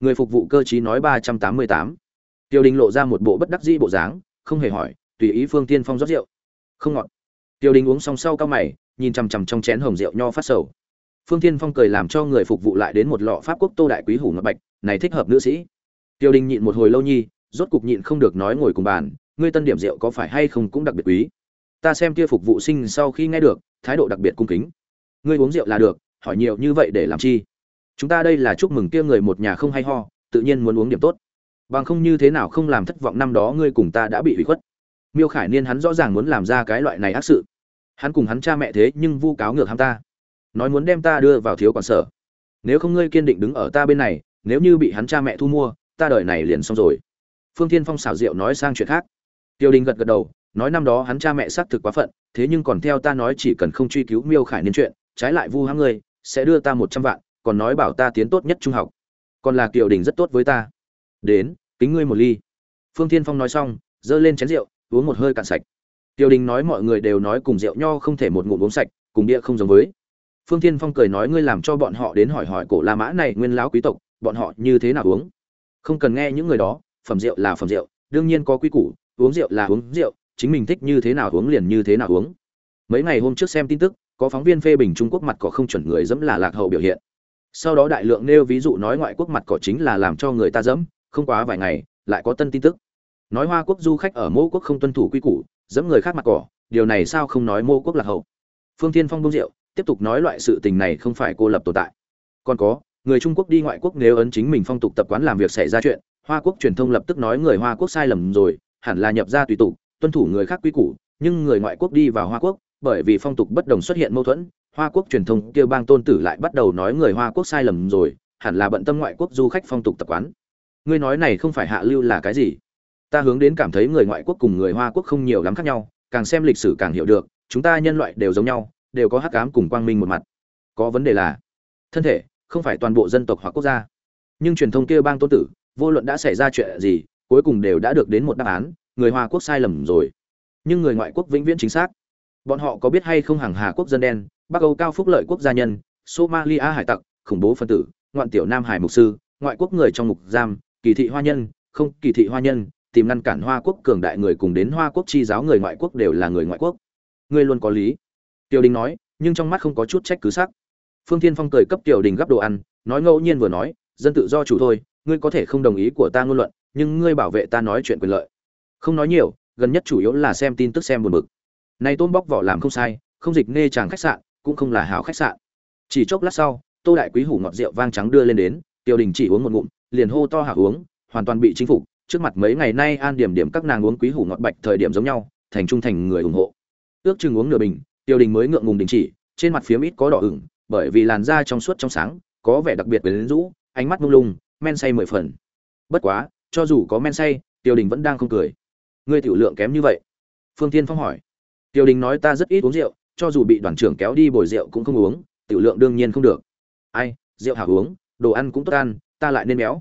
người phục vụ cơ chí nói ba trăm tám mươi tám. Tiêu đình lộ ra một bộ bất đắc dĩ bộ dáng, không hề hỏi, tùy ý phương tiên phong rót rượu. Không ngọt. Tiêu đình uống xong sau cao mày, nhìn chằm chằm trong chén hồng rượu nho phát sầu. Phương tiên phong cười làm cho người phục vụ lại đến một lọ pháp quốc tô đại quý hủ ngọc bạch, này thích hợp nữ sĩ. Tiêu đình nhịn một hồi lâu nhi, rốt cục nhịn không được nói ngồi cùng bàn, ngươi tân điểm rượu có phải hay không cũng đặc biệt quý. Ta xem kia phục vụ sinh sau khi nghe được, thái độ đặc biệt cung kính. Ngươi uống rượu là được, hỏi nhiều như vậy để làm chi? Chúng ta đây là chúc mừng kia người một nhà không hay ho, tự nhiên muốn uống điểm tốt. Bằng không như thế nào không làm thất vọng năm đó ngươi cùng ta đã bị hủy khuất. Miêu khải niên hắn rõ ràng muốn làm ra cái loại này ác sự. Hắn cùng hắn cha mẹ thế nhưng vu cáo ngược ham ta. Nói muốn đem ta đưa vào thiếu quản sở. Nếu không ngươi kiên định đứng ở ta bên này, nếu như bị hắn cha mẹ thu mua, ta đợi này liền xong rồi. Phương thiên phong xảo diệu nói sang chuyện khác. Tiêu đình gật gật đầu, nói năm đó hắn cha mẹ xác thực quá phận, thế nhưng còn theo ta nói chỉ cần không truy cứu miêu khải niên chuyện, trái lại vu hãng ngươi, sẽ đưa ta một trăm vạn còn nói bảo ta tiến tốt nhất trung học. Còn là kiều đình rất tốt với ta. Đến, kính ngươi một ly. Phương thiên phong nói xong, giơ lên chén rượu, uống một hơi cạn sạch. Kiều đình nói mọi người đều nói cùng rượu nho không thể một ngụm uống sạch, cùng địa không giống với. Phương thiên phong cười nói ngươi làm cho bọn họ đến hỏi hỏi cổ la mã này nguyên lão quý tộc, bọn họ như thế nào uống? Không cần nghe những người đó, phẩm rượu là phẩm rượu, đương nhiên có quy củ, uống rượu là uống rượu, chính mình thích như thế nào uống liền như thế nào uống. Mấy ngày hôm trước xem tin tức, có phóng viên phê bình trung quốc mặt cỏ không chuẩn người dẫm là lạc hậu biểu hiện sau đó đại lượng nêu ví dụ nói ngoại quốc mặt cỏ chính là làm cho người ta dẫm, không quá vài ngày, lại có tân tin tức. Nói hoa quốc du khách ở mô quốc không tuân thủ quy củ, dẫm người khác mặt cỏ, điều này sao không nói mô quốc lạc hậu? Phương tiên phong bông rượu, tiếp tục nói loại sự tình này không phải cô lập tồn tại. Còn có, người trung quốc đi ngoại quốc nếu ấn chính mình phong tục tập quán làm việc xảy ra chuyện, hoa quốc truyền thông lập tức nói người hoa quốc sai lầm rồi, hẳn là nhập ra tùy tục, tuân thủ người khác quy củ, nhưng người ngoại quốc đi vào hoa quốc, bởi vì phong tục bất đồng xuất hiện mâu thuẫn hoa quốc truyền thông kêu bang tôn tử lại bắt đầu nói người hoa quốc sai lầm rồi, hẳn là bận tâm ngoại quốc du khách phong tục tập quán. Ngươi nói này không phải hạ lưu là cái gì? Ta hướng đến cảm thấy người ngoại quốc cùng người hoa quốc không nhiều lắm khác nhau, càng xem lịch sử càng hiểu được, chúng ta nhân loại đều giống nhau, đều có hắc ám cùng quang minh một mặt. Có vấn đề là, thân thể, không phải toàn bộ dân tộc hoặc quốc gia. Nhưng truyền thông kia bang tôn tử, vô luận đã xảy ra chuyện gì, cuối cùng đều đã được đến một đáp án, người hoa quốc sai lầm rồi. Nhưng người ngoại quốc vĩnh viễn chính xác. Bọn họ có biết hay không hàng hà quốc dân đen bắc âu cao phúc lợi quốc gia nhân, somalia hải tặc, khủng bố phân tử, ngoạn tiểu nam hải mục sư, ngoại quốc người trong ngục giam, kỳ thị hoa nhân, không, kỳ thị hoa nhân, tìm ngăn cản hoa quốc cường đại người cùng đến hoa quốc chi giáo người ngoại quốc đều là người ngoại quốc. Ngươi luôn có lý. Tiểu đình nói, nhưng trong mắt không có chút trách cứ sắc. Phương thiên phong cười cấp tiểu đình gấp đồ ăn, nói ngẫu nhiên vừa nói, dân tự do chủ thôi, ngươi có thể không đồng ý của ta ngôn luận, nhưng ngươi bảo vệ ta nói chuyện quyền lợi. Không nói nhiều, gần nhất chủ yếu là xem tin tức xem buồn bực. Này tôm bóc vỏ làm không sai, không dịch nê chàng khách sạn cũng không là hảo khách sạn. Chỉ chốc lát sau, tô đại quý hủ ngọt rượu vang trắng đưa lên đến tiêu đình chỉ uống một ngụm, liền hô to hạ uống, hoàn toàn bị chính phục, trước mặt mấy ngày nay an điểm điểm các nàng uống quý hủ ngọt bạch thời điểm giống nhau, thành trung thành người ủng hộ. Ước chừng uống nửa bình tiêu đình mới ngượng ngùng đình chỉ, trên mặt phía ít có đỏ ửng, bởi vì làn da trong suốt trong sáng, có vẻ đặc biệt quyến rũ, ánh mắt mông lung, men say mười phần. Bất quá, cho dù có men say tiêu đình vẫn đang không cười. Ngươi tiểu lượng kém như vậy? Phương tiên phong hỏi. Tiêu đình nói ta rất ít uống rượu cho dù bị đoàn trưởng kéo đi bồi rượu cũng không uống, tiểu lượng đương nhiên không được. Ai, rượu hảo uống, đồ ăn cũng tốt ăn, ta lại nên béo.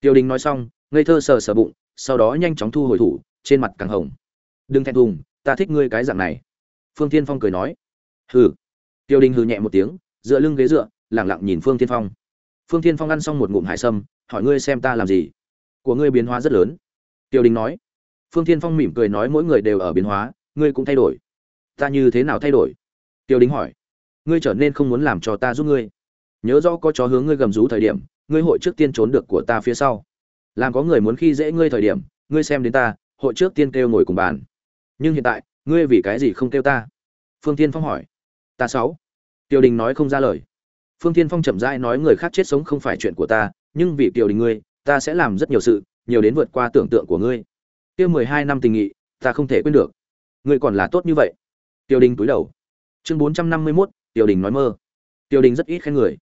Tiêu đình nói xong, ngây thơ sờ sờ bụng, sau đó nhanh chóng thu hồi thủ, trên mặt càng hồng. Đừng thẹn thùng, ta thích ngươi cái dạng này. Phương tiên phong cười nói. Hừ. Tiêu đình hừ nhẹ một tiếng, dựa lưng ghế dựa, lẳng lặng nhìn phương tiên phong. Phương tiên phong ăn xong một ngụm hải sâm, hỏi ngươi xem ta làm gì? Của ngươi biến hóa rất lớn. Tiêu đình nói. Phương tiên phong mỉm cười nói mỗi người đều ở biến hóa, ngươi cũng thay đổi. Ta như thế nào thay đổi? Tiêu đính hỏi, ngươi trở nên không muốn làm cho ta giúp ngươi. Nhớ rõ có chó hướng ngươi gầm rú thời điểm, ngươi hội trước tiên trốn được của ta phía sau. Làm có người muốn khi dễ ngươi thời điểm, ngươi xem đến ta, hội trước tiên kêu ngồi cùng bàn. Nhưng hiện tại, ngươi vì cái gì không kêu ta? Phương tiên phong hỏi, ta sáu. Tiêu đình nói không ra lời. Phương tiên phong chậm rãi nói người khác chết sống không phải chuyện của ta, nhưng vì tiêu đình ngươi, ta sẽ làm rất nhiều sự, nhiều đến vượt qua tưởng tượng của ngươi. Tiêu mười hai năm tình nghị, ta không thể quên được. Ngươi còn là tốt như vậy. Tiêu đình túi đầu chương bốn trăm năm mươi mốt, tiểu đình nói mơ. Tiểu đình rất ít khen người.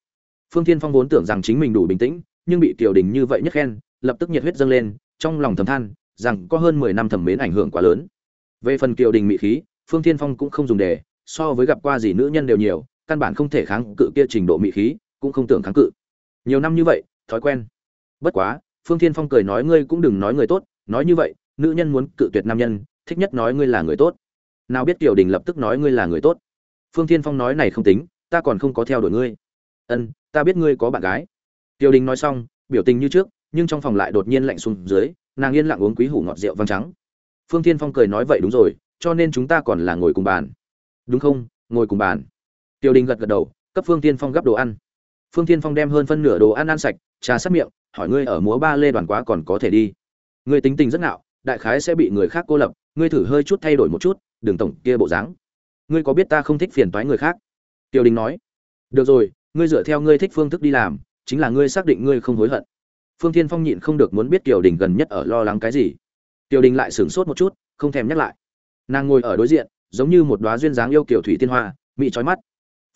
Phương tiên phong vốn tưởng rằng chính mình đủ bình tĩnh, nhưng bị tiểu đình như vậy nhất khen, lập tức nhiệt huyết dâng lên, trong lòng thầm than, rằng có hơn mười năm thẩm mến ảnh hưởng quá lớn. Về phần kiều đình mỹ khí, phương tiên phong cũng không dùng đề so với gặp qua gì nữ nhân đều nhiều, căn bản không thể kháng cự kia trình độ mỹ khí, cũng không tưởng kháng cự. Nhiều năm như vậy, thói quen. Bất quá, phương tiên phong cười nói ngươi cũng đừng nói người tốt, nói như vậy, nữ nhân muốn cự tuyệt nam nhân, thích nhất nói ngươi là người tốt. Nào biết tiểu đình lập tức nói ngươi là người tốt phương Thiên phong nói này không tính, ta còn không có theo đuổi ngươi. Ân, ta biết ngươi có bạn gái. Tiêu đình nói xong, biểu tình như trước, nhưng trong phòng lại đột nhiên lạnh xuống dưới, nàng yên lặng uống quý hủ ngọt rượu vang trắng. Phương Thiên phong cười nói vậy đúng rồi, cho nên chúng ta còn là ngồi cùng bàn. Đúng không? Ngồi cùng bàn. Tiêu đình gật gật đầu, cấp phương Thiên phong gắp đồ ăn. Phương Thiên phong đem hơn phân nửa đồ ăn ăn sạch, trà sát miệng, hỏi ngươi ở múa ba lê đoàn quá còn có thể đi. Ngươi tính tình rất ngạo, đại khái sẽ bị người khác cô lập, ngươi thử hơi chút thay đổi một chút đường tổng kia bộ dáng ngươi có biết ta không thích phiền toái người khác? Tiêu đình nói. Được rồi, ngươi dựa theo ngươi thích phương thức đi làm, chính là ngươi xác định ngươi không hối hận. Phương thiên phong nhịn không được muốn biết tiểu đình gần nhất ở lo lắng cái gì. Tiểu đình lại sửng sốt một chút, không thèm nhắc lại. Nàng ngồi ở đối diện, giống như một đoá duyên dáng yêu kiểu thủy tiên hoa, mị trói mắt.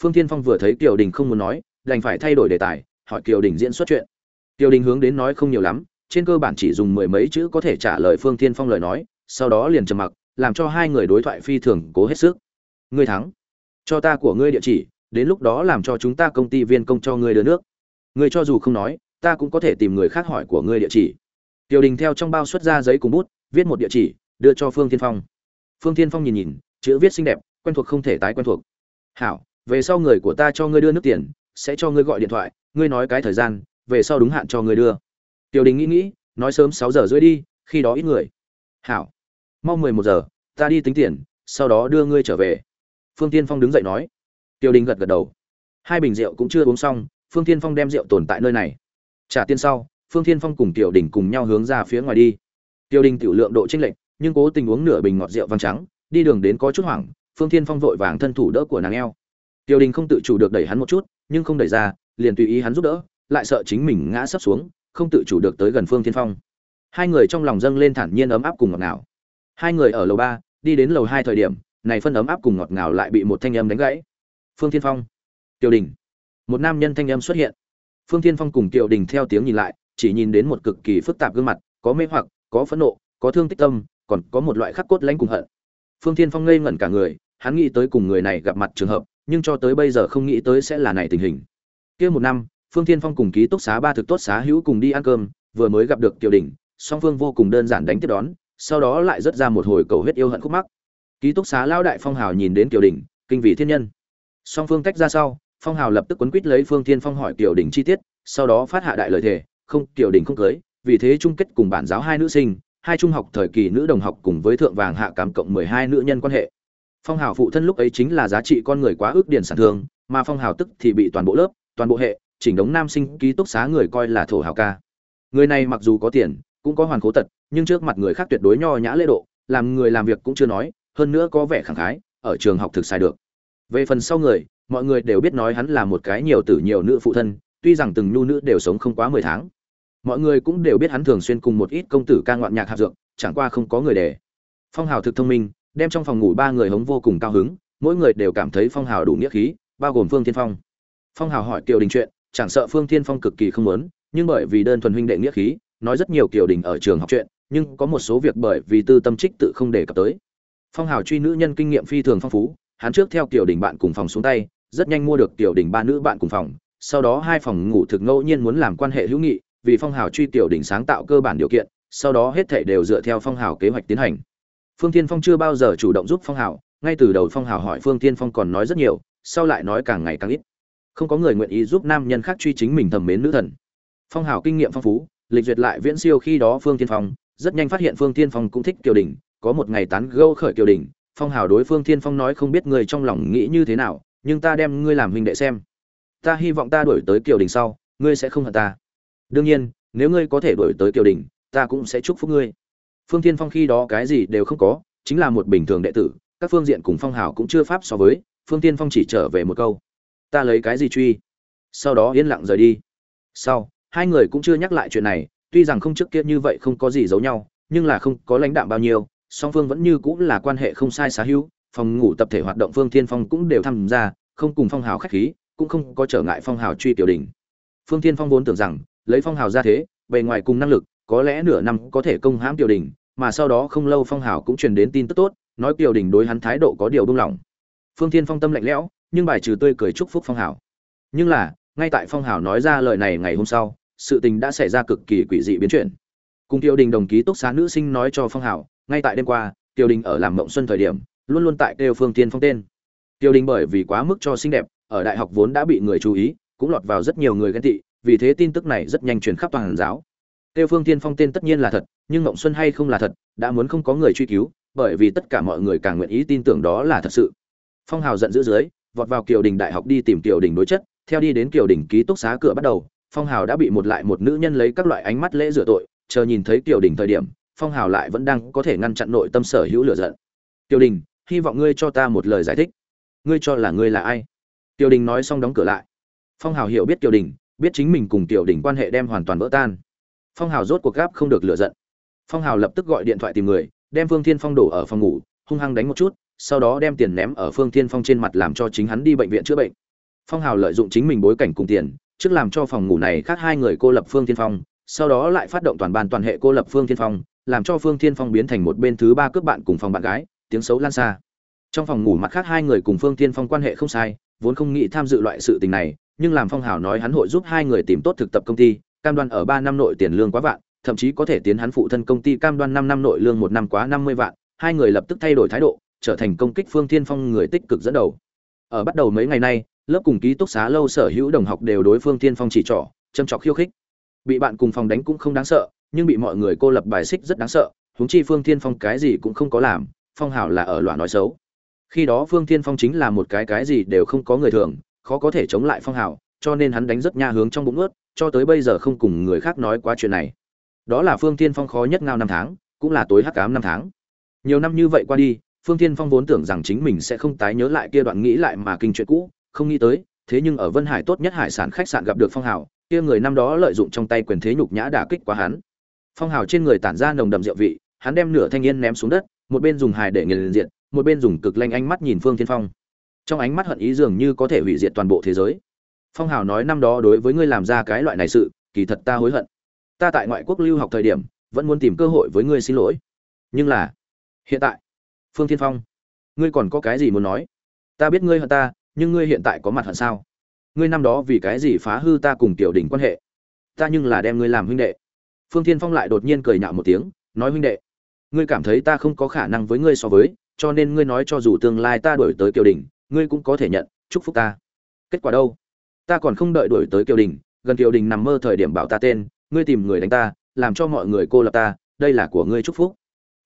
Phương thiên phong vừa thấy tiểu đình không muốn nói, đành phải thay đổi đề tài, hỏi kiều đình diễn xuất chuyện. Tiểu đình hướng đến nói không nhiều lắm, trên cơ bản chỉ dùng mười mấy chữ có thể trả lời phương thiên phong lời nói, sau đó liền trầm mặc, làm cho hai người đối thoại phi thường cố hết sức ngươi thắng. Cho ta của ngươi địa chỉ, đến lúc đó làm cho chúng ta công ty viên công cho ngươi đưa nước. Ngươi cho dù không nói, ta cũng có thể tìm người khác hỏi của ngươi địa chỉ. Tiểu đình theo trong bao xuất ra giấy cùng bút, viết một địa chỉ, đưa cho phương thiên phong. Phương thiên phong nhìn nhìn, chữ viết xinh đẹp, quen thuộc không thể tái quen thuộc. Hảo, về sau người của ta cho ngươi đưa nước tiền, sẽ cho ngươi gọi điện thoại, ngươi nói cái thời gian, về sau đúng hạn cho ngươi đưa. Tiểu đình nghĩ nghĩ, nói sớm sáu giờ rưỡi đi, khi đó ít người. Hảo, mau mười một giờ, ta đi tính tiền, sau đó đưa ngươi trở về phương tiên phong đứng dậy nói. Tiêu đình gật gật đầu. Hai bình rượu cũng chưa uống xong, phương tiên phong đem rượu tồn tại nơi này. Trả tiền sau, phương tiên phong cùng tiểu đình cùng nhau hướng ra phía ngoài đi. Tiêu đình tiểu lượng độ chênh lệch, nhưng cố tình uống nửa bình ngọt rượu vang trắng, đi đường đến có chút hoảng, phương tiên phong vội vàng thân thủ đỡ của nàng eo. Tiêu đình không tự chủ được đẩy hắn một chút, nhưng không đẩy ra, liền tùy ý hắn giúp đỡ, lại sợ chính mình ngã sắp xuống, không tự chủ được tới gần phương tiên phong. Hai người trong lòng dâng lên thản nhiên ấm áp cùng ngọt ngào. Hai người ở lầu ba, đi đến lầu hai thời điểm này phân ấm áp cùng ngọt ngào lại bị một thanh âm đánh gãy. Phương thiên phong. Tiểu đình. Một nam nhân thanh âm xuất hiện. Phương thiên phong cùng tiểu đình theo tiếng nhìn lại, chỉ nhìn đến một cực kỳ phức tạp gương mặt, có mê hoặc, có phẫn nộ, có thương tích tâm, còn có một loại khắc cốt lãnh cùng hận. Phương thiên phong ngây ngẩn cả người, hắn nghĩ tới cùng người này gặp mặt trường hợp, nhưng cho tới bây giờ không nghĩ tới sẽ là này tình hình. Kia một năm, phương thiên phong cùng ký túc xá ba thực tốt xá hữu cùng đi ăn cơm, vừa mới gặp được tiểu đình, song phương vô cùng đơn giản đánh tiếp đón, sau đó lại rất ra một hồi cầu huyết yêu hận khúc mắc ký túc xá lao đại phong hào nhìn đến tiểu đình, kinh vị thiên nhân. Song phương tách ra sau, phong hào lập tức quấn quýt lấy phương thiên phong hỏi tiểu đình chi tiết, sau đó phát hạ đại lời thề, không tiểu đình không cưới, vì thế chung kết cùng bản giáo hai nữ sinh, hai trung học thời kỳ nữ đồng học cùng với thượng vàng hạ cám cộng mười hai nữ nhân quan hệ. Phong hào phụ thân lúc ấy chính là giá trị con người quá ước điển sản thương, mà phong hào tức thì bị toàn bộ lớp, toàn bộ hệ, chỉnh đống nam sinh ký túc xá người coi là thổ hào ca. Người này mặc dù có tiền, cũng có hoàn cố tật, nhưng trước mặt người khác tuyệt đối nho nhã lễ độ, làm người làm việc cũng chưa nói hơn nữa có vẻ khẳng khái, ở trường học thực sai được. Về phần sau người, mọi người đều biết nói hắn là một cái nhiều tử nhiều nữ phụ thân, tuy rằng từng nhu nữ đều sống không quá mười tháng. Mọi người cũng đều biết hắn thường xuyên cùng một ít công tử ca ngoạn nhạc hạt dược, chẳng qua không có người để. Phong hào thực thông minh, đem trong phòng ngủ ba người hống vô cùng cao hứng, mỗi người đều cảm thấy phong hào đủ nghĩa khí, bao gồm phương thiên phong. Phong hào hỏi kiều đình chuyện, chẳng sợ phương thiên phong cực kỳ không muốn, nhưng bởi vì đơn thuần huynh đệ nghĩa khí, nói rất nhiều kiều đình ở trường học chuyện, nhưng có một số việc bởi vì tư tâm trích tự không đề cập tới phong hào truy nữ nhân kinh nghiệm phi thường phong phú, hắn trước theo tiểu đình bạn cùng phòng xuống tay, rất nhanh mua được tiểu đình ba nữ bạn cùng phòng, sau đó hai phòng ngủ thực ngẫu nhiên muốn làm quan hệ hữu nghị, vì phong hào truy tiểu đình sáng tạo cơ bản điều kiện, sau đó hết thảy đều dựa theo phong hào kế hoạch tiến hành. Phương tiên phong chưa bao giờ chủ động giúp phong hào, ngay từ đầu phong hào hỏi phương tiên phong còn nói rất nhiều, sau lại nói càng ngày càng ít. Không có người nguyện ý giúp nam nhân khác truy chính mình thầm mến nữ thần. Phong hào kinh nghiệm phong phú, lịch duyệt lại viễn siêu khi đó phương tiên phong, rất nhanh phát hiện phương tiên phong cũng thích tiểu đình có một ngày tán gẫu khởi kiều đình, phong hào đối phương thiên phong nói không biết người trong lòng nghĩ như thế nào, nhưng ta đem ngươi làm huynh đệ xem. Ta hy vọng ta đuổi tới kiều đình sau, ngươi sẽ không hận ta. Đương nhiên, nếu ngươi có thể đuổi tới kiều đình, ta cũng sẽ chúc phúc ngươi. Phương thiên phong khi đó cái gì đều không có, chính là một bình thường đệ tử, các phương diện cùng phong hào cũng chưa pháp so với, phương thiên phong chỉ trở về một câu. Ta lấy cái gì truy? Sau đó yên lặng rời đi. Sau, hai người cũng chưa nhắc lại chuyện này, tuy rằng không trước kia như vậy không có gì giấu nhau, nhưng là không có lãnh đạm bao nhiêu song phương vẫn như cũng là quan hệ không sai xá hữu, phòng ngủ tập thể hoạt động phương thiên phong cũng đều tham gia, không cùng phong hào khách khí, cũng không có trở ngại phong hào truy tiểu đình phương thiên phong vốn tưởng rằng, lấy phong hào ra thế, bề ngoài cùng năng lực, có lẽ nửa năm có thể công hãm tiểu đình mà sau đó không lâu phong hào cũng truyền đến tin tức tốt, nói tiểu đình đối hắn thái độ có điều buông lỏng. Phương thiên phong tâm lạnh lẽo, nhưng bài trừ tươi cười chúc phúc phong hào. Nhưng là, ngay tại phong hào nói ra lời này ngày hôm sau, sự tình đã xảy ra cực kỳ quỷ dị biến chuyển. Cùng tiểu đình đồng ký túc xá nữ sinh nói cho phong hào ngay tại đêm qua tiểu đình ở làm mộng xuân thời điểm luôn luôn tại kêu phương tiên phong tên tiểu đình bởi vì quá mức cho xinh đẹp ở đại học vốn đã bị người chú ý cũng lọt vào rất nhiều người ghen tị vì thế tin tức này rất nhanh truyền khắp toàn giáo Tiêu Phương Tiên Phong tên tất nhiên là thật, nhưng Ngộng Xuân hay không là thật, đã muốn không có người truy cứu, bởi vì tất cả mọi người càng nguyện ý tin tưởng đó là thật sự. Phong Hào giận dữ dưới, vọt vào Kiều Đình Đại học đi tìm Kiều Đình đối chất, theo đi đến Kiều Đình ký túc xá cửa bắt đầu, Phong Hào đã bị một lại một nữ nhân lấy các loại ánh mắt lễ rửa tội, chờ nhìn thấy Kiều Đình thời điểm, Phong Hào lại vẫn đang có thể ngăn chặn nội tâm sở hữu lửa giận. tiểu Đình, hy vọng ngươi cho ta một lời giải thích. Ngươi cho là ngươi là ai? tiểu Đình nói xong đóng cửa lại. Phong Hào hiểu biết tiểu Đình, biết chính mình cùng tiểu Đình quan hệ đem hoàn toàn vỡ tan. Phong Hào rốt cuộc gáp không được lửa giận. Phong Hào lập tức gọi điện thoại tìm người, đem Phương Thiên Phong đổ ở phòng ngủ, hung hăng đánh một chút, sau đó đem tiền ném ở Phương Thiên Phong trên mặt làm cho chính hắn đi bệnh viện chữa bệnh. Phong Hào lợi dụng chính mình bối cảnh cùng tiền, trước làm cho phòng ngủ này khác hai người cô lập Phương Thiên Phong, sau đó lại phát động toàn ban toàn hệ cô lập Phương Thiên Phong, làm cho Phương Thiên Phong biến thành một bên thứ ba cướp bạn cùng phòng bạn gái, tiếng xấu lan xa. Trong phòng ngủ mặt khác hai người cùng Phương Thiên Phong quan hệ không sai, vốn không nghĩ tham dự loại sự tình này, nhưng làm Phong Hào nói hắn hội giúp hai người tìm tốt thực tập công ty, cam đoan ở ba năm nội tiền lương quá vạn, thậm chí có thể tiến hắn phụ thân công ty cam đoan năm năm nội lương một năm quá năm mươi vạn, hai người lập tức thay đổi thái độ, trở thành công kích Phương Thiên Phong người tích cực dẫn đầu. Ở bắt đầu mấy ngày nay, lớp cùng ký túc xá lâu sở hữu đồng học đều đối Phương Thiên Phong chỉ trỏ, châm chọc khiêu khích. Bị bạn cùng phòng đánh cũng không đáng sợ, nhưng bị mọi người cô lập bài xích rất đáng sợ, huống chi Phương Thiên Phong cái gì cũng không có làm, Phong Hảo là ở loạn nói xấu. Khi đó Phương Thiên Phong chính là một cái cái gì đều không có người thường, khó có thể chống lại Phong Hảo, cho nên hắn đánh rất nha hướng trong bụng ướt, cho tới bây giờ không cùng người khác nói quá chuyện này. Đó là Phương Thiên Phong khó nhất ngao năm tháng, cũng là tối hắc ám năm tháng. Nhiều năm như vậy qua đi, Phương Thiên Phong vốn tưởng rằng chính mình sẽ không tái nhớ lại kia đoạn nghĩ lại mà kinh chuyện cũ, không nghĩ tới, thế nhưng ở Vân Hải tốt nhất hải sản khách sạn gặp được Phong Hảo, kia người năm đó lợi dụng trong tay quyền thế nhục nhã đả kích quá hắn. Phong Hảo trên người tản ra nồng đậm rượu vị, hắn đem nửa thanh niên ném xuống đất, một bên dùng hài để nghiền diện, một bên dùng cực lanh ánh mắt nhìn Phương Thiên Phong. Trong ánh mắt hận ý dường như có thể hủy diệt toàn bộ thế giới. Phong Hảo nói năm đó đối với ngươi làm ra cái loại này sự, kỳ thật ta hối hận. Ta tại ngoại quốc lưu học thời điểm, vẫn muốn tìm cơ hội với ngươi xin lỗi. Nhưng là, hiện tại, Phương Thiên Phong, ngươi còn có cái gì muốn nói? Ta biết ngươi hận ta, nhưng ngươi hiện tại có mặt hận sao? Ngươi năm đó vì cái gì phá hư ta cùng Tiểu Đỉnh quan hệ? Ta nhưng là đem ngươi làm huynh đệ. Phương Thiên Phong lại đột nhiên cười nhạo một tiếng, nói huynh đệ, ngươi cảm thấy ta không có khả năng với ngươi so với, cho nên ngươi nói cho dù tương lai ta đuổi tới Kiều Đỉnh, ngươi cũng có thể nhận, chúc phúc ta. Kết quả đâu? Ta còn không đợi đuổi tới Kiều Đỉnh, gần Kiều Đỉnh nằm mơ thời điểm bảo ta tên, ngươi tìm người đánh ta, làm cho mọi người cô lập ta, đây là của ngươi chúc phúc.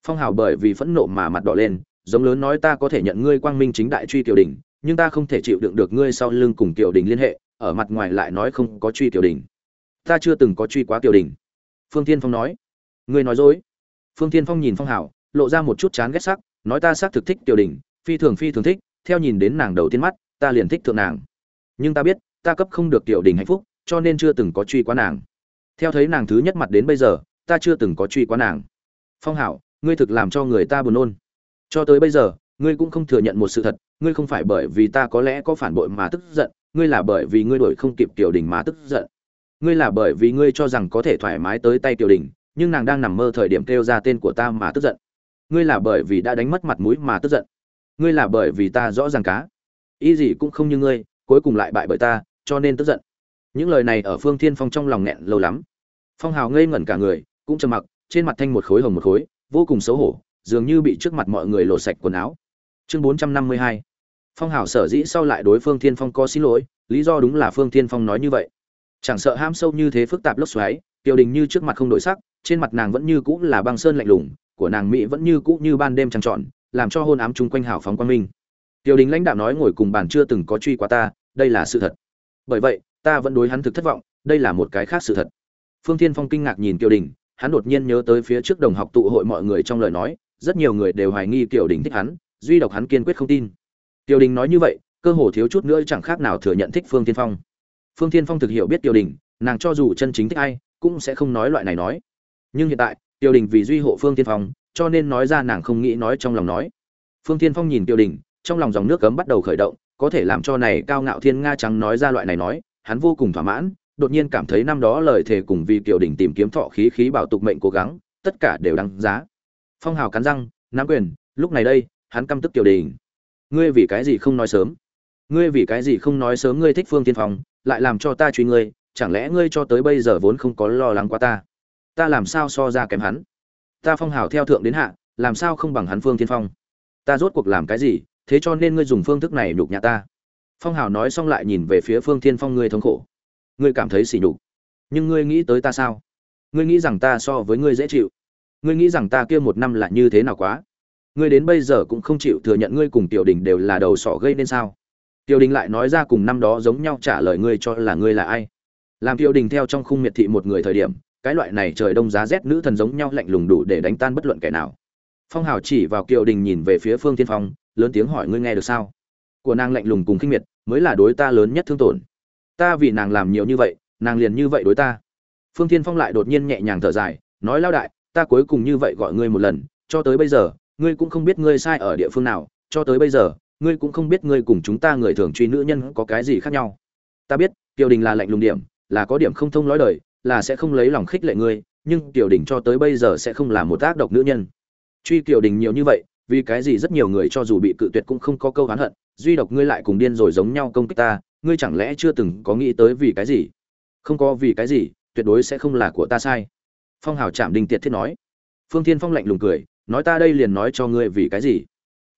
Phong Hào bởi vì phẫn nộ mà mặt đỏ lên, giống lớn nói ta có thể nhận ngươi quang minh chính đại truy Kiều Đỉnh, nhưng ta không thể chịu đựng được ngươi sau lưng cùng Kiều Đỉnh liên hệ, ở mặt ngoài lại nói không có truy Kiều Đỉnh. Ta chưa từng có truy quá Kiều Đỉnh. Phương Thiên Phong nói. Ngươi nói dối. Phương Thiên Phong nhìn Phong hảo lộ ra một chút chán ghét sắc, nói ta xác thực thích tiểu đình phi thường phi thường thích, theo nhìn đến nàng đầu tiên mắt, ta liền thích thượng nàng. Nhưng ta biết, ta cấp không được tiểu đình hạnh phúc, cho nên chưa từng có truy quá nàng. Theo thấy nàng thứ nhất mặt đến bây giờ, ta chưa từng có truy quá nàng. Phong Hảo, ngươi thực làm cho người ta buồn nôn. Cho tới bây giờ, ngươi cũng không thừa nhận một sự thật, ngươi không phải bởi vì ta có lẽ có phản bội mà tức giận, ngươi là bởi vì ngươi đổi không kịp Tiểu Đình mà tức giận. Ngươi là bởi vì ngươi cho rằng có thể thoải mái tới tay Tiểu Đình, nhưng nàng đang nằm mơ thời điểm kêu ra tên của ta mà tức giận. Ngươi là bởi vì đã đánh mất mặt mũi mà tức giận. Ngươi là bởi vì ta rõ ràng cá. Ý gì cũng không như ngươi, cuối cùng lại bại bởi ta, cho nên tức giận. Những lời này ở Phương Thiên Phong trong lòng nghẹn lâu lắm. Phong Hào ngây ngẩn cả người, cũng trầm mặc, trên mặt thanh một khối hồng một khối, vô cùng xấu hổ, dường như bị trước mặt mọi người lột sạch quần áo. Chương 452. Phong hào sở dĩ sau lại đối Phương Thiên Phong có xin lỗi, lý do đúng là Phương Thiên Phong nói như vậy. Chẳng sợ ham sâu như thế phức tạp lốc xoáy, Tiêu Đình như trước mặt không đổi sắc, trên mặt nàng vẫn như cũ là băng sơn lạnh lùng, của nàng mỹ vẫn như cũ như ban đêm trăng trọn, làm cho hôn ám chung quanh hảo phóng quan minh. Tiêu Đình lãnh đạo nói ngồi cùng bàn chưa từng có truy qua ta, đây là sự thật. Bởi vậy, ta vẫn đối hắn thực thất vọng, đây là một cái khác sự thật. Phương Thiên Phong kinh ngạc nhìn Tiêu Đình, hắn đột nhiên nhớ tới phía trước đồng học tụ hội mọi người trong lời nói, rất nhiều người đều hoài nghi tiểu Đình thích hắn, duy độc hắn kiên quyết không tin. tiểu Đình nói như vậy, cơ hồ thiếu chút nữa chẳng khác nào thừa nhận thích Phương Thiên Phong. Phương Thiên Phong thực hiểu biết Tiêu Đình, nàng cho dù chân chính thích ai, cũng sẽ không nói loại này nói. Nhưng hiện tại, Tiêu Đình vì duy hộ Phương Thiên Phong, cho nên nói ra nàng không nghĩ nói trong lòng nói. Phương Thiên Phong nhìn Tiêu Đình, trong lòng dòng nước cấm bắt đầu khởi động, có thể làm cho này cao ngạo thiên nga trắng nói ra loại này nói, hắn vô cùng thỏa mãn, đột nhiên cảm thấy năm đó lời thề cùng vì Kiều Đình tìm kiếm thọ khí khí bảo tục mệnh cố gắng, tất cả đều đáng giá. Phong Hào cắn răng, nắm quyền, lúc này đây, hắn căm tức Kiều Đình. Ngươi vì cái gì không nói sớm? Ngươi vì cái gì không nói sớm ngươi thích Phương Tiên Phong, lại làm cho ta truy ngươi, chẳng lẽ ngươi cho tới bây giờ vốn không có lo lắng qua ta? Ta làm sao so ra kém hắn? Ta Phong Hào theo thượng đến hạ, làm sao không bằng hắn Phương Tiên Phong? Ta rốt cuộc làm cái gì, thế cho nên ngươi dùng phương thức này nhục nhã ta? Phong Hào nói xong lại nhìn về phía Phương Thiên Phong ngươi thống khổ ngươi cảm thấy sỉ nhục nhưng ngươi nghĩ tới ta sao ngươi nghĩ rằng ta so với ngươi dễ chịu ngươi nghĩ rằng ta kia một năm là như thế nào quá ngươi đến bây giờ cũng không chịu thừa nhận ngươi cùng tiểu đình đều là đầu sỏ gây nên sao Tiêu đình lại nói ra cùng năm đó giống nhau trả lời ngươi cho là ngươi là ai. Làm Tiêu đình theo trong khung miệt thị một người thời điểm, cái loại này trời đông giá rét nữ thần giống nhau lạnh lùng đủ để đánh tan bất luận kẻ nào. Phong hào chỉ vào kiều đình nhìn về phía phương tiên phong, lớn tiếng hỏi ngươi nghe được sao? Của nàng lạnh lùng cùng khinh miệt, mới là đối ta lớn nhất thương tổn. Ta vì nàng làm nhiều như vậy, nàng liền như vậy đối ta. Phương tiên phong lại đột nhiên nhẹ nhàng thở dài, nói lao đại, ta cuối cùng như vậy gọi ngươi một lần, cho tới bây giờ, ngươi cũng không biết ngươi sai ở địa phương nào, cho tới bây giờ ngươi cũng không biết ngươi cùng chúng ta người thường truy nữ nhân có cái gì khác nhau. Ta biết, kiều đình là lạnh lùng điểm, là có điểm không thông nói đời, là sẽ không lấy lòng khích lệ ngươi, nhưng kiều đình cho tới bây giờ sẽ không là một ác độc nữ nhân. Truy kiều đình nhiều như vậy, vì cái gì rất nhiều người cho dù bị cự tuyệt cũng không có câu hán hận, duy độc ngươi lại cùng điên rồi giống nhau công kích ta, ngươi chẳng lẽ chưa từng có nghĩ tới vì cái gì? Không có vì cái gì, tuyệt đối sẽ không là của ta sai. Phong hào chạm đinh tiệt thiết nói. Phương thiên phong lạnh lùng cười, nói ta đây liền nói cho ngươi vì cái gì?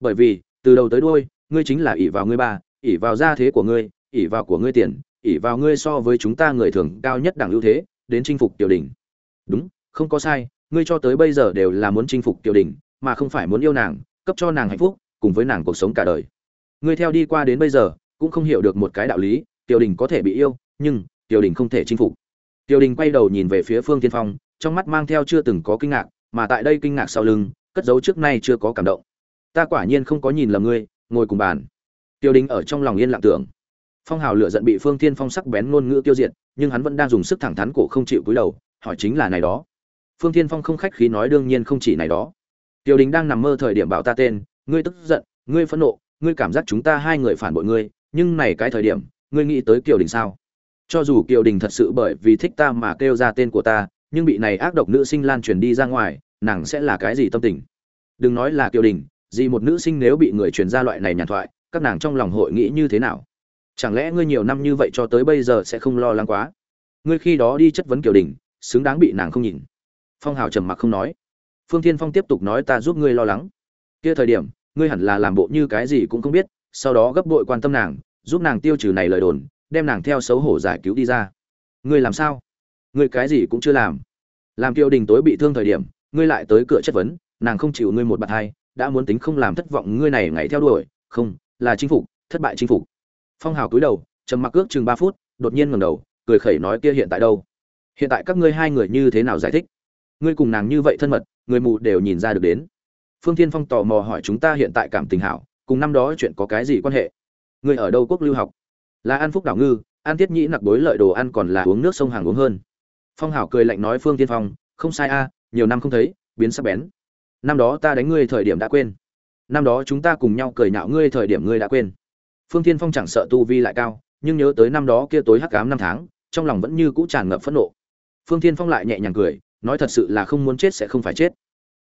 Bởi vì từ đầu tới đuôi, ngươi chính là ỷ vào ngươi ba, ỷ vào gia thế của ngươi, ỷ vào của ngươi tiền, ỷ vào ngươi so với chúng ta người thường cao nhất đẳng ưu thế, đến chinh phục tiểu đình. Đúng, không có sai, ngươi cho tới bây giờ đều là muốn chinh phục tiểu đình, mà không phải muốn yêu nàng, cấp cho nàng hạnh phúc, cùng với nàng cuộc sống cả đời. Ngươi theo đi qua đến bây giờ, cũng không hiểu được một cái đạo lý tiểu đình có thể bị yêu, nhưng tiểu đình không thể chinh phục. Tiểu đình quay đầu nhìn về phía phương tiên phong, trong mắt mang theo chưa từng có kinh ngạc, mà tại đây kinh ngạc sau lưng, cất giấu trước nay chưa có cảm động ta quả nhiên không có nhìn lầm ngươi, ngồi cùng bàn. Tiêu đình ở trong lòng yên lặng tưởng. Phong hào lửa giận bị phương tiên phong sắc bén ngôn ngữ tiêu diệt, nhưng hắn vẫn đang dùng sức thẳng thắn cổ không chịu cúi đầu, hỏi chính là này đó. Phương tiên phong không khách khí nói đương nhiên không chỉ này đó. Tiêu đình đang nằm mơ thời điểm bảo ta tên, ngươi tức giận, ngươi phẫn nộ, ngươi cảm giác chúng ta hai người phản bội ngươi, nhưng này cái thời điểm, ngươi nghĩ tới kiều đình sao? Cho dù kiều đình thật sự bởi vì thích ta mà kêu ra tên của ta, nhưng bị này ác độc nữ sinh lan truyền đi ra ngoài, nàng sẽ là cái gì tâm tình? Đừng nói là kiều đình gì một nữ sinh nếu bị người truyền ra loại này nhàn thoại, các nàng trong lòng hội nghĩ như thế nào? Chẳng lẽ ngươi nhiều năm như vậy cho tới bây giờ sẽ không lo lắng quá? Ngươi khi đó đi chất vấn kiều đình xứng đáng bị nàng không nhìn. Phong hào trầm mặc không nói. Phương thiên phong tiếp tục nói ta giúp ngươi lo lắng. Kia thời điểm, ngươi hẳn là làm bộ như cái gì cũng không biết, sau đó gấp bội quan tâm nàng, giúp nàng tiêu trừ này lời đồn, đem nàng theo xấu hổ giải cứu đi ra. Ngươi làm sao? Ngươi cái gì cũng chưa làm. Làm kiều đình tối bị thương thời điểm, ngươi lại tới cửa chất vấn, nàng không chịu ngươi một bạt hai đã muốn tính không làm thất vọng ngươi này ngày theo đuổi, không, là chinh phục, thất bại chinh phục. Phong hào cúi đầu, trầm mặc ước chừng ba phút, đột nhiên ngẩng đầu, cười khẩy nói kia hiện tại đâu? Hiện tại các ngươi hai người như thế nào giải thích? Ngươi cùng nàng như vậy thân mật, người mù đều nhìn ra được đến. Phương thiên phong tò mò hỏi chúng ta hiện tại cảm tình hảo, cùng năm đó chuyện có cái gì quan hệ? Ngươi ở đâu quốc lưu học? Là an phúc đảo ngư, an tiết nhĩ nặc bối lợi đồ ăn còn là uống nước sông hàng uống hơn. Phong hảo cười lạnh nói phương Thiên phong, không sai a, nhiều năm không thấy, biến sắc bén năm đó ta đánh ngươi thời điểm đã quên. Năm đó chúng ta cùng nhau cười nhạo ngươi thời điểm ngươi đã quên. Phương Thiên phong chẳng sợ tu vi lại cao, nhưng nhớ tới năm đó kia tối hắc ám năm tháng, trong lòng vẫn như cũ tràn ngập phẫn nộ. Phương Thiên phong lại nhẹ nhàng cười, nói thật sự là không muốn chết sẽ không phải chết.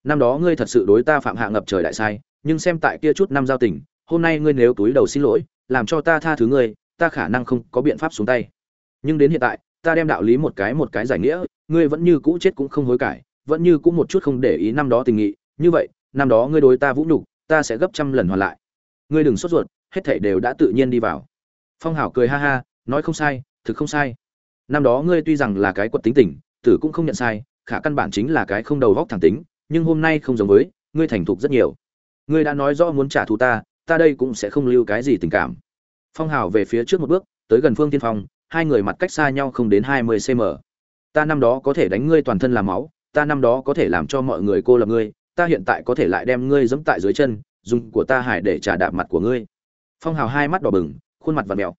Năm đó ngươi thật sự đối ta phạm hạ ngập trời đại sai, nhưng xem tại kia chút năm giao tình, hôm nay ngươi nếu túi đầu xin lỗi, làm cho ta tha thứ ngươi, ta khả năng không có biện pháp xuống tay. Nhưng đến hiện tại, ta đem đạo lý một cái một cái giải nghĩa, ngươi vẫn như cũ chết cũng không hối cải, vẫn như cũ một chút không để ý năm đó tình nghị như vậy, năm đó ngươi đối ta vũ nhục, ta sẽ gấp trăm lần hoàn lại. Ngươi đừng sốt ruột, hết thảy đều đã tự nhiên đi vào. Phong hảo cười ha ha, nói không sai, thực không sai. Năm đó ngươi tuy rằng là cái quật tính tình, tử cũng không nhận sai, khả căn bản chính là cái không đầu vóc thẳng tính, nhưng hôm nay không giống với, ngươi thành thục rất nhiều. Ngươi đã nói rõ muốn trả thù ta ta đây cũng sẽ không lưu cái gì tình cảm. Phong hào về phía trước một bước, tới gần phương tiên phong, hai người mặt cách xa nhau không đến hai mươi cm ta năm đó có thể đánh ngươi toàn thân làm máu, ta năm đó có thể làm cho mọi người cô lập ngươi ta hiện tại có thể lại đem ngươi giẫm tại dưới chân, dùng của ta hải để trả đạp mặt của ngươi. Phong hào hai mắt đỏ bừng, khuôn mặt vặn mèo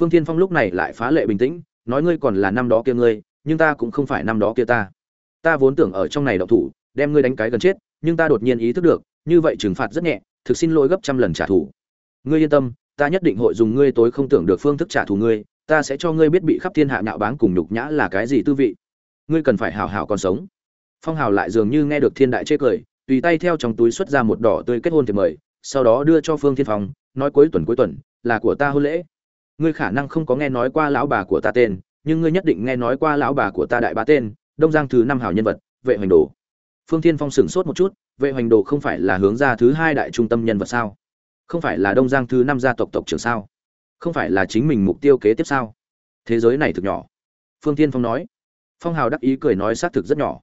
phương Thiên phong lúc này lại phá lệ bình tĩnh, nói ngươi còn là năm đó kia ngươi, nhưng ta cũng không phải năm đó kia ta. Ta vốn tưởng ở trong này động thủ, đem ngươi đánh cái gần chết, nhưng ta đột nhiên ý thức được, như vậy trừng phạt rất nhẹ, thực xin lỗi gấp trăm lần trả thù. Ngươi yên tâm, ta nhất định hội dùng ngươi tối không tưởng được phương thức trả thù ngươi, ta sẽ cho ngươi biết bị khắp thiên hạ nhạo báng cùng nhục nhã là cái gì tư vị. Ngươi cần phải hào hào còn sống. Phong hào lại dường như nghe được thiên đại chê cười tùy tay theo trong túi xuất ra một đỏ tươi kết hôn thì mời, sau đó đưa cho phương thiên phong, nói cuối tuần cuối tuần, là của ta hôn lễ. Ngươi khả năng không có nghe nói qua lão bà của ta tên, nhưng ngươi nhất định nghe nói qua lão bà của ta đại bá tên, đông giang thứ năm hảo nhân vật, vệ hoành đồ. Phương thiên phong sửng sốt một chút, vệ hoành đồ không phải là hướng ra thứ hai đại trung tâm nhân vật sao? Không phải là đông giang thứ năm gia tộc tộc trưởng sao? Không phải là chính mình mục tiêu kế tiếp sao? Thế giới này thực nhỏ. Phương thiên phong nói. Phong hào đắc ý cười nói xác thực rất nhỏ.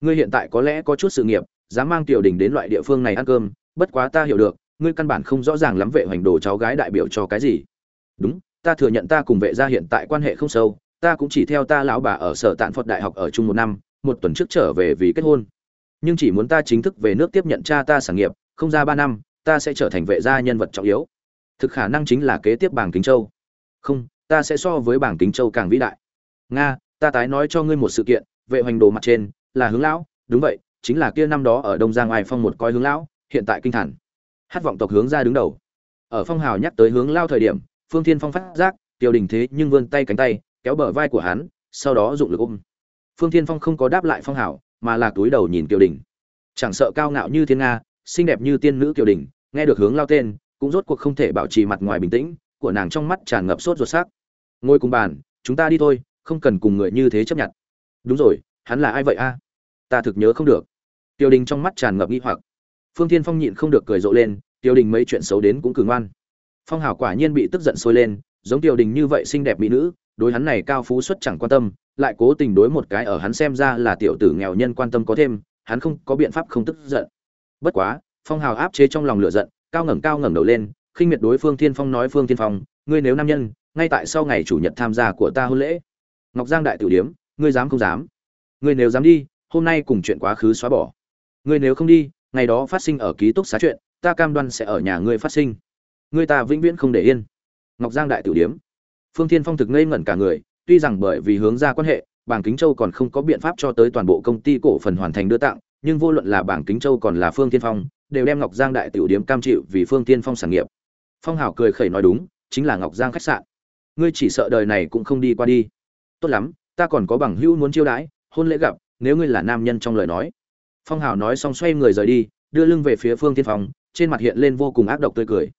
Ngươi hiện tại có lẽ có chút sự nghiệp dám mang tiểu đình đến loại địa phương này ăn cơm, bất quá ta hiểu được, ngươi căn bản không rõ ràng lắm vệ hoành đồ cháu gái đại biểu cho cái gì. Đúng, ta thừa nhận ta cùng vệ gia hiện tại quan hệ không sâu, ta cũng chỉ theo ta lão bà ở sở tạn phật đại học ở chung một năm, một tuần trước trở về vì kết hôn. Nhưng chỉ muốn ta chính thức về nước tiếp nhận cha ta sản nghiệp, không ra ba năm, ta sẽ trở thành vệ gia nhân vật trọng yếu. Thực khả năng chính là kế tiếp bảng kính châu. Không, ta sẽ so với bảng kính châu càng vĩ đại. Nga, ta tái nói cho ngươi một sự kiện, vệ hoành đồ mặt trên, là hướng lão, đúng vậy chính là kia năm đó ở đông giang ai phong một coi hướng lão, hiện tại kinh thản. Hát vọng tộc hướng ra đứng đầu. Ở phong hào nhắc tới hướng lao thời điểm, phương thiên phong phát giác Tiêu đình thế nhưng vươn tay cánh tay, kéo bờ vai của hắn, sau đó dụng lực ôm. Phương thiên phong không có đáp lại phong hào, mà là túi đầu nhìn Tiêu đình. Chẳng sợ cao ngạo như thiên nga, xinh đẹp như tiên nữ Tiêu đình, nghe được hướng lao tên, cũng rốt cuộc không thể bảo trì mặt ngoài bình tĩnh, của nàng trong mắt tràn ngập sốt ruột sắc. Ngồi cùng bàn, chúng ta đi thôi, không cần cùng người như thế chấp nhận. Đúng rồi, hắn là ai vậy a? Ta thực nhớ không được. Tiêu đình trong mắt tràn ngập nghi hoặc. Phương thiên phong nhịn không được cười rộ lên, tiêu đình mấy chuyện xấu đến cũng cử ngoan. Phong hảo quả nhiên bị tức giận sôi lên, giống tiêu đình như vậy xinh đẹp mỹ nữ, đối hắn này cao phú xuất chẳng quan tâm, lại cố tình đối một cái ở hắn xem ra là tiểu tử nghèo nhân quan tâm có thêm, hắn không có biện pháp không tức giận. Bất quá, phong hào áp chế trong lòng lửa giận, cao ngẩng cao ngẩng đầu lên, khinh miệt đối phương thiên phong nói, phương thiên phong, ngươi nếu nam nhân, ngay tại sau ngày chủ nhật tham gia của ta hôn lễ. Ngọc giang đại tử điếm, ngươi dám không dám? Ngươi nếu dám đi hôm nay cùng chuyện quá khứ xóa bỏ. Ngươi nếu không đi, ngày đó phát sinh ở ký túc xá chuyện, ta cam đoan sẽ ở nhà ngươi phát sinh. Ngươi ta vĩnh viễn không để yên. Ngọc giang đại tử điếm. Phương thiên phong thực ngây ngẩn cả người, tuy rằng bởi vì hướng ra quan hệ bảng kính châu còn không có biện pháp cho tới toàn bộ công ty cổ phần hoàn thành đưa tặng, nhưng vô luận là bảng kính châu còn là phương thiên phong, đều đem ngọc giang đại tiểu điếm cam chịu vì phương thiên phong sản nghiệp. Phong hảo cười khẩy nói đúng, chính là ngọc giang khách sạn. Ngươi chỉ sợ đời này cũng không đi qua đi. Tốt lắm, ta còn có bằng hữu muốn chiêu đãi, hôn lễ gặp nếu ngươi là nam nhân trong lời nói. Phong hào nói xong xoay người rời đi, đưa lưng về phía phương tiên phong, trên mặt hiện lên vô cùng ác độc tươi cười.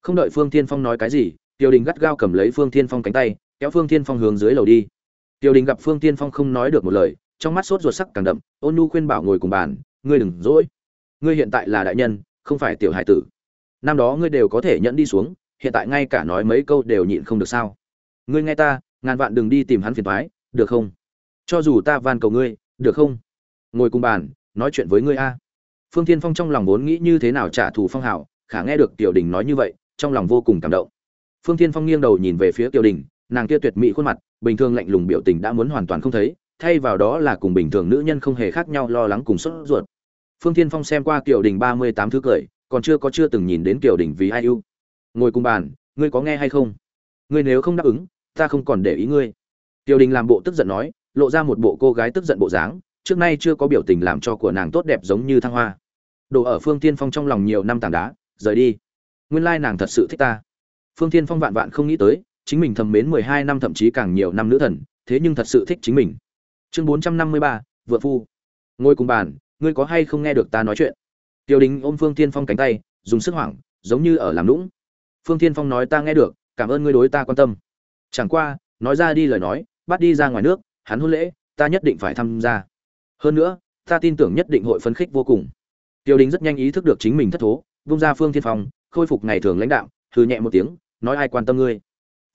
Không đợi phương tiên phong nói cái gì, tiêu đình gắt gao cầm lấy phương tiên phong cánh tay, kéo phương tiên phong hướng dưới lầu đi. Tiêu đình gặp phương tiên phong không nói được một lời, trong mắt sốt ruột sắc càng đậm, ôn nu khuyên bảo ngồi cùng bàn, ngươi đừng dỗi. Ngươi hiện tại là đại nhân, không phải tiểu hải tử. Năm đó ngươi đều có thể nhẫn đi xuống, hiện tại ngay cả nói mấy câu đều nhịn không được sao? Ngươi nghe ta, ngàn vạn đừng đi tìm hắn phiền thoái được không? Cho dù ta van cầu ngươi được không? Ngồi cùng bàn, nói chuyện với ngươi a. Phương thiên phong trong lòng vốn nghĩ như thế nào trả thù phong hảo khả nghe được tiểu đình nói như vậy, trong lòng vô cùng cảm động. Phương thiên phong nghiêng đầu nhìn về phía tiểu đình, nàng kia tuyệt mỹ khuôn mặt, bình thường lạnh lùng biểu tình đã muốn hoàn toàn không thấy, thay vào đó là cùng bình thường nữ nhân không hề khác nhau lo lắng cùng sốt ruột. Phương thiên phong xem qua tiểu đình ba mươi tám thứ cười, còn chưa có chưa từng nhìn đến tiểu đình vì ai yêu ngồi cùng bàn, ngươi có nghe hay không? Ngươi nếu không đáp ứng, ta không còn để ý ngươi. Tiểu đình làm bộ tức giận nói lộ ra một bộ cô gái tức giận bộ dáng, trước nay chưa có biểu tình làm cho của nàng tốt đẹp giống như thăng hoa. Đồ ở phương tiên phong trong lòng nhiều năm tảng đá, rời đi. Nguyên lai nàng thật sự thích ta. Phương tiên phong vạn vạn không nghĩ tới, chính mình thầm mến mười hai năm thậm chí càng nhiều năm nữ thần, thế nhưng thật sự thích chính mình. Chương bốn trăm năm mươi ba, vợ phu. Ngồi cùng bàn, ngươi có hay không nghe được ta nói chuyện? Tiêu đình ôm phương tiên phong cánh tay, dùng sức hoảng, giống như ở làm lũng phương tiên phong nói ta nghe được, cảm ơn ngươi đối ta quan tâm. Chẳng qua, nói ra đi lời nói, bắt đi ra ngoài nước hắn hôn lễ, ta nhất định phải tham gia. Hơn nữa, ta tin tưởng nhất định hội phấn khích vô cùng. Tiêu đình rất nhanh ý thức được chính mình thất thố, vung ra phương thiên phong, khôi phục ngày thường lãnh đạo thư nhẹ một tiếng, nói ai quan tâm ngươi?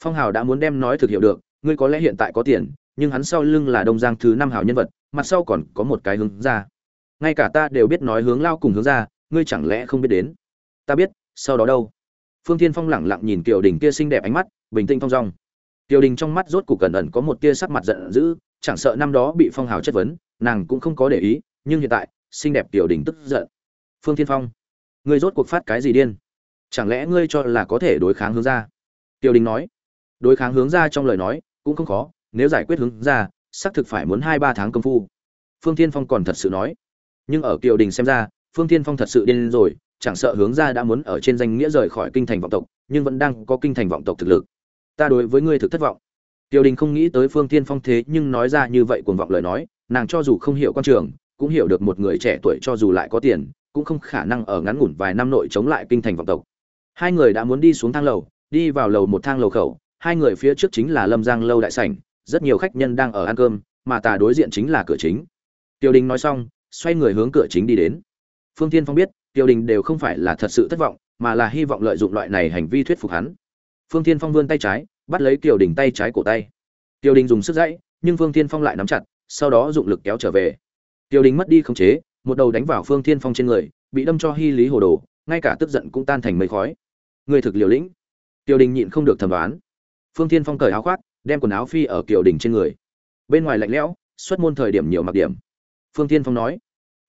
Phong hào đã muốn đem nói thực hiệu được, ngươi có lẽ hiện tại có tiền, nhưng hắn sau lưng là đông giang thứ năm hào nhân vật, mặt sau còn có một cái hướng ra. Ngay cả ta đều biết nói hướng lao cùng hướng ra, ngươi chẳng lẽ không biết đến? Ta biết, sau đó đâu? Phương thiên phong lẳng lặng nhìn kiều đình kia xinh đẹp ánh mắt, bình tĩnh thong dong. Tiêu đình trong mắt rốt cục cẩn ẩn có một tia sắc mặt giận dữ, chẳng sợ năm đó bị phong hào chất vấn, nàng cũng không có để ý, nhưng hiện tại, xinh đẹp tiểu đình tức giận. Phương thiên phong, ngươi rốt cuộc phát cái gì điên? Chẳng lẽ ngươi cho là có thể đối kháng hướng ra tiểu đình nói. Đối kháng hướng ra trong lời nói, cũng không khó, nếu giải quyết hướng ra xác thực phải muốn hai ba tháng công phu. Phương thiên phong còn thật sự nói. Nhưng ở kiều đình xem ra, phương thiên phong thật sự điên rồi, chẳng sợ hướng ra đã muốn ở trên danh nghĩa rời khỏi kinh thành vọng tộc, nhưng vẫn đang có kinh thành vọng tộc thực lực ta đối với ngươi thực thất vọng Tiêu Đình không nghĩ tới Phương Thiên Phong thế nhưng nói ra như vậy cuồng vọng lời nói, nàng cho dù không hiểu quan trường, cũng hiểu được một người trẻ tuổi cho dù lại có tiền, cũng không khả năng ở ngắn ngủn vài năm nội chống lại kinh thành vọng tộc. Hai người đã muốn đi xuống thang lầu, đi vào lầu một thang lầu khẩu, hai người phía trước chính là Lâm Giang lâu đại sảnh, rất nhiều khách nhân đang ở ăn cơm, mà tà đối diện chính là cửa chính. Tiêu Đình nói xong, xoay người hướng cửa chính đi đến. Phương Thiên Phong biết, Tiêu Đình đều không phải là thật sự thất vọng, mà là hy vọng lợi dụng loại này hành vi thuyết phục hắn. Phương Thiên Phong vươn tay trái, bắt lấy Kiều Đình tay trái cổ tay. Kiều Đình dùng sức dãy, nhưng Phương Thiên Phong lại nắm chặt, sau đó dụng lực kéo trở về. Tiêu đình mất đi khống chế một đầu đánh vào phương thiên phong trên người bị đâm cho hy lý hồ đồ ngay cả tức giận cũng tan thành mây khói. Người thực liều lĩnh. Tiêu đình nhịn không được thẩm đoán. Phương thiên phong cởi áo khoác đem quần áo phi ở kiều đình trên người. Bên ngoài lạnh lẽo xuất môn thời điểm nhiều mặc điểm. Phương thiên phong nói.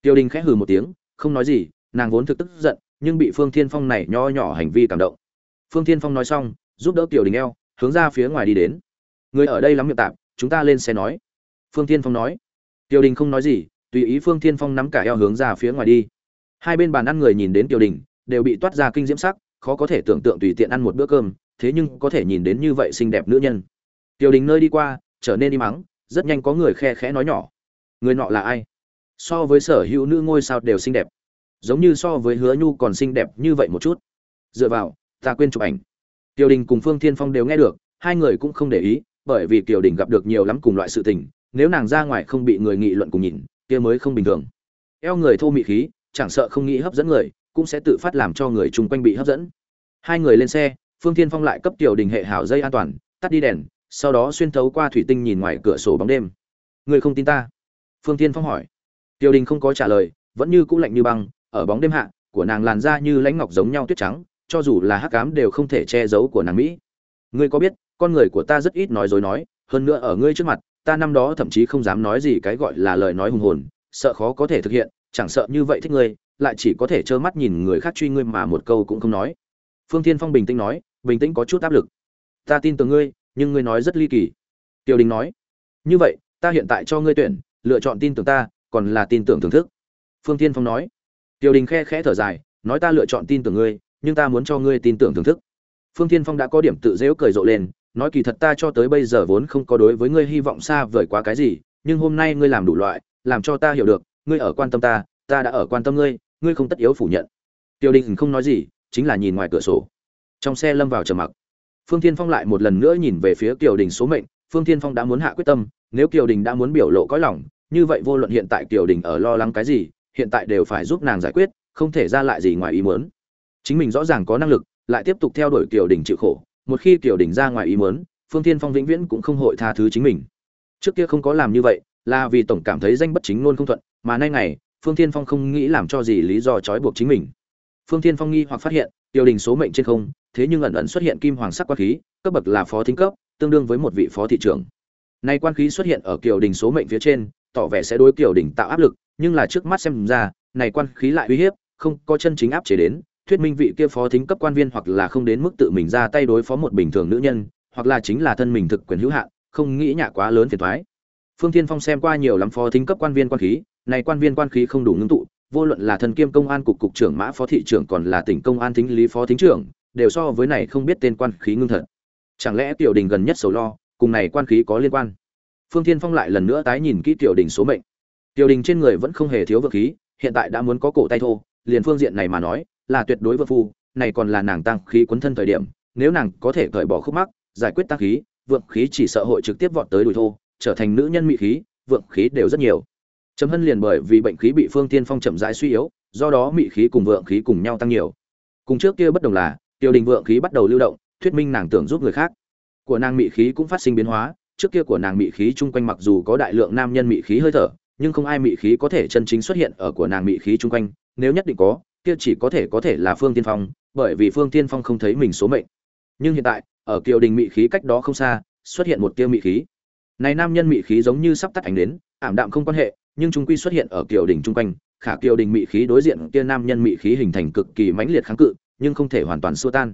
Tiêu đình khẽ hừ một tiếng không nói gì nàng vốn thực tức giận nhưng bị phương thiên phong này nho nhỏ hành vi cảm động. Phương thiên phong nói xong giúp đỡ Tiểu đình eo, hướng ra phía ngoài đi đến. Người ở đây lắm miệng tạm chúng ta lên xe nói. Phương thiên phong nói. Tiểu đình không nói gì, tùy ý phương thiên phong nắm cả eo hướng ra phía ngoài đi. Hai bên bàn ăn người nhìn đến Tiểu đình, đều bị toát ra kinh diễm sắc, khó có thể tưởng tượng tùy tiện ăn một bữa cơm, thế nhưng có thể nhìn đến như vậy xinh đẹp nữ nhân. Tiểu đình nơi đi qua, trở nên đi mắng rất nhanh có người khe khẽ nói nhỏ. Người nọ là ai? So với sở hữu nữ ngôi sao đều xinh đẹp. Giống như so với hứa nhu còn xinh đẹp như vậy một chút. Dựa vào, ta quên chụp ảnh tiêu đình cùng phương thiên phong đều nghe được, hai người cũng không để ý, bởi vì kiều đình gặp được nhiều lắm cùng loại sự tình, nếu nàng ra ngoài không bị người nghị luận cùng nhìn, kia mới không bình thường. Eo người thô mị khí, chẳng sợ không nghĩ hấp dẫn người, cũng sẽ tự phát làm cho người chung quanh bị hấp dẫn. Hai người lên xe, phương thiên phong lại cấp Kiều đình hệ hảo dây an toàn, tắt đi đèn, sau đó xuyên thấu qua thủy tinh nhìn ngoài cửa sổ bóng đêm. Người không tin ta? Phương thiên phong hỏi. Kiều đình không có trả lời, vẫn như cũ lạnh như băng, ở bóng đêm hạ, của nàng làn da như lãnh ngọc giống nhau tuyết trắng cho dù là hắc ám đều không thể che giấu của nàng mỹ. Ngươi có biết, con người của ta rất ít nói dối nói, hơn nữa ở ngươi trước mặt, ta năm đó thậm chí không dám nói gì cái gọi là lời nói hùng hồn, sợ khó có thể thực hiện, chẳng sợ như vậy thích ngươi, lại chỉ có thể trơ mắt nhìn người khác truy ngươi mà một câu cũng không nói. Phương thiên phong bình tĩnh nói, bình tĩnh có chút áp lực. Ta tin tưởng ngươi, nhưng ngươi nói rất ly kỳ. Tiểu đình nói, như vậy, ta hiện tại cho ngươi tuyển, lựa chọn tin tưởng ta, còn là tin tưởng thưởng thức. Phương thiên phong nói. Tiểu đình khe khẽ thở dài, nói ta lựa chọn tin tưởng ngươi nhưng ta muốn cho ngươi tin tưởng thưởng thức. Phương thiên phong đã có điểm tự dễu cười rộ lên, nói kỳ thật ta cho tới bây giờ vốn không có đối với ngươi hy vọng xa vời quá cái gì, nhưng hôm nay ngươi làm đủ loại, làm cho ta hiểu được, ngươi ở quan tâm ta ta đã ở quan tâm ngươi ngươi không tất yếu phủ nhận. Tiêu đình không nói gì, chính là nhìn ngoài cửa sổ. Trong xe lâm vào trầm mặc. Phương thiên phong lại một lần nữa nhìn về phía kiều đình số mệnh, phương thiên phong đã muốn hạ quyết tâm, nếu kiều đình đã muốn biểu lộ cõi lòng, như vậy vô luận hiện tại kiều đình ở lo lắng cái gì, hiện tại đều phải giúp nàng giải quyết, không thể ra lại gì ngoài ý muốn chính mình rõ ràng có năng lực, lại tiếp tục theo đuổi kiều đình chịu khổ. Một khi kiều đình ra ngoài ý muốn, phương thiên phong vĩnh viễn cũng không hội tha thứ chính mình. Trước kia không có làm như vậy, là vì tổng cảm thấy danh bất chính luôn không thuận, mà nay ngày, phương thiên phong không nghĩ làm cho gì lý do trói buộc chính mình. Phương thiên phong nghi hoặc phát hiện, kiều đình số mệnh trên không, thế nhưng ẩn ẩn xuất hiện kim hoàng sắc quan khí, cấp bậc là phó thính cấp, tương đương với một vị phó thị trưởng. Nay quan khí xuất hiện ở kiều đình số mệnh phía trên, tỏ vẻ sẽ đối kiều đình tạo áp lực, nhưng là trước mắt xem ra, này quan khí lại uy hiếp, không có chân chính áp chế đến thuyết minh vị kia phó thính cấp quan viên hoặc là không đến mức tự mình ra tay đối phó một bình thường nữ nhân, hoặc là chính là thân mình thực quyền hữu hạn, không nghĩ nhạ quá lớn phiền thoái phương thiên phong xem qua nhiều lắm phó thính cấp quan viên quan khí, này quan viên quan khí không đủ ngưng tụ, vô luận là thần kiêm công an cục cục trưởng mã phó thị trưởng còn là tỉnh công an thính lý phó thính trưởng, đều so với này không biết tên quan khí ngưng thật. Chẳng lẽ tiểu đình gần nhất sầu lo, cùng này quan khí có liên quan? Phương thiên phong lại lần nữa tái nhìn kỹ tiểu đình số mệnh. Tiểu đình trên người vẫn không hề thiếu vượng khí, hiện tại đã muốn có cổ tay thô, liền phương diện này mà nói là tuyệt đối vợ phu, này còn là nàng tăng khí quấn thân thời điểm, nếu nàng có thể cởi bỏ khúc mắc, giải quyết tăng khí, vượng khí chỉ sợ hội trực tiếp vọt tới đùi thô, trở thành nữ nhân mị khí, vượng khí đều rất nhiều. Chấm hân liền bởi vì bệnh khí bị phương tiên phong chậm rãi suy yếu, do đó mị khí cùng vượng khí cùng nhau tăng nhiều. Cùng trước kia bất đồng là Tiểu đình vượng khí bắt đầu lưu động, thuyết minh nàng tưởng giúp người khác. Của nàng mị khí cũng phát sinh biến hóa, trước kia của nàng mị khí chung quanh mặc dù có đại lượng nam nhân mị khí hơi thở, nhưng không ai mị khí có thể chân chính xuất hiện ở của nàng mị khí chung quanh, nếu nhất định có kia chỉ có thể có thể là phương tiên phong, bởi vì phương tiên phong không thấy mình số mệnh. Nhưng hiện tại, ở kiều đình mị khí cách đó không xa, xuất hiện một tiêu mị khí. Này nam nhân mị khí giống như sắp tắt ảnh đến, ảm đạm không quan hệ, nhưng chúng quy xuất hiện ở kiều đình Trung quanh. Khả kiều đình mị khí đối diện kia nam nhân mị khí hình thành cực kỳ mãnh liệt kháng cự, nhưng không thể hoàn toàn xua tan.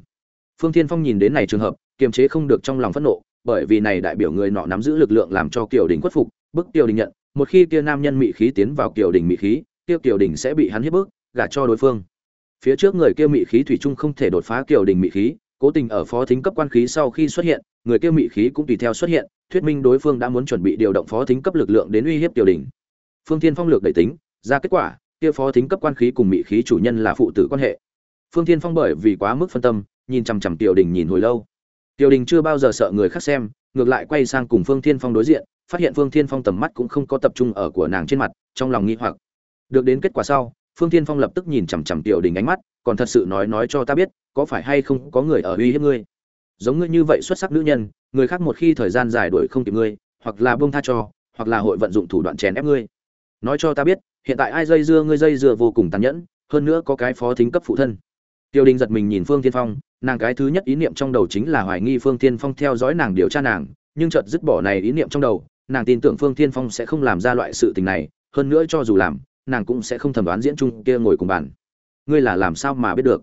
Phương tiên phong nhìn đến này trường hợp, kiềm chế không được trong lòng phẫn nộ, bởi vì này đại biểu người nọ nắm giữ lực lượng làm cho kiều đình khuất phục, bức kiều đình nhận. Một khi kia nam nhân mị khí tiến vào kiều đình mị khí, kia kiều đình sẽ bị hắn hiếp bức gả cho đối phương. Phía trước người kia mị khí thủy chung không thể đột phá kiểu đình mị khí, cố tình ở phó thính cấp quan khí sau khi xuất hiện, người kia mị khí cũng tùy theo xuất hiện, thuyết minh đối phương đã muốn chuẩn bị điều động phó thính cấp lực lượng đến uy hiếp tiểu đình. Phương thiên phong lược đẩy tính, ra kết quả, kia phó thính cấp quan khí cùng mị khí chủ nhân là phụ tử quan hệ. Phương thiên phong bởi vì quá mức phân tâm, nhìn chằm chằm tiểu đình nhìn hồi lâu. Tiểu đình chưa bao giờ sợ người khác xem, ngược lại quay sang cùng phương thiên phong đối diện, phát hiện phương thiên phong tầm mắt cũng không có tập trung ở của nàng trên mặt, trong lòng nghi hoặc. Được đến kết quả sau phương Thiên phong lập tức nhìn chằm chằm tiểu đình ánh mắt, còn thật sự nói nói cho ta biết, có phải hay không có người ở uy hiếp ngươi? Giống ngươi như vậy xuất sắc nữ nhân, người khác một khi thời gian dài đuổi không kịp ngươi, hoặc là buông tha cho, hoặc là hội vận dụng thủ đoạn chèn ép ngươi. Nói cho ta biết, hiện tại ai dây dưa ngươi dây dưa vô cùng tàn nhẫn, hơn nữa có cái phó thính cấp phụ thân. Tiêu đình giật mình nhìn phương tiên phong, nàng cái thứ nhất ý niệm trong đầu chính là hoài nghi phương tiên phong theo dõi nàng điều tra nàng, nhưng chợt dứt bỏ này ý niệm trong đầu, nàng tin tưởng phương tiên phong sẽ không làm ra loại sự tình này, hơn nữa cho dù làm nàng cũng sẽ không thẩm đoán diễn chung kia ngồi cùng bàn. Ngươi là làm sao mà biết được?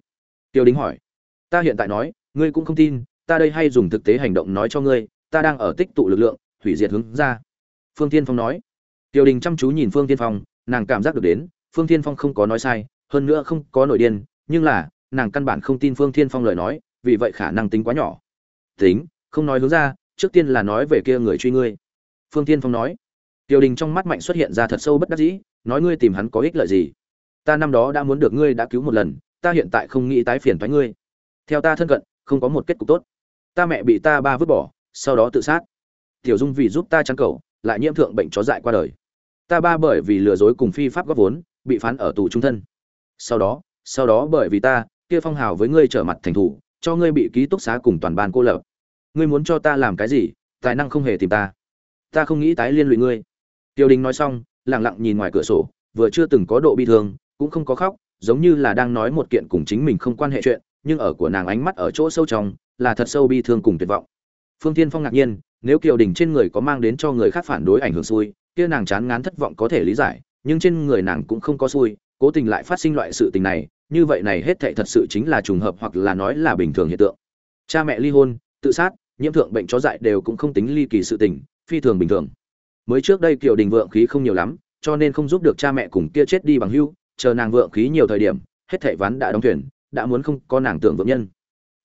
Tiêu đính hỏi. Ta hiện tại nói, ngươi cũng không tin, ta đây hay dùng thực tế hành động nói cho ngươi, ta đang ở tích tụ lực lượng, hủy diệt hướng ra. Phương tiên phong nói. Tiêu đình chăm chú nhìn phương tiên phong, nàng cảm giác được đến, phương tiên phong không có nói sai, hơn nữa không có nổi điên, nhưng là, nàng căn bản không tin phương tiên phong lời nói, vì vậy khả năng tính quá nhỏ. Tính, không nói hướng ra, trước tiên là nói về kia người truy ngươi. Phương tiên phong nói tiêu đình trong mắt mạnh xuất hiện ra thật sâu bất đắc dĩ, nói ngươi tìm hắn có ích lợi gì? Ta năm đó đã muốn được ngươi đã cứu một lần, ta hiện tại không nghĩ tái phiền toái ngươi. Theo ta thân cận, không có một kết cục tốt. Ta mẹ bị ta ba vứt bỏ, sau đó tự sát. Tiểu dung vì giúp ta chăn cầu, lại nhiễm thượng bệnh chó dại qua đời. Ta ba bởi vì lừa dối cùng phi pháp góp vốn, bị phán ở tù trung thân. Sau đó sau đó bởi vì ta, kia phong hào với ngươi trở mặt thành thủ, cho ngươi bị ký túc xá cùng toàn ban cô lập. Ngươi muốn cho ta làm cái gì? Tài năng không hề tìm ta. Ta không nghĩ tái liên lụy ngươi tiêu đình nói xong lẳng lặng nhìn ngoài cửa sổ, vừa chưa từng có độ bi thương, cũng không có khóc, giống như là đang nói một kiện cùng chính mình không quan hệ chuyện, nhưng ở của nàng ánh mắt ở chỗ sâu trong, là thật sâu bi thương cùng tuyệt vọng. Phương tiên phong ngạc nhiên, nếu kiều đình trên người có mang đến cho người khác phản đối ảnh hưởng xui, kia nàng chán ngán thất vọng có thể lý giải, nhưng trên người nàng cũng không có xui, cố tình lại phát sinh loại sự tình này, như vậy này hết thệ thật sự chính là trùng hợp hoặc là nói là bình thường hiện tượng. Cha mẹ ly hôn, tự sát, nhiễm thượng bệnh chó dại đều cũng không tính ly kỳ sự tình, phi thường bình thường mới trước đây kiều đình vượng khí không nhiều lắm, cho nên không giúp được cha mẹ cùng kia chết đi bằng hưu, chờ nàng vượng khí nhiều thời điểm, hết thảy ván đã đóng thuyền, đã muốn không có nàng tưởng vượng nhân.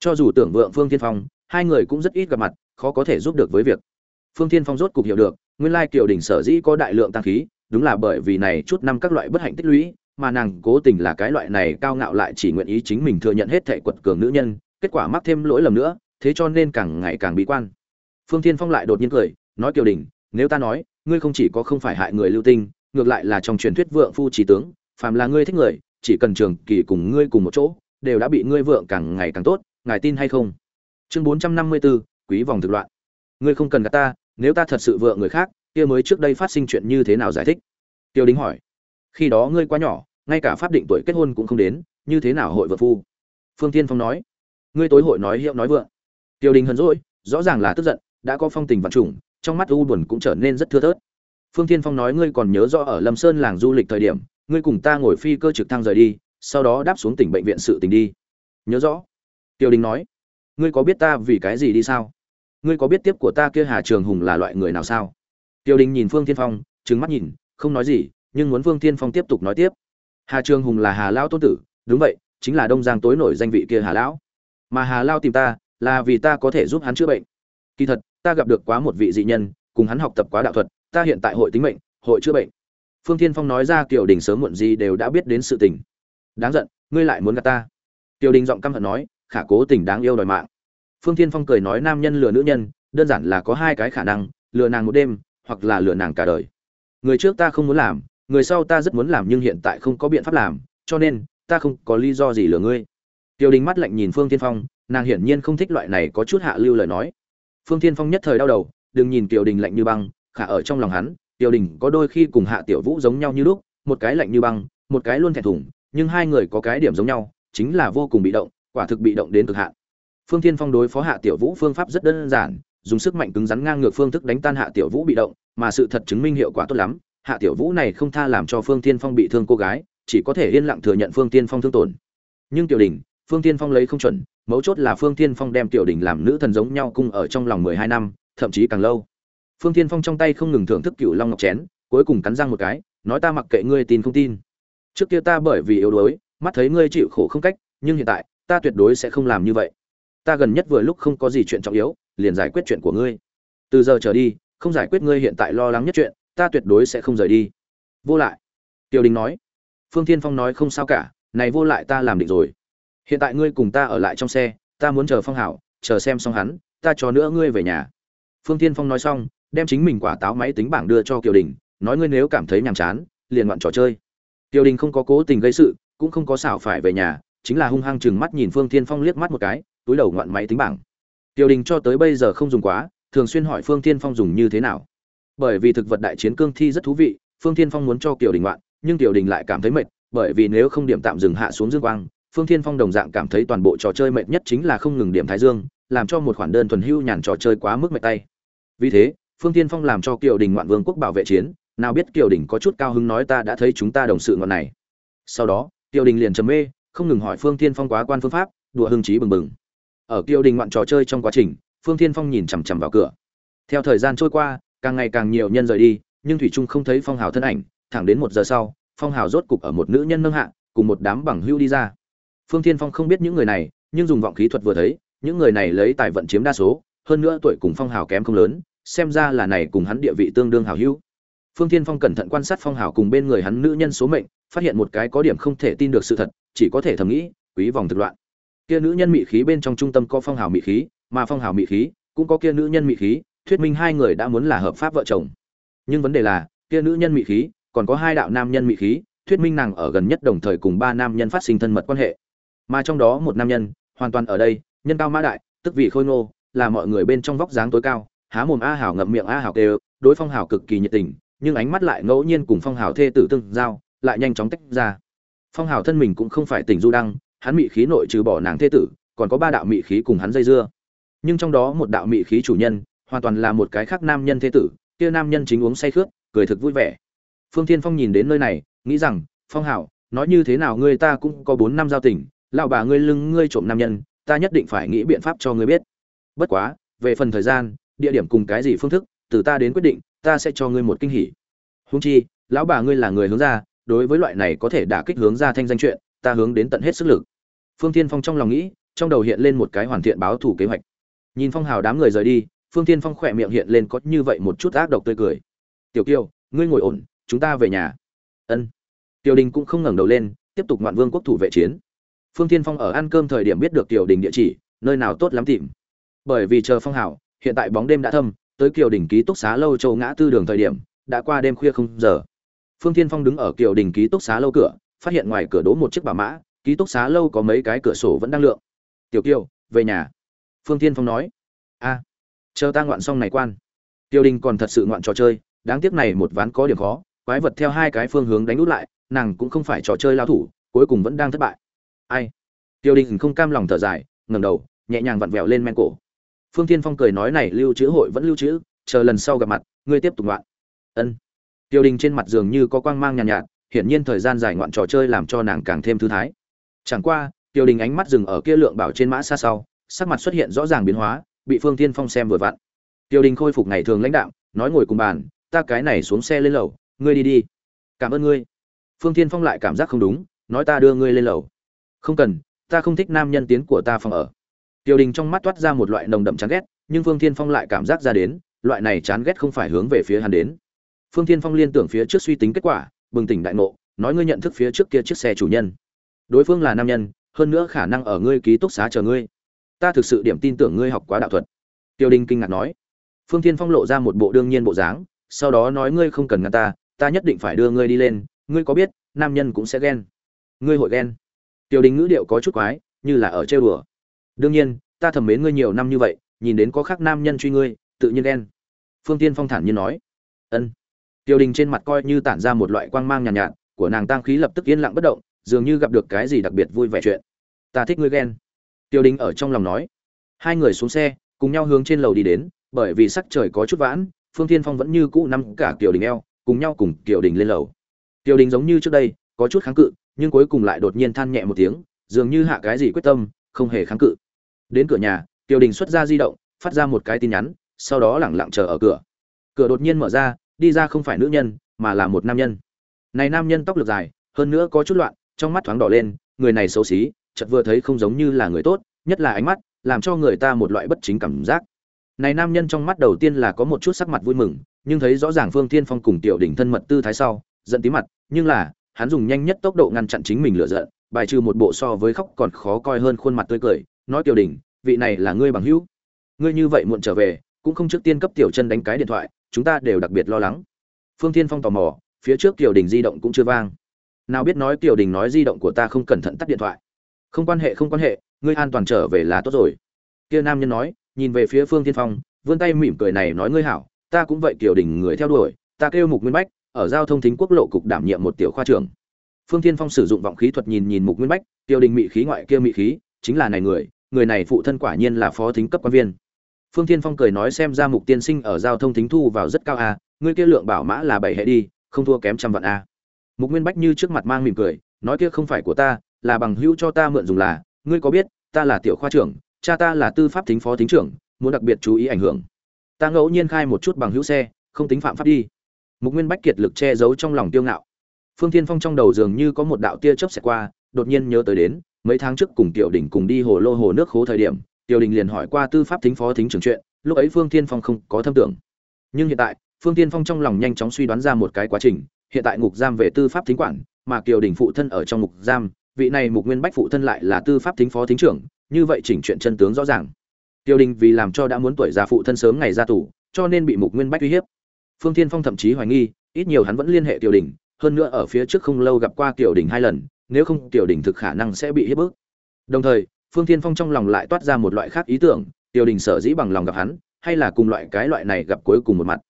Cho dù tưởng vượng phương tiên phong, hai người cũng rất ít gặp mặt, khó có thể giúp được với việc. Phương tiên phong rốt cục hiểu được, nguyên lai kiều đình sở dĩ có đại lượng tăng khí, đúng là bởi vì này chút năm các loại bất hạnh tích lũy, mà nàng cố tình là cái loại này cao ngạo lại chỉ nguyện ý chính mình thừa nhận hết thảy quật cường nữ nhân, kết quả mắc thêm lỗi lầm nữa, thế cho nên càng ngày càng bí quan. Phương tiên phong lại đột nhiên cười, nói, kiều đình, nếu ta nói ngươi không chỉ có không phải hại người lưu tinh ngược lại là trong truyền thuyết vượng phu trí tướng phàm là ngươi thích người chỉ cần trường kỳ cùng ngươi cùng một chỗ đều đã bị ngươi vượng càng ngày càng tốt ngài tin hay không? Chương bốn trăm năm mươi 454, quý vòng thực loạn. Ngươi không cần gạt ta nếu ta thật sự vượng người khác kia mới trước đây phát sinh chuyện như thế nào giải thích? Tiêu đính hỏi. Khi đó ngươi quá nhỏ ngay cả pháp định tuổi kết hôn cũng không đến như thế nào hội vợ phu? Phương tiên phong nói. Ngươi tối hội nói hiệu nói vượng. Tiêu đình hờn dỗi rõ ràng là tức giận đã có phong tình vạn trùng trong mắt u buồn cũng trở nên rất thưa thớt. Phương Thiên phong nói, ngươi còn nhớ rõ ở lâm sơn làng du lịch thời điểm, ngươi cùng ta ngồi phi cơ trực thăng rời đi, sau đó đáp xuống tỉnh bệnh viện sự tình đi. Nhớ rõ. Tiêu đình nói, ngươi có biết ta vì cái gì đi sao? Ngươi có biết tiếp của ta kia hà trường hùng là loại người nào sao? Tiêu đình nhìn phương Thiên phong, trừng mắt nhìn, không nói gì, nhưng muốn phương Thiên phong tiếp tục nói tiếp. Hà trường hùng là hà Lão tôn tử, đúng vậy, chính là đông giang tối nổi danh vị kia hà lão. Mà hà lao tìm ta là vì ta có thể giúp hắn chữa bệnh. Kỳ thật ta gặp được quá một vị dị nhân, cùng hắn học tập quá đạo thuật, ta hiện tại hội tính mệnh, hội chữa bệnh. Phương thiên phong nói ra tiểu đình sớm muộn gì đều đã biết đến sự tình. Đáng giận, ngươi lại muốn gạt ta. Tiểu đình giọng căm hận nói, khả cố tình đáng yêu đòi mạng. Phương thiên phong cười nói nam nhân lừa nữ nhân, đơn giản là có hai cái khả năng, lừa nàng một đêm, hoặc là lừa nàng cả đời. Người trước ta không muốn làm, người sau ta rất muốn làm nhưng hiện tại không có biện pháp làm, cho nên, ta không có lý do gì lừa ngươi. Tiêu đình mắt lạnh nhìn phương Thiên phong, nàng hiển nhiên không thích loại này có chút hạ lưu lời nói phương Thiên phong nhất thời đau đầu, đừng nhìn tiểu đình lạnh như băng, khả ở trong lòng hắn, tiểu đình có đôi khi cùng hạ tiểu vũ giống nhau như lúc, một cái lạnh như băng, một cái luôn thẹn thùng, nhưng hai người có cái điểm giống nhau, chính là vô cùng bị động, quả thực bị động đến cực hạn. Phương Thiên phong đối phó hạ tiểu vũ phương pháp rất đơn giản, dùng sức mạnh cứng rắn ngang ngược phương thức đánh tan hạ tiểu vũ bị động, mà sự thật chứng minh hiệu quả tốt lắm, hạ tiểu vũ này không tha làm cho phương Thiên phong bị thương cô gái, chỉ có thể yên lặng thừa nhận phương tiên phong thương tổn. Nhưng tiểu đình phương tiên phong lấy không chuẩn, mấu chốt là phương tiên phong đem tiểu đình làm nữ thần giống nhau cung ở trong lòng mười hai năm, thậm chí càng lâu. Phương tiên phong trong tay không ngừng thưởng thức cựu long ngọc chén, cuối cùng cắn răng một cái, nói ta mặc kệ ngươi tin không tin. Trước kia ta bởi vì yếu đuối, mắt thấy ngươi chịu khổ không cách, nhưng hiện tại, ta tuyệt đối sẽ không làm như vậy. Ta gần nhất vừa lúc không có gì chuyện trọng yếu, liền giải quyết chuyện của ngươi. Từ giờ trở đi, không giải quyết ngươi hiện tại lo lắng nhất chuyện, ta tuyệt đối sẽ không rời đi. Vô lại. Tiểu đình nói. Phương tiên phong nói không sao cả, này vô lại ta làm định rồi hiện tại ngươi cùng ta ở lại trong xe, ta muốn chờ phong hảo, chờ xem xong hắn, ta cho nữa ngươi về nhà. Phương tiên phong nói xong, đem chính mình quả táo máy tính bảng đưa cho kiều đình, nói ngươi nếu cảm thấy nhàm chán, liền ngoạn trò chơi. Kiều đình không có cố tình gây sự, cũng không có xảo phải về nhà, chính là hung hăng chừng mắt nhìn phương tiên phong liếc mắt một cái, túi đầu ngoạn máy tính bảng. Kiều đình cho tới bây giờ không dùng quá, thường xuyên hỏi phương tiên phong dùng như thế nào. Bởi vì thực vật đại chiến cương thi rất thú vị, phương thiên phong muốn cho kiều đình ngoạn, nhưng kiều đình lại cảm thấy mệt, bởi vì nếu không điểm tạm dừng hạ xuống dương quang phương thiên phong đồng dạng cảm thấy toàn bộ trò chơi mệt nhất chính là không ngừng điểm thái dương, làm cho một khoản đơn thuần hưu nhàn trò chơi quá mức mệt tay. Vì thế, phương thiên phong làm cho kiều đình ngoạn vương quốc bảo vệ chiến, nào biết kiều đình có chút cao hứng nói ta đã thấy chúng ta đồng sự ngọn này. Sau đó, kiều đình liền trầm mê, không ngừng hỏi phương thiên phong quá quan phương pháp, đùa hưng trí bừng bừng. Ở kiều đình ngoạn trò chơi trong quá trình, phương thiên phong nhìn chằm chằm vào cửa. Theo thời gian trôi qua, càng ngày càng nhiều nhân rời đi, nhưng thủy trung không thấy phong hào thân ảnh, thẳng đến một giờ sau, phong hào rốt cục ở một nữ nhân nâng hạ, cùng một đám bằng hưu đi ra phương thiên phong không biết những người này, nhưng dùng vọng khí thuật vừa thấy, những người này lấy tài vận chiếm đa số, hơn nữa tuổi cùng phong hào kém không lớn, xem ra là này cùng hắn địa vị tương đương hào hữu. Phương thiên phong cẩn thận quan sát phong hào cùng bên người hắn nữ nhân số mệnh, phát hiện một cái có điểm không thể tin được sự thật, chỉ có thể thầm nghĩ, quý vòng thực loạn. Kia nữ nhân mị khí bên trong trung tâm có phong hào mị khí, mà phong hào mị khí, cũng có kia nữ nhân mị khí, thuyết minh hai người đã muốn là hợp pháp vợ chồng. Nhưng vấn đề là, kia nữ nhân mị khí, còn có hai đạo nam nhân mị khí, thuyết minh nàng ở gần nhất đồng thời cùng ba nam nhân phát sinh thân mật quan hệ mà trong đó một nam nhân, hoàn toàn ở đây, nhân cao mã đại, tức vị khôi ngô, là mọi người bên trong vóc dáng tối cao, há mồm a hảo ngậm miệng a hảo kêu, đối phong hảo cực kỳ nhiệt tình, nhưng ánh mắt lại ngẫu nhiên cùng phong hảo thê tử tương giao, lại nhanh chóng tách ra. Phong hảo thân mình cũng không phải tình du đăng, hắn mị khí nội trừ bỏ nàng thê tử, còn có ba đạo mị khí cùng hắn dây dưa. Nhưng trong đó một đạo mị khí chủ nhân, hoàn toàn là một cái khác nam nhân thế tử, kia nam nhân chính uống say khướt, cười thực vui vẻ. Phương thiên phong nhìn đến nơi này, nghĩ rằng, phong hảo nói như thế nào ngươi ta cũng có bốn năm giao tình lão bà ngươi lưng ngươi trộm nam nhân, ta nhất định phải nghĩ biện pháp cho ngươi biết. Bất quá, về phần thời gian, địa điểm cùng cái gì phương thức, từ ta đến quyết định, ta sẽ cho ngươi một kinh hỉ. Húng chi, lão bà ngươi là người hướng ra đối với loại này có thể đả kích hướng ra thanh danh chuyện, ta hướng đến tận hết sức lực. Phương thiên phong trong lòng nghĩ, trong đầu hiện lên một cái hoàn thiện báo thủ kế hoạch. Nhìn phong hào đám người rời đi, phương tiên phong khỏe miệng hiện lên có như vậy một chút ác độc tươi cười. Tiểu kiều ngươi ngồi ổn, chúng ta về nhà. Ân. Tiểu đình cũng không ngẩng đầu lên, tiếp tục ngoạn vương quốc thủ vệ chiến phương tiên phong ở ăn cơm thời điểm biết được tiểu đình địa chỉ, nơi nào tốt lắm tìm. Bởi vì chờ phong hảo, hiện tại bóng đêm đã thâm, tới kiều đình ký túc xá lâu châu ngã tư đường thời điểm, đã qua đêm khuya không giờ. Phương tiên phong đứng ở kiều đình ký túc xá lâu cửa, phát hiện ngoài cửa đỗ một chiếc bà mã, ký túc xá lâu có mấy cái cửa sổ vẫn đang lượng. Tiểu kiều, về nhà. Phương tiên phong nói. A, chờ ta ngoạn xong này quan. Tiêu đình còn thật sự ngoạn trò chơi, đáng tiếc này một ván có điểm khó, quái vật theo hai cái phương hướng đánh út lại, nàng cũng không phải trò chơi lao thủ, cuối cùng vẫn đang thất bại ai? Tiêu đình không cam lòng thở dài ngẩng đầu nhẹ nhàng vặn vẹo lên men cổ. Phương tiên phong cười nói này lưu trữ hội vẫn lưu trữ chờ lần sau gặp mặt ngươi tiếp tục ngoạn. Ân. Tiêu đình trên mặt dường như có quang mang nhàn nhạt, nhạt hiển nhiên thời gian dài ngoạn trò chơi làm cho nàng càng thêm thư thái. Chẳng qua tiêu đình ánh mắt dừng ở kia lượng bảo trên mã xa sau sắc mặt xuất hiện rõ ràng biến hóa bị phương tiên phong xem vừa vặn. Tiêu đình khôi phục ngày thường lãnh đạo nói ngồi cùng bàn ta cái này xuống xe lên lầu ngươi đi đi. Cảm ơn ngươi. Phương tiên phong lại cảm giác không đúng nói ta đưa ngươi lên lầu không cần, ta không thích nam nhân tiến của ta phòng ở. Tiêu đình trong mắt toát ra một loại nồng đậm chán ghét, nhưng phương Thiên phong lại cảm giác ra đến, loại này chán ghét không phải hướng về phía hắn đến. Phương Thiên phong liên tưởng phía trước suy tính kết quả, bừng tỉnh đại ngộ, nói ngươi nhận thức phía trước kia chiếc xe chủ nhân. Đối phương là nam nhân, hơn nữa khả năng ở ngươi ký túc xá chờ ngươi. Ta thực sự điểm tin tưởng ngươi học quá đạo thuật. Tiêu đình kinh ngạc nói. Phương thiên phong lộ ra một bộ đương nhiên bộ dáng, sau đó nói ngươi không cần ngăn ta ta nhất định phải đưa ngươi đi lên, ngươi có biết, nam nhân cũng sẽ ghen. Ngươi hội ghen tiêu đình ngữ điệu có chút quái như là ở trêu đùa. Đương nhiên ta thầm mến ngươi nhiều năm như vậy nhìn đến có khác nam nhân truy ngươi tự nhiên ghen. Phương tiên phong thản nhiên nói. Ân. Tiêu đình trên mặt coi như tản ra một loại quang mang nhàn nhạt, nhạt của nàng tang khí lập tức yên lặng bất động dường như gặp được cái gì đặc biệt vui vẻ chuyện. Ta thích ngươi ghen. Tiêu đình ở trong lòng nói. Hai người xuống xe cùng nhau hướng trên lầu đi đến bởi vì sắc trời có chút vãn phương thiên phong vẫn như cũ nắm cả kiều đình eo cùng nhau cùng kiều đình lên lầu. Kiều đình giống như trước đây có chút kháng cự nhưng cuối cùng lại đột nhiên than nhẹ một tiếng dường như hạ cái gì quyết tâm không hề kháng cự. Đến cửa nhà tiểu đình xuất ra di động phát ra một cái tin nhắn sau đó lẳng lặng chờ ở cửa. Cửa đột nhiên mở ra đi ra không phải nữ nhân mà là một nam nhân. Này nam nhân tóc lược dài hơn nữa có chút loạn trong mắt thoáng đỏ lên người này xấu xí chợt vừa thấy không giống như là người tốt, nhất là ánh mắt, làm cho người ta một loại bất chính cảm giác. Này nam nhân trong mắt đầu tiên là có một chút sắc mặt vui mừng, nhưng thấy rõ ràng Phương Thiên Phong cùng Tiểu Đỉnh thân mật tư thái sau, giận tí mặt, nhưng là, hắn dùng nhanh nhất tốc độ ngăn chặn chính mình lựa giận, bài trừ một bộ so với khóc còn khó coi hơn khuôn mặt tươi cười, nói Tiểu Đỉnh, vị này là ngươi bằng hữu. Ngươi như vậy muộn trở về, cũng không trước tiên cấp Tiểu Chân đánh cái điện thoại, chúng ta đều đặc biệt lo lắng. Phương Thiên Phong tò mò, phía trước Tiểu Đỉnh di động cũng chưa vang. Nào biết nói Tiểu Đỉnh nói di động của ta không cẩn thận tắt điện thoại không quan hệ không quan hệ ngươi an toàn trở về là tốt rồi kia nam nhân nói nhìn về phía phương thiên phong vươn tay mỉm cười này nói ngươi hảo ta cũng vậy tiểu đình người theo đuổi ta kêu mục nguyên bách ở giao thông thính quốc lộ cục đảm nhiệm một tiểu khoa trưởng. Phương thiên phong sử dụng vọng khí thuật nhìn nhìn mục nguyên bách tiêu đình mị khí ngoại kia mị khí chính là này người người này phụ thân quả nhiên là phó thính cấp quan viên. Phương thiên phong cười nói xem ra mục tiên sinh ở giao thông thính thu vào rất cao a à, ngươi kia lượng bảo mã là bảy hệ đi không thua kém trăm vạn a à. mục nguyên bách như trước mặt mang mỉm cười nói kia không phải của ta là bằng hữu cho ta mượn dùng là ngươi có biết ta là tiểu khoa trưởng cha ta là tư pháp thính phó thính trưởng muốn đặc biệt chú ý ảnh hưởng. Ta ngẫu nhiên khai một chút bằng hữu xe không tính phạm pháp đi mục nguyên bách kiệt lực che giấu trong lòng tiêu ngạo. Phương thiên phong trong đầu dường như có một đạo tia chớp xẹt qua, đột nhiên nhớ tới đến, mấy tháng trước cùng tiểu đình cùng đi hồ lô hồ nước khố thời điểm, tiểu đình liền hỏi qua tư pháp thính phó thính trưởng chuyện, lúc ấy phương thiên phong không có thâm tưởng. Nhưng hiện tại, phương thiên phong trong lòng nhanh chóng suy đoán ra một cái quá trình, hiện tại ngục giam về tư pháp thính quản, mà kiều đình phụ thân ở trong ngục giam, vị này mục nguyên bách phụ thân lại là tư pháp thính phó thính trưởng, như vậy chỉnh chuyện chân tướng rõ ràng. Tiêu đình vì làm cho đã muốn tuổi già phụ thân sớm ngày ra tù, cho nên bị mục nguyên bách uy hiếp phương thiên phong thậm chí hoài nghi, ít nhiều hắn vẫn liên hệ tiểu đình, hơn nữa ở phía trước không lâu gặp qua tiểu đình hai lần, nếu không tiểu đình thực khả năng sẽ bị hiếp bức. Đồng thời, phương thiên phong trong lòng lại toát ra một loại khác ý tưởng, tiểu đình sở dĩ bằng lòng gặp hắn, hay là cùng loại cái loại này gặp cuối cùng một mặt.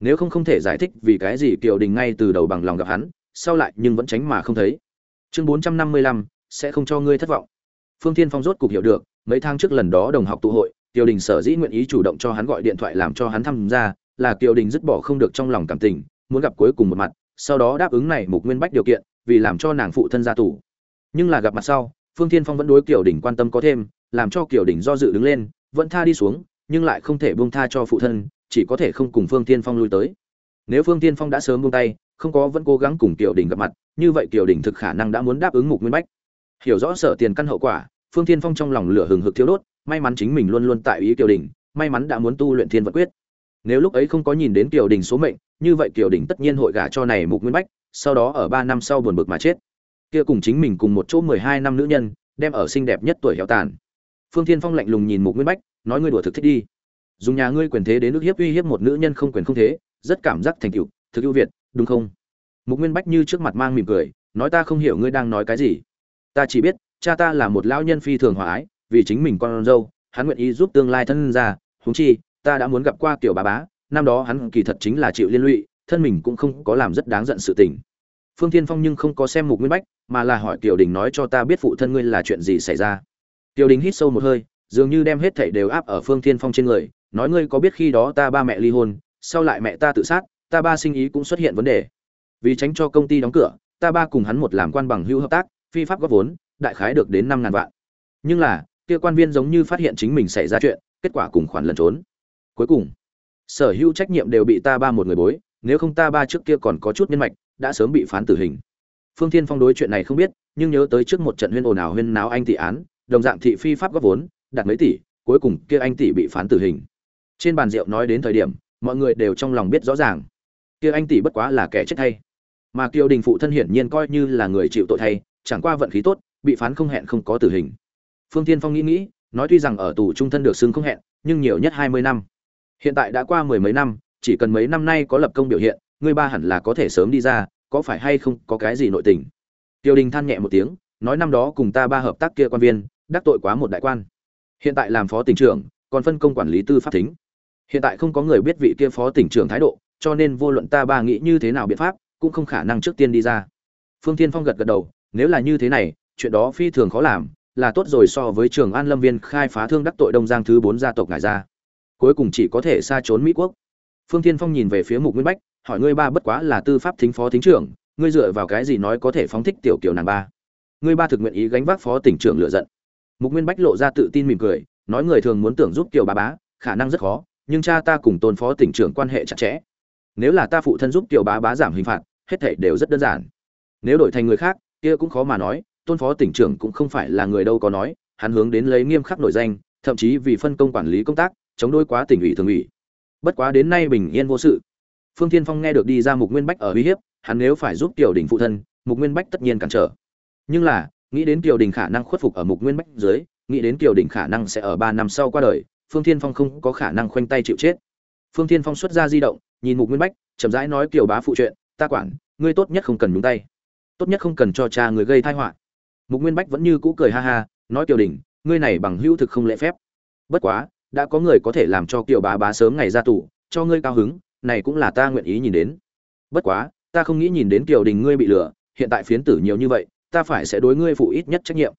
Nếu không không thể giải thích vì cái gì tiểu đình ngay từ đầu bằng lòng gặp hắn, sau lại nhưng vẫn tránh mà không thấy. Chương bốn trăm năm mươi lăm, sẽ không cho ngươi thất vọng. Phương thiên phong rốt cục hiểu được, mấy tháng trước lần đó đồng học tụ hội, tiểu đình sở dĩ nguyện ý chủ động cho hắn gọi điện thoại làm cho hắn tham gia là Kiều đình dứt bỏ không được trong lòng cảm tình, muốn gặp cuối cùng một mặt, sau đó đáp ứng này mục nguyên bách điều kiện, vì làm cho nàng phụ thân ra tù. Nhưng là gặp mặt sau, phương thiên phong vẫn đối Kiều đình quan tâm có thêm, làm cho Kiều đình do dự đứng lên, vẫn tha đi xuống, nhưng lại không thể buông tha cho phụ thân, chỉ có thể không cùng phương thiên phong lui tới. Nếu phương thiên phong đã sớm buông tay, không có vẫn cố gắng cùng Kiều đình gặp mặt, như vậy Kiều đình thực khả năng đã muốn đáp ứng mục nguyên bách. Hiểu rõ sở tiền căn hậu quả, phương thiên phong trong lòng lửa hừng hực thiếu đốt, may mắn chính mình luôn luôn tại ý Kiều đình, may mắn đã muốn tu luyện thiên vật quyết nếu lúc ấy không có nhìn đến kiều đình số mệnh, như vậy kiều đình tất nhiên hội gả cho này mục nguyên bách, sau đó ở ba năm sau buồn bực mà chết. Kia cùng chính mình cùng một chỗ mười hai năm nữ nhân, đem ở xinh đẹp nhất tuổi héo tàn. Phương thiên phong lạnh lùng nhìn mục nguyên bách, nói ngươi đùa thực thích đi. Dùng nhà ngươi quyền thế đến nước hiếp uy hiếp một nữ nhân không quyền không thế, rất cảm giác thành tựu, thực ưu việt, đúng không? Mục nguyên bách như trước mặt mang mỉm cười, nói ta không hiểu ngươi đang nói cái gì. Ta chỉ biết, cha ta là một lão nhân phi thường hòa ái, vì chính mình con dâu, hắn nguyện ý giúp tương lai thân ra, huống chi ta đã muốn gặp qua Tiểu bà bá, năm đó hắn kỳ thật chính là chịu liên lụy, thân mình cũng không có làm rất đáng giận sự tình. Phương tiên phong nhưng không có xem mục nguyên bách, mà là hỏi tiểu đình nói cho ta biết phụ thân ngươi là chuyện gì xảy ra. Tiểu đình hít sâu một hơi, dường như đem hết thảy đều áp ở phương tiên phong trên người, nói ngươi có biết khi đó ta ba mẹ ly hôn, sau lại mẹ ta tự sát, ta ba sinh ý cũng xuất hiện vấn đề. Vì tránh cho công ty đóng cửa, ta ba cùng hắn một làm quan bằng hữu hợp tác, phi pháp góp vốn, đại khái được đến năm ngàn vạn. Nhưng là, kia quan viên giống như phát hiện chính mình xảy ra chuyện, kết quả cùng khoản lẩn trốn cuối cùng, sở hữu trách nhiệm đều bị ta ba một người bối, nếu không ta ba trước kia còn có chút nhân mạch, đã sớm bị phán tử hình. Phương thiên phong đối chuyện này không biết, nhưng nhớ tới trước một trận huyên ồn ào huyên náo anh tỷ án, đồng dạng thị phi pháp góp vốn đạt mấy tỷ, cuối cùng kia anh tỷ bị phán tử hình. Trên bàn rượu nói đến thời điểm, mọi người đều trong lòng biết rõ ràng. Kia anh tỷ bất quá là kẻ chết thay. Mà kiều đình phụ thân hiển nhiên coi như là người chịu tội thay, chẳng qua vận khí tốt, bị phán không hẹn không có tử hình. Phương tiên phong nghĩ nghĩ, nói tuy rằng ở tù trung thân được xưng không hẹn, nhưng nhiều nhất hai mươi năm hiện tại đã qua mười mấy năm, chỉ cần mấy năm nay có lập công biểu hiện, ngươi ba hẳn là có thể sớm đi ra, có phải hay không có cái gì nội tình? Tiêu đình than nhẹ một tiếng, nói năm đó cùng ta ba hợp tác kia quan viên, đắc tội quá một đại quan. Hiện tại làm phó tỉnh trưởng, còn phân công quản lý tư pháp thính. Hiện tại không có người biết vị kia phó tỉnh trưởng thái độ, cho nên vô luận ta ba nghĩ như thế nào biện pháp, cũng không khả năng trước tiên đi ra. Phương tiên phong gật gật đầu, nếu là như thế này, chuyện đó phi thường khó làm, là tốt rồi so với trường an lâm viên khai phá thương đắc tội đông giang thứ bốn gia tộc ngài ra cuối cùng chỉ có thể xa trốn mỹ quốc. Phương tiên phong nhìn về phía mục nguyên bách, hỏi ngươi ba bất quá là tư pháp thính phó thính trưởng, ngươi dựa vào cái gì nói có thể phóng thích tiểu kiểu nàng ba? Ngươi ba thực nguyện ý gánh vác phó tỉnh trưởng lựa giận. Mục nguyên bách lộ ra tự tin mỉm cười, nói người thường muốn tưởng giúp tiểu bà bá, khả năng rất khó, nhưng cha ta cùng tôn phó tỉnh trưởng quan hệ chặt chẽ. Nếu là ta phụ thân giúp tiểu bá bá giảm hình phạt, hết thảy đều rất đơn giản. Nếu đổi thành người khác, kia cũng khó mà nói, tôn phó tỉnh trưởng cũng không phải là người đâu có nói, hắn hướng đến lấy nghiêm khắc nổi danh, thậm chí vì phân công quản lý công tác chống đối quá tỉnh ủy thường ủy. Bất quá đến nay bình yên vô sự. Phương thiên phong nghe được đi ra mục nguyên bách ở uy hiếp, hắn nếu phải giúp tiểu đình phụ thân, mục nguyên bách tất nhiên cản trở. Nhưng là, nghĩ đến tiểu đình khả năng khuất phục ở mục nguyên bách dưới, nghĩ đến tiểu đình khả năng sẽ ở ba năm sau qua đời, phương thiên phong không có khả năng khoanh tay chịu chết. Phương thiên phong xuất ra di động, nhìn mục nguyên bách, chậm rãi nói kiểu bá phụ chuyện, ta quản, ngươi tốt nhất không cần nhúng tay. Tốt nhất không cần cho cha người gây tai họa. Mục nguyên bách vẫn như cũ cười ha ha, nói, tiểu đình, ngươi này bằng hữu thực không lễ phép. Bất quá đã có người có thể làm cho kiều bá bá sớm ngày ra tù, cho ngươi cao hứng, này cũng là ta nguyện ý nhìn đến. Bất quá, ta không nghĩ nhìn đến kiều đình ngươi bị lừa, hiện tại phiến tử nhiều như vậy, ta phải sẽ đối ngươi phụ ít nhất trách nhiệm.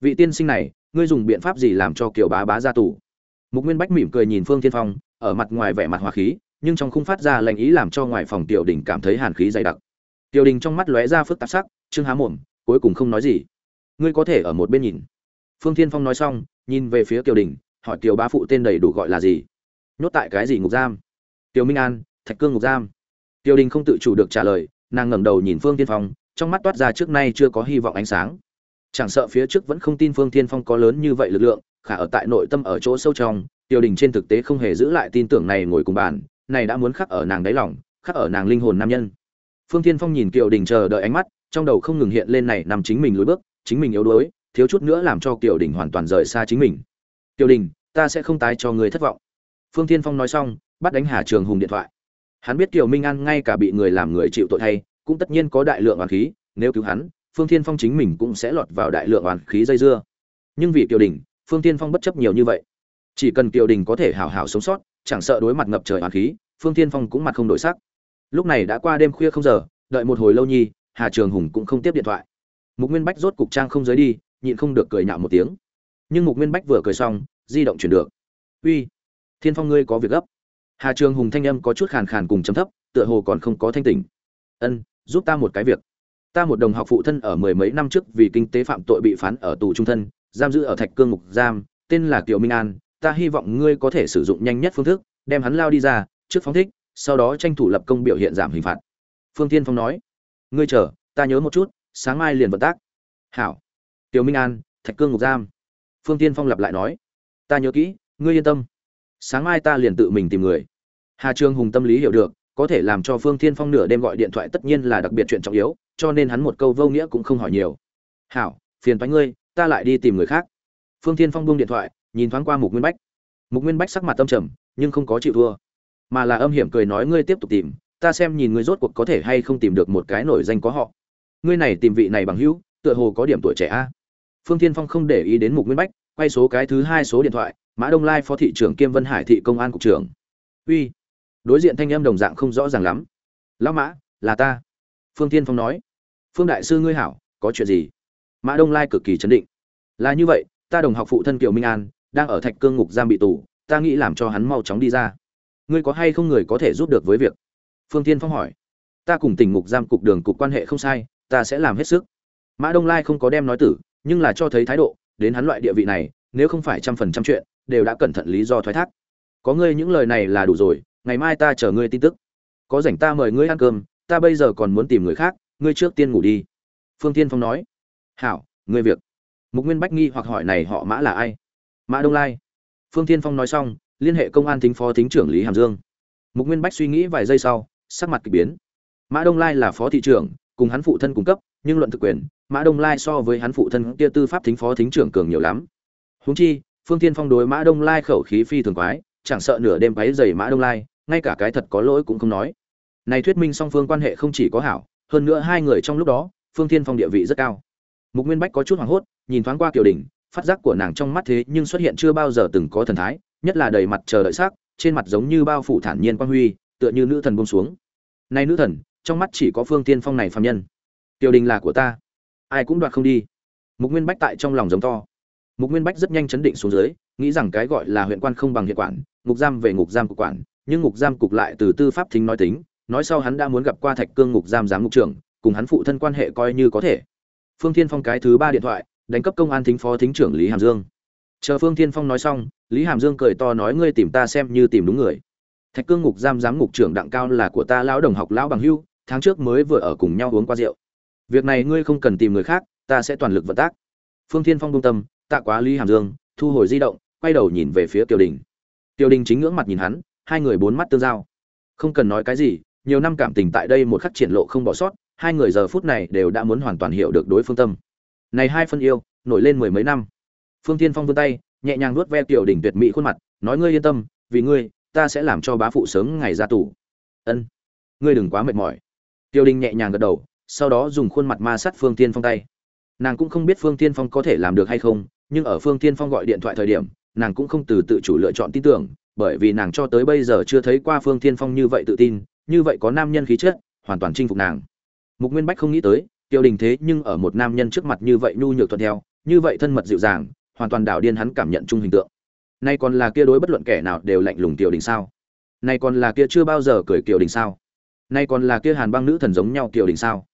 Vị tiên sinh này, ngươi dùng biện pháp gì làm cho kiều bá bá ra tù? Mục nguyên bách mỉm cười nhìn phương thiên phong, ở mặt ngoài vẻ mặt hòa khí, nhưng trong khung phát ra lệnh ý làm cho ngoài phòng tiểu đình cảm thấy hàn khí dày đặc. Tiểu đình trong mắt lóe ra phức tạp sắc, trương há mồm, cuối cùng không nói gì. Ngươi có thể ở một bên nhìn. Phương thiên phong nói xong, nhìn về phía tiểu đình hỏi tiểu bá phụ tên đầy đủ gọi là gì? Nhốt tại cái gì ngục giam? Tiểu minh an, thạch cương ngục giam. Tiểu đình không tự chủ được trả lời, nàng ngẩng đầu nhìn phương thiên phong, trong mắt toát ra trước nay chưa có hy vọng ánh sáng. Chẳng sợ phía trước vẫn không tin phương thiên phong có lớn như vậy lực lượng, khả ở tại nội tâm ở chỗ sâu trong, tiểu đình trên thực tế không hề giữ lại tin tưởng này ngồi cùng bàn, này đã muốn khắc ở nàng đáy lòng, khắc ở nàng linh hồn nam nhân. Phương thiên phong nhìn kiều đình chờ đợi ánh mắt, trong đầu không ngừng hiện lên này nằm chính mình lối bước, chính mình yếu đuối, thiếu chút nữa làm cho kiều đình hoàn toàn rời xa chính mình tiểu đình, ta sẽ không tái cho người thất vọng. Phương thiên phong nói xong, bắt đánh hà trường hùng điện thoại. Hắn biết kiều minh an ngay cả bị người làm người chịu tội thay, cũng tất nhiên có đại lượng oán khí, nếu cứu hắn, phương thiên phong chính mình cũng sẽ lọt vào đại lượng oán khí dây dưa. Nhưng vì kiều đình, phương thiên phong bất chấp nhiều như vậy. Chỉ cần kiều đình có thể hảo hảo sống sót, chẳng sợ đối mặt ngập trời oán khí, phương thiên phong cũng mặt không đổi sắc. Lúc này đã qua đêm khuya không giờ, đợi một hồi lâu nhi, hà trường hùng cũng không tiếp điện thoại. Mục nguyên bách rốt cục trang không giới đi, nhịn không được cười nhạo một tiếng nhưng mục nguyên bách vừa cười xong, di động chuyển được. Uy, thiên phong ngươi có việc gấp. Hà trường hùng thanh âm có chút khàn khàn cùng chấm thấp, tựa hồ còn không có thanh tỉnh. Ân, giúp ta một cái việc. Ta một đồng học phụ thân ở mười mấy năm trước vì kinh tế phạm tội bị phán ở tù trung thân, giam giữ ở thạch cương ngục giam, tên là kiều minh an. Ta hy vọng ngươi có thể sử dụng nhanh nhất phương thức, đem hắn lao đi ra, trước phóng thích, sau đó tranh thủ lập công biểu hiện giảm hình phạt. Phương tiên phong nói. Ngươi chờ, ta nhớ một chút, sáng mai liền vận tác. Hảo. Tiểu minh an, thạch cương ngục giam phương tiên phong lặp lại nói, ta nhớ kỹ, ngươi yên tâm. Sáng mai ta liền tự mình tìm người. Hà trương hùng tâm lý hiểu được, có thể làm cho phương tiên phong nửa đêm gọi điện thoại tất nhiên là đặc biệt chuyện trọng yếu, cho nên hắn một câu vô nghĩa cũng không hỏi nhiều. Hảo, phiền toái ngươi, ta lại đi tìm người khác. Phương tiên phong buông điện thoại, nhìn thoáng qua mục nguyên bách. Mục nguyên bách sắc mặt tâm trầm, nhưng không có chịu thua, mà là âm hiểm cười nói, ngươi tiếp tục tìm, ta xem nhìn ngươi rốt cuộc có thể hay không tìm được một cái nổi danh có họ. Ngươi này tìm vị này bằng hữu, tựa hồ có điểm tuổi trẻ a phương thiên phong không để ý đến mục nguyên bách, quay số cái thứ hai số điện thoại, mã đông lai phó thị trưởng kiêm vân hải thị công an cục trưởng. Uy, đối diện thanh âm đồng dạng không rõ ràng lắm. Lão mã, là ta. Phương thiên phong nói. Phương đại sư ngươi hảo, có chuyện gì? Mã đông lai cực kỳ chấn định. Là như vậy, ta đồng học phụ thân kiều minh an, đang ở thạch cương ngục giam bị tù, ta nghĩ làm cho hắn mau chóng đi ra. Ngươi có hay không người có thể giúp được với việc? Phương tiên phong hỏi. Ta cùng tỉnh ngục giam cục đường cục quan hệ không sai, ta sẽ làm hết sức. Mã đông lai không có đem nói tử nhưng là cho thấy thái độ, đến hắn loại địa vị này, nếu không phải trăm phần trăm chuyện, đều đã cẩn thận lý do thoái thác. Có ngươi những lời này là đủ rồi, ngày mai ta chờ ngươi tin tức. Có rảnh ta mời ngươi ăn cơm, ta bây giờ còn muốn tìm người khác, ngươi trước tiên ngủ đi. Phương tiên phong nói. Hảo, ngươi việc. Mục nguyên bách nghi hoặc hỏi này họ mã là ai? Mã đông lai. Phương tiên phong nói xong, liên hệ công an thính phó thính trưởng lý hàm dương. Mục nguyên bách suy nghĩ vài giây sau, sắc mặt k ỳ biến. Mã đông lai là phó thị trưởng, cùng hắn phụ thân cung cấp, nhưng luận thực quyền mã đông lai so với hắn phụ thân kia tư pháp thính phó thính trưởng cường nhiều lắm. Húng chi, phương tiên phong đối mã đông lai khẩu khí phi thường quái, chẳng sợ nửa đêm bấy dày mã đông lai, ngay cả cái thật có lỗi cũng không nói. Này thuyết minh song phương quan hệ không chỉ có hảo, hơn nữa hai người trong lúc đó, phương tiên phong địa vị rất cao. Mục nguyên bách có chút hoảng hốt, nhìn thoáng qua kiều đình phát giác của nàng trong mắt thế nhưng xuất hiện chưa bao giờ từng có thần thái, nhất là đầy mặt chờ đợi sắc, trên mặt giống như bao phủ thản nhiên quang huy, tựa như nữ thần buông xuống. Nay nữ thần, trong mắt chỉ có phương tiên phong này phàm nhân. Tiểu đình là của ta ai cũng đoạt không đi. Mục nguyên bách tại trong lòng giống to. Mục nguyên bách rất nhanh chấn định xuống dưới, nghĩ rằng cái gọi là huyện quan không bằng hiện quản, ngục giam về ngục giam cục quản, nhưng ngục giam cục lại từ tư pháp thính nói tính, nói sau hắn đã muốn gặp qua thạch cương ngục giam giám ngục trưởng, cùng hắn phụ thân quan hệ coi như có thể. Phương thiên phong cái thứ ba điện thoại, đánh cấp công an thính phó thính trưởng lý hàm dương. Chờ phương thiên phong nói xong, lý hàm dương cười to nói, ngươi tìm ta xem như tìm đúng người. Thạch cương ngục giam giám ngục trưởng đặng cao là của ta lão đồng học lão bằng hưu, tháng trước mới vừa ở cùng nhau uống qua rượu việc này ngươi không cần tìm người khác, ta sẽ toàn lực vận tác. Phương thiên phong buông tâm, tạ quá lý hàm dương, thu hồi di động, quay đầu nhìn về phía Tiểu đình. Tiểu đình chính ngưỡng mặt nhìn hắn, hai người bốn mắt tương giao. Không cần nói cái gì, nhiều năm cảm tình tại đây một khắc triển lộ không bỏ sót, hai người giờ phút này đều đã muốn hoàn toàn hiểu được đối phương tâm. Này hai phân yêu, nổi lên mười mấy năm. Phương thiên phong vươn tay, nhẹ nhàng nuốt ve tiểu Đình tuyệt mỹ khuôn mặt, nói ngươi yên tâm, vì ngươi, ta sẽ làm cho bá phụ sớm ngày ra tù. Ân, ngươi đừng quá mệt mỏi. Tiểu đình nhẹ nhàng gật đầu sau đó dùng khuôn mặt ma sát phương tiên phong tay. Nàng cũng không biết phương tiên phong có thể làm được hay không, nhưng ở phương tiên phong gọi điện thoại thời điểm, nàng cũng không từ tự chủ lựa chọn tin tưởng, bởi vì nàng cho tới bây giờ chưa thấy qua phương thiên phong như vậy tự tin, như vậy có nam nhân khí chất, hoàn toàn chinh phục nàng. Mục nguyên bách không nghĩ tới, tiêu đình thế nhưng ở một nam nhân trước mặt như vậy nhu nhược thuận theo, như vậy thân mật dịu dàng, hoàn toàn đảo điên hắn cảm nhận chung hình tượng. Nay còn là kia đối bất luận kẻ nào đều lạnh lùng tiểu đình sao? Nay còn là kia chưa bao giờ cười kiều đình sao? Nay còn là kia hàn băng nữ thần giống nhau kiều đình sao?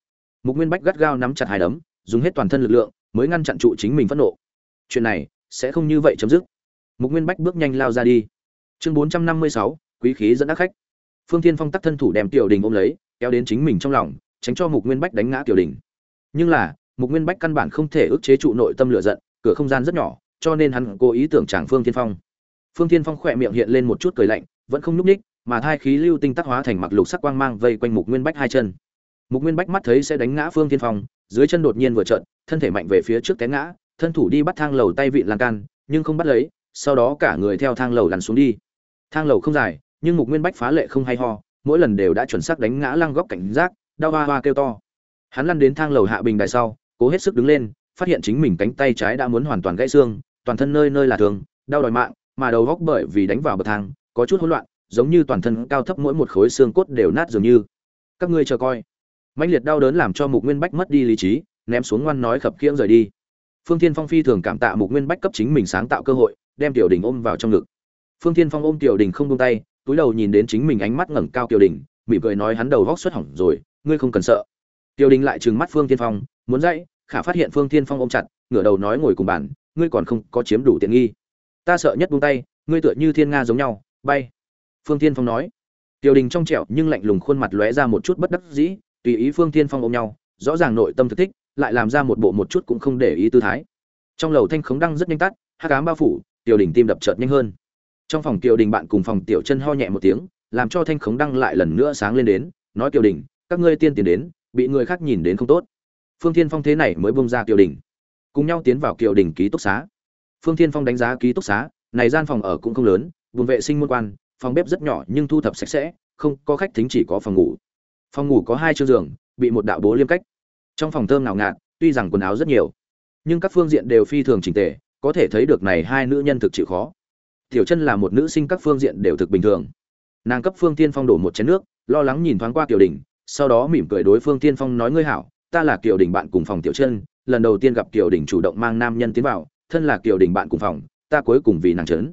Mục nguyên bách gắt gao nắm chặt hai đấm, dùng hết toàn thân lực lượng mới ngăn chặn trụ chính mình phẫn nộ. Chuyện này sẽ không như vậy chấm dứt. Mục nguyên bách bước nhanh lao ra đi. Chương bốn trăm năm mươi sáu, quý khí dẫn ác khách. Phương thiên phong tắc thân thủ đem tiểu đình ôm lấy, kéo đến chính mình trong lòng, tránh cho mục nguyên bách đánh ngã tiểu đình. Nhưng là, mục nguyên bách căn bản không thể ức chế trụ nội tâm lửa giận, cửa không gian rất nhỏ, cho nên hắn cố ý tưởng chàng phương thiên phong. Phương thiên phong khỏe miệng hiện lên một chút cười lạnh, vẫn không nhúc ních mà thai khí lưu tinh tắc hóa thành mặc lục sắc quang mang vây quanh mục nguyên bách hai chân mục nguyên bách mắt thấy sẽ đánh ngã phương thiên phong, dưới chân đột nhiên vừa trợn, thân thể mạnh về phía trước té ngã, thân thủ đi bắt thang lầu tay vịn lan can, nhưng không bắt lấy, sau đó cả người theo thang lầu lăn xuống đi. Thang lầu không dài, nhưng mục nguyên bách phá lệ không hay ho, mỗi lần đều đã chuẩn xác đánh ngã lăng góc cảnh giác, đau hoa hoa kêu to. Hắn lăn đến thang lầu hạ bình đài sau, cố hết sức đứng lên, phát hiện chính mình cánh tay trái đã muốn hoàn toàn gãy xương, toàn thân nơi nơi là thường đau đòi mạng, mà đầu góc bởi vì đánh vào bậc thang, có chút hỗn loạn, giống như toàn thân cao thấp mỗi một khối xương cốt đều nát dường như. Các ngươi chờ coi mãnh liệt đau đớn làm cho mục nguyên bách mất đi lý trí, ném xuống ngoan nói khập khiễng rời đi. Phương thiên phong phi thường cảm tạ mục nguyên bách cấp chính mình sáng tạo cơ hội, đem tiểu đình ôm vào trong ngực. Phương thiên phong ôm tiểu đình không buông tay, túi đầu nhìn đến chính mình ánh mắt ngẩng cao tiểu đình, mỉm cười nói hắn đầu góc xuất hỏng rồi, ngươi không cần sợ. Tiểu đình lại trừng mắt phương thiên phong, muốn dậy, khả phát hiện phương thiên phong ôm chặt, ngửa đầu nói ngồi cùng bàn, ngươi còn không có chiếm đủ tiện nghi. Ta sợ nhất buông tay, ngươi tựa như thiên nga giống nhau, bay. Phương thiên phong nói. Tiểu đình trong trẻo nhưng lạnh lùng khuôn mặt lóe ra một chút bất đắc dĩ tùy ý phương thiên phong ôm nhau, rõ ràng nội tâm thực thích, lại làm ra một bộ một chút cũng không để ý tư thái. Trong lầu thanh khống đăng rất nhanh tắt, hắc ám bao phủ, tiểu đình tim đập chợt nhanh hơn. Trong phòng tiểu đình bạn cùng phòng tiểu chân ho nhẹ một tiếng, làm cho thanh khống đăng lại lần nữa sáng lên đến, nói tiểu đình, các ngươi tiên tiến đến, bị người khác nhìn đến không tốt. Phương thiên phong thế này mới bông ra tiểu đình. Cùng nhau tiến vào kiều đình ký túc xá. Phương thiên phong đánh giá ký túc xá, này gian phòng ở cũng không lớn buồng vệ sinh môn quan, phòng bếp rất nhỏ nhưng thu thập sạch sẽ, không có khách thính chỉ có phòng ngủ phòng ngủ có hai chiếc giường, bị một đạo bố liêm cách. Trong phòng thơm nào ngạt, tuy rằng quần áo rất nhiều, nhưng các phương diện đều phi thường chỉnh tề, có thể thấy được này hai nữ nhân thực chịu khó. Tiểu chân là một nữ sinh các phương diện đều thực bình thường. Nàng cấp phương tiên phong đổ một chén nước, lo lắng nhìn thoáng qua kiều đình, sau đó mỉm cười đối phương tiên phong nói, ngươi hảo, ta là kiều đình bạn cùng phòng tiểu chân, lần đầu tiên gặp kiều đình chủ động mang nam nhân tiến vào, thân là kiều đình bạn cùng phòng, ta cuối cùng vì nàng trấn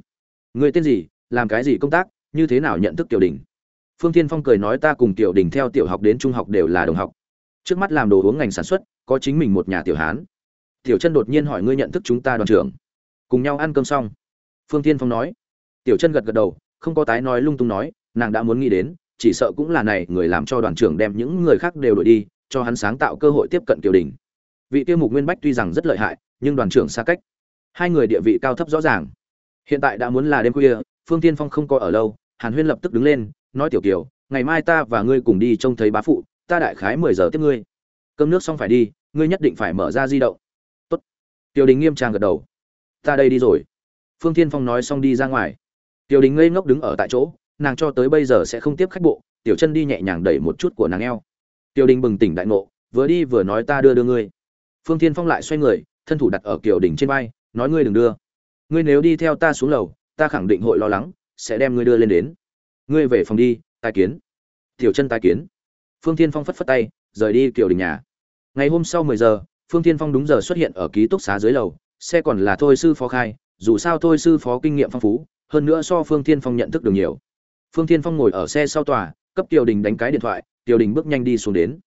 người tên gì, làm cái gì công tác, như thế nào nhận thức kiều đình? Phương tiên phong cười nói ta cùng Tiểu đình theo tiểu học đến trung học đều là đồng học. Trước mắt làm đồ uống ngành sản xuất, có chính mình một nhà tiểu hán. Tiểu chân đột nhiên hỏi ngươi nhận thức chúng ta đoàn trưởng. Cùng nhau ăn cơm xong. Phương tiên phong nói. Tiểu chân gật gật đầu, không có tái nói lung tung nói, nàng đã muốn nghĩ đến, chỉ sợ cũng là này, người làm cho đoàn trưởng đem những người khác đều đổi đi, cho hắn sáng tạo cơ hội tiếp cận Tiểu đình. Vị tiêu mục nguyên bách tuy rằng rất lợi hại, nhưng đoàn trưởng xa cách. Hai người địa vị cao thấp rõ ràng. Hiện tại đã muốn là đêm khuya, phương tiên phong không có ở lâu, hàn huyên lập tức đứng lên nói tiểu kiều, ngày mai ta và ngươi cùng đi trông thấy bá phụ, ta đại khái mười giờ tiếp ngươi. Cơm nước xong phải đi, ngươi nhất định phải mở ra di động. Tốt. Tiểu đình nghiêm trang gật đầu. Ta đây đi rồi. Phương thiên phong nói xong đi ra ngoài. Tiểu đình ngây ngốc đứng ở tại chỗ, nàng cho tới bây giờ sẽ không tiếp khách bộ, tiểu chân đi nhẹ nhàng đẩy một chút của nàng eo. Tiểu đình bừng tỉnh đại ngộ, vừa đi vừa nói ta đưa đưa ngươi. Phương thiên phong lại xoay người, thân thủ đặt ở kiểu đỉnh trên vai, nói ngươi đừng đưa. Ngươi nếu đi theo ta xuống lầu, ta khẳng định hội lo lắng, sẽ đem ngươi đưa lên đến ngươi về phòng đi, tai kiến. Tiểu chân tai kiến. Phương thiên phong phất phất tay, rời đi kiểu đình nhà. Ngày hôm sau mười giờ, phương thiên phong đúng giờ xuất hiện ở ký túc xá dưới lầu. Xe còn là thôi sư phó khai, dù sao thôi sư phó kinh nghiệm phong phú, hơn nữa so phương thiên phong nhận thức được nhiều. Phương thiên phong ngồi ở xe sau tòa, cấp tiểu đình đánh cái điện thoại tiểu đình bước nhanh đi xuống đến.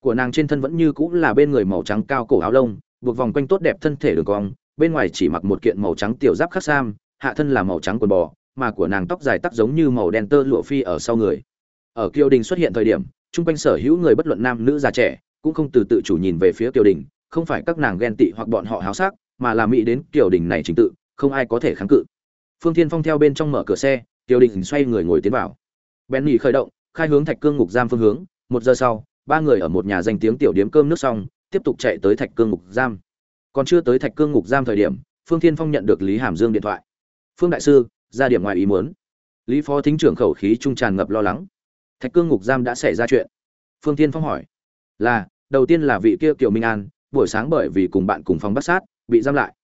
Của nàng trên thân vẫn như cũ là bên người màu trắng cao cổ áo lông, buộc vòng quanh tốt đẹp thân thể đường cong, bên ngoài chỉ mặc một kiện màu trắng tiểu giáp khắc sam, hạ thân là màu trắng quần bò mà của nàng tóc dài tắc giống như màu đen tơ lụa phi ở sau người. Ở kiều đình xuất hiện thời điểm, chung quanh sở hữu người bất luận nam nữ già trẻ cũng không từ tự chủ nhìn về phía kiều đình, không phải các nàng ghen tị hoặc bọn họ háo sắc, mà là mỹ đến kiều đình này chính tự, không ai có thể kháng cự. Phương thiên phong theo bên trong mở cửa xe, kiều đình xoay người ngồi tiến vào. Bèn nhì khởi động, khai hướng thạch cương ngục giam phương hướng. Một giờ sau, ba người ở một nhà danh tiếng tiểu điếm cơm nước xong, tiếp tục chạy tới thạch cương ngục giam. Còn chưa tới thạch cương ngục giam thời điểm, phương thiên phong nhận được lý hàm dương điện thoại. Phương đại sư ra điểm ngoài ý muốn. Lý phó thính trưởng khẩu khí trung tràn ngập lo lắng. Thạch cương ngục giam đã xảy ra chuyện. Phương tiên phong hỏi, là, đầu tiên là vị kia kiều minh an, buổi sáng bởi vì cùng bạn cùng phòng bắt sát, bị giam lại.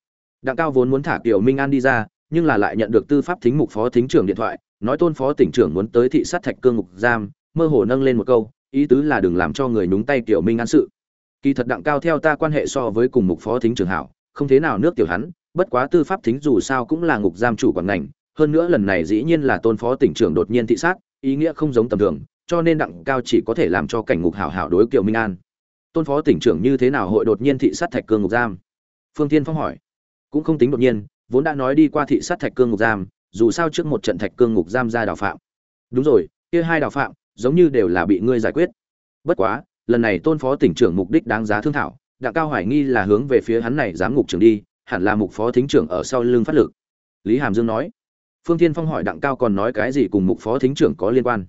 Đặng cao vốn muốn thả kiều minh an đi ra, nhưng là lại nhận được tư pháp thính mục phó thính trưởng điện thoại, nói tôn phó tỉnh trưởng muốn tới thị sát thạch cương ngục giam, mơ hồ nâng lên một câu, ý tứ là đừng làm cho người nhúng tay tiểu minh an sự. Kỳ thật đặng cao theo ta quan hệ so với cùng mục phó thính trưởng hảo, không thế nào nước tiểu hắn, bất quá tư pháp thính dù sao cũng là ngục giam chủ quản ngành hơn nữa lần này dĩ nhiên là tôn phó tỉnh trưởng đột nhiên thị sát, ý nghĩa không giống tầm thường, cho nên đặng cao chỉ có thể làm cho cảnh ngục hảo hảo đối kiều minh an. Tôn phó tỉnh trưởng như thế nào hội đột nhiên thị sát thạch cương ngục giam? Phương tiên phong hỏi. Cũng không tính đột nhiên, vốn đã nói đi qua thị sát thạch cương ngục giam, dù sao trước một trận thạch cương ngục giam ra đào phạm. Đúng rồi, kia hai đào phạm, giống như đều là bị ngươi giải quyết. Bất quá, lần này tôn phó tỉnh trưởng mục đích đáng giá thương thảo, đặng cao hoài nghi là hướng về phía hắn này giám ngục trưởng đi, hẳn là mục phó thính trưởng ở sau lưng phát lực. Lý hàm dương nói phương tiên phong hỏi đặng cao còn nói cái gì cùng mục phó thính trưởng có liên quan?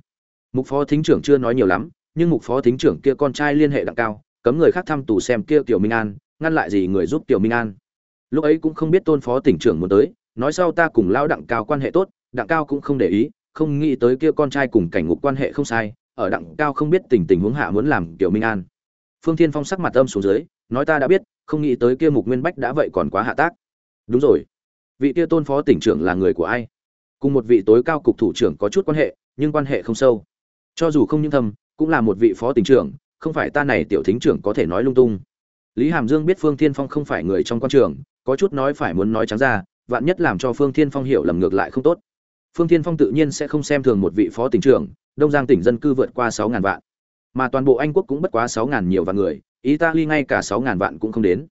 Mục phó thính trưởng chưa nói nhiều lắm, nhưng mục phó thính trưởng kia con trai liên hệ đặng cao, cấm người khác thăm tù xem kia tiểu minh an, ngăn lại gì người giúp tiểu minh an. Lúc ấy cũng không biết tôn phó tỉnh trưởng muốn tới, nói sau ta cùng lao đặng cao quan hệ tốt, đặng cao cũng không để ý, không nghĩ tới kia con trai cùng cảnh ngục quan hệ không sai, ở đặng cao không biết tình tình huống hạ muốn làm tiểu minh an. Phương thiên phong sắc mặt âm xuống dưới, nói ta đã biết, không nghĩ tới kia mục nguyên bách đã vậy còn quá hạ tác. Đúng rồi. Vị kia tôn phó tỉnh trưởng là người của ai? Cùng một vị tối cao cục thủ trưởng có chút quan hệ, nhưng quan hệ không sâu. Cho dù không những thâm, cũng là một vị phó tỉnh trưởng, không phải ta này tiểu thính trưởng có thể nói lung tung. Lý hàm dương biết phương thiên phong không phải người trong quan trường, có chút nói phải muốn nói trắng ra, vạn nhất làm cho phương thiên phong hiểu lầm ngược lại không tốt. Phương thiên phong tự nhiên sẽ không xem thường một vị phó tỉnh trưởng, đông giang tỉnh dân cư vượt qua sáu ngàn vạn. Mà toàn bộ anh quốc cũng bất quá sáu ngàn nhiều vạn người, italy ngay cả sáu ngàn vạn cũng không đến.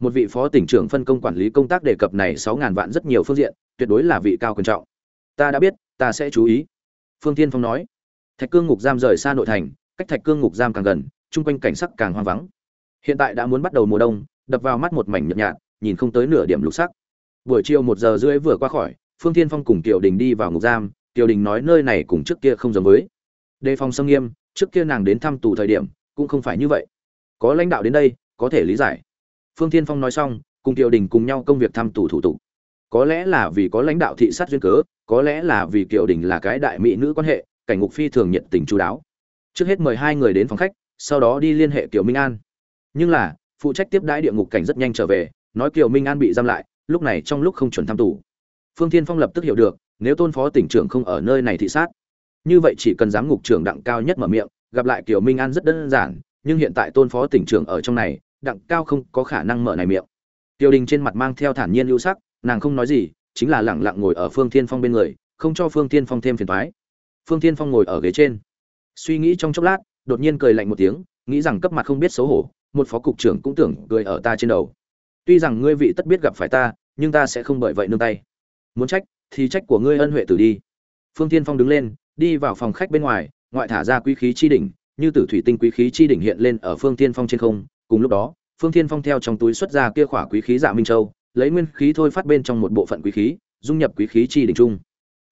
Một vị phó tỉnh trưởng phân công quản lý công tác đề cập này sáu ngàn vạn rất nhiều phương diện, tuyệt đối là vị cao quan trọng ta đã biết, ta sẽ chú ý. Phương thiên phong nói. Thạch cương ngục giam rời xa nội thành, cách thạch cương ngục giam càng gần, chung quanh cảnh sắc càng hoang vắng. Hiện tại đã muốn bắt đầu mùa đông, đập vào mắt một mảnh nhợt nhạt, nhìn không tới nửa điểm lục sắc. Buổi chiều một giờ rưỡi vừa qua khỏi, phương thiên phong cùng tiểu đình đi vào ngục giam, tiểu đình nói nơi này cùng trước kia không giống với. Đề phòng sông nghiêm, trước kia nàng đến thăm tù thời điểm, cũng không phải như vậy. Có lãnh đạo đến đây, có thể lý giải. Phương thiên phong nói xong, cùng tiểu đình cùng nhau công việc thăm tù thủ tục có lẽ là vì có lãnh đạo thị sát duyên cớ, có lẽ là vì kiều đình là cái đại mỹ nữ quan hệ, cảnh ngục phi thường nhiệt tình chú đáo. Trước hết mời hai người đến phòng khách, sau đó đi liên hệ kiều minh an. Nhưng là, phụ trách tiếp đãi địa ngục cảnh rất nhanh trở về, nói kiều minh an bị giam lại, lúc này trong lúc không chuẩn thăm tù. Phương thiên phong lập tức hiểu được, nếu tôn phó tỉnh trưởng không ở nơi này thị sát, như vậy chỉ cần giám ngục trưởng đặng cao nhất mở miệng, gặp lại kiều minh an rất đơn giản, nhưng hiện tại tôn phó tỉnh trưởng ở trong này, đặng cao không có khả năng mở này miệng. Tiêu đình trên mặt mang theo thản nhiên lưu sắc nàng không nói gì, chính là lẳng lặng ngồi ở phương thiên phong bên người, không cho phương thiên phong thêm phiền toái. Phương thiên phong ngồi ở ghế trên. Suy nghĩ trong chốc lát, đột nhiên cười lạnh một tiếng, nghĩ rằng cấp mặt không biết xấu hổ, một phó cục trưởng cũng tưởng cười ở ta trên đầu. Tuy rằng ngươi vị tất biết gặp phải ta, nhưng ta sẽ không bởi vậy nương tay. Muốn trách, thì trách của ngươi ân huệ tử đi. Phương thiên phong đứng lên, đi vào phòng khách bên ngoài, ngoại thả ra quý khí chi đỉnh, như tử thủy tinh quý khí chi đỉnh hiện lên ở phương thiên phong trên không. Cùng lúc đó, phương thiên phong theo trong túi xuất ra kia khỏa quý khí dạ minh châu lấy nguyên khí thôi phát bên trong một bộ phận quý khí, dung nhập quý khí chi đỉnh trung.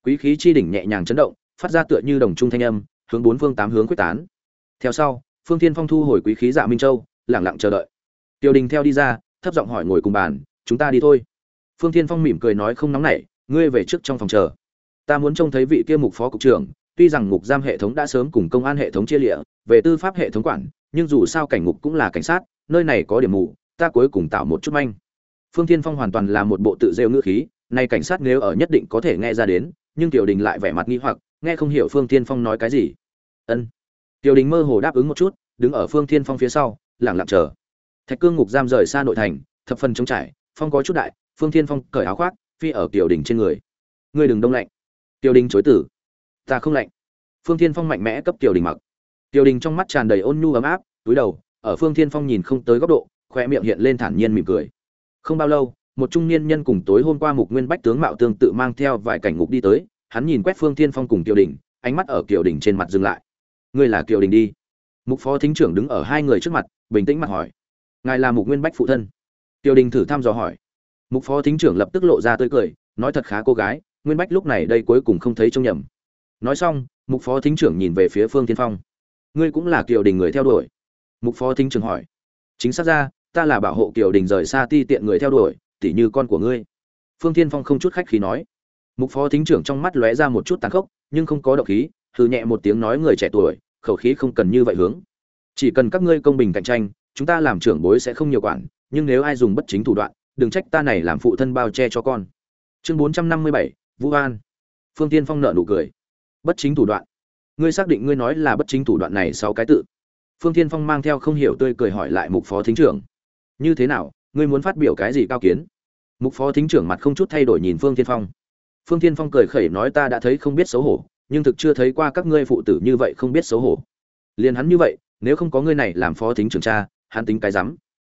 Quý khí chi đỉnh nhẹ nhàng chấn động, phát ra tựa như đồng trung thanh âm, hướng bốn phương tám hướng quyết tán. Theo sau, phương thiên phong thu hồi quý khí dạ minh châu, lặng lặng chờ đợi. Tiêu đình theo đi ra, thấp giọng hỏi ngồi cùng bàn, chúng ta đi thôi. Phương thiên phong mỉm cười nói không nóng nảy, ngươi về trước trong phòng chờ. Ta muốn trông thấy vị kia mục phó cục trưởng, tuy rằng ngục giam hệ thống đã sớm cùng công an hệ thống chia lịa, về tư pháp hệ thống quản, nhưng dù sao cảnh ngục cũng là cảnh sát, nơi này có điểm mù, ta cuối cùng tạo một chút manh phương thiên phong hoàn toàn là một bộ tự rêu ngữ khí, nay cảnh sát nếu ở nhất định có thể nghe ra đến, nhưng tiểu đình lại vẻ mặt nghi hoặc, nghe không hiểu phương thiên phong nói cái gì. Ân. Tiểu đình mơ hồ đáp ứng một chút, đứng ở phương thiên phong phía sau lẳng lặng chờ. Thạch cương ngục giam rời xa nội thành, thập phần trống trải, phong có chút đại, phương thiên phong cởi áo khoác, phi ở tiểu đình trên người. Ngươi đừng đông lạnh. Tiểu đình chối tử. Ta không lạnh. Phương thiên phong mạnh mẽ cấp tiểu đình mặc. Tiểu đình trong mắt tràn đầy ôn nhu ấm áp, túi đầu, ở phương thiên phong nhìn không tới góc độ khoe miệng hiện lên thản nhiên mỉm cười không bao lâu, một trung niên nhân cùng tối hôm qua mục nguyên bách tướng mạo tương tự mang theo vài cảnh ngục đi tới, hắn nhìn quét phương thiên phong cùng Kiều đình, ánh mắt ở Kiều đình trên mặt dừng lại. Ngươi là Kiều đình đi? Mục phó thính trưởng đứng ở hai người trước mặt, bình tĩnh mặt hỏi. Ngài là mục nguyên bách phụ thân? Kiều đình thử thăm dò hỏi. Mục phó thính trưởng lập tức lộ ra tươi cười, nói thật khá cô gái, nguyên bách lúc này đây cuối cùng không thấy trông nhầm. Nói xong, mục phó thính trưởng nhìn về phía phương Thiên phong. Ngươi cũng là kiều đình người theo đuổi? Mục phó thính trưởng hỏi. Chính xác ra ta là bảo hộ kiều đình rời xa ti tiện người theo đuổi, tỉ như con của ngươi. Phương tiên phong không chút khách khí nói. Mục phó thính trưởng trong mắt lóe ra một chút tàn khốc, nhưng không có động khí, hừ nhẹ một tiếng nói người trẻ tuổi, khẩu khí không cần như vậy hướng. Chỉ cần các ngươi công bình cạnh tranh, chúng ta làm trưởng bối sẽ không nhiều quản, nhưng nếu ai dùng bất chính thủ đoạn, đừng trách ta này làm phụ thân bao che cho con. Chương bốn trăm năm mươi bảy, vũ an. Phương tiên phong nợ nụ cười. Bất chính thủ đoạn. Ngươi xác định ngươi nói là bất chính thủ đoạn này sáu cái tự. Phương tiên phong mang theo không hiểu tươi cười hỏi lại mục phó thính trưởng như thế nào, ngươi muốn phát biểu cái gì cao kiến? Mục phó thính trưởng mặt không chút thay đổi nhìn phương tiên phong. Phương tiên phong cười khẩy nói ta đã thấy không biết xấu hổ, nhưng thực chưa thấy qua các ngươi phụ tử như vậy không biết xấu hổ. Liền hắn như vậy, nếu không có ngươi này làm phó thính trưởng cha, hắn tính cái rắm.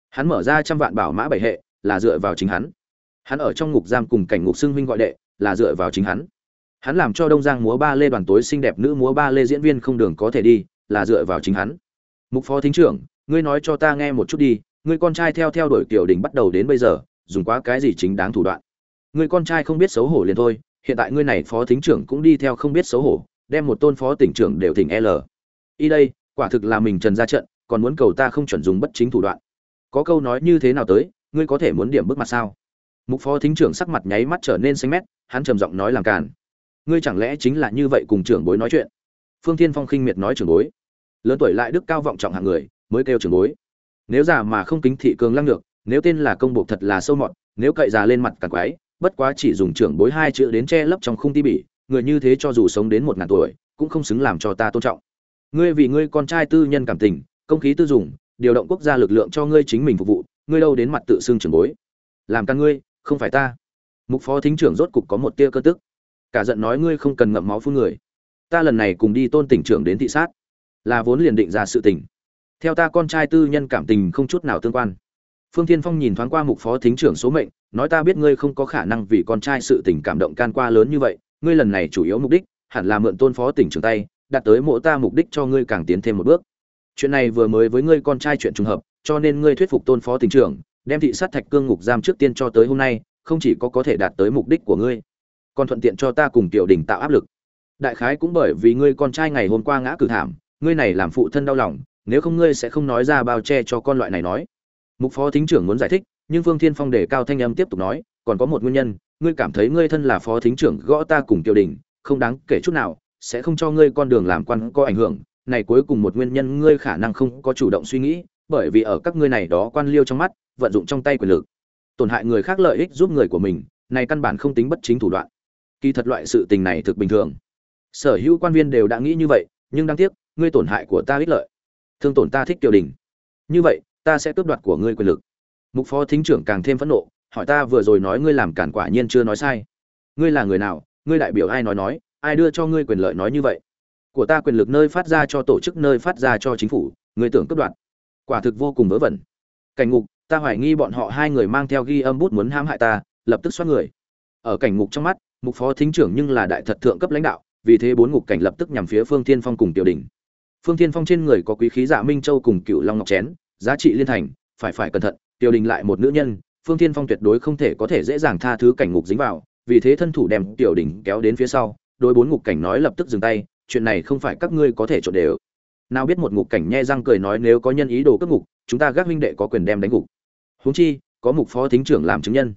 Hắn mở ra trăm vạn bảo mã bảy hệ, là dựa vào chính hắn. Hắn ở trong ngục giam cùng cảnh ngục xưng huynh gọi đệ, là dựa vào chính hắn. Hắn làm cho đông giang múa ba lê đoàn tối xinh đẹp nữ múa ba lê diễn viên không đường có thể đi, là dựa vào chính hắn. Mục phó thính trưởng, ngươi nói cho ta nghe một chút đi Người con trai theo theo đuổi tiểu đình bắt đầu đến bây giờ, dùng quá cái gì chính đáng thủ đoạn? Người con trai không biết xấu hổ liền thôi, hiện tại ngươi này phó thính trưởng cũng đi theo không biết xấu hổ, đem một tôn phó tỉnh trưởng đều thỉnh l. Y đây, quả thực là mình trần ra trận, còn muốn cầu ta không chuẩn dùng bất chính thủ đoạn. Có câu nói như thế nào tới, ngươi có thể muốn điểm bước mặt sao? Mục phó thính trưởng sắc mặt nháy mắt trở nên xanh mét, hắn trầm giọng nói làm càn. Ngươi chẳng lẽ chính là như vậy cùng trưởng bối nói chuyện? Phương thiên phong khinh miệt nói trưởng bối. Lớn tuổi lại đức cao vọng trọng hạng người, mới kêu trưởng bối nếu già mà không kính thị cường lăng được nếu tên là công bộ thật là sâu mọt, nếu cậy già lên mặt càng quái, bất quá chỉ dùng trưởng bối hai chữ đến che lấp trong khung ti bỉ, người như thế cho dù sống đến một ngàn tuổi, cũng không xứng làm cho ta tôn trọng. Ngươi vì ngươi con trai tư nhân cảm tình, công khí tư dùng, điều động quốc gia lực lượng cho ngươi chính mình phục vụ, ngươi đâu đến mặt tự xưng trưởng bối. Làm căn ngươi, không phải ta. Mục phó thính trưởng rốt cục có một tia cơ tức. Cả giận nói ngươi không cần ngậm máu phun người. Ta lần này cùng đi tôn tỉnh trưởng đến thị sát. Là vốn liền định ra sự tình theo ta con trai tư nhân cảm tình không chút nào tương quan. Phương tiên phong nhìn thoáng qua mục phó thính trưởng số mệnh, nói ta biết ngươi không có khả năng vì con trai sự tình cảm động can qua lớn như vậy, ngươi lần này chủ yếu mục đích, hẳn là mượn tôn phó tỉnh trưởng tay, đạt tới mộ ta mục đích cho ngươi càng tiến thêm một bước. Chuyện này vừa mới với ngươi con trai chuyện trùng hợp, cho nên ngươi thuyết phục tôn phó tỉnh trưởng, đem thị sát thạch cương ngục giam trước tiên cho tới hôm nay, không chỉ có có thể đạt tới mục đích của ngươi, còn thuận tiện cho ta cùng tiểu đình tạo áp lực. Đại khái cũng bởi vì ngươi con trai ngày hôm qua ngã cử thảm, ngươi này làm phụ thân đau lòng nếu không ngươi sẽ không nói ra bao che cho con loại này nói. Mục phó thính trưởng muốn giải thích, nhưng phương thiên phong đề cao thanh âm tiếp tục nói, còn có một nguyên nhân, ngươi cảm thấy ngươi thân là phó thính trưởng gõ ta cùng tiểu đình, không đáng kể chút nào, sẽ không cho ngươi con đường làm quan có ảnh hưởng, này cuối cùng một nguyên nhân ngươi khả năng không có chủ động suy nghĩ, bởi vì ở các ngươi này đó quan liêu trong mắt, vận dụng trong tay quyền lực, tổn hại người khác lợi ích giúp người của mình, này căn bản không tính bất chính thủ đoạn. Kỳ thật loại sự tình này thực bình thường. Sở hữu quan viên đều đã nghĩ như vậy, nhưng đáng tiếc, ngươi tổn hại của ta ích lợi thương tổn ta thích tiểu đình. Như vậy, ta sẽ cướp đoạt của ngươi quyền lực. Mục phó thính trưởng càng thêm phẫn nộ, hỏi ta vừa rồi nói ngươi làm cản quả nhiên chưa nói sai. Ngươi là người nào? Ngươi đại biểu ai nói nói? Ai đưa cho ngươi quyền lợi nói như vậy? Của ta quyền lực nơi phát ra cho tổ chức nơi phát ra cho chính phủ, ngươi tưởng cướp đoạt. Quả thực vô cùng vớ vẩn. Cảnh ngục, ta hoài nghi bọn họ hai người mang theo ghi âm bút muốn hãm hại ta, lập tức xoát người. Ở cảnh ngục trong mắt, mục phó thính trưởng nhưng là đại thật thượng cấp lãnh đạo, vì thế bốn ngục cảnh lập tức nhằm phía phương tiên phong cùng tiểu đình phương Thiên phong trên người có quý khí dạ minh châu cùng cựu long ngọc chén, giá trị liên thành, phải phải cẩn thận, Tiêu đình lại một nữ nhân, phương Thiên phong tuyệt đối không thể có thể dễ dàng tha thứ cảnh ngục dính vào, vì thế thân thủ đem tiểu đình kéo đến phía sau, đối bốn ngục cảnh nói lập tức dừng tay, chuyện này không phải các ngươi có thể trộn đều. Nào biết một ngục cảnh nhe răng cười nói nếu có nhân ý đồ cướp ngục, chúng ta gác huynh đệ có quyền đem đánh ngục. Huống chi, có mục phó thính trưởng làm chứng nhân.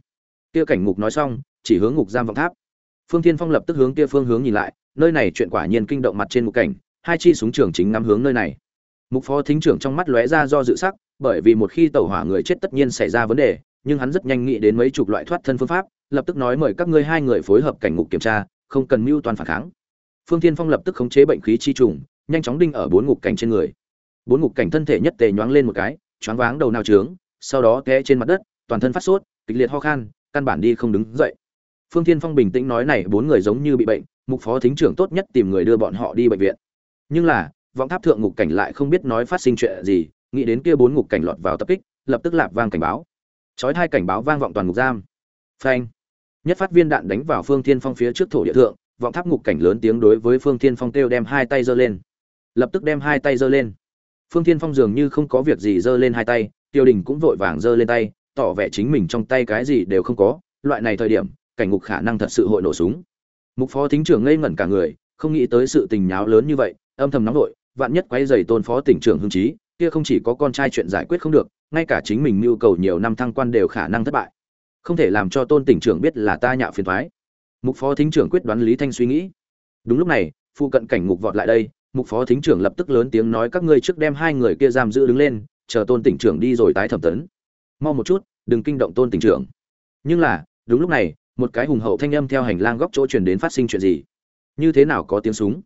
Kia cảnh ngục nói xong, chỉ hướng ngục giam vọng tháp. Phương thiên phong lập tức hướng kia phương hướng nhìn lại, nơi này chuyện quả nhiên kinh động mặt trên ngục cảnh hai chi súng trường chính ngắm hướng nơi này. Mục phó thính trưởng trong mắt lóe ra do dự sắc, bởi vì một khi tẩu hỏa người chết tất nhiên xảy ra vấn đề, nhưng hắn rất nhanh nghĩ đến mấy chục loại thoát thân phương pháp, lập tức nói mời các ngươi hai người phối hợp cảnh ngục kiểm tra, không cần mưu toàn phản kháng. Phương thiên phong lập tức khống chế bệnh khí chi trùng, nhanh chóng đinh ở bốn ngục cảnh trên người. Bốn ngục cảnh thân thể nhất tề nhoáng lên một cái, choáng váng đầu nào trướng, sau đó té trên mặt đất, toàn thân phát sốt, kịch liệt ho khan, căn bản đi không đứng dậy. Phương thiên phong bình tĩnh nói này, bốn người giống như bị bệnh, mục phó thính trưởng tốt nhất tìm người đưa bọn họ đi bệnh viện nhưng là, vọng tháp thượng ngục cảnh lại không biết nói phát sinh chuyện gì, nghĩ đến kia bốn ngục cảnh lọt vào tập kích, lập tức lạp vang cảnh báo. Chói hai cảnh báo vang vọng toàn ngục giam. Phanh. Nhất phát viên đạn đánh vào phương thiên phong phía trước thổ địa thượng, vọng tháp ngục cảnh lớn tiếng đối với phương thiên phong kêu đem hai tay giơ lên. Lập tức đem hai tay giơ lên. Phương thiên phong dường như không có việc gì giơ lên hai tay, tiêu đình cũng vội vàng giơ lên tay, tỏ vẻ chính mình trong tay cái gì đều không có, loại này thời điểm, cảnh ngục khả năng thật sự hội nổ súng. Mục phó thính trưởng ngây ngẩn cả người, không nghĩ tới sự tình nháo lớn như vậy âm thầm nóng nội vạn nhất quay dày tôn phó tỉnh trưởng hưng trí, kia không chỉ có con trai chuyện giải quyết không được, ngay cả chính mình mưu cầu nhiều năm thăng quan đều khả năng thất bại. Không thể làm cho tôn tỉnh trưởng biết là ta nhạo phiền thoái mục phó thính trưởng quyết đoán lý thanh suy nghĩ. Đúng lúc này, phụ cận cảnh ngục vọt lại đây, mục phó thính trưởng lập tức lớn tiếng nói các ngươi trước đem hai người kia giam giữ đứng lên, chờ tôn tỉnh trưởng đi rồi tái thẩm tấn. Mau một chút, đừng kinh động tôn tỉnh trưởng. Nhưng là, đúng lúc này, một cái hùng hậu thanh âm theo hành lang góc chỗ truyền đến phát sinh chuyện gì? Như thế nào có tiếng súng?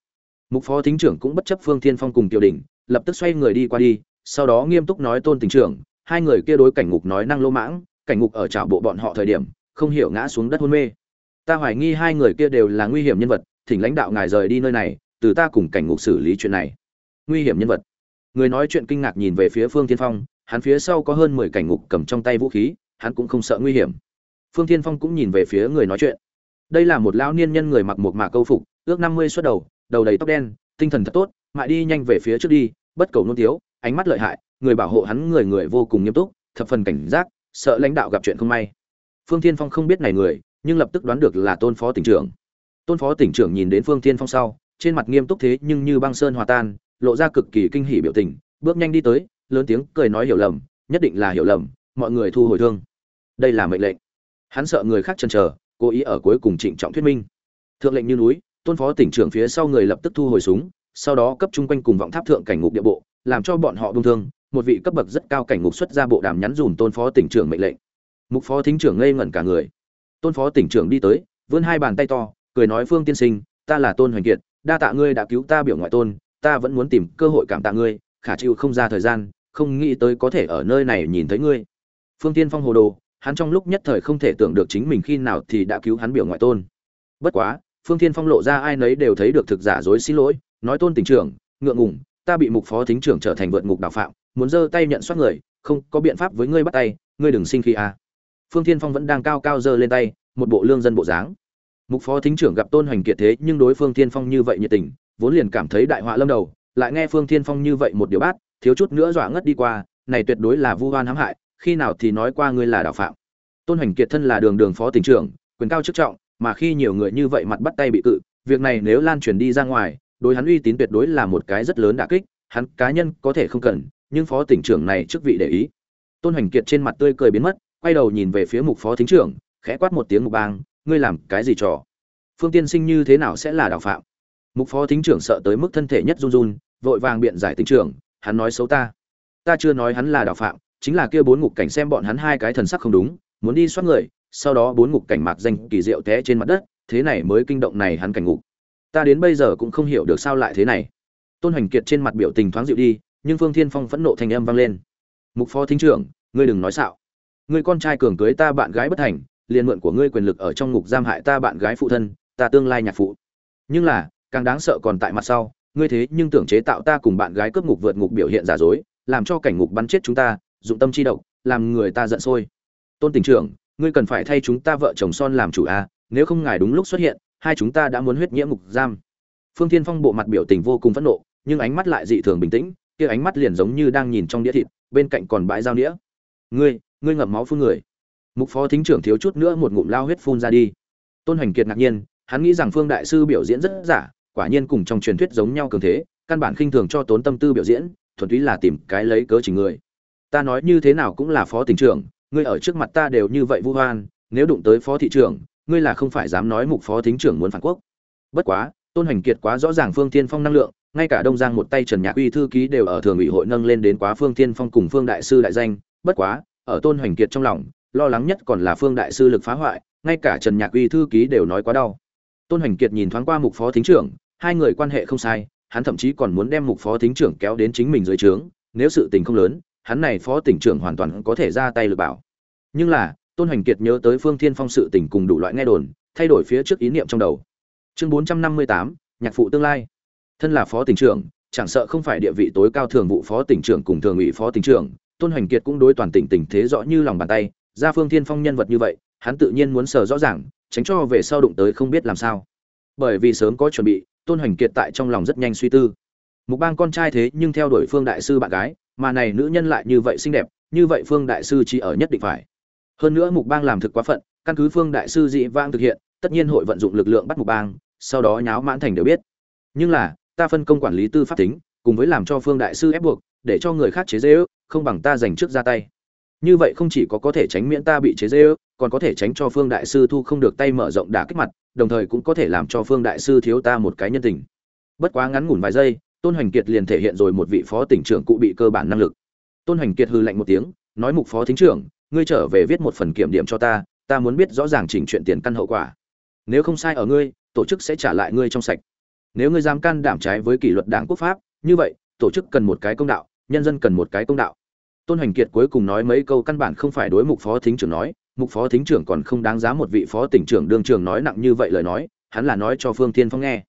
Mục phó thính trưởng cũng bất chấp phương thiên phong cùng tiểu đình, lập tức xoay người đi qua đi, sau đó nghiêm túc nói tôn tỉnh trưởng, hai người kia đối cảnh ngục nói năng lô mãng, cảnh ngục ở trảo bộ bọn họ thời điểm, không hiểu ngã xuống đất hôn mê. Ta hoài nghi hai người kia đều là nguy hiểm nhân vật, thỉnh lãnh đạo ngài rời đi nơi này, từ ta cùng cảnh ngục xử lý chuyện này. Nguy hiểm nhân vật. Người nói chuyện kinh ngạc nhìn về phía phương thiên phong, hắn phía sau có hơn mười cảnh ngục cầm trong tay vũ khí, hắn cũng không sợ nguy hiểm. Phương thiên phong cũng nhìn về phía người nói chuyện. Đây là một lão niên nhân người mặc một mạc câu phục, ước năm mươi suất đầu đầu đầy tóc đen, tinh thần thật tốt mại đi nhanh về phía trước đi, bất cầu nôn tiếu, ánh mắt lợi hại, người bảo hộ hắn người người vô cùng nghiêm túc, thập phần cảnh giác, sợ lãnh đạo gặp chuyện không may. Phương thiên phong không biết này người, nhưng lập tức đoán được là tôn phó tỉnh trưởng. Tôn phó tỉnh trưởng nhìn đến phương thiên phong sau, trên mặt nghiêm túc thế nhưng như băng sơn hòa tan, lộ ra cực kỳ kinh hỉ biểu tình, bước nhanh đi tới, lớn tiếng cười nói hiểu lầm, nhất định là hiểu lầm, mọi người thu hồi thương. Đây là mệnh lệnh. Hắn sợ người khác chần chờ, cố ý ở cuối cùng trịnh trọng thuyết minh. Thượng lệnh như núi tôn phó tỉnh trưởng phía sau người lập tức thu hồi súng, sau đó cấp trung quanh cùng vọng tháp thượng cảnh ngục địa bộ, làm cho bọn họ đung thương. Một vị cấp bậc rất cao cảnh ngục xuất ra bộ đàm nhắn dùm tôn phó tỉnh trưởng mệnh lệnh. Mục phó thính trưởng ngây ngẩn cả người. Tôn phó tỉnh trưởng đi tới, vươn hai bàn tay to, cười nói, phương tiên sinh, ta là tôn hoành kiệt, đa tạ ngươi đã cứu ta biểu ngoại tôn, ta vẫn muốn tìm cơ hội cảm tạ ngươi, khả chịu không ra thời gian, không nghĩ tới có thể ở nơi này nhìn thấy ngươi. Phương tiên phong hồ đồ, hắn trong lúc nhất thời không thể tưởng được chính mình khi nào thì đã cứu hắn biểu ngoại tôn. Bất quá phương Thiên phong lộ ra ai nấy đều thấy được thực giả dối xin lỗi, nói tôn tỉnh trưởng, ngượng ngùng, ta bị mục phó thính trưởng trở thành vượt ngục đào phạm, muốn giơ tay nhận soát người, không có biện pháp với ngươi bắt tay, ngươi đừng sinh khi a à. phương Thiên phong vẫn đang cao cao giơ lên tay, một bộ lương dân bộ dáng mục phó thính trưởng gặp tôn hoành kiệt thế, nhưng đối phương Thiên phong như vậy nhiệt tình, vốn liền cảm thấy đại họa lâm đầu, lại nghe phương Thiên phong như vậy một điều bát, thiếu chút nữa dọa ngất đi qua, này tuyệt đối là vu oan hãm hại, khi nào thì nói qua ngươi là đạo phạm tôn hoành kiệt thân là đường đường phó tỉnh trưởng, quyền cao chức trọng mà khi nhiều người như vậy mặt bắt tay bị cự, việc này nếu lan truyền đi ra ngoài, đối hắn uy tín tuyệt đối là một cái rất lớn đả kích, hắn cá nhân có thể không cần, nhưng phó tỉnh trưởng này chức vị để ý. Tôn hoành kiệt trên mặt tươi cười biến mất, quay đầu nhìn về phía mục phó thính trưởng, khẽ quát một tiếng mục bang, ngươi làm cái gì trò? Phương tiên sinh như thế nào sẽ là đạo phạm? Mục phó thính trưởng sợ tới mức thân thể nhất run run, vội vàng biện giải tính trưởng, hắn nói xấu ta. Ta chưa nói hắn là đạo phạm, chính là kia bốn ngục cảnh xem bọn hắn hai cái thần sắc không đúng, muốn đi soát người sau đó bốn ngục cảnh mạc danh kỳ diệu té trên mặt đất, thế này mới kinh động này hắn cảnh ngục. Ta đến bây giờ cũng không hiểu được sao lại thế này. Tôn hoành kiệt trên mặt biểu tình thoáng dịu đi, nhưng phương thiên phong phẫn nộ thành âm vang lên. Mục phó thính trưởng, ngươi đừng nói xạo. Ngươi con trai cường cưới ta bạn gái bất thành, liền mượn của ngươi quyền lực ở trong ngục giam hại ta bạn gái phụ thân, ta tương lai nhạc phụ. Nhưng là, càng đáng sợ còn tại mặt sau, ngươi thế nhưng tưởng chế tạo ta cùng bạn gái cướp ngục vượt ngục biểu hiện giả dối, làm cho cảnh ngục bắn chết chúng ta, dụng tâm chi độc, làm người ta giận sôi. Tôn tỉnh trưởng ngươi cần phải thay chúng ta vợ chồng son làm chủ a nếu không ngài đúng lúc xuất hiện, hai chúng ta đã muốn huyết nhiễm ngục giam. Phương thiên phong bộ mặt biểu tình vô cùng phẫn nộ, nhưng ánh mắt lại dị thường bình tĩnh, kia ánh mắt liền giống như đang nhìn trong đĩa thịt, bên cạnh còn bãi dao đĩa ngươi ngươi ngậm máu phun người. Mục phó thính trưởng thiếu chút nữa một ngụm lao huyết phun ra đi. Tôn hoành kiệt ngạc nhiên, hắn nghĩ rằng phương đại sư biểu diễn rất giả, quả nhiên cùng trong truyền thuyết giống nhau cường thế, căn bản khinh thường cho tốn tâm tư biểu diễn, thuần túy là tìm cái lấy cớ chỉnh người. Ta nói như thế nào cũng là phó tỉnh trưởng ngươi ở trước mặt ta đều như vậy vu hoan, nếu đụng tới phó thị trưởng, ngươi là không phải dám nói mục phó thính trưởng muốn phản quốc. Bất quá, tôn hành kiệt quá rõ ràng phương tiên phong năng lượng, ngay cả đông giang một tay trần nhạc uy thư ký đều ở thường ủy hội nâng lên đến quá phương tiên phong cùng phương đại sư đại danh. Bất quá, ở tôn hành kiệt trong lòng, lo lắng nhất còn là phương đại sư lực phá hoại, ngay cả trần nhạc uy thư ký đều nói quá đau. Tôn hành kiệt nhìn thoáng qua mục phó thính trưởng, hai người quan hệ không sai, hắn thậm chí còn muốn đem mục phó thính trưởng kéo đến chính mình dưới trướng, nếu sự tình không lớn, hắn này phó tỉnh trưởng hoàn toàn có thể ra tay lực bảo nhưng là, tôn hoành kiệt nhớ tới phương thiên phong sự tình cùng đủ loại nghe đồn, thay đổi phía trước ý niệm trong đầu. Chương bốn trăm năm mươi tám, nhạc phụ tương lai. Thân là phó tỉnh trưởng, chẳng sợ không phải địa vị tối cao thường vụ phó tỉnh trưởng cùng thường ủy phó tỉnh trưởng, tôn hoành kiệt cũng đối toàn tỉnh tình thế rõ như lòng bàn tay, ra phương thiên phong nhân vật như vậy, hắn tự nhiên muốn sờ rõ ràng, tránh cho về sau đụng tới không biết làm sao. Bởi vì sớm có chuẩn bị, tôn hoành kiệt tại trong lòng rất nhanh suy tư. Mục bang con trai thế nhưng theo đuổi phương đại sư bạn gái, mà này nữ nhân lại như vậy xinh đẹp, như vậy phương đại sư chỉ ở nhất định phải hơn nữa mục bang làm thực quá phận, căn cứ phương đại sư dị vang thực hiện, tất nhiên hội vận dụng lực lượng bắt mục bang, sau đó nháo mãn thành đều biết. Nhưng là, ta phân công quản lý tư pháp tính, cùng với làm cho phương đại sư ép buộc, để cho người khác chế dễ ước không bằng ta dành trước ra tay. Như vậy không chỉ có có thể tránh miễn ta bị chế dễ ước còn có thể tránh cho phương đại sư thu không được tay mở rộng đả kích mặt, đồng thời cũng có thể làm cho phương đại sư thiếu ta một cái nhân tình. Bất quá ngắn ngủn vài giây, tôn hoành kiệt liền thể hiện rồi một vị phó tỉnh trưởng cụ bị cơ bản năng lực. Tôn hoành kiệt hư lạnh một tiếng, nói mục phó thính trưởng ngươi trở về viết một phần kiểm điểm cho ta ta muốn biết rõ ràng chỉnh chuyện tiền căn hậu quả. Nếu không sai ở ngươi, tổ chức sẽ trả lại ngươi trong sạch. Nếu ngươi dám can đảm trái với kỷ luật đảng quốc pháp, như vậy, tổ chức cần một cái công đạo, nhân dân cần một cái công đạo. Tôn hoành kiệt cuối cùng nói mấy câu căn bản không phải đối mục phó thính trưởng nói, mục phó thính trưởng còn không đáng giá một vị phó tỉnh trưởng đương trường nói nặng như vậy lời nói, hắn là nói cho phương tiên phong nghe.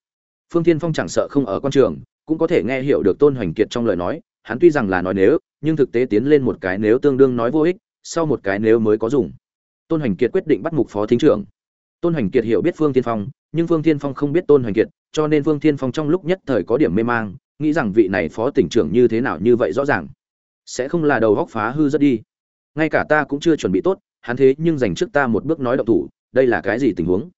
Phương tiên phong chẳng sợ không ở quan trường, cũng có thể nghe hiểu được tôn hoành kiệt trong lời nói, hắn tuy rằng là nói nếu, nhưng thực tế tiến lên một cái nếu tương đương nói vô ích sau một cái nếu mới có dùng. Tôn hoành kiệt quyết định bắt mục phó thính trưởng. Tôn hoành kiệt hiểu biết phương tiên phong, nhưng phương tiên phong không biết tôn hoành kiệt, cho nên phương tiên phong trong lúc nhất thời có điểm mê mang, nghĩ rằng vị này phó tỉnh trưởng như thế nào như vậy rõ ràng. Sẽ không là đầu góc phá hư rất đi. Ngay cả ta cũng chưa chuẩn bị tốt, hắn thế nhưng dành trước ta một bước nói động thủ, đây là cái gì tình huống?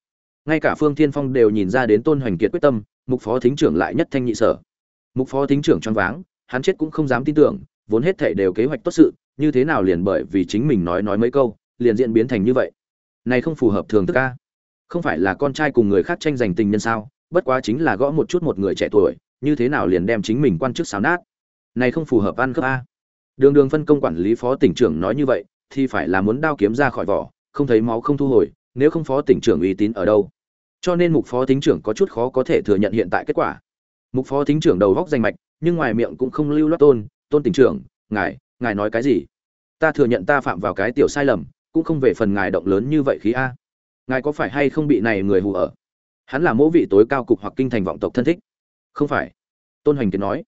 Ngay cả phương tiên phong đều nhìn ra đến tôn hoành kiệt quyết tâm, mục phó thính trưởng lại nhất thanh nhị sở. Mục phó thính trưởng choáng váng, hắn chết cũng không dám tin tưởng vốn hết thảy đều kế hoạch tốt sự, như thế nào liền bởi vì chính mình nói nói mấy câu, liền diễn biến thành như vậy? Này không phù hợp thường thức a. Không phải là con trai cùng người khác tranh giành tình nhân sao? Bất quá chính là gõ một chút một người trẻ tuổi, như thế nào liền đem chính mình quan chức xáo nát? Này không phù hợp ăn cướp a. Đường đường phân công quản lý phó tỉnh trưởng nói như vậy, thì phải là muốn đao kiếm ra khỏi vỏ, không thấy máu không thu hồi, nếu không phó tỉnh trưởng uy tín ở đâu? Cho nên mục phó tỉnh trưởng có chút khó có thể thừa nhận hiện tại kết quả. Mục phó tỉnh trưởng đầu góc danh mạch, nhưng ngoài miệng cũng không lưu loát tôn tôn tỉnh trưởng, ngài ngài nói cái gì? Ta thừa nhận ta phạm vào cái tiểu sai lầm, cũng không về phần ngài động lớn như vậy khí a. Ngài có phải hay không bị này người hù ở? Hắn là mỗ vị tối cao cục hoặc kinh thành vọng tộc thân thích. Không phải. Tôn hoành kiến nói.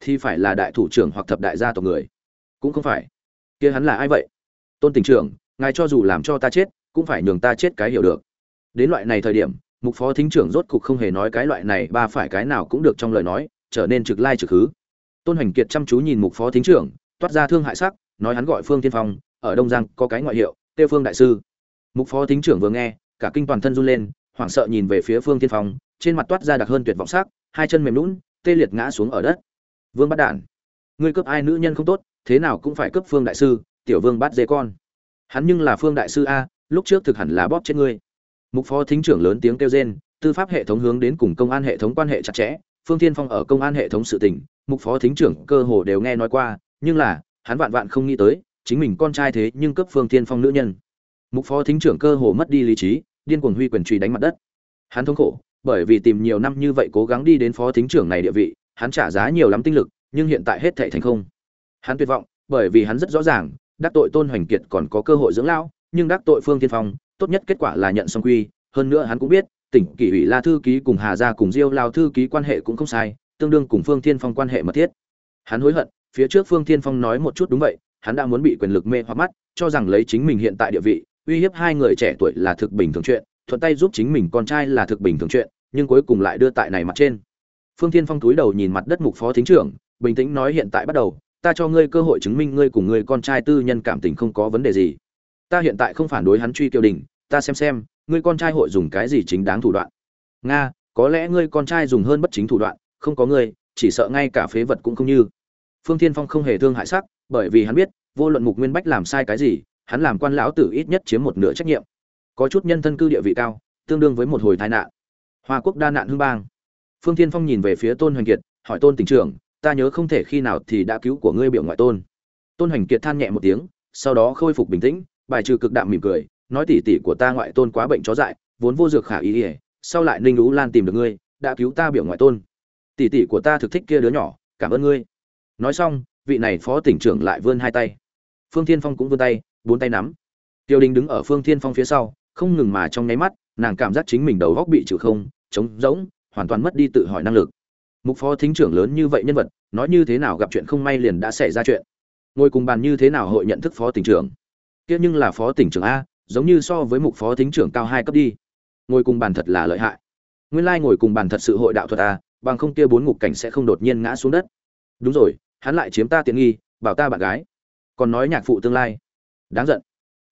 Thì phải là đại thủ trưởng hoặc thập đại gia tộc người. Cũng không phải. Kia hắn là ai vậy? Tôn tỉnh trưởng, ngài cho dù làm cho ta chết, cũng phải nhường ta chết cái hiểu được. Đến loại này thời điểm, mục phó thính trưởng rốt cục không hề nói cái loại này, ba phải cái nào cũng được trong lời nói, trở nên trực lai trực hứ tôn hoành kiệt chăm chú nhìn mục phó thính trưởng, toát ra thương hại sắc, nói hắn gọi phương tiên phong, ở đông giang có cái ngoại hiệu tiêu phương đại sư. Mục phó thính trưởng vừa nghe, cả kinh toàn thân run lên, hoảng sợ nhìn về phía phương tiên phong, trên mặt toát ra đặc hơn tuyệt vọng sắc, hai chân mềm lún tê liệt ngã xuống ở đất. Vương bắt đản, ngươi cướp ai nữ nhân không tốt, thế nào cũng phải cướp phương đại sư, tiểu vương bắt dê con. Hắn nhưng là phương đại sư a, lúc trước thực hẳn là bóp chết ngươi. Mục phó thính trưởng lớn tiếng kêu rên, tư pháp hệ thống hướng đến cùng công an hệ thống quan hệ chặt chẽ phương Thiên phong ở công an hệ thống sự tình, mục phó thính trưởng cơ hồ đều nghe nói qua, nhưng là, hắn vạn vạn không nghĩ tới, chính mình con trai thế nhưng cấp phương Thiên phong nữ nhân. Mục phó thính trưởng cơ hồ mất đi lý trí, điên cuồng huy quyền truy đánh mặt đất. Hắn thống khổ, bởi vì tìm nhiều năm như vậy cố gắng đi đến phó thính trưởng này địa vị, hắn trả giá nhiều lắm tinh lực, nhưng hiện tại hết thảy thành không. Hắn tuyệt vọng, bởi vì hắn rất rõ ràng, đắc tội tôn hoành kiệt còn có cơ hội dưỡng lão, nhưng đắc tội phương Thiên phong, tốt nhất kết quả là nhận xong quy, hơn nữa hắn cũng biết tỉnh kỷ ủy la thư ký cùng hà gia cùng diêu lao thư ký quan hệ cũng không sai, tương đương cùng phương Thiên phong quan hệ mật thiết. Hắn hối hận, phía trước phương Thiên phong nói một chút đúng vậy, hắn đã muốn bị quyền lực mê hoặc mắt, cho rằng lấy chính mình hiện tại địa vị, uy hiếp hai người trẻ tuổi là thực bình thường chuyện, thuận tay giúp chính mình con trai là thực bình thường chuyện, nhưng cuối cùng lại đưa tại này mặt trên. Phương Thiên phong túi đầu nhìn mặt đất mục phó thính trưởng, bình tĩnh nói hiện tại bắt đầu, ta cho ngươi cơ hội chứng minh ngươi cùng ngươi con trai tư nhân cảm tình không có vấn đề gì. Ta hiện tại không phản đối hắn truy kiều đình ta xem xem ngươi con trai hội dùng cái gì chính đáng thủ đoạn? Nga, có lẽ ngươi con trai dùng hơn bất chính thủ đoạn, không có ngươi, chỉ sợ ngay cả phế vật cũng không như. Phương thiên phong không hề thương hại sắc, bởi vì hắn biết, vô luận mục nguyên bách làm sai cái gì, hắn làm quan lão tử ít nhất chiếm một nửa trách nhiệm. Có chút nhân thân cư địa vị cao, tương đương với một hồi tai nạn. Hoa quốc đa nạn hưng bang. Phương thiên phong nhìn về phía tôn hoành kiệt, hỏi tôn tỉnh trưởng, ta nhớ không thể khi nào thì đã cứu của ngươi biểu ngoại tôn. Tôn hoành kiệt than nhẹ một tiếng, sau đó khôi phục bình tĩnh, bài trừ cực đạm mỉm cười nói tỉ tỉ của ta ngoại tôn quá bệnh chó dại, vốn vô dược khả ý ỉa, sau lại ninh lũ lan tìm được ngươi, đã cứu ta biểu ngoại tôn. Tỉ tỉ của ta thực thích kia đứa nhỏ, cảm ơn ngươi. Nói xong, vị này phó tỉnh trưởng lại vươn hai tay. Phương thiên phong cũng vươn tay, bốn tay nắm. Tiêu đình đứng ở phương thiên phong phía sau, không ngừng mà trong nháy mắt, nàng cảm giác chính mình đầu góc bị trừ không, trống rỗng, hoàn toàn mất đi tự hỏi năng lực. Mục phó thính trưởng lớn như vậy nhân vật, nói như thế nào gặp chuyện không may liền đã xảy ra chuyện. Ngồi cùng bàn như thế nào hội nhận thức phó tỉnh trưởng? Kia nhưng là phó tỉnh trưởng a giống như so với mục phó thính trưởng cao hai cấp đi. Ngồi cùng bàn thật là lợi hại. Nguyên lai ngồi cùng bàn thật sự hội đạo thuật à bằng không kia bốn ngục cảnh sẽ không đột nhiên ngã xuống đất. Đúng rồi, hắn lại chiếm ta tiện nghi, bảo ta bạn gái. Còn nói nhạc phụ tương lai. Đáng giận.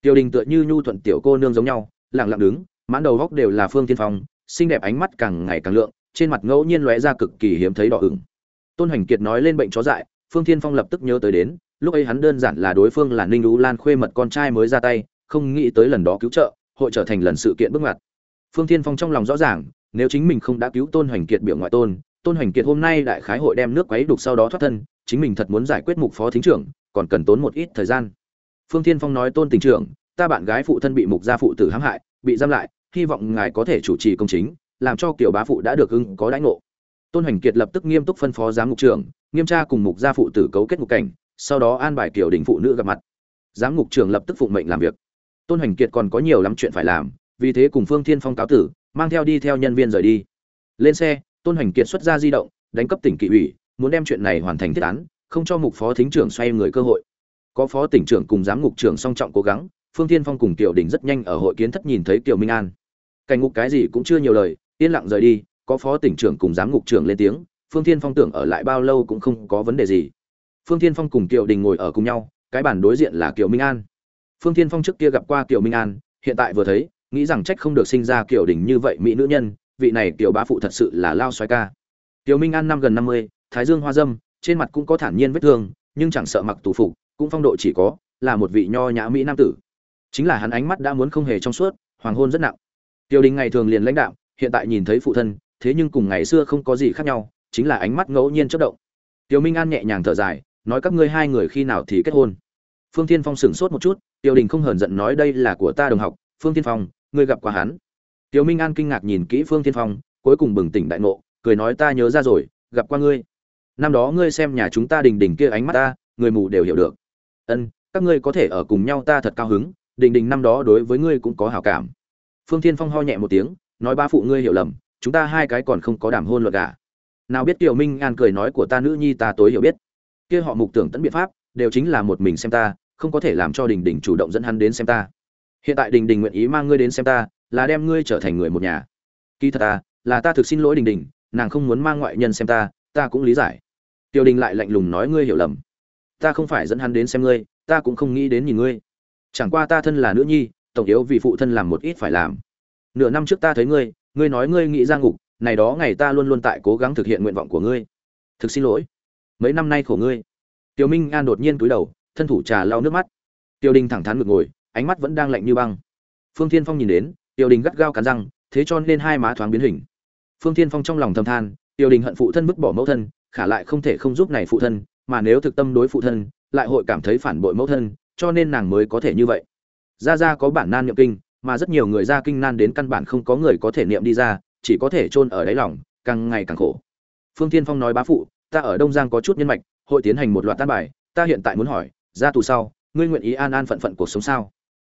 Tiểu đình tựa như nhu thuận tiểu cô nương giống nhau, lặng lặng đứng, mãn đầu góc đều là phương tiên phong, xinh đẹp ánh mắt càng ngày càng lượng, trên mặt ngẫu nhiên lóe ra cực kỳ hiếm thấy đỏ ửng. Tôn hoành kiệt nói lên bệnh chó dại, phương tiên phong lập tức nhớ tới đến, lúc ấy hắn đơn giản là đối phương là ninh lũ lan khuê mật con trai mới ra tay không nghĩ tới lần đó cứu trợ, hội trở thành lần sự kiện bước ngoặt. Phương Thiên phong trong lòng rõ ràng, nếu chính mình không đã cứu tôn hoành kiệt biểu ngoại tôn tôn hoành kiệt hôm nay đại khái hội đem nước quấy đục sau đó thoát thân, chính mình thật muốn giải quyết mục phó thính trưởng, còn cần tốn một ít thời gian. Phương Thiên phong nói, tôn tỉnh trưởng, ta bạn gái phụ thân bị mục gia phụ tử hãm hại, bị giam lại, hy vọng ngài có thể chủ trì công chính, làm cho kiểu bá phụ đã được ưng có đãi ngộ. Tôn hoành kiệt lập tức nghiêm túc phân phó giám ngục trưởng, nghiêm tra cùng mục gia phụ tử cấu kết ngục cảnh, sau đó an bài kiểu đình phụ nữ gặp mặt. Giám ngục trưởng lập tức phụng mệnh làm việc tôn hoành kiệt còn có nhiều lắm chuyện phải làm, vì thế cùng phương thiên phong cáo tử, mang theo đi theo nhân viên rời đi. Lên xe, tôn hoành kiệt xuất ra di động, đánh cấp tỉnh kỵ ủy, muốn đem chuyện này hoàn thành thiết án, không cho mục phó thính trưởng xoay người cơ hội. Có phó tỉnh trưởng cùng giám ngục trưởng song trọng cố gắng, phương thiên phong cùng tiểu đình rất nhanh ở hội kiến thất nhìn thấy kiều minh an. Cảnh ngục cái gì cũng chưa nhiều lời, yên lặng rời đi, có phó tỉnh trưởng cùng giám ngục trưởng lên tiếng, phương thiên phong tưởng ở lại bao lâu cũng không có vấn đề gì. Phương thiên phong cùng kiều đình ngồi ở cùng nhau, cái bản đối diện là kiều minh an phương thiên phong trước kia gặp qua kiều minh an, hiện tại vừa thấy, nghĩ rằng trách không được sinh ra kiểu đỉnh như vậy mỹ nữ nhân, vị này kiều bá phụ thật sự là lao xoái ca. Tiểu minh an năm gần năm mươi, thái dương hoa dâm, trên mặt cũng có thản nhiên vết thương, nhưng chẳng sợ mặc tù phục, cũng phong độ chỉ có là một vị nho nhã mỹ nam tử. Chính là hắn ánh mắt đã muốn không hề trong suốt, hoàng hôn rất nặng. Tiêu đình ngày thường liền lãnh đạo hiện tại nhìn thấy phụ thân, thế nhưng cùng ngày xưa không có gì khác nhau, chính là ánh mắt ngẫu nhiên chất động. Tiêu minh an nhẹ nhàng thở dài, nói các ngươi hai người khi nào thì kết hôn. Phương thiên phong sửng sốt một chút tiêu đình không hờn giận nói đây là của ta đồng học, phương thiên phong, ngươi gặp qua hắn. Tiêu minh an kinh ngạc nhìn kỹ phương thiên phong, cuối cùng bừng tỉnh đại ngộ, cười nói ta nhớ ra rồi, gặp qua ngươi. Năm đó ngươi xem nhà chúng ta đình đình kia ánh mắt ta, người mù đều hiểu được. Ân, các ngươi có thể ở cùng nhau ta thật cao hứng, đình đình năm đó đối với ngươi cũng có hảo cảm. Phương thiên phong ho nhẹ một tiếng, nói ba phụ ngươi hiểu lầm, chúng ta hai cái còn không có đảm hôn luật cả nào biết tiểu minh an cười nói của ta nữ nhi ta tối hiểu biết. Kia họ mục tưởng tận biện pháp, đều chính là một mình xem ta không có thể làm cho đình đình chủ động dẫn hắn đến xem ta. Hiện tại đình đình nguyện ý mang ngươi đến xem ta, là đem ngươi trở thành người một nhà. Kỳ thật ta là ta thực xin lỗi đình đình, nàng không muốn mang ngoại nhân xem ta ta cũng lý giải. Tiểu đình lại lạnh lùng nói ngươi hiểu lầm. Ta không phải dẫn hắn đến xem ngươi, ta cũng không nghĩ đến nhìn ngươi. Chẳng qua ta thân là nữ nhi, tổng yếu vì phụ thân làm một ít phải làm. Nửa năm trước ta thấy ngươi ngươi nói ngươi nghĩ ra ngục, này đó ngày ta luôn luôn tại cố gắng thực hiện nguyện vọng của ngươi. Thực xin lỗi. Mấy năm nay khổ ngươi. Tiểu minh an đột nhiên cúi đầu thân thủ trà lau nước mắt. Tiêu đình thẳng thắn ngược ngồi, ánh mắt vẫn đang lạnh như băng. Phương thiên phong nhìn đến, tiêu đình gắt gao cắn răng, thế cho nên hai má thoáng biến hình. Phương thiên phong trong lòng thầm than, tiêu đình hận phụ thân vứt bỏ mẫu thân, khả lại không thể không giúp này phụ thân, mà nếu thực tâm đối phụ thân, lại hội cảm thấy phản bội mẫu thân, cho nên nàng mới có thể như vậy. Gia gia có bản nan niệm kinh, mà rất nhiều người ra kinh nan đến căn bản không có người có thể niệm đi ra, chỉ có thể chôn ở đáy lòng, càng ngày càng khổ. Phương thiên phong nói bá phụ, ta ở đông giang có chút nhân mạch, hội tiến hành một loạt tan bài, ta hiện tại muốn hỏi ra tù sau, ngươi nguyện ý an an phận phận cuộc sống sao?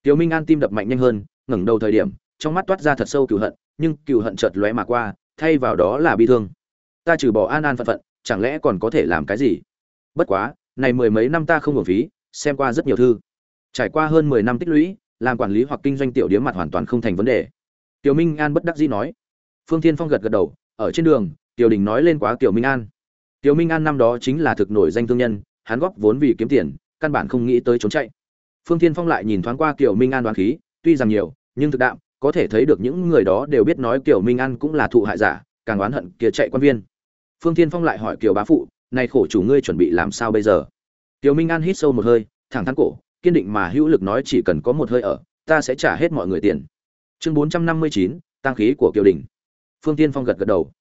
Tiểu minh an tim đập mạnh nhanh hơn, ngẩng đầu thời điểm, trong mắt toát ra thật sâu cựu hận, nhưng cựu hận chợt lóe mà qua, thay vào đó là bi thương. Ta trừ bỏ an an phận phận, chẳng lẽ còn có thể làm cái gì? Bất quá, này mười mấy năm ta không hưởng phí, xem qua rất nhiều thư. Trải qua hơn mười năm tích lũy, làm quản lý hoặc kinh doanh tiểu điếm mặt hoàn toàn không thành vấn đề. Tiểu minh an bất đắc dĩ nói. Phương thiên phong gật gật đầu, ở trên đường, tiểu đình nói lên quá tiểu minh an. Tiểu minh an năm đó chính là thực nổi danh thương nhân, hắn góp vốn vì kiếm tiền căn bản không nghĩ tới trốn chạy. Phương thiên phong lại nhìn thoáng qua tiểu minh an đoán khí, tuy rằng nhiều, nhưng thực đạm, có thể thấy được những người đó đều biết nói tiểu minh an cũng là thụ hại giả, càng oán hận kia chạy quan viên. Phương thiên phong lại hỏi kiều bá phụ nay khổ chủ ngươi chuẩn bị làm sao bây giờ? Tiểu minh an hít sâu một hơi, thẳng thắn cổ, kiên định mà hữu lực nói chỉ cần có một hơi ở, ta sẽ trả hết mọi người tiền. Chương bốn trăm năm mươi chín tăng khí của kiều đình. Phương tiên phong gật gật đầu.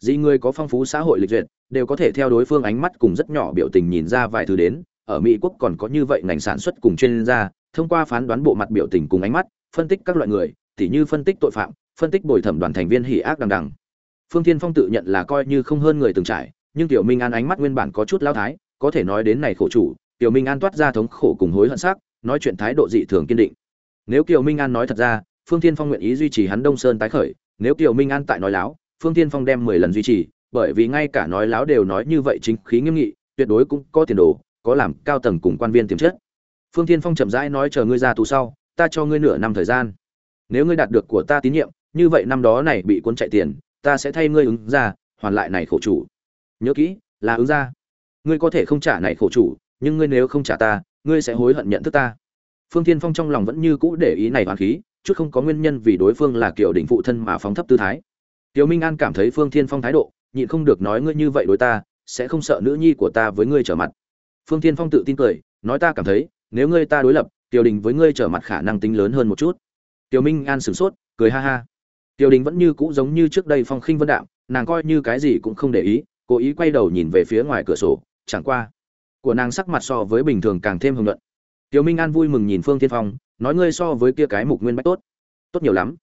Dĩ người có phong phú xã hội lịch duyệt, đều có thể theo đối phương ánh mắt cùng rất nhỏ biểu tình nhìn ra vài thứ đến ở mỹ quốc còn có như vậy ngành sản xuất cùng chuyên gia, thông qua phán đoán bộ mặt biểu tình cùng ánh mắt, phân tích các loại người, tỉ như phân tích tội phạm, phân tích bồi thẩm đoàn thành viên hỉ ác đằng đằng. Phương Thiên phong tự nhận là coi như không hơn người từng trải, nhưng tiểu minh an ánh mắt nguyên bản có chút lao thái, có thể nói đến này khổ chủ, tiểu minh an toát ra thống khổ cùng hối hận sắc, nói chuyện thái độ dị thường kiên định. Nếu kiều minh an nói thật ra, phương Thiên phong nguyện ý duy trì hắn đông sơn tái khởi, nếu kiều minh an tại nói láo, phương Thiên phong đem mười lần duy trì, bởi vì ngay cả nói láo đều nói như vậy chính khí nghiêm nghị, tuyệt đối cũng có tiền đồ có làm cao tầng cùng quan viên tiềm chất. Phương Thiên phong chậm rãi nói chờ ngươi ra tù sau, ta cho ngươi nửa năm thời gian. Nếu ngươi đạt được của ta tín nhiệm, như vậy năm đó này bị cuốn chạy tiền, ta sẽ thay ngươi ứng ra, hoàn lại này khổ chủ. Nhớ kỹ, là ứng ra. Ngươi có thể không trả này khổ chủ, nhưng ngươi nếu không trả ta, ngươi sẽ hối hận nhận thức ta. Phương thiên phong trong lòng vẫn như cũ để ý này hoàn khí, chút không có nguyên nhân vì đối phương là kiểu đỉnh phụ thân mà phóng thấp tư thái. Tiểu minh an cảm thấy phương thiên phong thái độ, nhịn không được nói ngươi như vậy đối ta, sẽ không sợ nữ nhi của ta với ngươi trở mặt phương thiên phong tự tin cười, nói ta cảm thấy, nếu ngươi ta đối lập, tiểu đình với ngươi trở mặt khả năng tính lớn hơn một chút. Tiểu minh an sửng sốt, cười ha ha. Tiểu đình vẫn như cũ giống như trước đây phong khinh vân đạm, nàng coi như cái gì cũng không để ý, cố ý quay đầu nhìn về phía ngoài cửa sổ, chẳng qua, của nàng sắc mặt so với bình thường càng thêm hưng luận tiểu minh an vui mừng nhìn phương Thiên phong, nói ngươi so với kia cái mục nguyên bách tốt. Tốt nhiều lắm.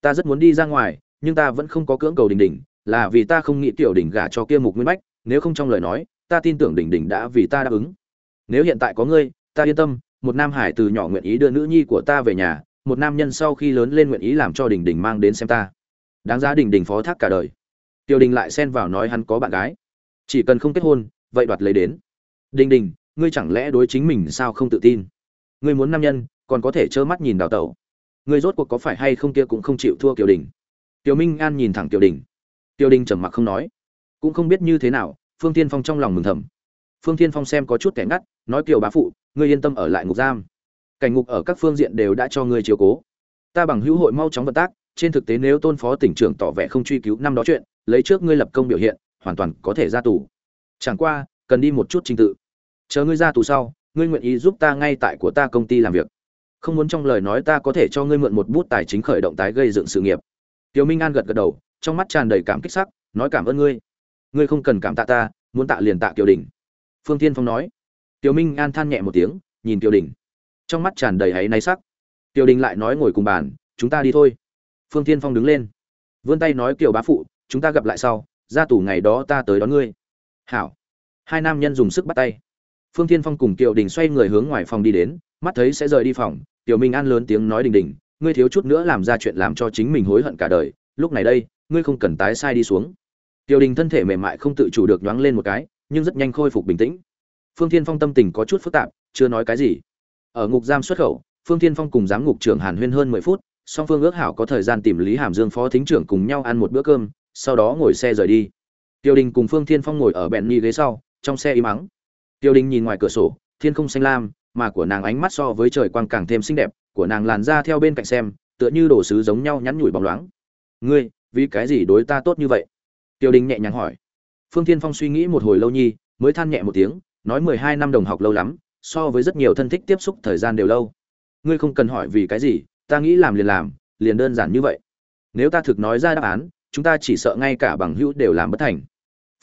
Ta rất muốn đi ra ngoài, nhưng ta vẫn không có cưỡng cầu đình đình, là vì ta không nghĩ tiểu đình gả cho kia mục nguyên bách, nếu không trong lời nói ta tin tưởng đỉnh đỉnh đã vì ta đáp ứng. Nếu hiện tại có ngươi, ta yên tâm, một nam hải từ nhỏ nguyện ý đưa nữ nhi của ta về nhà, một nam nhân sau khi lớn lên nguyện ý làm cho đỉnh đỉnh mang đến xem ta. Đáng giá đỉnh đỉnh phó thác cả đời. Tiêu đình lại xen vào nói hắn có bạn gái. Chỉ cần không kết hôn, vậy đoạt lấy đến. Đình đình ngươi chẳng lẽ đối chính mình sao không tự tin? Ngươi muốn nam nhân, còn có thể trơ mắt nhìn đào tẩu. Ngươi rốt cuộc có phải hay không kia cũng không chịu thua kiều đình. Tiểu minh an nhìn thẳng tiểu đình. Tiểu đình trầm mặc không nói. Cũng không biết như thế nào phương tiên phong trong lòng mừng thầm. Phương tiên phong xem có chút kẻ ngắt, nói kiều bá phụ, ngươi yên tâm ở lại ngục giam. Cảnh ngục ở các phương diện đều đã cho ngươi chiếu cố. Ta bằng hữu hội mau chóng vận tác, trên thực tế nếu tôn phó tỉnh trưởng tỏ vẻ không truy cứu năm đó chuyện, lấy trước ngươi lập công biểu hiện, hoàn toàn có thể ra tù. Chẳng qua, cần đi một chút trình tự. Chờ ngươi ra tù sau, ngươi nguyện ý giúp ta ngay tại của ta công ty làm việc. Không muốn trong lời nói ta có thể cho ngươi mượn một bút tài chính khởi động tái gây dựng sự nghiệp. Tiểu minh an gật gật đầu, trong mắt tràn đầy cảm kích sắc, nói cảm ơn ngươi ngươi không cần cảm tạ ta, muốn tạ liền tạ kiều đình. Phương tiên phong nói. Tiểu minh an than nhẹ một tiếng, nhìn kiều đình. Trong mắt tràn đầy áy náy sắc. Kiều đình lại nói ngồi cùng bàn, chúng ta đi thôi. Phương tiên phong đứng lên. Vươn tay nói, kiều bá phụ, chúng ta gặp lại sau ra tù ngày đó ta tới đón ngươi. Hảo. Hai nam nhân dùng sức bắt tay. Phương tiên phong cùng kiều đình xoay người hướng ngoài phòng đi đến, mắt thấy sẽ rời đi phòng, tiểu minh an lớn tiếng nói, đình đình, ngươi thiếu chút nữa làm ra chuyện làm cho chính mình hối hận cả đời, lúc này đây, ngươi không cần tái sai đi xuống. Tiêu đình thân thể mềm mại không tự chủ được nhoáng lên một cái, nhưng rất nhanh khôi phục bình tĩnh. Phương thiên phong tâm tình có chút phức tạp, chưa nói cái gì. Ở ngục giam xuất khẩu, phương thiên phong cùng giám ngục trưởng hàn huyên hơn mười phút, song phương ước hảo có thời gian tìm lý hàm dương phó thính trưởng cùng nhau ăn một bữa cơm, sau đó ngồi xe rời đi. Tiêu đình cùng phương thiên phong ngồi ở bẹn ni ghế sau, trong xe im mắng. Tiêu đình nhìn ngoài cửa sổ, thiên không xanh lam, mà của nàng ánh mắt so với trời quang càng thêm xinh đẹp, của nàng làn da theo bên cạnh xem, tựa như đồ sứ giống nhau nhắn nhủi bóng loáng. Ngươi, vì cái gì đối ta tốt như vậy? Tiêu đình nhẹ nhàng hỏi. Phương thiên phong suy nghĩ một hồi lâu nhi, mới than nhẹ một tiếng, nói mười hai năm đồng học lâu lắm, so với rất nhiều thân thích tiếp xúc thời gian đều lâu. Ngươi không cần hỏi vì cái gì, ta nghĩ làm liền làm, liền đơn giản như vậy. Nếu ta thực nói ra đáp án, chúng ta chỉ sợ ngay cả bằng hữu đều làm bất thành.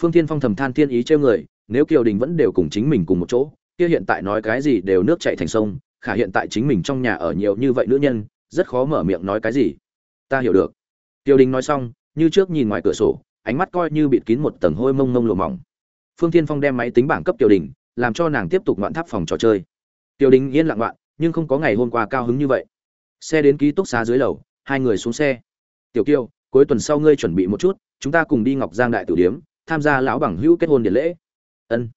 Phương thiên phong thầm than thiên ý trêu người, nếu kiều đình vẫn đều cùng chính mình cùng một chỗ, kia hiện tại nói cái gì đều nước chảy thành sông, khả hiện tại chính mình trong nhà ở nhiều như vậy nữ nhân, rất khó mở miệng nói cái gì. Ta hiểu được. Tiêu đình nói xong, như trước nhìn ngoài cửa sổ ánh mắt coi như bịt kín một tầng hôi mông mông lụa mỏng. Phương tiên phong đem máy tính bảng cấp tiểu đình, làm cho nàng tiếp tục ngoạn tháp phòng trò chơi. Tiểu đình yên lặng ngoạn, nhưng không có ngày hôm qua cao hứng như vậy. Xe đến ký túc xá dưới lầu, hai người xuống xe. Tiểu kiêu, cuối tuần sau ngươi chuẩn bị một chút, chúng ta cùng đi ngọc giang đại tử điếm, tham gia lão bằng hữu kết hôn điện lễ. Ân.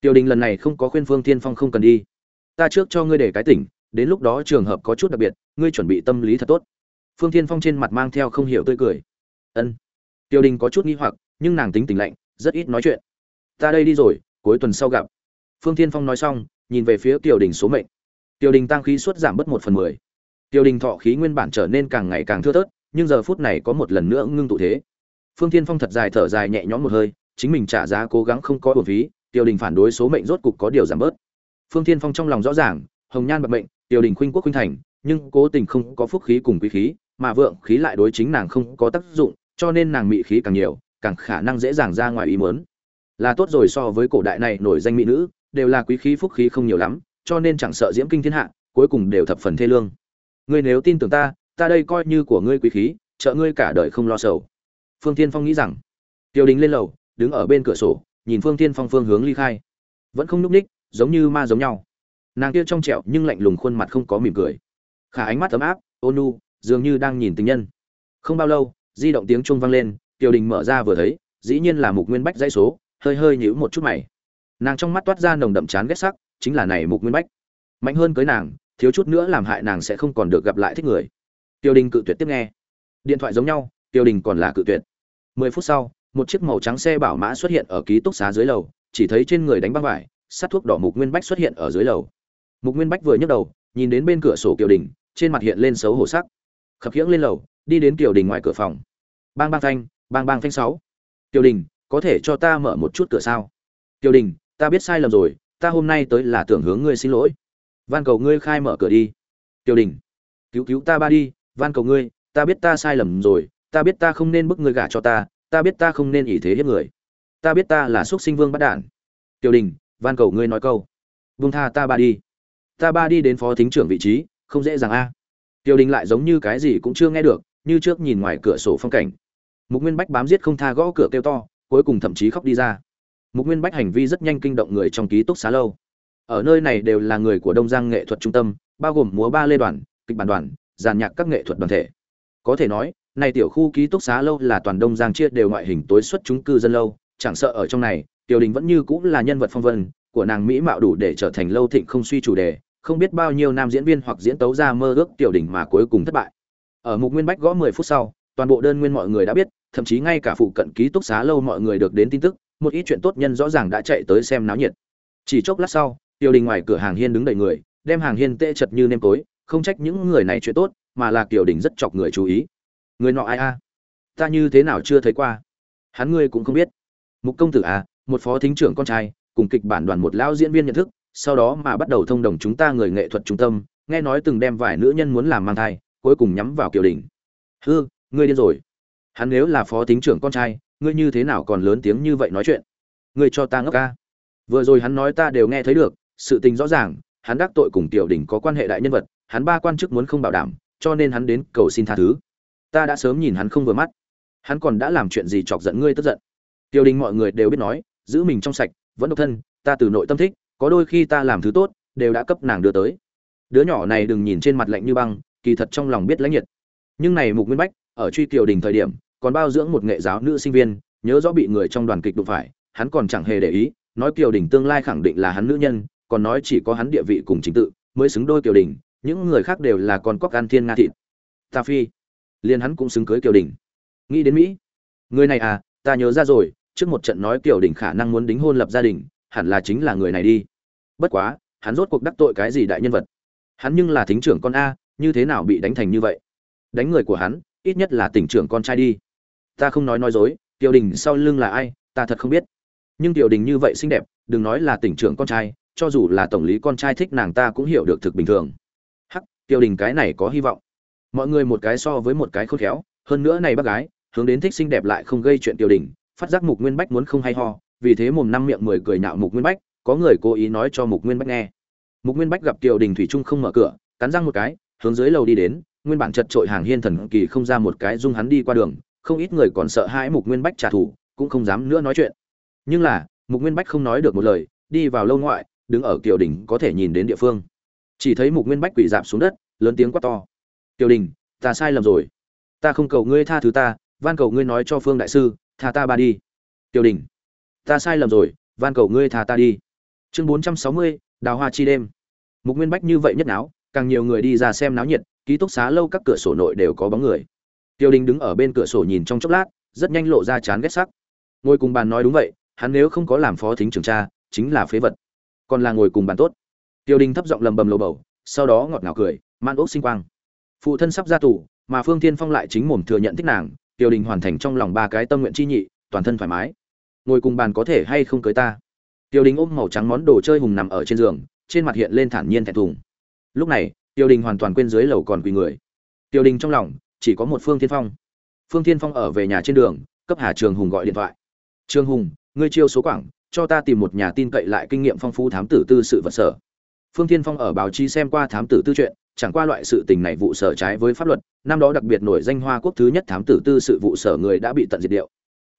Tiểu đình lần này không có khuyên phương tiên phong không cần đi. Ta trước cho ngươi để cái tỉnh, đến lúc đó trường hợp có chút đặc biệt, ngươi chuẩn bị tâm lý thật tốt. Phương tiên phong trên mặt mang theo không hiểu tươi cười. Ân. Tiêu đình có chút nghi hoặc, nhưng nàng tính tình lạnh, rất ít nói chuyện. Ta đây đi rồi, cuối tuần sau gặp. Phương Thiên phong nói xong, nhìn về phía Tiêu đình số mệnh. Tiêu đình tăng khí suất giảm bớt một phần mười. Tiêu đình thọ khí nguyên bản trở nên càng ngày càng thưa thớt, nhưng giờ phút này có một lần nữa ngưng tụ thế. Phương Thiên phong thật dài thở dài nhẹ nhõm một hơi, chính mình trả giá cố gắng không có bổn phí, Tiêu đình phản đối số mệnh rốt cục có điều giảm bớt. Phương Thiên phong trong lòng rõ ràng, hồng nhan bật mệnh, Tiêu đình khuynh quốc khuynh thành, nhưng cố tình không có phúc khí cùng quý khí, mà vượng khí lại đối chính nàng không có tác dụng cho nên nàng mị khí càng nhiều càng khả năng dễ dàng ra ngoài ý muốn, là tốt rồi so với cổ đại này nổi danh mỹ nữ đều là quý khí phúc khí không nhiều lắm cho nên chẳng sợ diễm kinh thiên hạ cuối cùng đều thập phần thê lương. Ngươi nếu tin tưởng ta ta đây coi như của ngươi quý khí trợ ngươi cả đời không lo sầu. Phương tiên phong nghĩ rằng tiêu đình lên lầu đứng ở bên cửa sổ nhìn phương tiên phong phương hướng ly khai. Vẫn không núp ních giống như ma giống nhau. Nàng kia trong trẹo nhưng lạnh lùng khuôn mặt không có mỉm cười. Khả ánh mắt ấm áp ôn nu dường như đang nhìn tình nhân. Không bao lâu di động tiếng chuông vang lên, tiểu đình mở ra vừa thấy, dĩ nhiên là mục nguyên bách dãy số, hơi hơi nhíu một chút mày. Nàng trong mắt toát ra nồng đậm chán ghét sắc, chính là này mục nguyên bách. Mạnh hơn cưới nàng, thiếu chút nữa làm hại nàng sẽ không còn được gặp lại thích người. Tiểu đình cự tuyệt tiếp nghe. Điện thoại giống nhau, tiểu đình còn là cự tuyệt. Mười phút sau, một chiếc màu trắng xe bảo mã xuất hiện ở ký túc xá dưới lầu, chỉ thấy trên người đánh băng vải sát thuốc đỏ mục nguyên bách xuất hiện ở dưới lầu. Mục nguyên bách vừa nhấc đầu, nhìn đến bên cửa sổ kiều đình, trên mặt hiện lên xấu hổ sắc. Khập khiễng lên lầu đi đến tiểu đình ngoài cửa phòng. Bang bang thanh bang bang thanh sáu. Tiểu đình, có thể cho ta mở một chút cửa sao? Tiểu đình, ta biết sai lầm rồi, ta hôm nay tới là tưởng hướng ngươi xin lỗi. Van cầu ngươi khai mở cửa đi. Tiểu đình, cứu cứu ta ba đi, van cầu ngươi, ta biết ta sai lầm rồi, ta biết ta không nên bức ngươi gả cho ta ta biết ta không nên ỷ thế hiếp người. Ta biết ta là xuất sinh vương bắt đản. Tiểu đình, van cầu ngươi nói câu. Vương tha ta ba đi. Ta ba đi đến phó thính trưởng vị trí, không dễ dàng a. Tiểu đình lại giống như cái gì cũng chưa nghe được như trước nhìn ngoài cửa sổ phong cảnh. Mục nguyên bách bám giết không tha gõ cửa kêu to, cuối cùng thậm chí khóc đi ra. Mục nguyên bách hành vi rất nhanh kinh động người trong ký túc xá lâu. Ở nơi này đều là người của đông giang nghệ thuật trung tâm, bao gồm múa ba lê đoàn, kịch bản đoàn, giàn nhạc các nghệ thuật đoàn thể. Có thể nói, này tiểu khu ký túc xá lâu là toàn đông giang chia đều ngoại hình tối xuất chúng cư dân lâu, chẳng sợ ở trong này, tiểu đình vẫn như cũng là nhân vật phong vân, của nàng mỹ mạo đủ để trở thành lâu thịnh không suy chủ đề, không biết bao nhiêu nam diễn viên hoặc diễn tấu ra mơ ước tiểu đình mà cuối cùng thất bại ở mục nguyên bách gõ 10 phút sau, toàn bộ đơn nguyên mọi người đã biết, thậm chí ngay cả phụ cận ký túc xá lâu mọi người được đến tin tức, một ít chuyện tốt nhân rõ ràng đã chạy tới xem náo nhiệt. Chỉ chốc lát sau, tiểu đình ngoài cửa hàng hiên đứng đầy người, đem hàng hiên tê chật như nêm tối không trách những người này chuyện tốt, mà là tiểu đình rất chọc người chú ý. Người nọ ai a? Ta như thế nào chưa thấy qua? Hắn ngươi cũng không biết. Mục công tử à một phó thính trưởng con trai, cùng kịch bản đoàn một lão diễn viên nhận thức, sau đó mà bắt đầu thông đồng chúng ta người nghệ thuật trung tâm, nghe nói từng đem vài nữ nhân muốn làm mang thai cuối cùng nhắm vào kiều đình. Hư, ngươi điên rồi. Hắn nếu là phó thính trưởng con trai, ngươi như thế nào còn lớn tiếng như vậy nói chuyện? Ngươi cho ta ngốc ca. Vừa rồi hắn nói ta đều nghe thấy được, sự tình rõ ràng, hắn đắc tội cùng tiểu đình có quan hệ đại nhân vật, hắn ba quan chức muốn không bảo đảm, cho nên hắn đến cầu xin tha thứ. Ta đã sớm nhìn hắn không vừa mắt. Hắn còn đã làm chuyện gì chọc giận ngươi tức giận? Tiểu đình mọi người đều biết nói, giữ mình trong sạch, vẫn độc thân, ta từ nội tâm thích, có đôi khi ta làm thứ tốt, đều đã cấp nàng đưa tới. Đứa nhỏ này đừng nhìn trên mặt lạnh như băng kỳ thật trong lòng biết lãnh nhiệt. Nhưng này mục nguyên bách, ở truy kiều đình thời điểm, còn bao dưỡng một nghệ giáo nữ sinh viên, nhớ rõ bị người trong đoàn kịch đụng phải, hắn còn chẳng hề để ý, nói kiều đình tương lai khẳng định là hắn nữ nhân, còn nói chỉ có hắn địa vị cùng chính tự, mới xứng đôi kiều đình, những người khác đều là con cóc ăn thiên nga thịt. Ta phi, liền hắn cũng xứng cưới kiều đình. Nghĩ đến mỹ, người này à ta nhớ ra rồi, trước một trận nói kiều đình khả năng muốn đính hôn lập gia đình, hẳn là chính là người này đi. Bất quá, hắn rốt cuộc đắc tội cái gì đại nhân vật? Hắn nhưng là thính trưởng con a như thế nào bị đánh thành như vậy? Đánh người của hắn, ít nhất là tỉnh trưởng con trai đi. Ta không nói nói dối, tiểu đình sau lưng là ai, ta thật không biết. Nhưng tiểu đình như vậy xinh đẹp, đừng nói là tỉnh trưởng con trai, cho dù là tổng lý con trai thích nàng ta cũng hiểu được thực bình thường. Hắc, tiểu đình cái này có hy vọng. Mọi người một cái so với một cái khôn khéo, hơn nữa này bác gái, hướng đến thích xinh đẹp lại không gây chuyện tiểu đình, phát giác mục nguyên bách muốn không hay ho, vì thế mồm năm miệng mười cười nhạo mục nguyên bách, có người cố ý nói cho mục nguyên bách nghe. Mục nguyên bách gặp tiểu đình thủy trung không mở cửa, cắn răng một cái hướng dưới lầu đi đến, nguyên bản chật trội hàng hiên thần kỳ không ra một cái dung hắn đi qua đường, không ít người còn sợ hãi mục nguyên bách trả thù, cũng không dám nữa nói chuyện. Nhưng là, mục nguyên bách không nói được một lời, đi vào lâu ngoại, đứng ở kiều đình có thể nhìn đến địa phương. Chỉ thấy mục nguyên bách quỷ dạp xuống đất, lớn tiếng quát to. Kiều đình, ta sai lầm rồi. Ta không cầu ngươi tha thứ ta, van cầu ngươi nói cho phương đại sư, tha ta ba đi. Kiều đình, ta sai lầm rồi, van cầu ngươi tha ta đi. Chương bốn trăm sáu mươi, đào hoa chi đêm. Mục nguyên bách như vậy nhất não càng nhiều người đi ra xem náo nhiệt, ký túc xá lâu các cửa sổ nội đều có bóng người. Tiêu đình đứng ở bên cửa sổ nhìn trong chốc lát, rất nhanh lộ ra chán ghét sắc. Ngồi cùng bàn nói đúng vậy, hắn nếu không có làm phó thính trưởng cha, chính là phế vật. Còn là ngồi cùng bàn tốt. Tiêu đình thấp giọng lầm bầm lầu bầu, sau đó ngọt ngào cười man ốc sinh quang. Phụ thân sắp ra tù, mà phương thiên phong lại chính mồm thừa nhận thích nàng, tiêu đình hoàn thành trong lòng ba cái tâm nguyện chi nhị, toàn thân thoải mái. Ngồi cùng bàn có thể hay không cưới ta? Tiêu đình ôm màu trắng món đồ chơi hùng nằm ở trên giường, trên mặt hiện lên thản nhiên thẹn thùng lúc này, tiêu đình hoàn toàn quên dưới lầu còn quỳ người. Tiêu đình trong lòng, chỉ có một phương thiên phong. Phương thiên phong ở về nhà trên đường, cấp hà trường hùng gọi điện thoại. Trương hùng, ngươi chiêu số quảng, cho ta tìm một nhà tin cậy lại kinh nghiệm phong phú thám tử tư sự vật sở. Phương thiên phong ở báo chí xem qua thám tử tư chuyện, chẳng qua loại sự tình này vụ sở trái với pháp luật, năm đó đặc biệt nổi danh hoa quốc thứ nhất thám tử tư sự vụ sở người đã bị tận diệt điệu.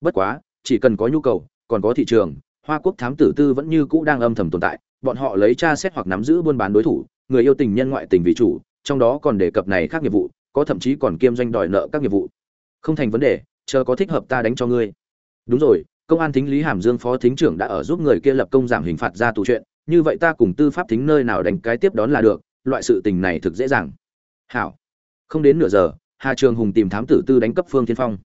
Bất quá, chỉ cần có nhu cầu, còn có thị trường, hoa quốc thám tử tư vẫn như cũ đang âm thầm tồn tại, bọn họ lấy tra xét hoặc nắm giữ buôn bán đối thủ người yêu tình nhân ngoại tình vì chủ, trong đó còn đề cập này khác nghiệp vụ, có thậm chí còn kiêm doanh đòi nợ các nghiệp vụ. Không thành vấn đề, chờ có thích hợp ta đánh cho ngươi. Đúng rồi, công an thính lý hàm dương phó thính trưởng đã ở giúp người kia lập công giảm hình phạt ra tù chuyện, như vậy ta cùng tư pháp thính nơi nào đánh cái tiếp đón là được, loại sự tình này thực dễ dàng. Hảo. Không đến nửa giờ, hà trường hùng tìm thám tử tư đánh cấp phương thiên phong.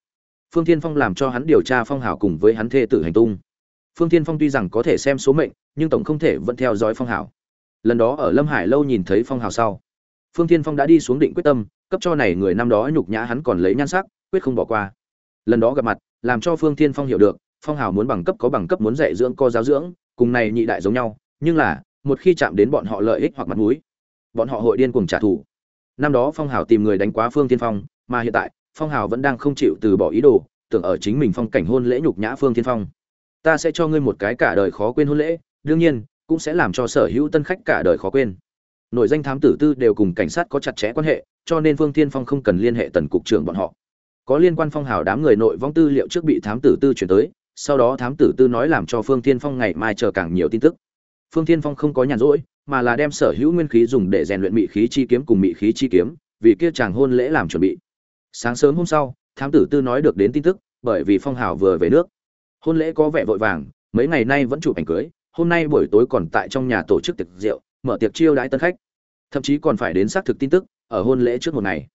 Phương thiên phong làm cho hắn điều tra phong hảo cùng với hắn thê tử hành tung. Phương thiên phong tuy rằng có thể xem số mệnh, nhưng tổng không thể vẫn theo dõi phong hảo lần đó ở lâm hải lâu nhìn thấy phong hào sau. Phương thiên phong đã đi xuống định quyết tâm, cấp cho này người năm đó nhục nhã hắn còn lấy nhan sắc, quyết không bỏ qua. Lần đó gặp mặt, làm cho phương thiên phong hiểu được, phong hào muốn bằng cấp có bằng cấp muốn dạy dưỡng co giáo dưỡng, cùng này nhị đại giống nhau, nhưng là, một khi chạm đến bọn họ lợi ích hoặc mặt mũi, bọn họ hội điên cùng trả thù. Năm đó phong hào tìm người đánh quá phương thiên phong, mà hiện tại, phong hào vẫn đang không chịu từ bỏ ý đồ, tưởng ở chính mình phong cảnh hôn lễ nhục nhã phương thiên phong. Ta sẽ cho ngươi một cái cả đời khó quên hôn lễ, đương nhiên cũng sẽ làm cho sở hữu tân khách cả đời khó quên. Nội danh thám tử tư đều cùng cảnh sát có chặt chẽ quan hệ, cho nên vương thiên phong không cần liên hệ tần cục trưởng bọn họ. Có liên quan phong hào đám người nội vong tư liệu trước bị thám tử tư chuyển tới, sau đó thám tử tư nói làm cho phương thiên phong ngày mai chờ càng nhiều tin tức. Phương thiên phong không có nhàn rỗi, mà là đem sở hữu nguyên khí dùng để rèn luyện mị khí chi kiếm cùng mị khí chi kiếm, vì kia chàng hôn lễ làm chuẩn bị. Sáng sớm hôm sau, thám tử tư nói được đến tin tức, bởi vì phong hào vừa về nước. Hôn lễ có vẻ vội vàng, mấy ngày nay vẫn chụp ảnh cưới hôm nay buổi tối còn tại trong nhà tổ chức tiệc rượu, mở tiệc chiêu đãi tân khách. Thậm chí còn phải đến xác thực tin tức, ở hôn lễ trước một ngày.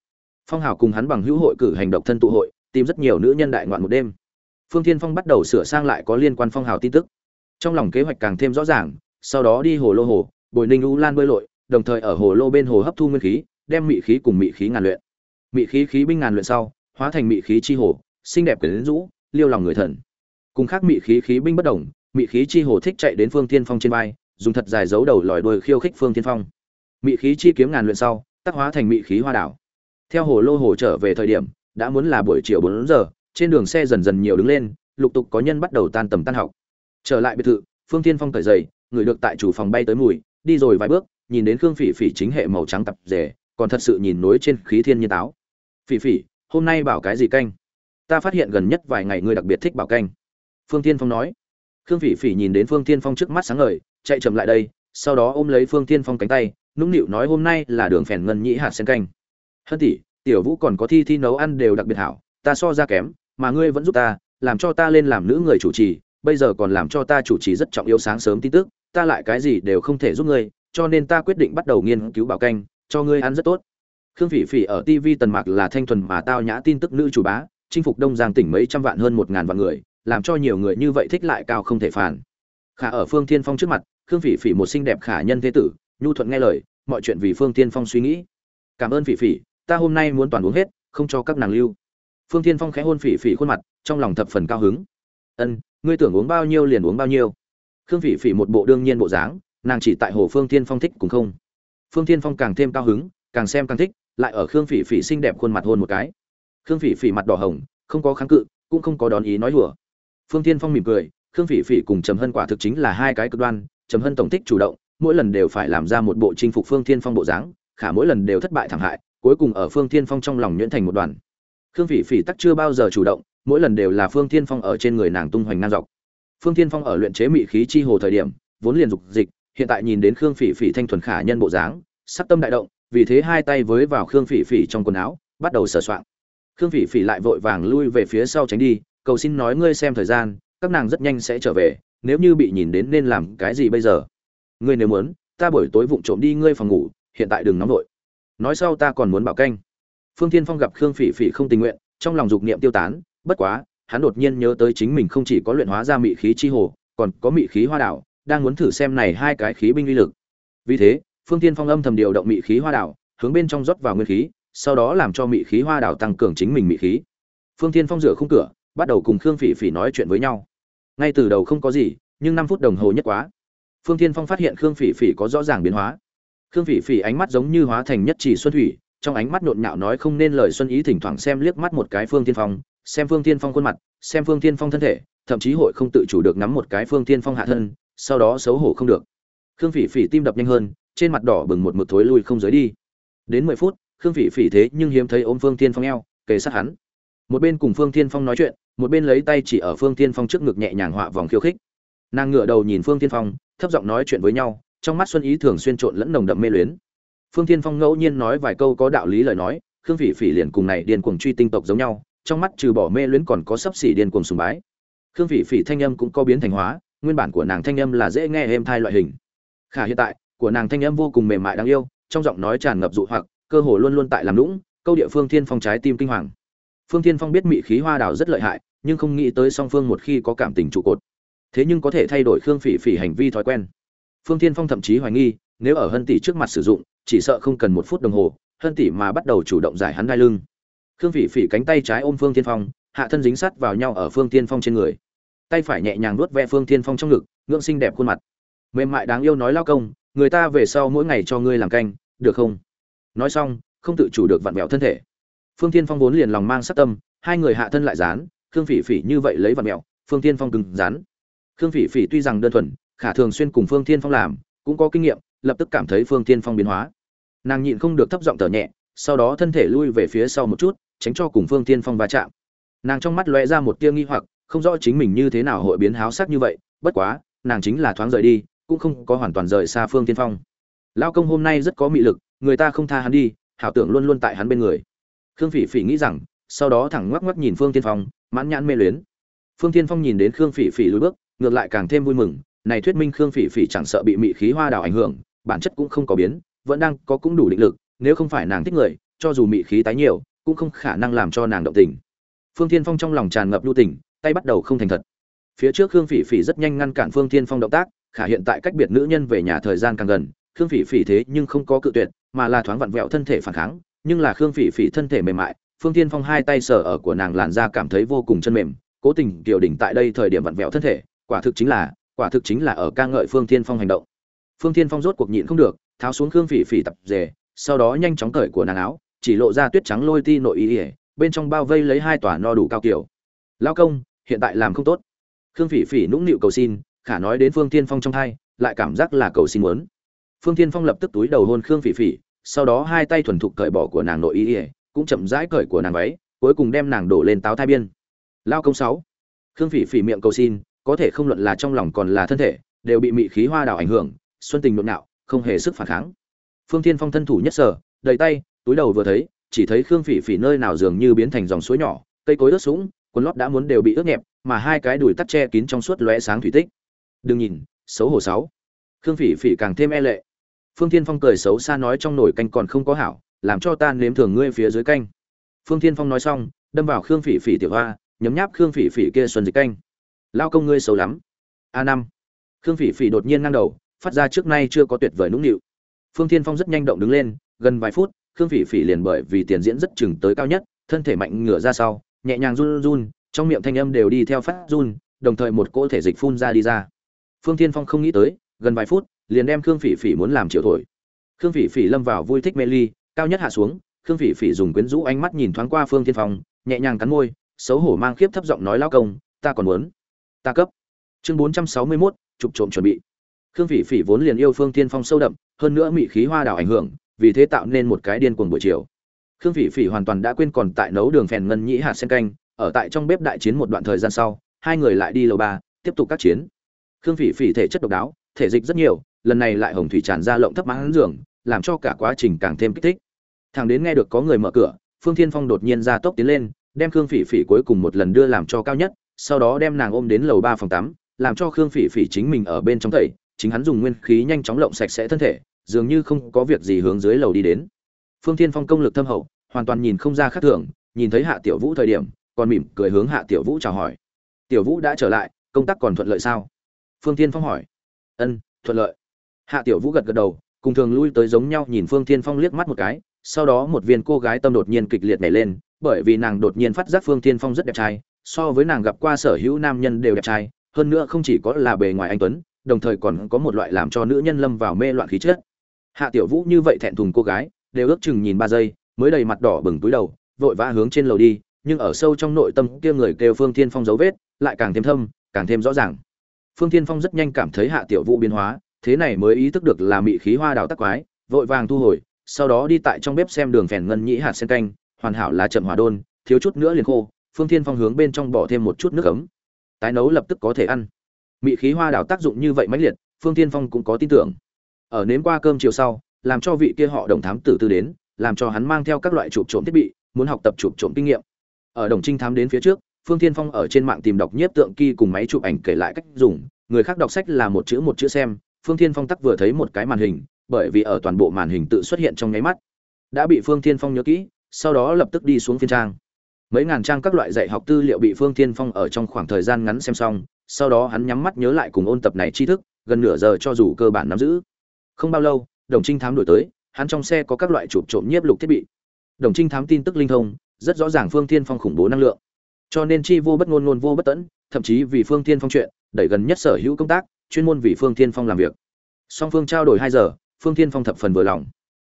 Phong hào cùng hắn bằng hữu hội cử hành động thân tụ hội, tìm rất nhiều nữ nhân đại ngoạn một đêm. Phương thiên phong bắt đầu sửa sang lại có liên quan phong hào tin tức. Trong lòng kế hoạch càng thêm rõ ràng, sau đó đi hồ lô hồ, bồi ninh u lan bơi lội, đồng thời ở hồ lô bên hồ hấp thu nguyên khí, đem mị khí cùng mị khí ngàn luyện. Mị khí khí binh ngàn luyện sau, hóa thành mị khí chi hồ, xinh đẹp quyến rũ, liêu lòng người thần. Cùng khác mị khí khí binh bất đồng mị khí chi hồ thích chạy đến phương thiên phong trên vai, dùng thật dài dấu đầu lòi đuôi khiêu khích phương thiên phong. Mị khí chi kiếm ngàn luyện sau tác hóa thành mị khí hoa đảo. Theo hồ lô hồ trở về thời điểm, đã muốn là buổi chiều bốn giờ, trên đường xe dần dần nhiều đứng lên, lục tục có nhân bắt đầu tan tầm tan học. Trở lại biệt thự, phương thiên phong cởi giày, người được tại chủ phòng bay tới mùi, đi rồi vài bước, nhìn đến khương phỉ phỉ chính hệ màu trắng tập rể, còn thật sự nhìn nối trên khí thiên nhiên táo. Phỉ phỉ, hôm nay bảo cái gì canh? Ta phát hiện gần nhất vài ngày ngươi đặc biệt thích bảo canh. Phương tiên phong nói khương phỉ phỉ nhìn đến phương tiên phong trước mắt sáng ngời, chạy chậm lại đây, sau đó ôm lấy phương tiên phong cánh tay, nũng nịu nói hôm nay là đường phèn ngân nhĩ hạt sen canh. Hân tỷ, tiểu vũ còn có thi thi nấu ăn đều đặc biệt hảo, ta so ra kém, mà ngươi vẫn giúp ta, làm cho ta lên làm nữ người chủ trì, bây giờ còn làm cho ta chủ trì rất trọng yếu sáng sớm tin tức, ta lại cái gì đều không thể giúp ngươi, cho nên ta quyết định bắt đầu nghiên cứu bảo canh, cho ngươi ăn rất tốt. Khương phỉ phỉ ở tv tần mạc là thanh thuần mà tao nhã tin tức nữ chủ bá, chinh phục đông giang tỉnh mấy trăm vạn hơn một ngàn vạn người làm cho nhiều người như vậy thích lại cao không thể phản. Khả ở phương thiên phong trước mặt, khương phỉ phỉ một xinh đẹp khả nhân thế tử, nhu thuận nghe lời, mọi chuyện vì phương thiên phong suy nghĩ. Cảm ơn phỉ phỉ, ta hôm nay muốn toàn uống hết, không cho các nàng lưu. Phương thiên phong khẽ hôn phỉ phỉ khuôn mặt, trong lòng thập phần cao hứng. Ân, ngươi tưởng uống bao nhiêu liền uống bao nhiêu. Khương phỉ phỉ một bộ đương nhiên bộ dáng, nàng chỉ tại hồ phương thiên phong thích cũng không. Phương thiên phong càng thêm cao hứng, càng xem càng thích, lại ở khương phỉ phỉ xinh đẹp khuôn mặt hôn một cái. Khương phỉ phỉ mặt đỏ hồng, không có kháng cự, cũng không có đón ý nói hùa phương thiên phong mỉm cười, khương phỉ phỉ cùng trầm hân quả thực chính là hai cái cực đoan, trầm hân tổng thích chủ động, mỗi lần đều phải làm ra một bộ chinh phục phương thiên phong bộ dáng, khả mỗi lần đều thất bại thảm hại, cuối cùng ở phương thiên phong trong lòng nhuyễn thành một đoàn. Khương phỉ phỉ tắc chưa bao giờ chủ động, mỗi lần đều là phương thiên phong ở trên người nàng tung hoành ngang dọc. Phương thiên phong ở luyện chế mị khí chi hồ thời điểm, vốn liền dục dịch, hiện tại nhìn đến khương phỉ phỉ thanh thuần khả nhân bộ dáng, sắc tâm đại động, vì thế hai tay với vào khương phỉ phỉ trong quần áo, bắt đầu sửa soạn khương phỉ phỉ lại vội vàng lui về phía sau tránh đi cầu xin nói ngươi xem thời gian, các nàng rất nhanh sẽ trở về, nếu như bị nhìn đến nên làm cái gì bây giờ? Ngươi nếu muốn, ta buổi tối vụng trộm đi ngươi phòng ngủ, hiện tại đừng nóng vội. Nói sau ta còn muốn bảo canh. Phương tiên phong gặp khương phỉ phỉ không tình nguyện, trong lòng dục niệm tiêu tán, bất quá, hắn đột nhiên nhớ tới chính mình không chỉ có luyện hóa ra mị khí chi hồ, còn có mị khí hoa đảo, đang muốn thử xem này hai cái khí binh uy lực. Vì thế, phương tiên phong âm thầm điều động mị khí hoa đảo, hướng bên trong rót vào nguyên khí, sau đó làm cho mị khí hoa đảo tăng cường chính mình mị khí. Phương tiên phong rửa khung cửa bắt đầu cùng khương phỉ phỉ nói chuyện với nhau. Ngay từ đầu không có gì, nhưng năm phút đồng hồ nhất quá. Phương tiên phong phát hiện khương phỉ phỉ có rõ ràng biến hóa. Khương phỉ phỉ ánh mắt giống như hóa thành nhất chỉ xuân thủy, trong ánh mắt nhộn nhạo nói không nên lời xuân ý thỉnh thoảng xem liếc mắt một cái phương tiên phong, xem phương tiên phong khuôn mặt, xem phương tiên phong thân thể, thậm chí hội không tự chủ được nắm một cái phương tiên phong hạ thân, sau đó xấu hổ không được. Khương phỉ phỉ tim đập nhanh hơn, trên mặt đỏ bừng một mực thối lui không giới đi. Đến mười phút, khương phỉ phỉ thế nhưng hiếm thấy ôm phương tiên phong eo, kề sát hắn. Một bên cùng phương tiên phong nói chuyện một bên lấy tay chỉ ở phương tiên phong trước ngực nhẹ nhàng họa vòng khiêu khích. Nàng ngửa đầu nhìn phương tiên phong, thấp giọng nói chuyện với nhau, trong mắt xuân ý thường xuyên trộn lẫn nồng đậm mê luyến. Phương tiên phong ngẫu nhiên nói vài câu có đạo lý lời nói, khương phỉ phỉ liền cùng này điên cuồng truy tinh tộc giống nhau, trong mắt trừ bỏ mê luyến còn có sấp xỉ điên cuồng sùng bái. Khương phỉ phỉ thanh âm cũng có biến thành hóa, nguyên bản của nàng thanh âm là dễ nghe êm thai loại hình. Khả hiện tại, của nàng thanh âm vô cùng mềm mại đáng yêu, trong giọng nói tràn ngập dụ hoặc, cơ hồ luôn luôn tại làm lũng câu địa phương thiên phong trái tim kinh hoàng phương thiên phong biết mị khí hoa đào rất lợi hại, nhưng không nghĩ tới song phương một khi có cảm tình trụ cột. Thế nhưng có thể thay đổi khương phỉ phỉ hành vi thói quen. Phương thiên phong thậm chí hoài nghi, nếu ở hân tỷ trước mặt sử dụng, chỉ sợ không cần một phút đồng hồ, hân tỷ mà bắt đầu chủ động giải hắn đai lưng. Khương phỉ phỉ cánh tay trái ôm phương thiên phong, hạ thân dính sát vào nhau ở phương thiên phong trên người. Tay phải nhẹ nhàng nuốt ve phương thiên phong trong ngực ngưỡng xinh đẹp khuôn mặt. Mềm mại đáng yêu nói lao công, người ta về sau mỗi ngày cho ngươi làm canh, được không? Nói xong, không tự chủ được vặn vẹo thân thể phương thiên phong vốn liền lòng mang sát tâm hai người hạ thân lại dán khương phỉ phỉ như vậy lấy vật mèo, phương thiên phong cứng dán khương phỉ phỉ tuy rằng đơn thuần khả thường xuyên cùng phương thiên phong làm cũng có kinh nghiệm lập tức cảm thấy phương tiên phong biến hóa. Nàng nhịn không được thấp giọng thở nhẹ sau đó thân thể lui về phía sau một chút tránh cho cùng phương tiên phong va chạm. Nàng trong mắt lóe ra một tia nghi hoặc không rõ chính mình như thế nào hội biến háo sắc như vậy bất quá nàng chính là thoáng rời đi cũng không có hoàn toàn rời xa phương tiên phong. Lao công hôm nay rất có mị lực người ta không tha hắn đi hảo tưởng luôn luôn tại hắn bên người khương phỉ phỉ nghĩ rằng, sau đó thẳng ngoắc ngoắc nhìn phương tiên phong, mãn nhãn mê luyến. Phương tiên phong nhìn đến khương phỉ phỉ lùi bước, ngược lại càng thêm vui mừng, này thuyết minh khương phỉ phỉ chẳng sợ bị mị khí hoa đào ảnh hưởng, bản chất cũng không có biến, vẫn đang có cũng đủ định lực, nếu không phải nàng thích người, cho dù mị khí tái nhiều, cũng không khả năng làm cho nàng động tình. Phương tiên phong trong lòng tràn ngập lưu tình, tay bắt đầu không thành thật. Phía trước khương phỉ phỉ rất nhanh ngăn cản phương tiên phong động tác, khả hiện tại cách biệt nữ nhân về nhà thời gian càng gần, khương phỉ phỉ thế nhưng không có cự tuyệt, mà là thoáng vặn vẹo thân thể phản kháng nhưng là khương phỉ phỉ thân thể mềm mại, phương tiên phong hai tay sờ ở của nàng làn da cảm thấy vô cùng chân mềm, cố tình kiều đỉnh tại đây thời điểm vặn vẹo thân thể, quả thực chính là, quả thực chính là ở ca ngợi phương tiên phong hành động. Phương tiên phong rốt cuộc nhịn không được, tháo xuống khương phỉ phỉ tập dề sau đó nhanh chóng cởi của nàng áo, chỉ lộ ra tuyết trắng lôi ti nội ý ỉa bên trong bao vây lấy hai tòa no đủ cao kiểu. Lao công, hiện tại làm không tốt. Khương phỉ phỉ nũng nịu cầu xin, khả nói đến phương tiên phong trong thai lại cảm giác là cầu xin muốn. Phương tiên phong lập tức túi đầu hôn khương phỉ phỉ sau đó hai tay thuần thục cởi bỏ của nàng nội y ỉa, cũng chậm rãi cởi của nàng váy, cuối cùng đem nàng đổ lên táo thai biên. Lao công sáu. Khương phỉ phỉ miệng cầu xin, có thể không luận là trong lòng còn là thân thể, đều bị mị khí hoa đảo ảnh hưởng, xuân tình nhộn nhạo không hề sức phản kháng. Phương thiên phong thân thủ nhất sở, đầy tay, túi đầu vừa thấy, chỉ thấy khương phỉ phỉ nơi nào dường như biến thành dòng suối nhỏ, cây cối ướt sũng, quần lót đã muốn đều bị ướt nhẹp, mà hai cái đùi tắt che kín trong suốt lóe sáng thủy tích. Đừng nhìn, xấu hổ sáu. Khương phỉ phỉ càng thêm e lệ phương thiên phong cười xấu xa nói trong nồi canh còn không có hảo, làm cho ta nếm thường ngươi phía dưới canh. Phương thiên phong nói xong, đâm vào khương phỉ phỉ tiểu hoa, nhấm nháp khương phỉ phỉ kia xuân dịch canh. Lao công ngươi xấu lắm. A năm. Khương phỉ phỉ đột nhiên ngang đầu, phát ra trước nay chưa có tuyệt vời nũng nịu. Phương thiên phong rất nhanh động đứng lên, gần vài phút, khương phỉ phỉ liền bởi vì tiền diễn rất chừng tới cao nhất, thân thể mạnh ngửa ra sau, nhẹ nhàng run run, trong miệng thanh âm đều đi theo phát run, đồng thời một cỗ thể dịch phun ra đi ra. Phương thiên phong không nghĩ tới, gần vài phút liền đem khương phỉ phỉ muốn làm triệu thổi. Khương phỉ phỉ lâm vào vui thích mê ly cao nhất hạ xuống khương phỉ phỉ dùng quyến rũ ánh mắt nhìn thoáng qua phương thiên phong nhẹ nhàng cắn môi xấu hổ mang khiếp thấp giọng nói lao công ta còn muốn ta cấp. Chương bốn trăm sáu mươi 461, chụp trộm chuẩn bị. Khương phỉ phỉ vốn liền yêu phương thiên phong sâu đậm hơn nữa mị khí hoa đảo ảnh hưởng vì thế tạo nên một cái điên cuồng buổi chiều. Khương phỉ phỉ hoàn toàn đã quên còn tại nấu đường phèn ngân nhĩ hạt sen canh ở tại trong bếp đại chiến một đoạn thời gian sau hai người lại đi lầu ba tiếp tục các chiến. Khương phỉ phỉ thể chất độc đáo thể dịch rất nhiều lần này lại hồng thủy tràn ra lộng thấp mãn giường, làm cho cả quá trình càng thêm kích thích. Thằng đến nghe được có người mở cửa, phương thiên phong đột nhiên ra tốc tiến lên, đem khương phỉ phỉ cuối cùng một lần đưa làm cho cao nhất, sau đó đem nàng ôm đến lầu ba phòng tắm, làm cho khương phỉ phỉ chính mình ở bên trong tẩy, chính hắn dùng nguyên khí nhanh chóng lộng sạch sẽ thân thể, dường như không có việc gì hướng dưới lầu đi đến. Phương thiên phong công lực thâm hậu, hoàn toàn nhìn không ra khác thường, nhìn thấy hạ tiểu vũ thời điểm, còn mỉm cười hướng hạ tiểu vũ chào hỏi. Tiểu vũ đã trở lại, công tác còn thuận lợi sao? Phương thiên phong hỏi. Ân, thuận lợi hạ tiểu vũ gật gật đầu, cùng thường lui tới giống nhau nhìn phương thiên phong liếc mắt một cái, sau đó một viên cô gái tâm đột nhiên kịch liệt nhảy lên, bởi vì nàng đột nhiên phát giác phương thiên phong rất đẹp trai, so với nàng gặp qua sở hữu nam nhân đều đẹp trai, hơn nữa không chỉ có là bề ngoài anh tuấn, đồng thời còn có một loại làm cho nữ nhân lâm vào mê loạn khí chất. Hạ tiểu vũ như vậy thẹn thùng cô gái, đều ước chừng nhìn ba giây, mới đầy mặt đỏ bừng túi đầu, vội vã hướng trên lầu đi, nhưng ở sâu trong nội tâm kia người kêu phương thiên phong dấu vết lại càng thêm thâm, càng thêm rõ ràng. Phương thiên phong rất nhanh cảm thấy hạ tiểu vũ biến hóa thế này mới ý thức được là mị khí hoa đào tắc quái, vội vàng thu hồi, sau đó đi tại trong bếp xem đường phèn ngân nhĩ hạt sen canh, hoàn hảo là chậm hỏa đôn, thiếu chút nữa liền khô, phương thiên phong hướng bên trong bỏ thêm một chút nước ấm. Tái nấu lập tức có thể ăn. Mị khí hoa đào tác dụng như vậy mãnh liệt, phương thiên phong cũng có tin tưởng. Ở nếm qua cơm chiều sau, làm cho vị kia họ đồng thám tử tư đến, làm cho hắn mang theo các loại chụp trộm thiết bị, muốn học tập chụp trộm kinh nghiệm. Ở đồng trinh thám đến phía trước, phương thiên phong ở trên mạng tìm đọc nhiếp tượng kỳ cùng máy chụp ảnh kể lại cách dùng, người khác đọc sách là một chữ một chữ xem phương thiên phong tắc vừa thấy một cái màn hình, bởi vì ở toàn bộ màn hình tự xuất hiện trong nháy mắt, đã bị phương thiên phong nhớ kỹ, sau đó lập tức đi xuống phiên trang. Mấy ngàn trang các loại dạy học tư liệu bị phương thiên phong ở trong khoảng thời gian ngắn xem xong, sau đó hắn nhắm mắt nhớ lại cùng ôn tập này tri thức, gần nửa giờ cho dù cơ bản nắm giữ. Không bao lâu, đồng trinh thám đổi tới, hắn trong xe có các loại chụp trộm nhiếp lục thiết bị. Đồng trinh thám tin tức linh thông, rất rõ ràng phương thiên phong khủng bố năng lượng cho nên chi vô bất ngôn ngôn vô bất tẫn, thậm chí vì phương thiên phong chuyện, đẩy gần nhất sở hữu công tác, chuyên môn vì phương thiên phong làm việc. Song phương trao đổi hai giờ, phương thiên phong thập phần vừa lòng.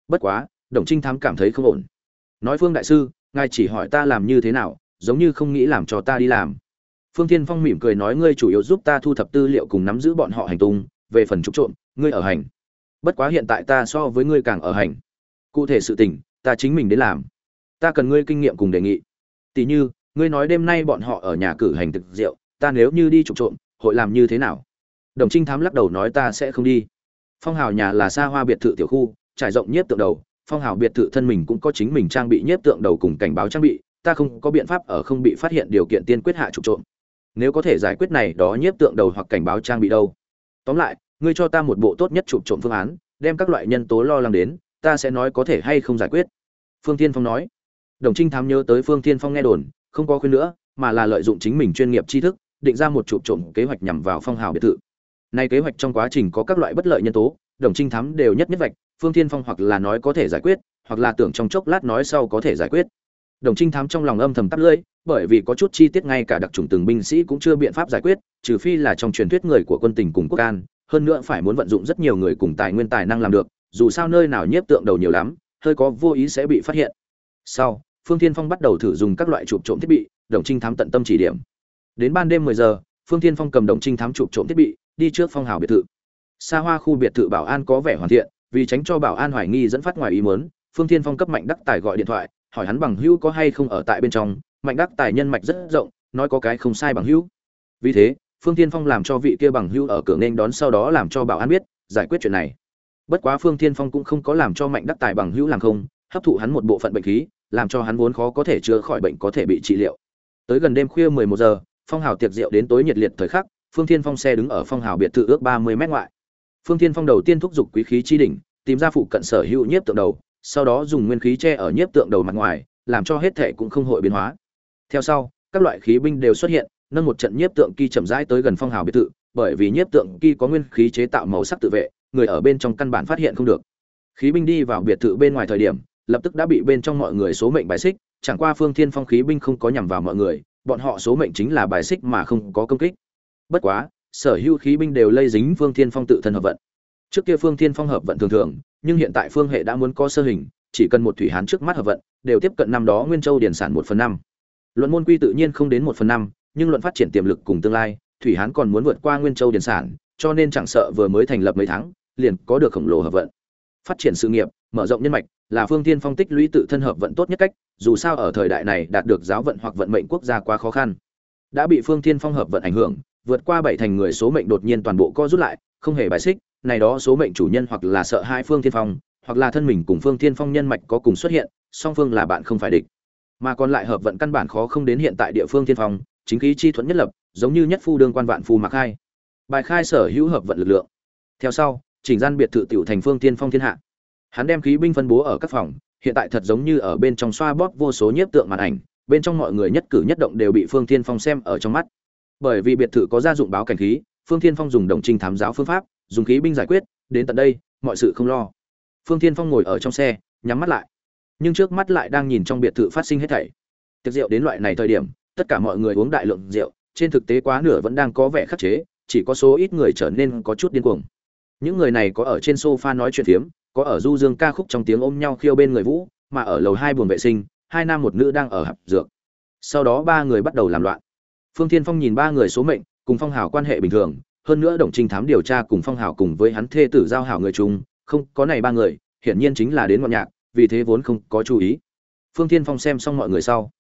Bất quá, đồng trinh thám cảm thấy không ổn. Nói phương đại sư, ngài chỉ hỏi ta làm như thế nào, giống như không nghĩ làm cho ta đi làm. Phương thiên phong mỉm cười nói, ngươi chủ yếu giúp ta thu thập tư liệu cùng nắm giữ bọn họ hành tung, về phần trục trộm, ngươi ở hành. Bất quá hiện tại ta so với ngươi càng ở hành. Cụ thể sự tình, ta chính mình đến làm. Ta cần ngươi kinh nghiệm cùng đề nghị. Tỷ như ngươi nói đêm nay bọn họ ở nhà cử hành thực rượu, ta nếu như đi trộm trộm, hội làm như thế nào? Đồng trinh thám lắc đầu nói ta sẽ không đi. Phong hào nhà là xa hoa biệt thự tiểu khu, trải rộng nhiếp tượng đầu, phong hào biệt thự thân mình cũng có chính mình trang bị nhiếp tượng đầu cùng cảnh báo trang bị, ta không có biện pháp ở không bị phát hiện điều kiện tiên quyết hạ trục trộm. Nếu có thể giải quyết này đó nhiếp tượng đầu hoặc cảnh báo trang bị đâu. Tóm lại, ngươi cho ta một bộ tốt nhất chụp trộm phương án, đem các loại nhân tố lo lắng đến, ta sẽ nói có thể hay không giải quyết. Phương tiên phong nói. Đồng trinh thám nhớ tới phương tiên phong nghe đồn không có khuyên nữa, mà là lợi dụng chính mình chuyên nghiệp tri thức, định ra một chụp trộm kế hoạch nhằm vào phong hào biệt thự. Nay kế hoạch trong quá trình có các loại bất lợi nhân tố, đồng trinh thám đều nhất nhất vạch, phương thiên phong hoặc là nói có thể giải quyết, hoặc là tưởng trong chốc lát nói sau có thể giải quyết. Đồng trinh thám trong lòng âm thầm tắt lưỡi, bởi vì có chút chi tiết ngay cả đặc trùng từng binh sĩ cũng chưa biện pháp giải quyết, trừ phi là trong truyền thuyết người của quân tình cùng quốc an, hơn nữa phải muốn vận dụng rất nhiều người cùng tài nguyên tài năng làm được, dù sao nơi nào nhiếp tượng đầu nhiều lắm, hơi có vô ý sẽ bị phát hiện. Sau phương thiên phong bắt đầu thử dùng các loại chụp trộm thiết bị, đồng trinh thám tận tâm chỉ điểm. Đến ban đêm mười giờ, phương thiên phong cầm đồng trinh thám chụp trộm thiết bị, đi trước phong hào biệt thự. Xa hoa khu biệt thự bảo an có vẻ hoàn thiện, vì tránh cho bảo an hoài nghi dẫn phát ngoài ý muốn, phương thiên phong cấp mạnh đắc tài gọi điện thoại, hỏi hắn bằng hữu có hay không ở tại bên trong. Mạnh đắc tài nhân mạch rất rộng, nói có cái không sai bằng hữu. Vì thế, phương Thiên phong làm cho vị kia bằng hữu ở cửa nên đón sau đó làm cho bảo an biết, giải quyết chuyện này. Bất quá phương Thiên phong cũng không có làm cho mạnh đắc tài bằng hữu làm không, hấp thụ hắn một bộ phận bệnh khí làm cho hắn vốn khó có thể chữa khỏi bệnh có thể bị trị liệu. Tới gần đêm khuya 11 giờ, phong hào tiệc rượu đến tối nhiệt liệt thời khắc, phương thiên phong xe đứng ở phong hào biệt thự ước 30 mét ngoại. Phương thiên phong đầu tiên thúc giục quý khí chi đỉnh, tìm ra phụ cận sở hữu nhiếp tượng đầu, sau đó dùng nguyên khí che ở nhiếp tượng đầu mặt ngoài, làm cho hết thể cũng không hội biến hóa. Theo sau, các loại khí binh đều xuất hiện, nâng một trận nhiếp tượng kỳ chậm rãi tới gần phong hào biệt thự, bởi vì nhiếp tượng kỳ có nguyên khí chế tạo màu sắc tự vệ, người ở bên trong căn bản phát hiện không được. Khí binh đi vào biệt thự bên ngoài thời điểm lập tức đã bị bên trong mọi người số mệnh bài xích, chẳng qua phương thiên phong khí binh không có nhằm vào mọi người, bọn họ số mệnh chính là bài xích mà không có công kích. Bất quá, sở hữu khí binh đều lây dính phương thiên phong tự thân hợp vận. Trước kia phương thiên phong hợp vận thường thường, nhưng hiện tại phương hệ đã muốn có sơ hình, chỉ cần một thủy hán trước mắt hợp vận, đều tiếp cận năm đó nguyên châu điển sản một phần năm. Luận môn quy tự nhiên không đến một phần năm, nhưng luận phát triển tiềm lực cùng tương lai, thủy hán còn muốn vượt qua nguyên châu điển sản, cho nên chẳng sợ vừa mới thành lập mấy tháng, liền có được khổng lồ hợp vận phát triển sự nghiệp, mở rộng nhân mạch, là phương tiên phong tích lũy tự thân hợp vận tốt nhất cách, dù sao ở thời đại này đạt được giáo vận hoặc vận mệnh quốc gia quá khó khăn. Đã bị phương tiên phong hợp vận ảnh hưởng, vượt qua bảy thành người số mệnh đột nhiên toàn bộ co rút lại, không hề bài xích, này đó số mệnh chủ nhân hoặc là sợ hai phương tiên phong, hoặc là thân mình cùng phương tiên phong nhân mạch có cùng xuất hiện, song phương là bạn không phải địch. Mà còn lại hợp vận căn bản khó không đến hiện tại địa phương tiên phong, chính khí chi thuẫn nhất lập, giống như nhất phu đương quan vạn phu mặc khai. Bài khai sở hữu hợp vận lực lượng. Theo sau chỉnh gian biệt thự tiểu thành phương tiên phong thiên hạ. Hắn đem khí binh phân bố ở các phòng, hiện tại thật giống như ở bên trong xoa bóp vô số nhiếp tượng màn ảnh, bên trong mọi người nhất cử nhất động đều bị phương thiên phong xem ở trong mắt. Bởi vì biệt thự có gia dụng báo cảnh khí, phương thiên phong dùng đồng trinh thám giáo phương pháp, dùng khí binh giải quyết, đến tận đây, mọi sự không lo. Phương thiên phong ngồi ở trong xe, nhắm mắt lại. Nhưng trước mắt lại đang nhìn trong biệt thự phát sinh hết thảy. Tiệc rượu đến loại này thời điểm, tất cả mọi người uống đại lượng rượu, trên thực tế quá nửa vẫn đang có vẻ khắc chế, chỉ có số ít người trở nên có chút điên cuồng những người này có ở trên sofa nói chuyện phiếm, có ở du dương ca khúc trong tiếng ôm nhau khiêu bên người vũ, mà ở lầu hai buồng vệ sinh, hai nam một nữ đang ở hạp dược. Sau đó ba người bắt đầu làm loạn. Phương thiên phong nhìn ba người số mệnh, cùng phong hào quan hệ bình thường, hơn nữa đồng trinh thám điều tra cùng phong hào cùng với hắn thê tử giao hảo người chung, không, có này ba người, hiển nhiên chính là đến ngọn nhạc, vì thế vốn không có chú ý. Phương thiên phong xem xong mọi người sau,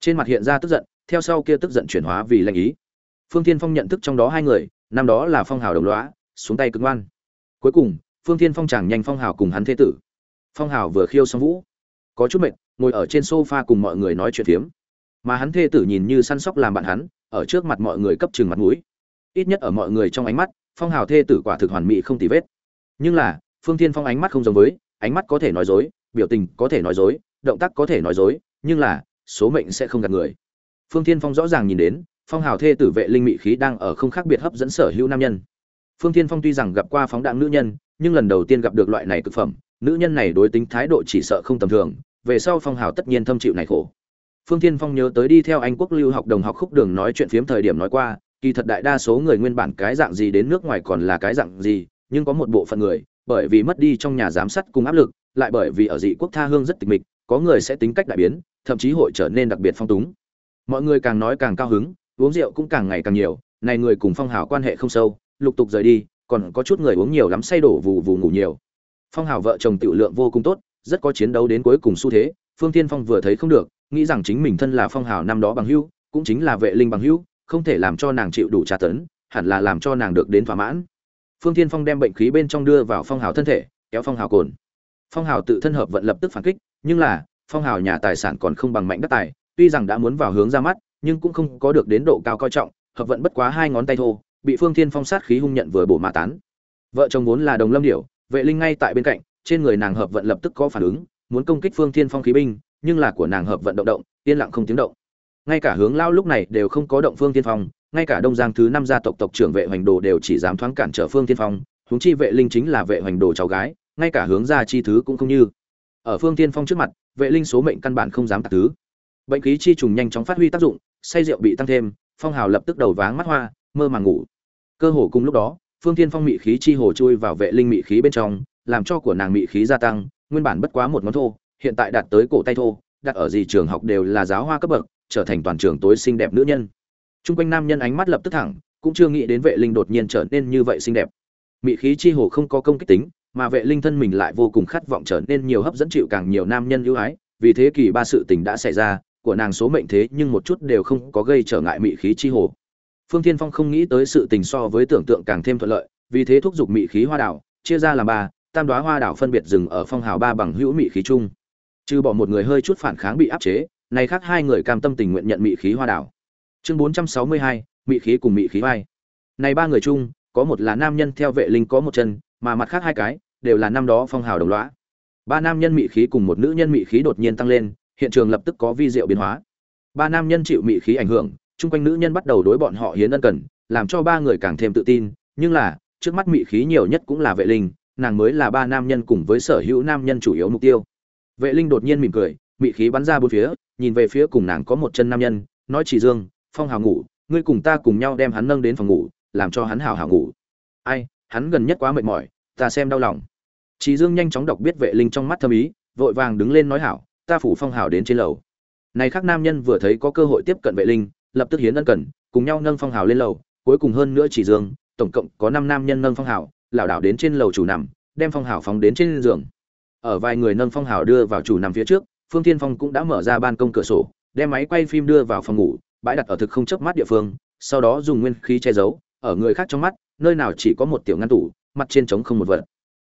trên mặt hiện ra tức giận, theo sau kia tức giận chuyển hóa vì lệnh ý. Phương thiên phong nhận thức trong đó hai người, năm đó là phong hào đồng lõa, xuống tay cứng ngoan cuối cùng, phương thiên phong chẳng nhanh phong hào cùng hắn thế tử. Phong hào vừa khiêu xong vũ. Có chút mệt, ngồi ở trên sofa cùng mọi người nói chuyện phiếm. Mà hắn thê tử nhìn như săn sóc làm bạn hắn, ở trước mặt mọi người cấp trừng mặt mũi. Ít nhất ở mọi người trong ánh mắt, phong hào thê tử quả thực hoàn mỹ không tì vết. Nhưng là, phương thiên phong ánh mắt không giống với, ánh mắt có thể nói dối, biểu tình có thể nói dối, động tác có thể nói dối, nhưng là, số mệnh sẽ không gạt người. Phương thiên phong rõ ràng nhìn đến, phong hào thê tử vệ linh mị khí đang ở không khác biệt hấp dẫn sở hữu nam nhân phương thiên phong tuy rằng gặp qua phóng đạn nữ nhân, nhưng lần đầu tiên gặp được loại này cực phẩm, nữ nhân này đối tính thái độ chỉ sợ không tầm thường, về sau phong hào tất nhiên thâm chịu này khổ. Phương thiên phong nhớ tới đi theo anh quốc lưu học đồng học khúc đường nói chuyện phiếm thời điểm nói qua, kỳ thật đại đa số người nguyên bản cái dạng gì đến nước ngoài còn là cái dạng gì, nhưng có một bộ phận người, bởi vì mất đi trong nhà giám sát cùng áp lực, lại bởi vì ở dị quốc tha hương rất tịch mịch, có người sẽ tính cách đại biến, thậm chí hội trở nên đặc biệt phong túng. Mọi người càng nói càng cao hứng, uống rượu cũng càng ngày càng nhiều, này người cùng phong hào quan hệ không sâu lục tục rời đi, còn có chút người uống nhiều lắm say đổ vù vù ngủ nhiều. Phong hào vợ chồng tiểu lượng vô cùng tốt, rất có chiến đấu đến cuối cùng xu thế, phương tiên phong vừa thấy không được, nghĩ rằng chính mình thân là phong hào năm đó bằng hữu, cũng chính là vệ linh bằng hữu, không thể làm cho nàng chịu đủ tra tấn, hẳn là làm cho nàng được đến thỏa mãn. Phương tiên phong đem bệnh khí bên trong đưa vào phong hào thân thể, kéo phong hào cồn. Phong hào tự thân hợp vận lập tức phản kích, nhưng là, phong hào nhà tài sản còn không bằng mạnh đất tài, tuy rằng đã muốn vào hướng ra mắt, nhưng cũng không có được đến độ cao coi trọng, hợp vận bất quá hai ngón tay thô bị phương thiên phong sát khí hung nhận vừa bổ mà tán. Vợ chồng vốn là đồng lâm điểu, vệ linh ngay tại bên cạnh, trên người nàng hợp vận lập tức có phản ứng, muốn công kích phương thiên phong khí binh, nhưng là của nàng hợp vận động động, yên lặng không tiếng động. Ngay cả hướng lao lúc này đều không có động phương thiên phong, ngay cả đông giang thứ năm gia tộc tộc trưởng vệ hoành đồ đều chỉ dám thoáng cản trở phương thiên phong, huống chi vệ linh chính là vệ hoành đồ cháu gái, ngay cả hướng ra chi thứ cũng không như. Ở phương thiên phong trước mặt, vệ linh số mệnh căn bản không dám tạc thứ. Bệnh khí chi trùng nhanh chóng phát huy tác dụng, say rượu bị tăng thêm, phong hào lập tức đầu váng mắt hoa, mơ màng ngủ cơ hồ cùng lúc đó, phương thiên phong mị khí chi hồ chui vào vệ linh mị khí bên trong, làm cho của nàng mị khí gia tăng, nguyên bản bất quá một ngón thô, hiện tại đạt tới cổ tay thô, đặt ở gì trường học đều là giáo hoa cấp bậc, trở thành toàn trường tối xinh đẹp nữ nhân. Trung quanh nam nhân ánh mắt lập tức thẳng, cũng chưa nghĩ đến vệ linh đột nhiên trở nên như vậy xinh đẹp. Mị khí chi hồ không có công kích tính, mà vệ linh thân mình lại vô cùng khát vọng trở nên nhiều hấp dẫn chịu càng nhiều nam nhân ưu ái, vì thế kỳ ba sự tình đã xảy ra, của nàng số mệnh thế nhưng một chút đều không có gây trở ngại mị khí chi hồ phương thiên phong không nghĩ tới sự tình so với tưởng tượng càng thêm thuận lợi, vì thế thúc giục mị khí hoa đảo, chia ra làm ba, tam đóa hoa đảo phân biệt dừng ở phong hào ba bằng hữu mị khí chung. Trừ bỏ một người hơi chút phản kháng bị áp chế, này khác hai người cam tâm tình nguyện nhận mị khí hoa đảo. Chương bốn trăm sáu mươi hai, mị khí cùng mị khí vai. Này ba người chung, có một là nam nhân theo vệ linh có một chân, mà mặt khác hai cái, đều là năm đó phong hào đồng lõa. Ba nam nhân mị khí cùng một nữ nhân mị khí đột nhiên tăng lên, hiện trường lập tức có vi diệu biến hóa. Ba nam nhân chịu mị khí ảnh hưởng chung quanh nữ nhân bắt đầu đối bọn họ hiến ân cần, làm cho ba người càng thêm tự tin. Nhưng là, trước mắt mị khí nhiều nhất cũng là vệ linh, nàng mới là ba nam nhân cùng với sở hữu nam nhân chủ yếu mục tiêu. Vệ linh đột nhiên mỉm cười, mị khí bắn ra bốn phía, nhìn về phía cùng nàng có một chân nam nhân, nói chỉ dương, phong hào ngủ, ngươi cùng ta cùng nhau đem hắn nâng đến phòng ngủ, làm cho hắn hào hào ngủ. Ai, hắn gần nhất quá mệt mỏi, ta xem đau lòng. Chỉ dương nhanh chóng đọc biết vệ linh trong mắt thâm ý, vội vàng đứng lên nói hảo, ta phủ phong hào đến trên lầu. Này khác nam nhân vừa thấy có cơ hội tiếp cận vệ linh lập tức hiến ân cần, cùng nhau nâng phong hào lên lầu, cuối cùng hơn nữa chỉ dương tổng cộng có năm nam nhân nâng phong hào, lảo đảo đến trên lầu chủ nằm, đem phong hào phóng đến trên giường. Ở vài người nâng phong hào đưa vào chủ nằm phía trước, phương tiên phong cũng đã mở ra ban công cửa sổ, đem máy quay phim đưa vào phòng ngủ, bãi đặt ở thực không chớp mắt địa phương, sau đó dùng nguyên khí che giấu, ở người khác trong mắt, nơi nào chỉ có một tiểu ngăn tủ, mặt trên trống không một vật.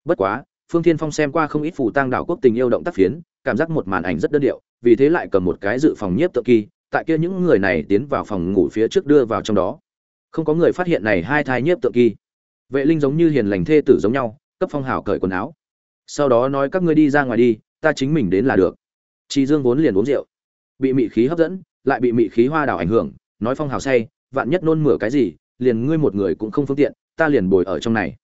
Bất quá, phương tiên phong xem qua không ít phù tang đảo quốc tình yêu động tác phiến, cảm giác một màn ảnh rất đơn điệu, vì thế lại cầm một cái dự phòng nhiếp tự kỳ tại kia những người này tiến vào phòng ngủ phía trước đưa vào trong đó. Không có người phát hiện này hai thai nhiếp tượng kỳ. Vệ linh giống như hiền lành thê tử giống nhau, cấp phong hào cởi quần áo. Sau đó nói các ngươi đi ra ngoài đi, ta chính mình đến là được. Chị dương vốn liền uống rượu. Bị mị khí hấp dẫn, lại bị mị khí hoa đảo ảnh hưởng, nói phong hào say, vạn nhất nôn mửa cái gì, liền ngươi một người cũng không phương tiện, ta liền bồi ở trong này.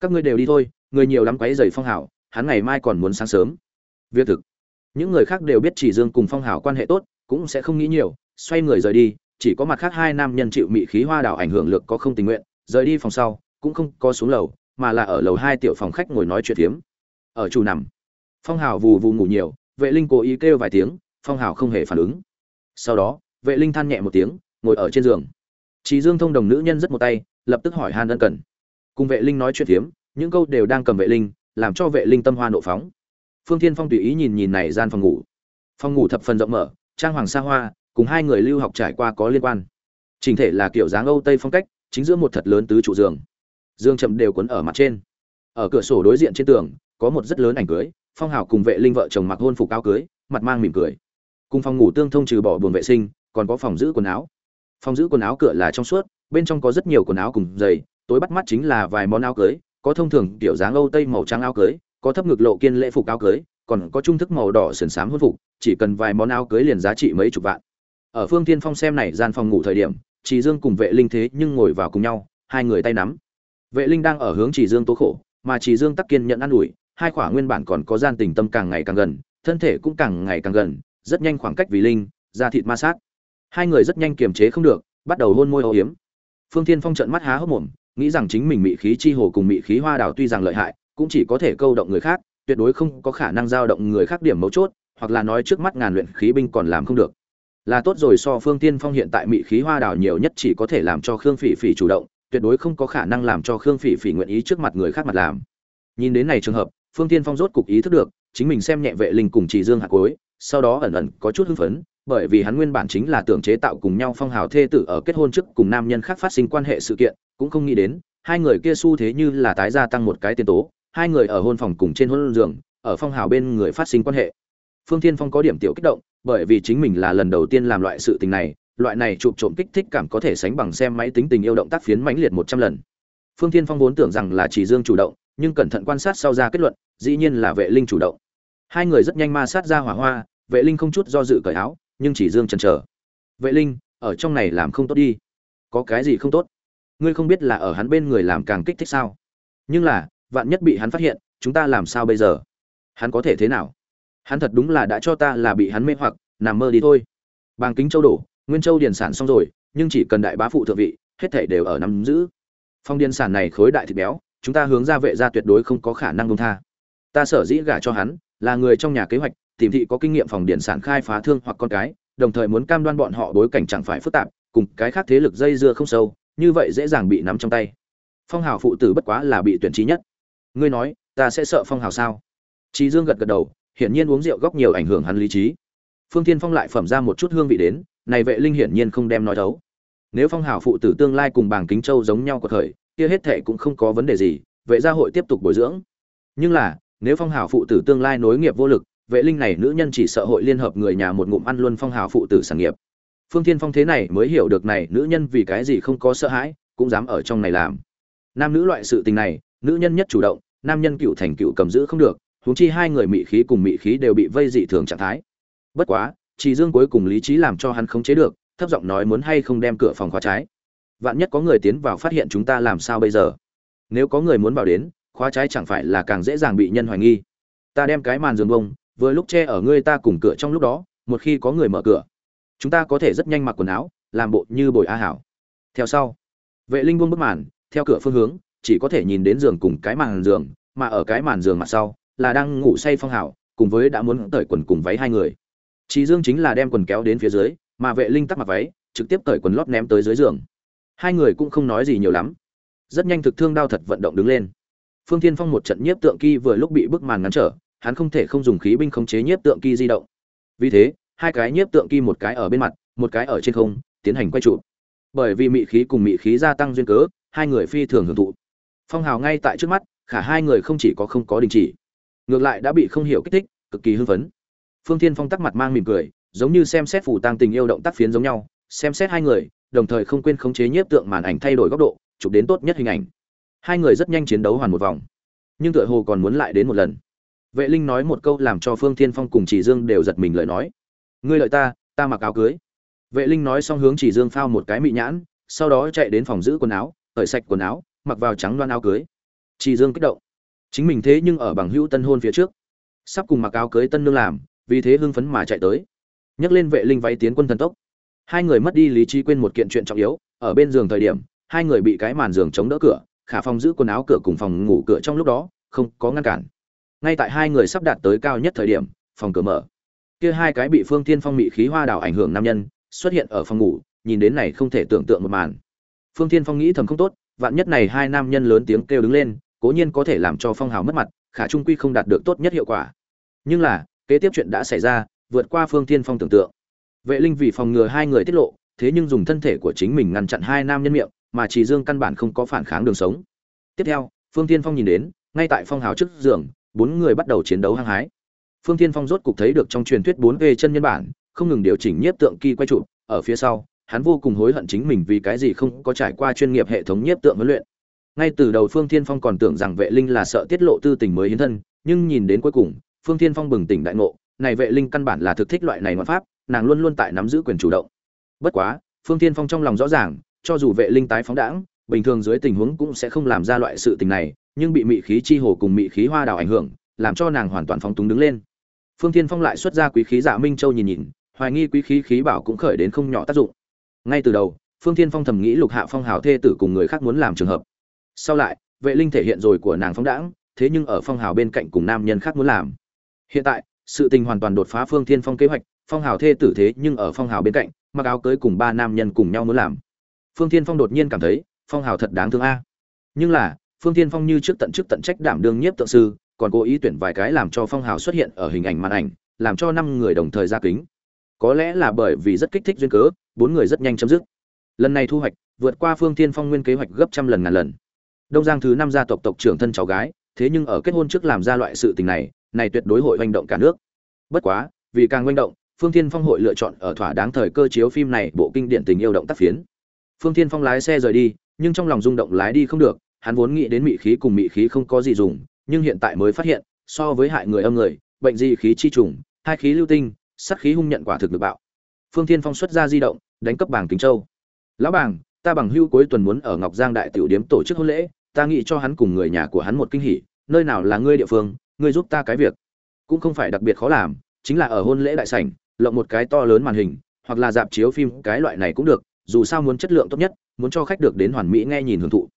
Các ngươi đều đi thôi, người nhiều lắm quấy dày phong hào, hắn ngày mai còn muốn sáng sớm. Việc thực. Những người khác đều biết chỉ dương cùng phong hào quan hệ tốt cũng sẽ không nghĩ nhiều, xoay người rời đi, chỉ có mặt khác hai nam nhân chịu mị khí hoa đảo ảnh hưởng lực có không tình nguyện, rời đi phòng sau, cũng không có xuống lầu, mà là ở lầu hai tiểu phòng khách ngồi nói chuyện phiếm. Ở chủ nằm, phong hào vù vù ngủ nhiều, vệ linh cố ý kêu vài tiếng, phong hào không hề phản ứng. Sau đó, vệ linh than nhẹ một tiếng, ngồi ở trên giường. Chị dương thông đồng nữ nhân rất một tay, lập tức hỏi han ân cần. Cùng vệ linh nói chuyện phiếm, những câu đều đang cầm vệ linh, làm cho vệ linh tâm hoa nộ phóng. Phương thiên phong tùy ý nhìn nhìn này gian phòng ngủ. Phòng ngủ thập phần rộng mở trang hoàng xa hoa, cùng hai người lưu học trải qua có liên quan. Trình thể là kiểu dáng âu tây phong cách, chính giữa một thật lớn tứ trụ giường. Dương chậm đều quấn ở mặt trên. Ở cửa sổ đối diện trên tường, có một rất lớn ảnh cưới, phong hào cùng vệ linh vợ chồng mặc hôn phục áo cưới, mặt mang mỉm cười. Cùng phòng ngủ tương thông trừ bỏ buồng vệ sinh, còn có phòng giữ quần áo. Phòng giữ quần áo cửa là trong suốt, bên trong có rất nhiều quần áo cùng giày, tối bắt mắt chính là vài món áo cưới, có thông thường kiểu dáng âu tây màu trắng áo cưới, có thấp ngực lộ kiên lễ phục áo cưới, còn có trung thức màu đỏ sườn xám hôn phục chỉ cần vài món áo cưới liền giá trị mấy chục vạn. Ở phương tiên phong xem này gian phòng ngủ thời điểm chỉ dương cùng vệ linh thế nhưng ngồi vào cùng nhau, hai người tay nắm. Vệ linh đang ở hướng chỉ dương tố khổ, mà chỉ dương tắc kiên nhận ăn ủi, hai khỏa nguyên bản còn có gian tình tâm càng ngày càng gần, thân thể cũng càng ngày càng gần, rất nhanh khoảng cách vì linh, ra thịt ma sát. Hai người rất nhanh kiềm chế không được, bắt đầu hôn môi ô hiếm phương thiên phong trận mắt há hốc mồm, nghĩ rằng chính mình mị khí chi hồ cùng mị khí hoa đào tuy rằng lợi hại, cũng chỉ có thể câu động người khác, tuyệt đối không có khả năng giao động người khác điểm mấu chốt hoặc là nói trước mắt ngàn luyện khí binh còn làm không được. Là tốt rồi, so phương tiên phong hiện tại mị khí hoa đào nhiều nhất chỉ có thể làm cho khương phỉ phỉ chủ động, tuyệt đối không có khả năng làm cho khương phỉ phỉ nguyện ý trước mặt người khác mặt làm. Nhìn đến này trường hợp, phương tiên phong rốt cục ý thức được, chính mình xem nhẹ vệ linh cùng chỉ dương hạ cối, sau đó ẩn ẩn có chút hưng phấn, bởi vì hắn nguyên bản chính là tưởng chế tạo cùng nhau phong hào thê tử ở kết hôn trước cùng nam nhân khác phát sinh quan hệ sự kiện, cũng không nghĩ đến, hai người kia xu thế như là tái gia tăng một cái tiền tố, hai người ở hôn phòng cùng trên hôn giường, ở phong hào bên người phát sinh quan hệ phương thiên phong có điểm tiểu kích động, bởi vì chính mình là lần đầu tiên làm loại sự tình này, loại này chụp trộm kích thích cảm có thể sánh bằng xem máy tính tình yêu động tác phiến mãnh liệt một trăm lần. Phương thiên phong vốn tưởng rằng là chỉ dương chủ động, nhưng cẩn thận quan sát sau ra kết luận, dĩ nhiên là vệ linh chủ động. Hai người rất nhanh ma sát ra hỏa hoa, vệ linh không chút do dự cởi áo, nhưng chỉ dương chần chờ. Vệ linh, ở trong này làm không tốt đi. Có cái gì không tốt? Ngươi không biết là ở hắn bên người làm càng kích thích sao? Nhưng là, vạn nhất bị hắn phát hiện, chúng ta làm sao bây giờ? Hắn có thể thế nào? Hắn thật đúng là đã cho ta là bị hắn mê hoặc, nằm mơ đi thôi. Bàng kính châu đổ, nguyên châu điền sản xong rồi, nhưng chỉ cần đại bá phụ thượng vị, hết thể đều ở nắm giữ. Phong điền sản này khối đại thịt béo, chúng ta hướng ra vệ ra tuyệt đối không có khả năng công tha. Ta sở dĩ gả cho hắn, là người trong nhà kế hoạch, tìm thị có kinh nghiệm phòng điển sản khai phá thương hoặc con cái, đồng thời muốn cam đoan bọn họ bối cảnh chẳng phải phức tạp, cùng cái khác thế lực dây dưa không sâu, như vậy dễ dàng bị nắm trong tay. Phong hào phụ tử bất quá là bị tuyển trí nhất. Ngươi nói, ta sẽ sợ phong hào sao? Trí dương gật gật đầu hiển nhiên uống rượu góc nhiều ảnh hưởng hắn lý trí. Phương thiên phong lại phẩm ra một chút hương vị đến, này vệ linh hiển nhiên không đem nói thấu. Nếu phong hào phụ tử tương lai cùng bàng kính châu giống nhau của thời, kia hết thệ cũng không có vấn đề gì, vệ gia hội tiếp tục bồi dưỡng. Nhưng là, nếu phong hào phụ tử tương lai nối nghiệp vô lực, vệ linh này nữ nhân chỉ sợ hội liên hợp người nhà một ngụm ăn luôn phong hào phụ tử sản nghiệp. Phương thiên phong thế này mới hiểu được này nữ nhân vì cái gì không có sợ hãi, cũng dám ở trong này làm. Nam nữ loại sự tình này, nữ nhân nhất chủ động, nam nhân cựu thành cựu cầm giữ không được huống chi hai người mị khí cùng mị khí đều bị vây dị thường trạng thái. Bất quá chỉ dương cuối cùng lý trí làm cho hắn khống chế được, thấp giọng nói muốn hay không đem cửa phòng khóa trái. Vạn nhất có người tiến vào phát hiện chúng ta làm sao bây giờ? Nếu có người muốn vào đến, khóa trái chẳng phải là càng dễ dàng bị nhân hoài nghi. Ta đem cái màn giường bông, vừa lúc che ở ngươi ta cùng cửa trong lúc đó, một khi có người mở cửa, chúng ta có thể rất nhanh mặc quần áo, làm bộ như bồi a hảo. Theo sau, vệ linh buông bức màn, theo cửa phương hướng, chỉ có thể nhìn đến giường cùng cái màn giường, mà ở cái màn giường mặt sau là đang ngủ say phong hảo cùng với đã muốn cởi quần cùng váy hai người Trí Dương chính là đem quần kéo đến phía dưới, mà Vệ Linh tắt mặc váy, trực tiếp cởi quần lót ném tới dưới giường. Hai người cũng không nói gì nhiều lắm. Rất nhanh thực thương đao thật vận động đứng lên. Phương Thiên Phong một trận nhiếp tượng kỳ vừa lúc bị bức màn ngăn trở, hắn không thể không dùng khí binh khống chế nhiếp tượng kỳ di động. Vì thế, hai cái nhiếp tượng kỳ một cái ở bên mặt, một cái ở trên không, tiến hành quay trụ. Bởi vì mị khí cùng mị khí gia tăng duyên cớ, hai người phi thường hưởng thụ. Phong hào ngay tại trước mắt, khả hai người không chỉ có không có đình chỉ, ngược lại đã bị không hiểu kích thích, cực kỳ hưng phấn. Phương Thiên Phong tắc mặt mang mỉm cười, giống như xem xét phủ tang tình yêu động tác phiến giống nhau, xem xét hai người, đồng thời không quên khống chế nhiếp tượng màn ảnh thay đổi góc độ, chụp đến tốt nhất hình ảnh. Hai người rất nhanh chiến đấu hoàn một vòng, nhưng tựa hồ còn muốn lại đến một lần. Vệ Linh nói một câu làm cho Phương Thiên Phong cùng Chỉ Dương đều giật mình lời nói. Ngươi lợi ta, ta mặc áo cưới. Vệ Linh nói xong hướng Chỉ Dương phao một cái mị nhãn, sau đó chạy đến phòng giữ quần áo, cởi sạch quần áo, mặc vào trắng loan áo cưới. Chỉ Dương kích động. Chính mình thế nhưng ở bằng hữu tân hôn phía trước, sắp cùng mặc áo cưới tân nương làm, vì thế hưng phấn mà chạy tới. Nhấc lên vệ linh váy tiến quân thần tốc. Hai người mất đi lý trí quên một kiện chuyện trọng yếu ở bên giường thời điểm hai người bị cái màn giường chống đỡ cửa khả phòng giữ quần áo cửa cùng phòng ngủ cửa trong lúc đó không có ngăn cản. Ngay tại hai người sắp đạt tới cao nhất thời điểm phòng cửa mở. Kia hai cái bị phương thiên phong mị khí hoa đảo ảnh hưởng nam nhân xuất hiện ở phòng ngủ nhìn đến này không thể tưởng tượng một màn. Phương thiên phong nghĩ thầm không tốt vạn nhất này hai nam nhân lớn tiếng kêu đứng lên cố nhiên có thể làm cho phong hào mất mặt, khả trung quy không đạt được tốt nhất hiệu quả. Nhưng là, kế tiếp chuyện đã xảy ra, vượt qua phương tiên phong tưởng tượng. Vệ linh vì phòng ngừa hai người tiết lộ, thế nhưng dùng thân thể của chính mình ngăn chặn hai nam nhân miệng, mà chỉ dương căn bản không có phản kháng đường sống. Tiếp theo, phương tiên phong nhìn đến, ngay tại phong hào trước giường, bốn người bắt đầu chiến đấu hăng hái. Phương tiên phong rốt cục thấy được trong truyền thuyết bốn về chân nhân bản, không ngừng điều chỉnh nhiếp tượng kỳ quay trụ, ở phía sau, hắn vô cùng hối hận chính mình vì cái gì không có trải qua chuyên nghiệp hệ thống nhiếp tượng huấn luyện ngay từ đầu phương Thiên phong còn tưởng rằng vệ linh là sợ tiết lộ tư tình mới hiến thân nhưng nhìn đến cuối cùng Phương Thiên Phong bừng tỉnh đại ngộ, này vệ linh căn bản là thực thích loại này ngoạn pháp, nàng luôn luôn tại nắm giữ quyền chủ động. Bất quá, Phương Thiên Phong trong lòng rõ ràng, cho dù vệ linh tái phóng đãng, bình thường dưới tình huống cũng sẽ không làm ra loại sự tình này, nhưng bị mị khí chi hồ cùng mị khí hoa đào ảnh hưởng, làm cho nàng hoàn toàn phóng túng đứng lên. Phương Thiên Phong lại xuất ra quý khí Dạ Minh Châu nhìn nhìn, hoài nghi quý khí khí bảo cũng khởi đến không nhỏ tác dụng. Ngay từ đầu, Phương Thiên Phong thầm nghĩ Lục Hạ Phong hào thê tử cùng người khác muốn làm trường hợp. Sau lại, vệ linh thể hiện rồi của nàng phóng đãng, thế nhưng ở phong hào bên cạnh cùng nam nhân khác muốn làm. Hiện tại sự tình hoàn toàn đột phá phương thiên phong kế hoạch phong hào thê tử thế nhưng ở phong hào bên cạnh mặc áo cưới cùng ba nam nhân cùng nhau muốn làm. Phương thiên phong đột nhiên cảm thấy phong hào thật đáng thương a. Nhưng là phương thiên phong như trước tận chức tận trách đảm đương nhiếp tượng sư còn cố ý tuyển vài cái làm cho phong hào xuất hiện ở hình ảnh màn ảnh làm cho năm người đồng thời ra kính. Có lẽ là bởi vì rất kích thích duyên cớ bốn người rất nhanh chấm dứt. Lần này thu hoạch vượt qua phương thiên phong nguyên kế hoạch gấp trăm lần ngàn lần đông giang thứ năm gia tộc tộc trưởng thân cháu gái, thế nhưng ở kết hôn trước làm ra loại sự tình này này tuyệt đối hội manh động cả nước. Bất quá, vì càng manh động, phương Thiên phong hội lựa chọn ở thỏa đáng thời cơ chiếu phim này bộ kinh điển tình yêu động tác phiến. Phương Thiên phong lái xe rời đi, nhưng trong lòng rung động lái đi không được, hắn vốn nghĩ đến mị khí cùng mị khí không có gì dùng, nhưng hiện tại mới phát hiện, so với hại người âm người, bệnh di khí chi trùng, hai khí lưu tinh sắt khí hung nhận quả thực được bạo. Phương thiên phong xuất ra di động, đánh cấp bảng kính châu. Lão bảng ta bằng hưu cuối tuần muốn ở ngọc giang đại tiểu điếm tổ chức hôn lễ ta nghĩ cho hắn cùng người nhà của hắn một kinh hỉ, nơi nào là ngươi địa phương, ngươi giúp ta cái việc. Cũng không phải đặc biệt khó làm, chính là ở hôn lễ đại sảnh, lộng một cái to lớn màn hình, hoặc là dạp chiếu phim, cái loại này cũng được, dù sao muốn chất lượng tốt nhất, muốn cho khách được đến hoàn mỹ nghe nhìn hưởng thụ.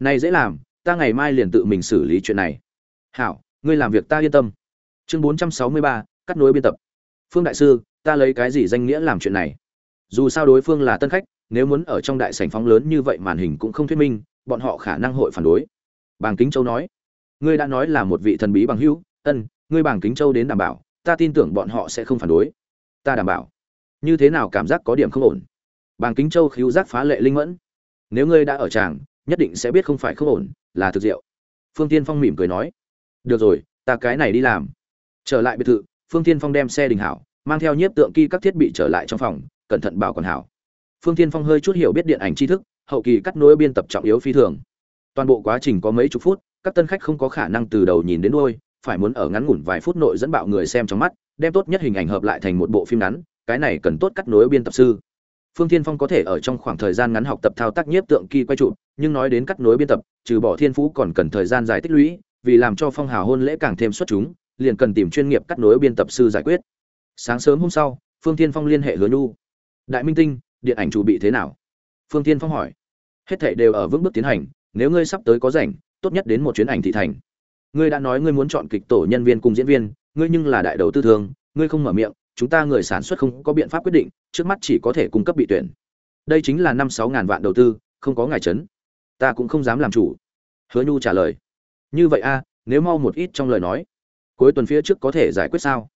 Này dễ làm, ta ngày mai liền tự mình xử lý chuyện này. Hảo, ngươi làm việc ta yên tâm. Chương bốn trăm sáu mươi ba, cắt nối biên tập. Phương đại sư, ta lấy cái gì danh nghĩa làm chuyện này? Dù sao đối phương là tân khách, nếu muốn ở trong đại sảnh phóng lớn như vậy màn hình cũng không thuyết minh bọn họ khả năng hội phản đối. Bàng kính châu nói, ngươi đã nói là một vị thần bí bằng hữu, ân, ngươi bàng kính châu đến đảm bảo, ta tin tưởng bọn họ sẽ không phản đối. Ta đảm bảo. Như thế nào cảm giác có điểm không ổn? Bàng kính châu khiếu giác phá lệ linh mẫn. Nếu ngươi đã ở tràng, nhất định sẽ biết không phải không ổn, là thực diệu. Phương tiên phong mỉm cười nói, được rồi, ta cái này đi làm. Trở lại biệt thự, phương tiên phong đem xe đình hảo, mang theo nhiếp tượng kỳ các thiết bị trở lại trong phòng, cẩn thận bảo quản hảo. Phương tiên phong hơi chút hiểu biết điện ảnh tri thức hậu kỳ cắt nối biên tập trọng yếu phi thường. Toàn bộ quá trình có mấy chục phút, các tân khách không có khả năng từ đầu nhìn đến đuôi, phải muốn ở ngắn ngủn vài phút nội dẫn bạo người xem trong mắt, đem tốt nhất hình ảnh hợp lại thành một bộ phim ngắn, cái này cần tốt cắt nối biên tập sư. Phương thiên phong có thể ở trong khoảng thời gian ngắn học tập thao tác nhiếp tượng kỳ quay trụ nhưng nói đến cắt nối biên tập, trừ bỏ thiên phú còn cần thời gian dài tích lũy, vì làm cho phong hào hôn lễ càng thêm xuất chúng, liền cần tìm chuyên nghiệp cắt nối biên tập sư giải quyết. Sáng sớm hôm sau, phương thiên phong liên hệ hứa nhu. Đại minh tinh, điện ảnh chủ bị thế nào? Phương thiên phong hỏi hết thảy đều ở vững bước tiến hành, nếu ngươi sắp tới có rảnh, tốt nhất đến một chuyến ảnh thị thành. Ngươi đã nói ngươi muốn chọn kịch tổ nhân viên cùng diễn viên, ngươi nhưng là đại đầu tư thường, ngươi không mở miệng, chúng ta người sản xuất không có biện pháp quyết định, trước mắt chỉ có thể cung cấp bị tuyển. Đây chính là năm sáu ngàn vạn đầu tư, không có ngài chấn. Ta cũng không dám làm chủ. Hứa nhu trả lời. Như vậy a, nếu mau một ít trong lời nói, cuối tuần phía trước có thể giải quyết sao?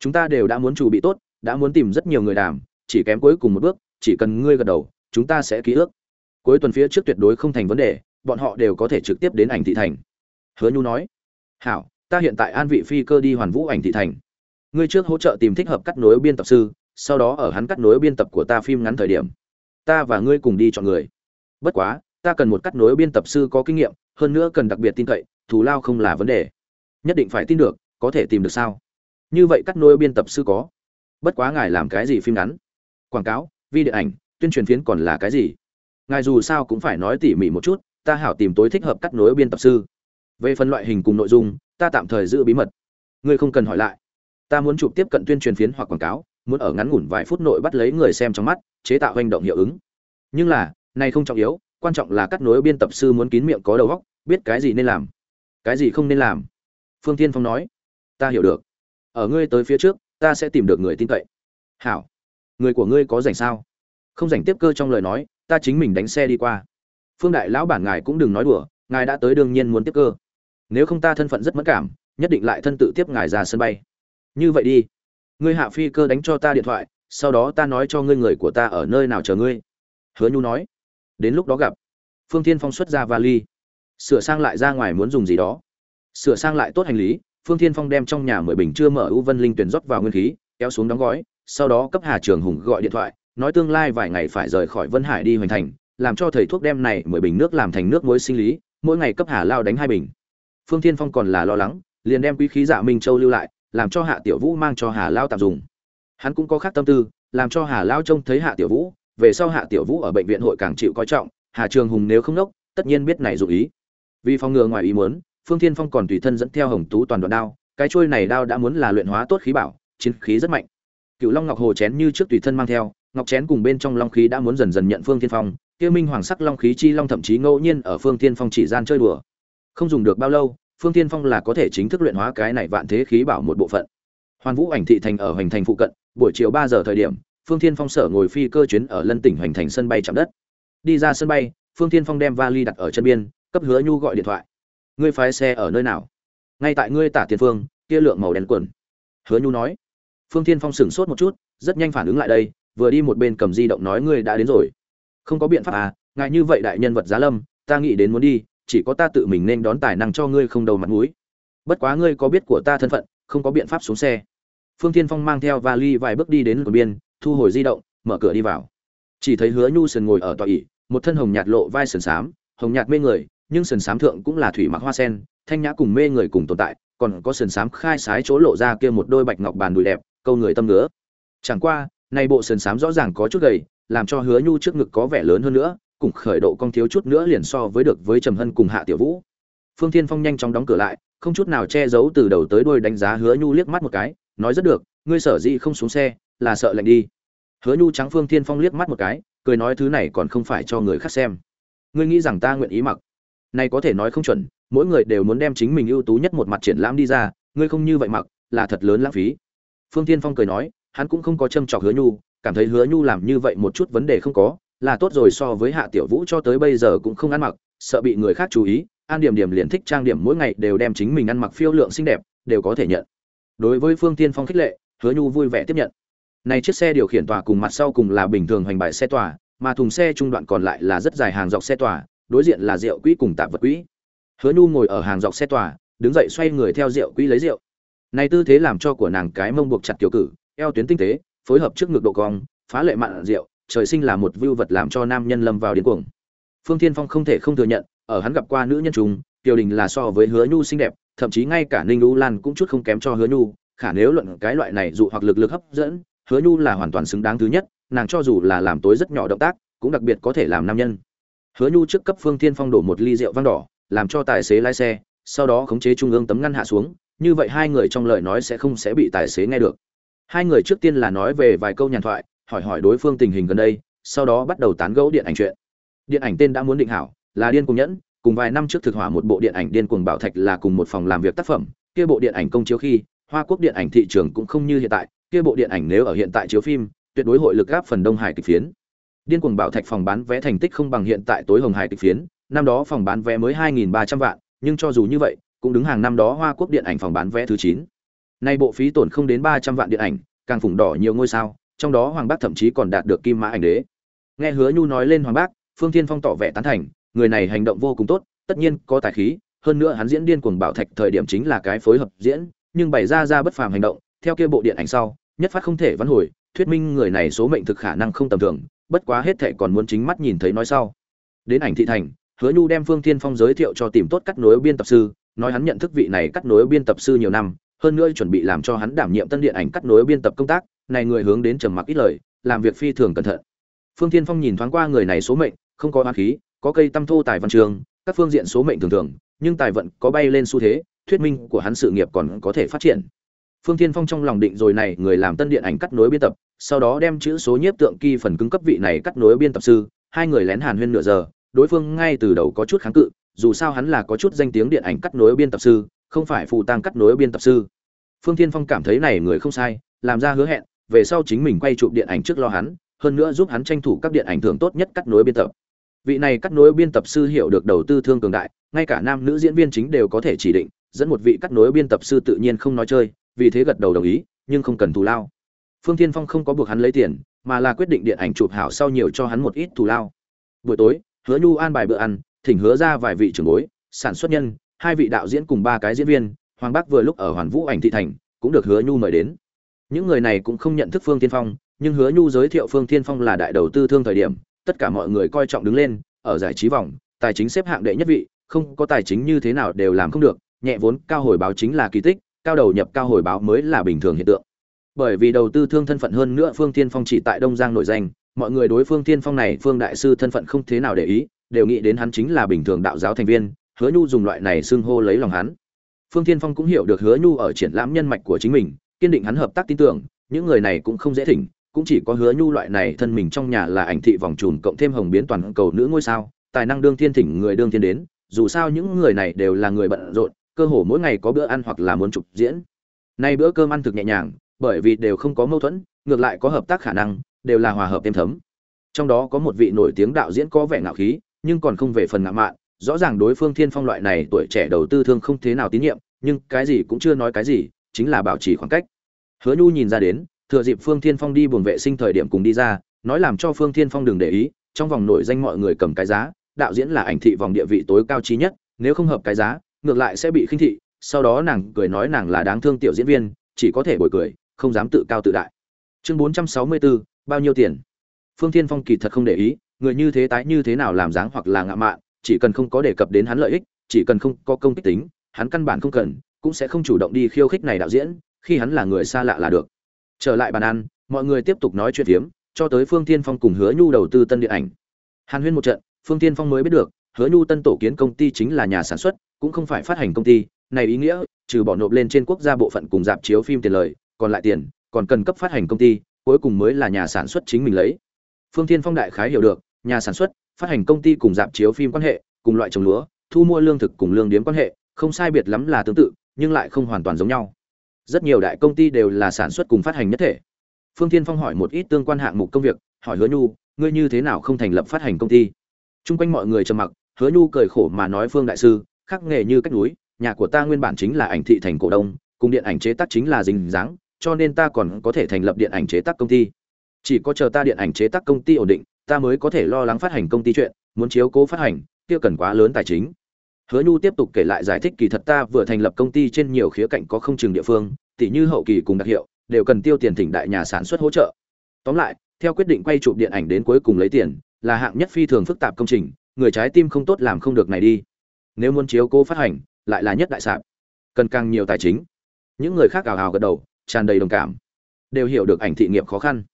Chúng ta đều đã muốn chủ bị tốt, đã muốn tìm rất nhiều người đàm, chỉ kém cuối cùng một bước, chỉ cần ngươi gật đầu, chúng ta sẽ ký ước cuối tuần phía trước tuyệt đối không thành vấn đề, bọn họ đều có thể trực tiếp đến ảnh thị thành. Hứa nhu nói, hảo, ta hiện tại an vị phi cơ đi hoàn vũ ảnh thị thành. Ngươi trước hỗ trợ tìm thích hợp cắt nối biên tập sư, sau đó ở hắn cắt nối biên tập của ta phim ngắn thời điểm, ta và ngươi cùng đi chọn người. Bất quá, ta cần một cắt nối biên tập sư có kinh nghiệm, hơn nữa cần đặc biệt tin cậy, thù lao không là vấn đề. Nhất định phải tin được, có thể tìm được sao? Như vậy cắt nối biên tập sư có. Bất quá ngài làm cái gì phim ngắn? Quảng cáo, vi điện ảnh, tuyên truyền phiến còn là cái gì? Ngài dù sao cũng phải nói tỉ mỉ một chút, ta hảo tìm tối thích hợp cắt nối biên tập sư. Về phần loại hình cùng nội dung, ta tạm thời giữ bí mật. Ngươi không cần hỏi lại. Ta muốn chụp tiếp cận tuyên truyền phiến hoặc quảng cáo, muốn ở ngắn ngủn vài phút nội bắt lấy người xem trong mắt, chế tạo hành động hiệu ứng. Nhưng là, này không trọng yếu, quan trọng là cắt nối biên tập sư muốn kín miệng có đầu óc, biết cái gì nên làm, cái gì không nên làm. Phương tiên phong nói, ta hiểu được. Ở ngươi tới phía trước, ta sẽ tìm được người tin cậy. Hảo. Người của ngươi có rảnh sao? Không rảnh tiếp cơ trong lời nói ta chính mình đánh xe đi qua. Phương đại lão bản ngài cũng đừng nói đùa, ngài đã tới đương nhiên muốn tiếp cơ. Nếu không ta thân phận rất mất cảm, nhất định lại thân tự tiếp ngài ra sân bay. Như vậy đi. Ngươi hạ phi cơ đánh cho ta điện thoại, sau đó ta nói cho ngươi người của ta ở nơi nào chờ ngươi. Hứa nhu nói. Đến lúc đó gặp. Phương thiên phong xuất ra vali. Sửa sang lại ra ngoài muốn dùng gì đó. Sửa sang lại tốt hành lý, phương thiên phong đem trong nhà mười bình chưa mở u vân linh tuyển rót vào nguyên khí, kéo xuống đóng gói, sau đó cấp hà trường hùng gọi điện thoại nói tương lai vài ngày phải rời khỏi vân hải đi hoành thành, làm cho thầy thuốc đem này mười bình nước làm thành nước muối sinh lý, mỗi ngày cấp hà lao đánh hai bình. Phương thiên phong còn là lo lắng, liền đem quý khí dạ minh châu lưu lại, làm cho hạ tiểu vũ mang cho hà lao tạm dùng. Hắn cũng có khác tâm tư, làm cho hà lao trông thấy hạ tiểu vũ, về sau hạ tiểu vũ ở bệnh viện hội càng chịu coi trọng, hà trường hùng nếu không nốc, tất nhiên biết này dụ ý. Vì phòng ngừa ngoài ý muốn, phương thiên phong còn tùy thân dẫn theo hồng tú toàn đoạn đao, cái chuôi này đao đã muốn là luyện hóa tốt khí bảo, chiến khí rất mạnh. Cựu long ngọc hồ chén như trước tùy thân mang theo ngọc chén cùng bên trong long khí đã muốn dần dần nhận phương thiên phong, kia minh hoàng sắc long khí chi long thậm chí ngẫu nhiên ở phương thiên phong chỉ gian chơi đùa. Không dùng được bao lâu, phương thiên phong là có thể chính thức luyện hóa cái này vạn thế khí bảo một bộ phận. Hoàn vũ ảnh thị thành ở hoành thành phụ cận, buổi chiều ba giờ thời điểm, phương thiên phong sở ngồi phi cơ chuyến ở lân tỉnh hoành thành sân bay chạm đất. Đi ra sân bay, phương thiên phong đem vali đặt ở chân biên, cấp hứa nhu gọi điện thoại. Ngươi phái xe ở nơi nào? Ngay tại ngươi tả tiền phương, kia lượng màu đen quần. Hứa nhu nói. Phương thiên phong sửng sốt một chút, rất nhanh phản ứng lại đây vừa đi một bên cầm di động nói ngươi đã đến rồi. Không có biện pháp à ngại như vậy đại nhân vật giá lâm, ta nghĩ đến muốn đi, chỉ có ta tự mình nên đón tài năng cho ngươi không đầu mặt mũi. Bất quá ngươi có biết của ta thân phận, không có biện pháp xuống xe. Phương thiên phong mang theo vali vài bước đi đến cửa biên, thu hồi di động, mở cửa đi vào. Chỉ thấy hứa nhu sườn ngồi ở tòa ỉ một thân hồng nhạt lộ vai sườn xám, hồng nhạt mê người, nhưng sườn xám thượng cũng là thủy mặc hoa sen, thanh nhã cùng mê người cùng tồn tại, còn có sườn xám khai sái chỗ lộ ra kia một đôi bạch ngọc bàn đùi đẹp, câu người tâm ngứa. Chẳng qua nay bộ sườn xám rõ ràng có chút gầy, làm cho hứa nhu trước ngực có vẻ lớn hơn nữa, cùng khởi độ cong thiếu chút nữa liền so với được với trầm hân cùng hạ tiểu vũ. Phương thiên phong nhanh chóng đóng cửa lại, không chút nào che giấu từ đầu tới đuôi đánh giá hứa nhu liếc mắt một cái, nói rất được, ngươi sở dĩ không xuống xe, là sợ lạnh đi. Hứa nhu trắng phương thiên phong liếc mắt một cái, cười nói thứ này còn không phải cho người khác xem. Ngươi nghĩ rằng ta nguyện ý mặc? Này có thể nói không chuẩn, mỗi người đều muốn đem chính mình ưu tú nhất một mặt triển lãm đi ra, ngươi không như vậy mặc, là thật lớn lãng phí. Phương thiên phong cười nói hắn cũng không có châm chọc hứa nhu, cảm thấy hứa nhu làm như vậy một chút vấn đề không có, là tốt rồi so với hạ tiểu vũ cho tới bây giờ cũng không ăn mặc, sợ bị người khác chú ý, an điểm điểm liền thích trang điểm mỗi ngày đều đem chính mình ăn mặc phiêu lượng xinh đẹp, đều có thể nhận. Đối với phương tiên phong khích lệ, hứa nhu vui vẻ tiếp nhận. Này chiếc xe điều khiển tòa cùng mặt sau cùng là bình thường hoành bài xe tòa, mà thùng xe trung đoạn còn lại là rất dài hàng dọc xe tòa, đối diện là rượu quỹ cùng tạp vật quỹ. Hứa nhu ngồi ở hàng dọc xe tòa, đứng dậy xoay người theo rượu quỹ lấy rượu. Này tư thế làm cho của nàng cái mông buộc chặt tiểu cử eo tuyến tinh tế phối hợp trước ngực độ cong phá lệ mặn rượu trời sinh là một vưu vật làm cho nam nhân lâm vào điên cuồng. Phương thiên phong không thể không thừa nhận ở hắn gặp qua nữ nhân trùng, Tiêu đình là so với hứa nhu xinh đẹp thậm chí ngay cả ninh lũ lan cũng chút không kém cho hứa nhu khả nếu luận cái loại này dụ hoặc lực lực hấp dẫn hứa nhu là hoàn toàn xứng đáng thứ nhất nàng cho dù là làm tối rất nhỏ động tác cũng đặc biệt có thể làm nam nhân. Hứa nhu trước cấp phương thiên phong đổ một ly rượu vang đỏ làm cho tài xế lái xe sau đó khống chế trung ương tấm ngăn hạ xuống như vậy hai người trong lời nói sẽ không sẽ bị tài xế nghe được hai người trước tiên là nói về vài câu nhàn thoại, hỏi hỏi đối phương tình hình gần đây, sau đó bắt đầu tán gẫu điện ảnh chuyện điện ảnh tên đã muốn định hảo, là điên cuồng nhẫn, cùng vài năm trước thực hỏa một bộ điện ảnh điên cuồng bảo thạch là cùng một phòng làm việc tác phẩm, kia bộ điện ảnh công chiếu khi, hoa quốc điện ảnh thị trường cũng không như hiện tại, kia bộ điện ảnh nếu ở hiện tại chiếu phim, tuyệt đối hội lực gáp phần đông hải kịch phiến điên cuồng bảo thạch phòng bán vé thành tích không bằng hiện tại tối hồng hải kịch phiến, năm đó phòng bán vé mới 2.300 vạn, nhưng cho dù như vậy, cũng đứng hàng năm đó hoa quốc điện ảnh phòng bán vé thứ 9 nay bộ phí tổn không đến 300 vạn điện ảnh, càng phủng đỏ nhiều ngôi sao, trong đó hoàng bác thậm chí còn đạt được kim mã ảnh đế. Nghe hứa nhu nói lên hoàng bác, phương thiên phong tỏ vẻ tán thành, người này hành động vô cùng tốt, tất nhiên có tài khí, hơn nữa hắn diễn điên cuồng bảo thạch thời điểm chính là cái phối hợp diễn, nhưng bày ra ra bất phàm hành động, theo kia bộ điện ảnh sau, nhất phát không thể vãn hồi, thuyết minh người này số mệnh thực khả năng không tầm thường, bất quá hết thệ còn muốn chính mắt nhìn thấy nói sau. Đến ảnh thị thành, hứa nhu đem phương thiên phong giới thiệu cho tìm tốt cắt nối biên tập sư, nói hắn nhận thức vị này cắt nối biên tập sư nhiều năm hơn nữa chuẩn bị làm cho hắn đảm nhiệm tân điện ảnh cắt nối biên tập công tác, này người hướng đến trầm mặc ít lời, làm việc phi thường cẩn thận. Phương thiên phong nhìn thoáng qua người này số mệnh, không có hoa khí, có cây tâm thô tài văn trường, các phương diện số mệnh thường thường, nhưng tài vận có bay lên xu thế, thuyết minh của hắn sự nghiệp còn có thể phát triển. Phương thiên phong trong lòng định rồi này, người làm tân điện ảnh cắt nối biên tập, sau đó đem chữ số nhiếp tượng kỳ phần cứng cấp vị này cắt nối biên tập sư, hai người lén hàn huyên nửa giờ, đối phương ngay từ đầu có chút kháng cự, dù sao hắn là có chút danh tiếng điện ảnh cắt nối biên tập sư không phải phụ tăng cắt nối biên tập sư. Phương thiên phong cảm thấy này người không sai, làm ra hứa hẹn, về sau chính mình quay chụp điện ảnh trước lo hắn, hơn nữa giúp hắn tranh thủ các điện ảnh thường tốt nhất cắt nối biên tập. Vị này cắt nối biên tập sư hiểu được đầu tư thương cường đại, ngay cả nam nữ diễn viên chính đều có thể chỉ định, dẫn một vị cắt nối biên tập sư tự nhiên không nói chơi, vì thế gật đầu đồng ý, nhưng không cần thù lao. Phương thiên phong không có buộc hắn lấy tiền, mà là quyết định điện ảnh chụp hảo sau nhiều cho hắn một ít thù lao. Buổi tối, hứa nhu an bài bữa ăn, thỉnh hứa ra vài vị trưởng bối, sản xuất nhân hai vị đạo diễn cùng ba cái diễn viên, hoàng bắc vừa lúc ở hoàn vũ ảnh thị thành, cũng được hứa nhu mời đến. Những người này cũng không nhận thức phương tiên phong, nhưng hứa nhu giới thiệu phương tiên phong là đại đầu tư thương thời điểm, tất cả mọi người coi trọng đứng lên, ở giải trí vòng, tài chính xếp hạng đệ nhất vị, không có tài chính như thế nào đều làm không được, nhẹ vốn, cao hồi báo chính là kỳ tích, cao đầu nhập cao hồi báo mới là bình thường hiện tượng. Bởi vì đầu tư thương thân phận hơn nữa phương tiên phong chỉ tại đông giang nổi danh, mọi người đối phương tiên phong này phương đại sư thân phận không thế nào để ý, đều nghĩ đến hắn chính là bình thường đạo giáo thành viên hứa nhu dùng loại này xưng hô lấy lòng hắn. Phương tiên phong cũng hiểu được hứa nhu ở triển lãm nhân mạch của chính mình, kiên định hắn hợp tác tin tưởng, những người này cũng không dễ thỉnh, cũng chỉ có hứa nhu loại này thân mình trong nhà là ảnh thị vòng trùm cộng thêm hồng biến toàn cầu nữ ngôi sao, tài năng đương thiên thỉnh người đương thiên đến, dù sao những người này đều là người bận rộn, cơ hồ mỗi ngày có bữa ăn hoặc là muốn chụp diễn. Nay bữa cơm ăn thực nhẹ nhàng, bởi vì đều không có mâu thuẫn, ngược lại có hợp tác khả năng, đều là hòa hợp thêm thấm. Trong đó có một vị nổi tiếng đạo diễn có vẻ ngạo khí, nhưng còn không về phần ngạo mạn rõ ràng đối phương thiên phong loại này tuổi trẻ đầu tư thương không thế nào tín nhiệm, nhưng cái gì cũng chưa nói cái gì, chính là bảo trì khoảng cách. Hứa nhu nhìn ra đến, thừa dịp phương thiên phong đi buồng vệ sinh thời điểm cùng đi ra, nói làm cho phương thiên phong đừng để ý, trong vòng nổi danh mọi người cầm cái giá, đạo diễn là ảnh thị vòng địa vị tối cao trí nhất, nếu không hợp cái giá, ngược lại sẽ bị khinh thị, sau đó nàng cười nói nàng là đáng thương tiểu diễn viên, chỉ có thể bồi cười, không dám tự cao tự đại. Chương bốn trăm sáu mươi bốn, bao nhiêu tiền? Phương thiên phong kỳ thật không để ý, người như thế tái như thế nào làm dáng hoặc là ngạo mạn chỉ cần không có đề cập đến hắn lợi ích, chỉ cần không có công kích tính, hắn căn bản không cần, cũng sẽ không chủ động đi khiêu khích này đạo diễn, khi hắn là người xa lạ là được. Trở lại bàn ăn, mọi người tiếp tục nói chuyện phiếm, cho tới phương Thiên phong cùng hứa nhu đầu tư tân điện ảnh. Hàn huyên một trận, phương Thiên phong mới biết được, hứa nhu tân tổ kiến công ty chính là nhà sản xuất, cũng không phải phát hành công ty, này ý nghĩa, trừ bỏ nộp lên trên quốc gia bộ phận cùng dạp chiếu phim tiền lời, còn lại tiền, còn cần cấp phát hành công ty, cuối cùng mới là nhà sản xuất chính mình lấy. Phương Thiên phong đại khái hiểu được, nhà sản xuất phát hành công ty cùng dạp chiếu phim quan hệ, cùng loại trồng lúa, thu mua lương thực cùng lương điếm quan hệ, không sai biệt lắm là tương tự, nhưng lại không hoàn toàn giống nhau. Rất nhiều đại công ty đều là sản xuất cùng phát hành nhất thể. Phương Thiên phong hỏi một ít tương quan hạng mục công việc, hỏi hứa nhu, ngươi như thế nào không thành lập phát hành công ty? Trung quanh mọi người trầm mặc, hứa nhu cười khổ mà nói phương đại sư, khắc nghề như cách núi, nhà của ta nguyên bản chính là ảnh thị thành cổ đông, cùng điện ảnh chế tác chính là dính dáng, cho nên ta còn có thể thành lập điện ảnh chế tác công ty. Chỉ có chờ ta điện ảnh chế tác công ty ổn định ta mới có thể lo lắng phát hành công ty chuyện, muốn chiếu cố phát hành, kia cần quá lớn tài chính. Hứa nhu tiếp tục kể lại giải thích kỳ thật ta vừa thành lập công ty trên nhiều khía cạnh có không chừng địa phương, tỉ như hậu kỳ cùng đặc hiệu, đều cần tiêu tiền thỉnh đại nhà sản xuất hỗ trợ. Tóm lại, theo quyết định quay chụp điện ảnh đến cuối cùng lấy tiền, là hạng nhất phi thường phức tạp công trình, người trái tim không tốt làm không được này đi. Nếu muốn chiếu cố phát hành, lại là nhất đại sạp. Cần càng nhiều tài chính. Những người khác ảo hào gật đầu, tràn đầy đồng cảm. Đều hiểu được ảnh thị nghiệp khó khăn.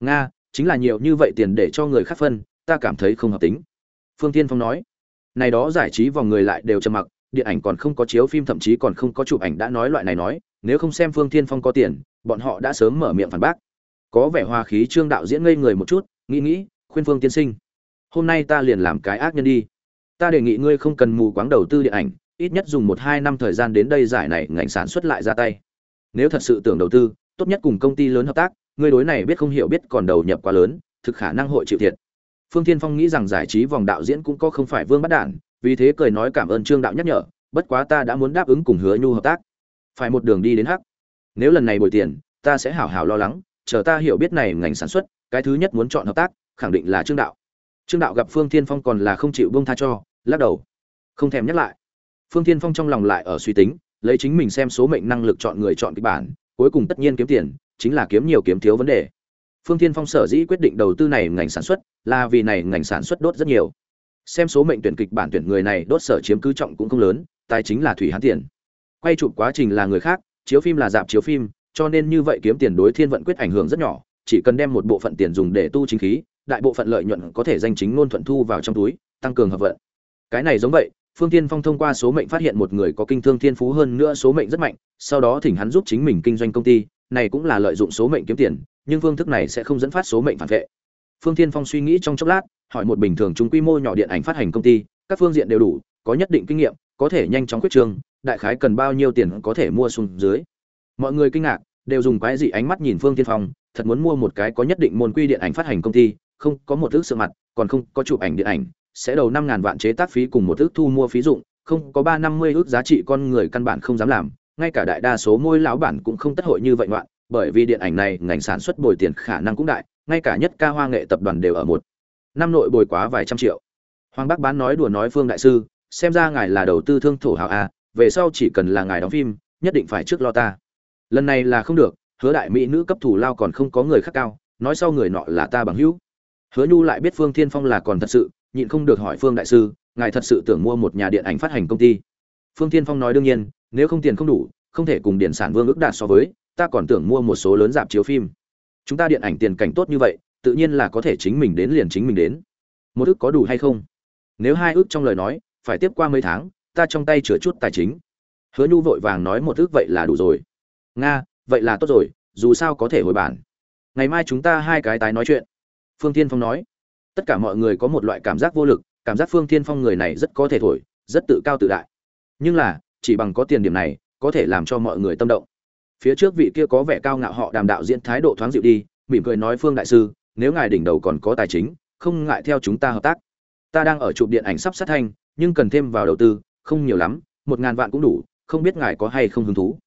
Nga chính là nhiều như vậy tiền để cho người khác phân, ta cảm thấy không hợp tính. Phương tiên phong nói. Này đó giải trí vòng người lại đều trầm mặc, điện ảnh còn không có chiếu phim, thậm chí còn không có chụp ảnh đã nói loại này nói, nếu không xem phương tiên phong có tiền, bọn họ đã sớm mở miệng phản bác. Có vẻ hòa khí trương đạo diễn ngây người một chút, nghĩ nghĩ, khuyên phương tiên sinh, hôm nay ta liền làm cái ác nhân đi. Ta đề nghị ngươi không cần mù quáng đầu tư điện ảnh, ít nhất dùng một hai năm thời gian đến đây giải này ngành sản xuất lại ra tay. Nếu thật sự tưởng đầu tư, tốt nhất cùng công ty lớn hợp tác ngươi đối này biết không hiểu biết còn đầu nhập quá lớn, thực khả năng hội chịu thiệt. Phương thiên phong nghĩ rằng giải trí vòng đạo diễn cũng có không phải vương bắt đản, vì thế cười nói cảm ơn trương đạo nhắc nhở, bất quá ta đã muốn đáp ứng cùng hứa nhu hợp tác. Phải một đường đi đến hắc. Nếu lần này bồi tiền, ta sẽ hảo hảo lo lắng, chờ ta hiểu biết này ngành sản xuất, cái thứ nhất muốn chọn hợp tác, khẳng định là trương đạo. Trương đạo gặp phương thiên phong còn là không chịu buông tha cho, lắc đầu. Không thèm nhắc lại. Phương thiên phong trong lòng lại ở suy tính, lấy chính mình xem số mệnh năng lực chọn người chọn kịch bản, cuối cùng tất nhiên kiếm tiền chính là kiếm nhiều kiếm thiếu vấn đề. Phương thiên phong sở dĩ quyết định đầu tư này ngành sản xuất là vì này ngành sản xuất đốt rất nhiều. Xem số mệnh tuyển kịch bản tuyển người này đốt sở chiếm cứ trọng cũng không lớn, tài chính là thủy hán tiền. Quay chụp quá trình là người khác, chiếu phim là dạp chiếu phim, cho nên như vậy kiếm tiền đối thiên vận quyết ảnh hưởng rất nhỏ, chỉ cần đem một bộ phận tiền dùng để tu chính khí, đại bộ phận lợi nhuận có thể danh chính ngôn thuận thu vào trong túi, tăng cường hợp vận. Cái này giống vậy, phương tiên phong thông qua số mệnh phát hiện một người có kinh thương thiên phú hơn nữa số mệnh rất mạnh, sau đó thỉnh hắn giúp chính mình kinh doanh công ty này cũng là lợi dụng số mệnh kiếm tiền, nhưng phương thức này sẽ không dẫn phát số mệnh phản vệ. Phương Thiên phong suy nghĩ trong chốc lát, hỏi một bình thường trung quy mô nhỏ điện ảnh phát hành công ty, các phương diện đều đủ, có nhất định kinh nghiệm, có thể nhanh chóng quyết trương đại khái cần bao nhiêu tiền có thể mua xuống dưới. Mọi người kinh ngạc, đều dùng quái dị ánh mắt nhìn phương Thiên phong, thật muốn mua một cái có nhất định môn quy điện ảnh phát hành công ty, không, có một ước sự mặt, còn không, có chụp ảnh điện ảnh, sẽ đầu năm ngàn vạn chế tác phí cùng một ước thu mua phí dụng, không, có ba năm mươi ước giá trị con người căn bản không dám làm ngay cả đại đa số môi lão bản cũng không tất hội như vậy ngoạn, bởi vì điện ảnh này, ngành sản xuất bồi tiền khả năng cũng đại, ngay cả nhất ca hoa nghệ tập đoàn đều ở một. Năm nội bồi quá vài trăm triệu. Hoàng bắc bán nói đùa nói phương đại sư, xem ra ngài là đầu tư thương thổ hào a, về sau chỉ cần là ngài đóng phim, nhất định phải trước lo ta. Lần này là không được, hứa đại mỹ nữ cấp thủ lao còn không có người khác cao, nói sau người nọ là ta bằng hữu. Hứa nhu lại biết phương thiên phong là còn thật sự, nhịn không được hỏi phương đại sư, ngài thật sự tưởng mua một nhà điện ảnh phát hành công ty. Phương thiên phong nói đương nhiên nếu không tiền không đủ, không thể cùng điện sản vương ước đạt so với, ta còn tưởng mua một số lớn dạp chiếu phim. Chúng ta điện ảnh tiền cảnh tốt như vậy, tự nhiên là có thể chính mình đến liền chính mình đến. Một ước có đủ hay không? Nếu hai ước trong lời nói, phải tiếp qua mấy tháng, ta trong tay chứa chút tài chính. Hứa nhu vội vàng nói một ước vậy là đủ rồi. Nga, vậy là tốt rồi, dù sao có thể hồi bản. Ngày mai chúng ta hai cái tái nói chuyện. Phương tiên phong nói. Tất cả mọi người có một loại cảm giác vô lực, cảm giác phương tiên phong người này rất có thể thổi, rất tự cao tự đại. Nhưng là chỉ bằng có tiền điểm này, có thể làm cho mọi người tâm động. Phía trước vị kia có vẻ cao ngạo họ đàm đạo diễn thái độ thoáng dịu đi, mỉm cười nói, phương đại sư, nếu ngài đỉnh đầu còn có tài chính, không ngại theo chúng ta hợp tác. Ta đang ở chụp điện ảnh sắp sát thanh, nhưng cần thêm vào đầu tư, không nhiều lắm, một ngàn vạn cũng đủ, không biết ngài có hay không hứng thú.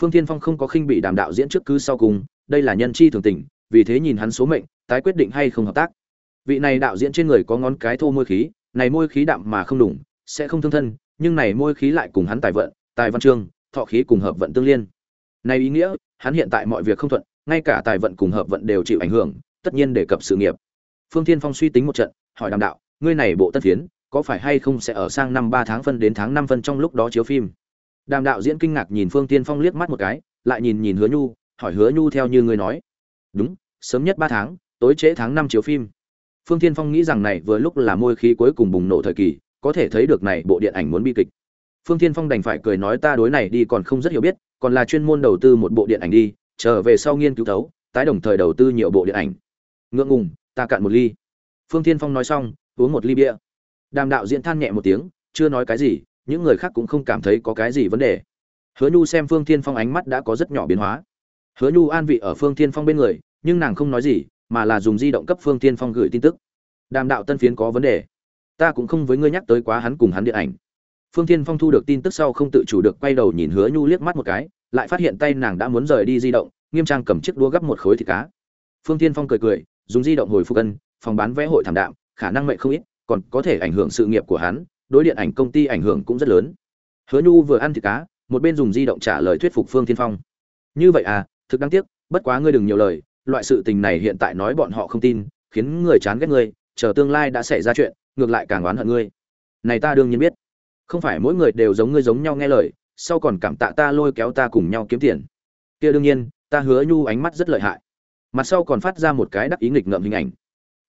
Phương tiên phong không có khinh bị đàm đạo diễn trước cứ sau cùng, đây là nhân chi thường tình, vì thế nhìn hắn số mệnh, tái quyết định hay không hợp tác. Vị này đạo diễn trên người có ngón cái thô môi khí, này môi khí đạm mà không đủng, sẽ không thương thân nhưng này môi khí lại cùng hắn tài vận, tài văn chương, thọ khí cùng hợp vận tương liên. Này ý nghĩa, hắn hiện tại mọi việc không thuận, ngay cả tài vận cùng hợp vận đều chịu ảnh hưởng, tất nhiên đề cập sự nghiệp. Phương thiên phong suy tính một trận, hỏi đàm đạo, ngươi này bộ tân phiến, có phải hay không sẽ ở sang năm ba tháng phân đến tháng năm phân trong lúc đó chiếu phim? Đàm đạo diễn kinh ngạc nhìn phương thiên phong liếc mắt một cái, lại nhìn nhìn hứa nhu, hỏi hứa nhu theo như ngươi nói. Đúng, sớm nhất ba tháng, tối trễ tháng năm chiếu phim. Phương thiên phong nghĩ rằng này vừa lúc là môi khí cuối cùng bùng nổ thời kỳ có thể thấy được này bộ điện ảnh muốn bi kịch. Phương thiên phong đành phải cười nói ta đối này đi còn không rất hiểu biết, còn là chuyên môn đầu tư một bộ điện ảnh đi, trở về sau nghiên cứu thấu, tái đồng thời đầu tư nhiều bộ điện ảnh. Ngượng ngùng, ta cạn một ly. Phương thiên phong nói xong, uống một ly bia. Đàm đạo diễn than nhẹ một tiếng, chưa nói cái gì, những người khác cũng không cảm thấy có cái gì vấn đề. Hứa nhu xem phương thiên phong ánh mắt đã có rất nhỏ biến hóa. Hứa nhu an vị ở phương thiên phong bên người, nhưng nàng không nói gì, mà là dùng di động cấp phương thiên phong gửi tin tức. Đàm đạo tân phiến có vấn đề ta cũng không với ngươi nhắc tới quá hắn cùng hắn điện ảnh. Phương Thiên phong thu được tin tức sau không tự chủ được quay đầu nhìn hứa nhu liếc mắt một cái, lại phát hiện tay nàng đã muốn rời đi di động, nghiêm trang cầm chiếc đũa gấp một khối thịt cá. Phương Thiên phong cười cười, dùng di động hồi phục cân phòng bán vé hội thảm đạm, khả năng mệnh không ít, còn có thể ảnh hưởng sự nghiệp của hắn, đối điện ảnh công ty ảnh hưởng cũng rất lớn. Hứa nhu vừa ăn thịt cá, một bên dùng di động trả lời thuyết phục phương Thiên phong. Như vậy à thực đáng tiếc, bất quá ngươi đừng nhiều lời, loại sự tình này hiện tại nói bọn họ không tin, khiến người chán ghét ngươi, chờ tương lai đã xảy ra chuyện ngược lại càng oán hận ngươi. Này ta đương nhiên biết. Không phải mỗi người đều giống ngươi giống nhau nghe lời, sau còn cảm tạ ta lôi kéo ta cùng nhau kiếm tiền. Kia đương nhiên, ta hứa nhu ánh mắt rất lợi hại. Mặt sau còn phát ra một cái đắc ý nghịch ngợm hình ảnh.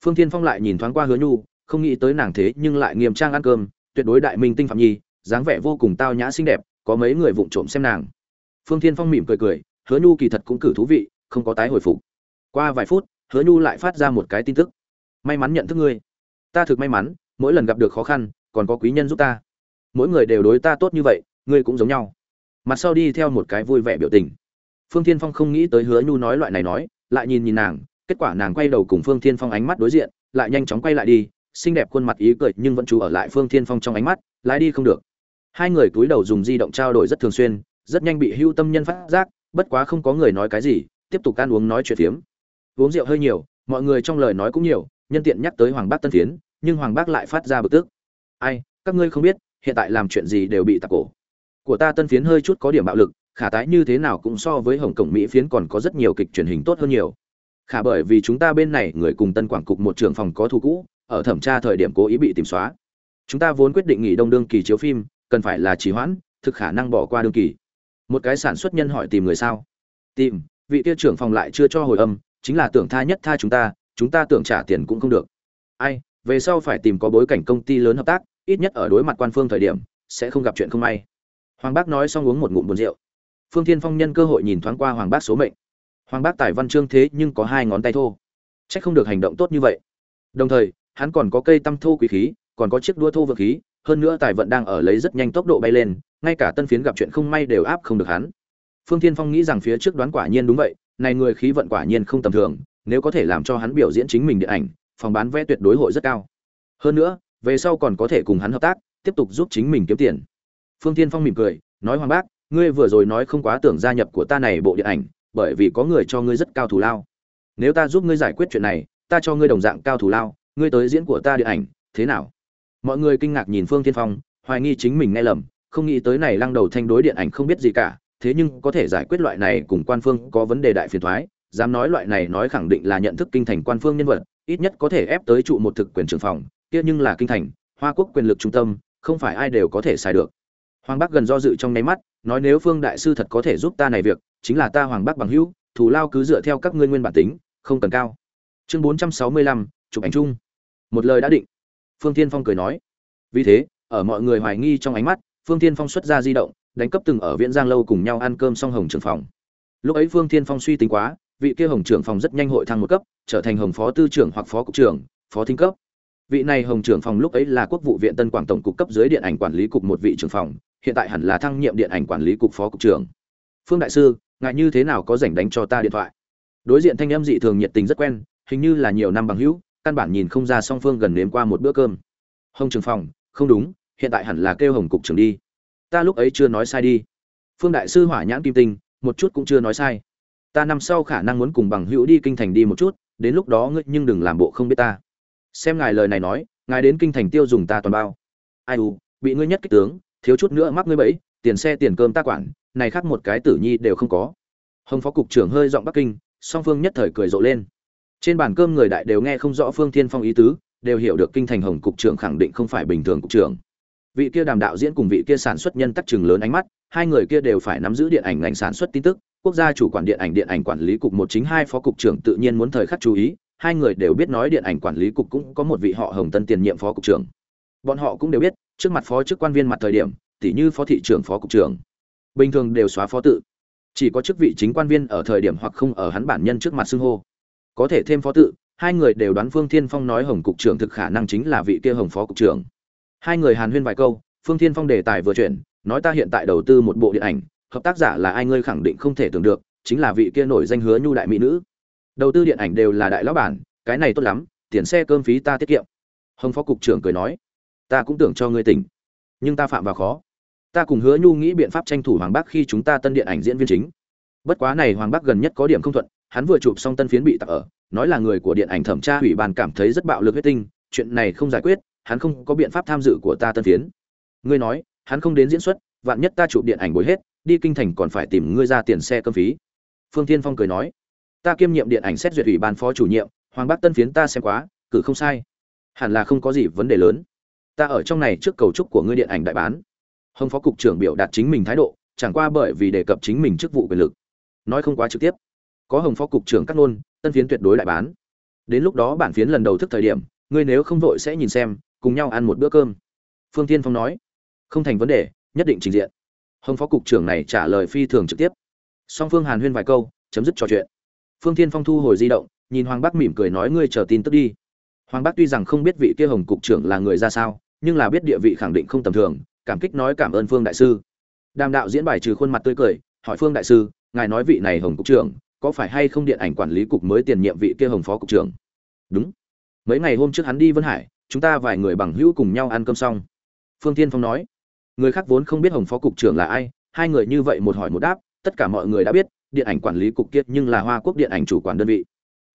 Phương thiên phong lại nhìn thoáng qua hứa nhu, không nghĩ tới nàng thế nhưng lại nghiêm trang ăn cơm, tuyệt đối đại minh tinh phạm nhi, dáng vẻ vô cùng tao nhã xinh đẹp, có mấy người vụng trộm xem nàng. Phương thiên phong mỉm cười cười, hứa nhu kỳ thật cũng cử thú vị, không có tái hồi phục. Qua vài phút, hứa nhu lại phát ra một cái tin tức. May mắn nhận thức ngươi ta thực may mắn, mỗi lần gặp được khó khăn, còn có quý nhân giúp ta. Mỗi người đều đối ta tốt như vậy, ngươi cũng giống nhau. Mặt sau đi theo một cái vui vẻ biểu tình. Phương thiên phong không nghĩ tới hứa nhu nói loại này nói, lại nhìn nhìn nàng, kết quả nàng quay đầu cùng phương thiên phong ánh mắt đối diện, lại nhanh chóng quay lại đi, xinh đẹp khuôn mặt ý cười nhưng vẫn chú ở lại phương thiên phong trong ánh mắt, lái đi không được. Hai người cúi đầu dùng di động trao đổi rất thường xuyên, rất nhanh bị hưu tâm nhân phát giác, bất quá không có người nói cái gì, tiếp tục ăn uống nói chuyện phiếm. Uống rượu hơi nhiều, mọi người trong lời nói cũng nhiều nhân tiện nhắc tới hoàng bác tân phiến nhưng hoàng bác lại phát ra bực tức. Ai, các ngươi không biết, hiện tại làm chuyện gì đều bị tạc cổ. Của ta tân phiến hơi chút có điểm bạo lực, khả tái như thế nào cũng so với hồng cổng mỹ phiến còn có rất nhiều kịch truyền hình tốt hơn nhiều. Khả bởi vì chúng ta bên này người cùng tân quảng cục một trưởng phòng có thu cũ, ở thẩm tra thời điểm cố ý bị tìm xóa. Chúng ta vốn quyết định nghỉ đông đương kỳ chiếu phim, cần phải là trì hoãn, thực khả năng bỏ qua đương kỳ. Một cái sản xuất nhân hỏi tìm người sao? Tìm, vị kia trưởng phòng lại chưa cho hồi âm, chính là tưởng tha nhất tha chúng ta chúng ta tưởng trả tiền cũng không được. Ai, về sau phải tìm có bối cảnh công ty lớn hợp tác, ít nhất ở đối mặt quan phương thời điểm, sẽ không gặp chuyện không may. Hoàng bác nói xong uống một ngụm buồn rượu. Phương thiên phong nhân cơ hội nhìn thoáng qua hoàng bác số mệnh. Hoàng bác tài văn chương thế nhưng có hai ngón tay thô. Chắc không được hành động tốt như vậy. Đồng thời, hắn còn có cây tăm thô quý khí, còn có chiếc đua thô vượng khí, hơn nữa tài vận đang ở lấy rất nhanh tốc độ bay lên, ngay cả tân phiến gặp chuyện không may đều áp không được hắn. Phương thiên phong nghĩ rằng phía trước đoán quả nhiên đúng vậy, này người khí vận quả nhiên không tầm thường nếu có thể làm cho hắn biểu diễn chính mình điện ảnh, phòng bán vé tuyệt đối hội rất cao. Hơn nữa, về sau còn có thể cùng hắn hợp tác, tiếp tục giúp chính mình kiếm tiền. Phương thiên phong mỉm cười, nói, hoàng bác, ngươi vừa rồi nói không quá tưởng gia nhập của ta này bộ điện ảnh, bởi vì có người cho ngươi rất cao thù lao. Nếu ta giúp ngươi giải quyết chuyện này, ta cho ngươi đồng dạng cao thù lao, ngươi tới diễn của ta điện ảnh, thế nào? Mọi người kinh ngạc nhìn phương tiên phong, hoài nghi chính mình nghe lầm, không nghĩ tới này lăng đầu thanh đối điện ảnh không biết gì cả, thế nhưng có thể giải quyết loại này cùng quan phương có vấn đề đại phiền thoái dám nói loại này nói khẳng định là nhận thức kinh thành quan phương nhân vật, ít nhất có thể ép tới trụ một thực quyền trưởng phòng, kia nhưng là kinh thành, hoa quốc quyền lực trung tâm, không phải ai đều có thể xài được. Hoàng bắc gần do dự trong nháy mắt, nói nếu phương đại sư thật có thể giúp ta này việc, chính là ta hoàng bắc bằng hữu, thù lao cứ dựa theo các ngươi nguyên bản tính, không cần cao. Chương bốn trăm sáu mươi lăm, chụp ảnh chung. Một lời đã định. Phương tiên phong cười nói. Vì thế, ở mọi người hoài nghi trong ánh mắt, phương tiên phong xuất ra di động, đánh cấp từng ở viện giang lâu cùng nhau ăn cơm xong hồng trưởng phòng. Lúc ấy phương tiên phong suy tính quá vị kia hồng trưởng phòng rất nhanh hội thăng một cấp, trở thành hồng phó tư trưởng hoặc phó cục trưởng, phó thính cấp. Vị này hồng trưởng phòng lúc ấy là quốc vụ viện tân quảng tổng cục cấp dưới điện ảnh quản lý cục một vị trưởng phòng, hiện tại hẳn là thăng nhiệm điện ảnh quản lý cục phó cục trưởng. Phương đại sư ngại như thế nào có rảnh đánh cho ta điện thoại? Đối diện thanh âm dị thường nhiệt tình rất quen, hình như là nhiều năm bằng hữu, căn bản nhìn không ra song phương gần nếm qua một bữa cơm. Hồng trưởng phòng, không đúng, hiện tại hẳn là kêu hồng cục trưởng đi. Ta lúc ấy chưa nói sai đi. Phương đại sư hỏa nhãn kim tinh, một chút cũng chưa nói sai ta năm sau khả năng muốn cùng bằng hữu đi kinh thành đi một chút, đến lúc đó ngươi nhưng đừng làm bộ không biết ta. Xem ngài lời này nói, ngài đến kinh thành tiêu dùng ta toàn bao. Ai u, bị ngươi nhất kích tướng, thiếu chút nữa mắc ngươi bẫy, tiền xe tiền cơm ta quản, này khác một cái tử nhi đều không có. Hồng phó cục trưởng hơi giọng bắc kinh, song phương nhất thời cười rộ lên. Trên bàn cơm người đại đều nghe không rõ phương thiên phong ý tứ, đều hiểu được kinh thành hồng cục trưởng khẳng định không phải bình thường cục trưởng. Vị kia đàm đạo diễn cùng vị kia sản xuất nhân tắc chừng lớn ánh mắt, hai người kia đều phải nắm giữ điện ảnh ngành sản xuất tin tức quốc gia chủ quản điện ảnh điện ảnh quản lý cục một chính hai phó cục trưởng tự nhiên muốn thời khắc chú ý, hai người đều biết nói điện ảnh quản lý cục cũng có một vị họ hồng tân tiền nhiệm phó cục trưởng. Bọn họ cũng đều biết, trước mặt phó chức quan viên mặt thời điểm tỷ như phó thị trưởng, phó cục trưởng, bình thường đều xóa phó tự. Chỉ có chức vị chính quan viên ở thời điểm hoặc không ở hắn bản nhân trước mặt xưng hô. Có thể thêm phó tự, hai người đều đoán phương thiên phong nói hồng cục trưởng thực khả năng chính là vị kia hồng phó cục trưởng. Hai người hàn huyên vài câu, phương thiên phong đề tài vừa chuyển, nói ta hiện tại đầu tư một bộ điện ảnh hợp tác giả là ai ngươi khẳng định không thể tưởng được, chính là vị kia nổi danh hứa nhu đại mỹ nữ. Đầu tư điện ảnh đều là đại lão bản, cái này tốt lắm, tiền xe cơm phí ta tiết kiệm. Hồng phó cục trưởng cười nói, ta cũng tưởng cho ngươi tỉnh, nhưng ta phạm vào khó. Ta cùng hứa nhu nghĩ biện pháp tranh thủ hoàng bắc khi chúng ta tân điện ảnh diễn viên chính. Bất quá này hoàng bắc gần nhất có điểm không thuận, hắn vừa chụp xong tân phiến bị tặc ở, nói là người của điện ảnh thẩm tra ủy ban cảm thấy rất bạo lực huyết tinh, chuyện này không giải quyết, hắn không có biện pháp tham dự của ta tân phiến. Ngươi nói, hắn không đến diễn xuất, vạn nhất ta chụp điện ảnh bồi hết đi kinh thành còn phải tìm ngươi ra tiền xe cơm phí. Phương tiên phong cười nói, ta kiêm nhiệm điện ảnh xét duyệt ủy ban phó chủ nhiệm, hoàng bắc tân phiến ta xem quá, cử không sai. Hẳn là không có gì vấn đề lớn. Ta ở trong này trước cầu chúc của ngươi điện ảnh đại bán. Hồng phó cục trưởng biểu đạt chính mình thái độ, chẳng qua bởi vì đề cập chính mình chức vụ quyền lực. Nói không quá trực tiếp. Có hồng phó cục trưởng cắt nôn tân phiến tuyệt đối đại bán. Đến lúc đó bản phiến lần đầu thức thời điểm, ngươi nếu không vội sẽ nhìn xem, cùng nhau ăn một bữa cơm. Phương tiên phong nói, không thành vấn đề, nhất định trình diện hồng phó cục trưởng này trả lời phi thường trực tiếp. Song phương hàn huyên vài câu, chấm dứt trò chuyện. Phương tiên phong thu hồi di động, nhìn hoàng bắc mỉm cười nói ngươi chờ tin tức đi. Hoàng bắc tuy rằng không biết vị kia hồng cục trưởng là người ra sao, nhưng là biết địa vị khẳng định không tầm thường, cảm kích nói cảm ơn phương đại sư. Đàm đạo diễn bài trừ khuôn mặt tươi cười, hỏi phương đại sư, ngài nói vị này hồng cục trưởng, có phải hay không điện ảnh quản lý cục mới tiền nhiệm vị kia hồng phó cục trưởng? Đúng. Mấy ngày hôm trước hắn đi vân hải, chúng ta vài người bằng hữu cùng nhau ăn cơm xong. Phương tiên phong nói người khác vốn không biết hồng phó cục trưởng là ai, hai người như vậy một hỏi một đáp, tất cả mọi người đã biết, điện ảnh quản lý cục kiết nhưng là hoa quốc điện ảnh chủ quản đơn vị.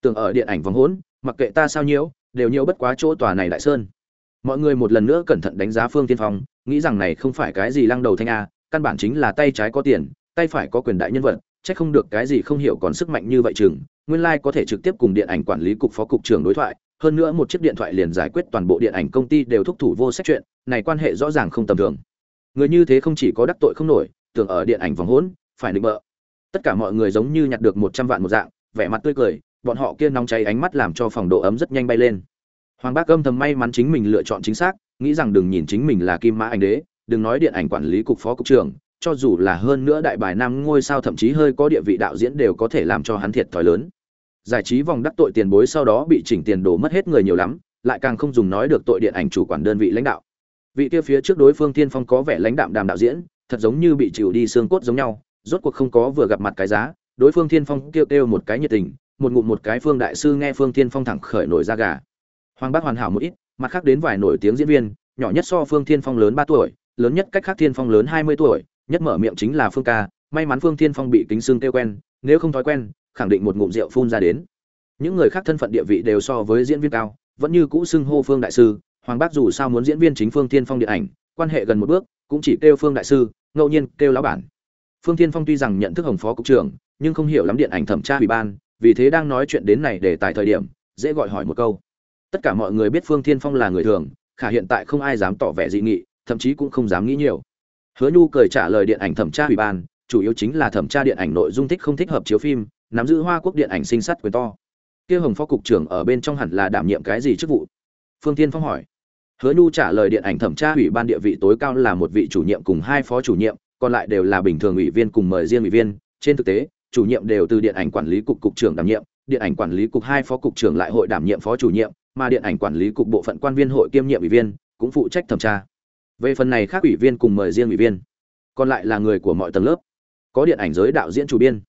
Tưởng ở điện ảnh vòng hỗn, mặc kệ ta sao nhiễu, đều nhiễu bất quá chỗ tòa này đại sơn. Mọi người một lần nữa cẩn thận đánh giá phương tiên phong, nghĩ rằng này không phải cái gì lăng đầu thanh a, căn bản chính là tay trái có tiền, tay phải có quyền đại nhân vật, chắc không được cái gì không hiểu còn sức mạnh như vậy chừng, nguyên lai like có thể trực tiếp cùng điện ảnh quản lý cục phó cục trưởng đối thoại, hơn nữa một chiếc điện thoại liền giải quyết toàn bộ điện ảnh công ty đều thúc thủ vô sách chuyện, này quan hệ rõ ràng không tầm thường người như thế không chỉ có đắc tội không nổi, tưởng ở điện ảnh vòng hỗn, phải nịnh bợ. Tất cả mọi người giống như nhặt được một trăm vạn một dạng, vẻ mặt tươi cười, bọn họ kia nóng cháy ánh mắt làm cho phòng độ ấm rất nhanh bay lên. Hoàng bác âm thầm may mắn chính mình lựa chọn chính xác, nghĩ rằng đừng nhìn chính mình là kim mã anh đế, đừng nói điện ảnh quản lý cục phó cục trưởng, cho dù là hơn nữa đại bài nam ngôi sao thậm chí hơi có địa vị đạo diễn đều có thể làm cho hắn thiệt thòi lớn. Giải trí vòng đắc tội tiền bối sau đó bị chỉnh tiền đổ mất hết người nhiều lắm, lại càng không dùng nói được tội điện ảnh chủ quản đơn vị lãnh đạo vị kia phía trước đối phương tiên phong có vẻ lãnh đạm đàm đạo diễn, thật giống như bị chịu đi xương cốt giống nhau, rốt cuộc không có vừa gặp mặt cái giá, đối phương thiên phong kêu kêu một cái nhiệt tình, một ngụm một cái phương đại sư nghe phương thiên phong thẳng khởi nổi da gà. Hoàng bác hoàn hảo một ít, mặt khác đến vài nổi tiếng diễn viên, nhỏ nhất so phương thiên phong lớn ba tuổi, lớn nhất cách khác thiên phong lớn hai mươi tuổi, nhất mở miệng chính là phương ca, may mắn phương thiên phong bị kính xương kêu quen, nếu không thói quen, khẳng định một ngụm rượu phun ra đến. Những người khác thân phận địa vị đều so với diễn viên cao, vẫn như cũ xưng hô phương đại sư hoàng bác dù sao muốn diễn viên chính phương thiên phong điện ảnh, quan hệ gần một bước, cũng chỉ kêu phương đại sư, ngẫu nhiên kêu lão bản. Phương thiên phong tuy rằng nhận thức hồng phó cục trưởng, nhưng không hiểu lắm điện ảnh thẩm tra ủy ban, vì thế đang nói chuyện đến này để tại thời điểm, dễ gọi hỏi một câu. Tất cả mọi người biết phương thiên phong là người thường, khả hiện tại không ai dám tỏ vẻ dị nghị, thậm chí cũng không dám nghĩ nhiều. Hứa nhu cười trả lời điện ảnh thẩm tra ủy ban, chủ yếu chính là thẩm tra điện ảnh nội dung thích không thích hợp chiếu phim, nắm giữ hoa quốc điện ảnh sinh sắt quyền to. Kia hồng phó cục trưởng ở bên trong hẳn là đảm nhiệm cái gì chức vụ? Phương tiên phong hỏi hứa nhu trả lời điện ảnh thẩm tra ủy ban địa vị tối cao là một vị chủ nhiệm cùng hai phó chủ nhiệm, còn lại đều là bình thường ủy viên cùng mời riêng ủy viên. Trên thực tế, chủ nhiệm đều từ điện ảnh quản lý cục cục trưởng đảm nhiệm, điện ảnh quản lý cục hai phó cục trưởng lại hội đảm nhiệm phó chủ nhiệm, mà điện ảnh quản lý cục bộ phận quan viên hội kiêm nhiệm ủy viên cũng phụ trách thẩm tra. Về phần này khác ủy viên cùng mời riêng ủy viên, còn lại là người của mọi tầng lớp. Có điện ảnh giới đạo diễn chủ biên,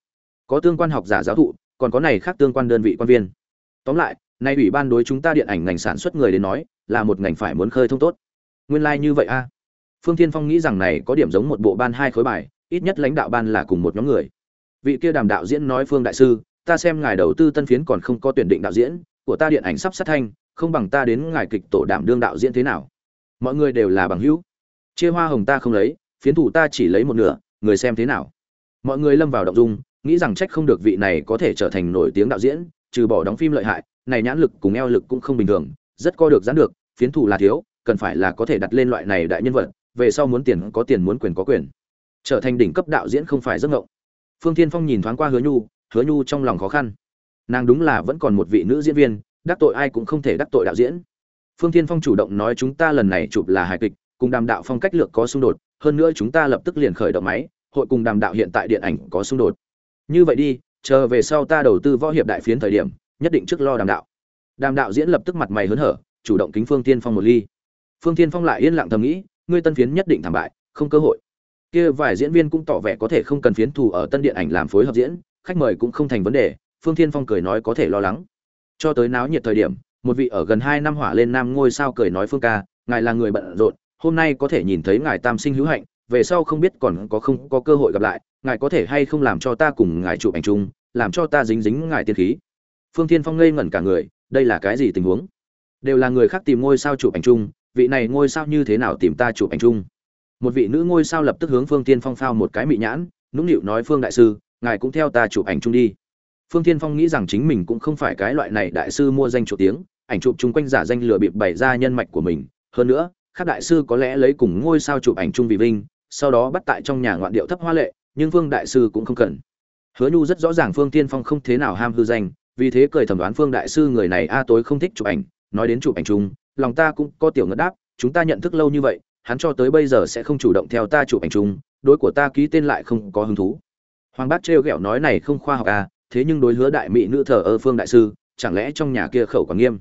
có tương quan học giả giáo thụ, còn có này khác tương quan đơn vị quan viên. Tóm lại, nay ủy ban đối chúng ta điện ảnh ngành sản xuất người đến nói là một ngành phải muốn khơi thông tốt. Nguyên lai like như vậy a. Phương thiên phong nghĩ rằng này có điểm giống một bộ ban hai khối bài, ít nhất lãnh đạo ban là cùng một nhóm người. Vị kia đàm đạo diễn nói phương đại sư, ta xem ngài đầu tư tân phiến còn không có tuyển định đạo diễn, của ta điện ảnh sắp sát thanh, không bằng ta đến ngài kịch tổ đảm đương đạo diễn thế nào? Mọi người đều là bằng hữu. Chia hoa hồng ta không lấy, phiến thủ ta chỉ lấy một nửa, người xem thế nào? Mọi người lâm vào động dung, nghĩ rằng trách không được vị này có thể trở thành nổi tiếng đạo diễn, trừ bỏ đóng phim lợi hại, này nhãn lực cùng eo lực cũng không bình thường rất co được gián được, phiến thủ là thiếu, cần phải là có thể đặt lên loại này đại nhân vật, về sau muốn tiền có tiền muốn quyền có quyền. Trở thành đỉnh cấp đạo diễn không phải giấc ngộng phương thiên phong nhìn thoáng qua hứa nhu hứa nhu trong lòng khó khăn. Nàng đúng là vẫn còn một vị nữ diễn viên, đắc tội ai cũng không thể đắc tội đạo diễn. Phương thiên phong chủ động nói chúng ta lần này chụp là hài kịch, cùng đàm đạo phong cách lược có xung đột, hơn nữa chúng ta lập tức liền khởi động máy, hội cùng đàm đạo hiện tại điện ảnh có xung đột. Như vậy đi, chờ về sau ta đầu tư võ hiệp đại phiến thời điểm, nhất định trước lo đàm đạo đàm đạo diễn lập tức mặt mày hớn hở, chủ động kính phương tiên phong một ly. Phương tiên phong lại yên lặng thầm nghĩ, ngươi tân phiến nhất định thảm bại, không cơ hội. Kia vài diễn viên cũng tỏ vẻ có thể không cần phiến thù ở tân điện ảnh làm phối hợp diễn, khách mời cũng không thành vấn đề, phương tiên phong cười nói có thể lo lắng. Cho tới náo nhiệt thời điểm, một vị ở gần hai năm hỏa lên nam ngôi sao cười nói phương ca, ngài là người bận rộn, hôm nay có thể nhìn thấy ngài tam sinh hữu hạnh, về sau không biết còn có không có cơ hội gặp lại, ngài có thể hay không làm cho ta cùng ngài chụp ảnh chung, làm cho ta dính dính ngài tiên khí. Phương Thiên phong ngây ngẩn cả người đây là cái gì tình huống? Đều là người khác tìm ngôi sao chụp ảnh chung, vị này ngôi sao như thế nào tìm ta chụp ảnh chung? Một vị nữ ngôi sao lập tức hướng phương tiên phong phao một cái mị nhãn, nũng nịu nói, phương đại sư, ngài cũng theo ta chụp ảnh chung đi. Phương tiên phong nghĩ rằng chính mình cũng không phải cái loại này đại sư mua danh chụp tiếng, ảnh chụp chung quanh giả danh lừa bịp bày ra nhân mạch của mình. Hơn nữa, các đại sư có lẽ lấy cùng ngôi sao chụp ảnh chung vì vinh, sau đó bắt tại trong nhà ngoạn điệu thấp hoa lệ, nhưng phương đại sư cũng không cần. Hứa nhu rất rõ ràng phương tiên phong không thế nào ham hư danh vì thế cười thẩm đoán phương đại sư người này a tối không thích chụp ảnh, nói đến chụp ảnh chung, lòng ta cũng có tiểu ngất đáp, chúng ta nhận thức lâu như vậy, hắn cho tới bây giờ sẽ không chủ động theo ta chụp ảnh chung, đối của ta ký tên lại không có hứng thú. Hoàng bát trêu ghẹo nói này không khoa học à thế nhưng đối hứa đại mỹ nữ thờ ơ phương đại sư, chẳng lẽ trong nhà kia khẩu còn nghiêm?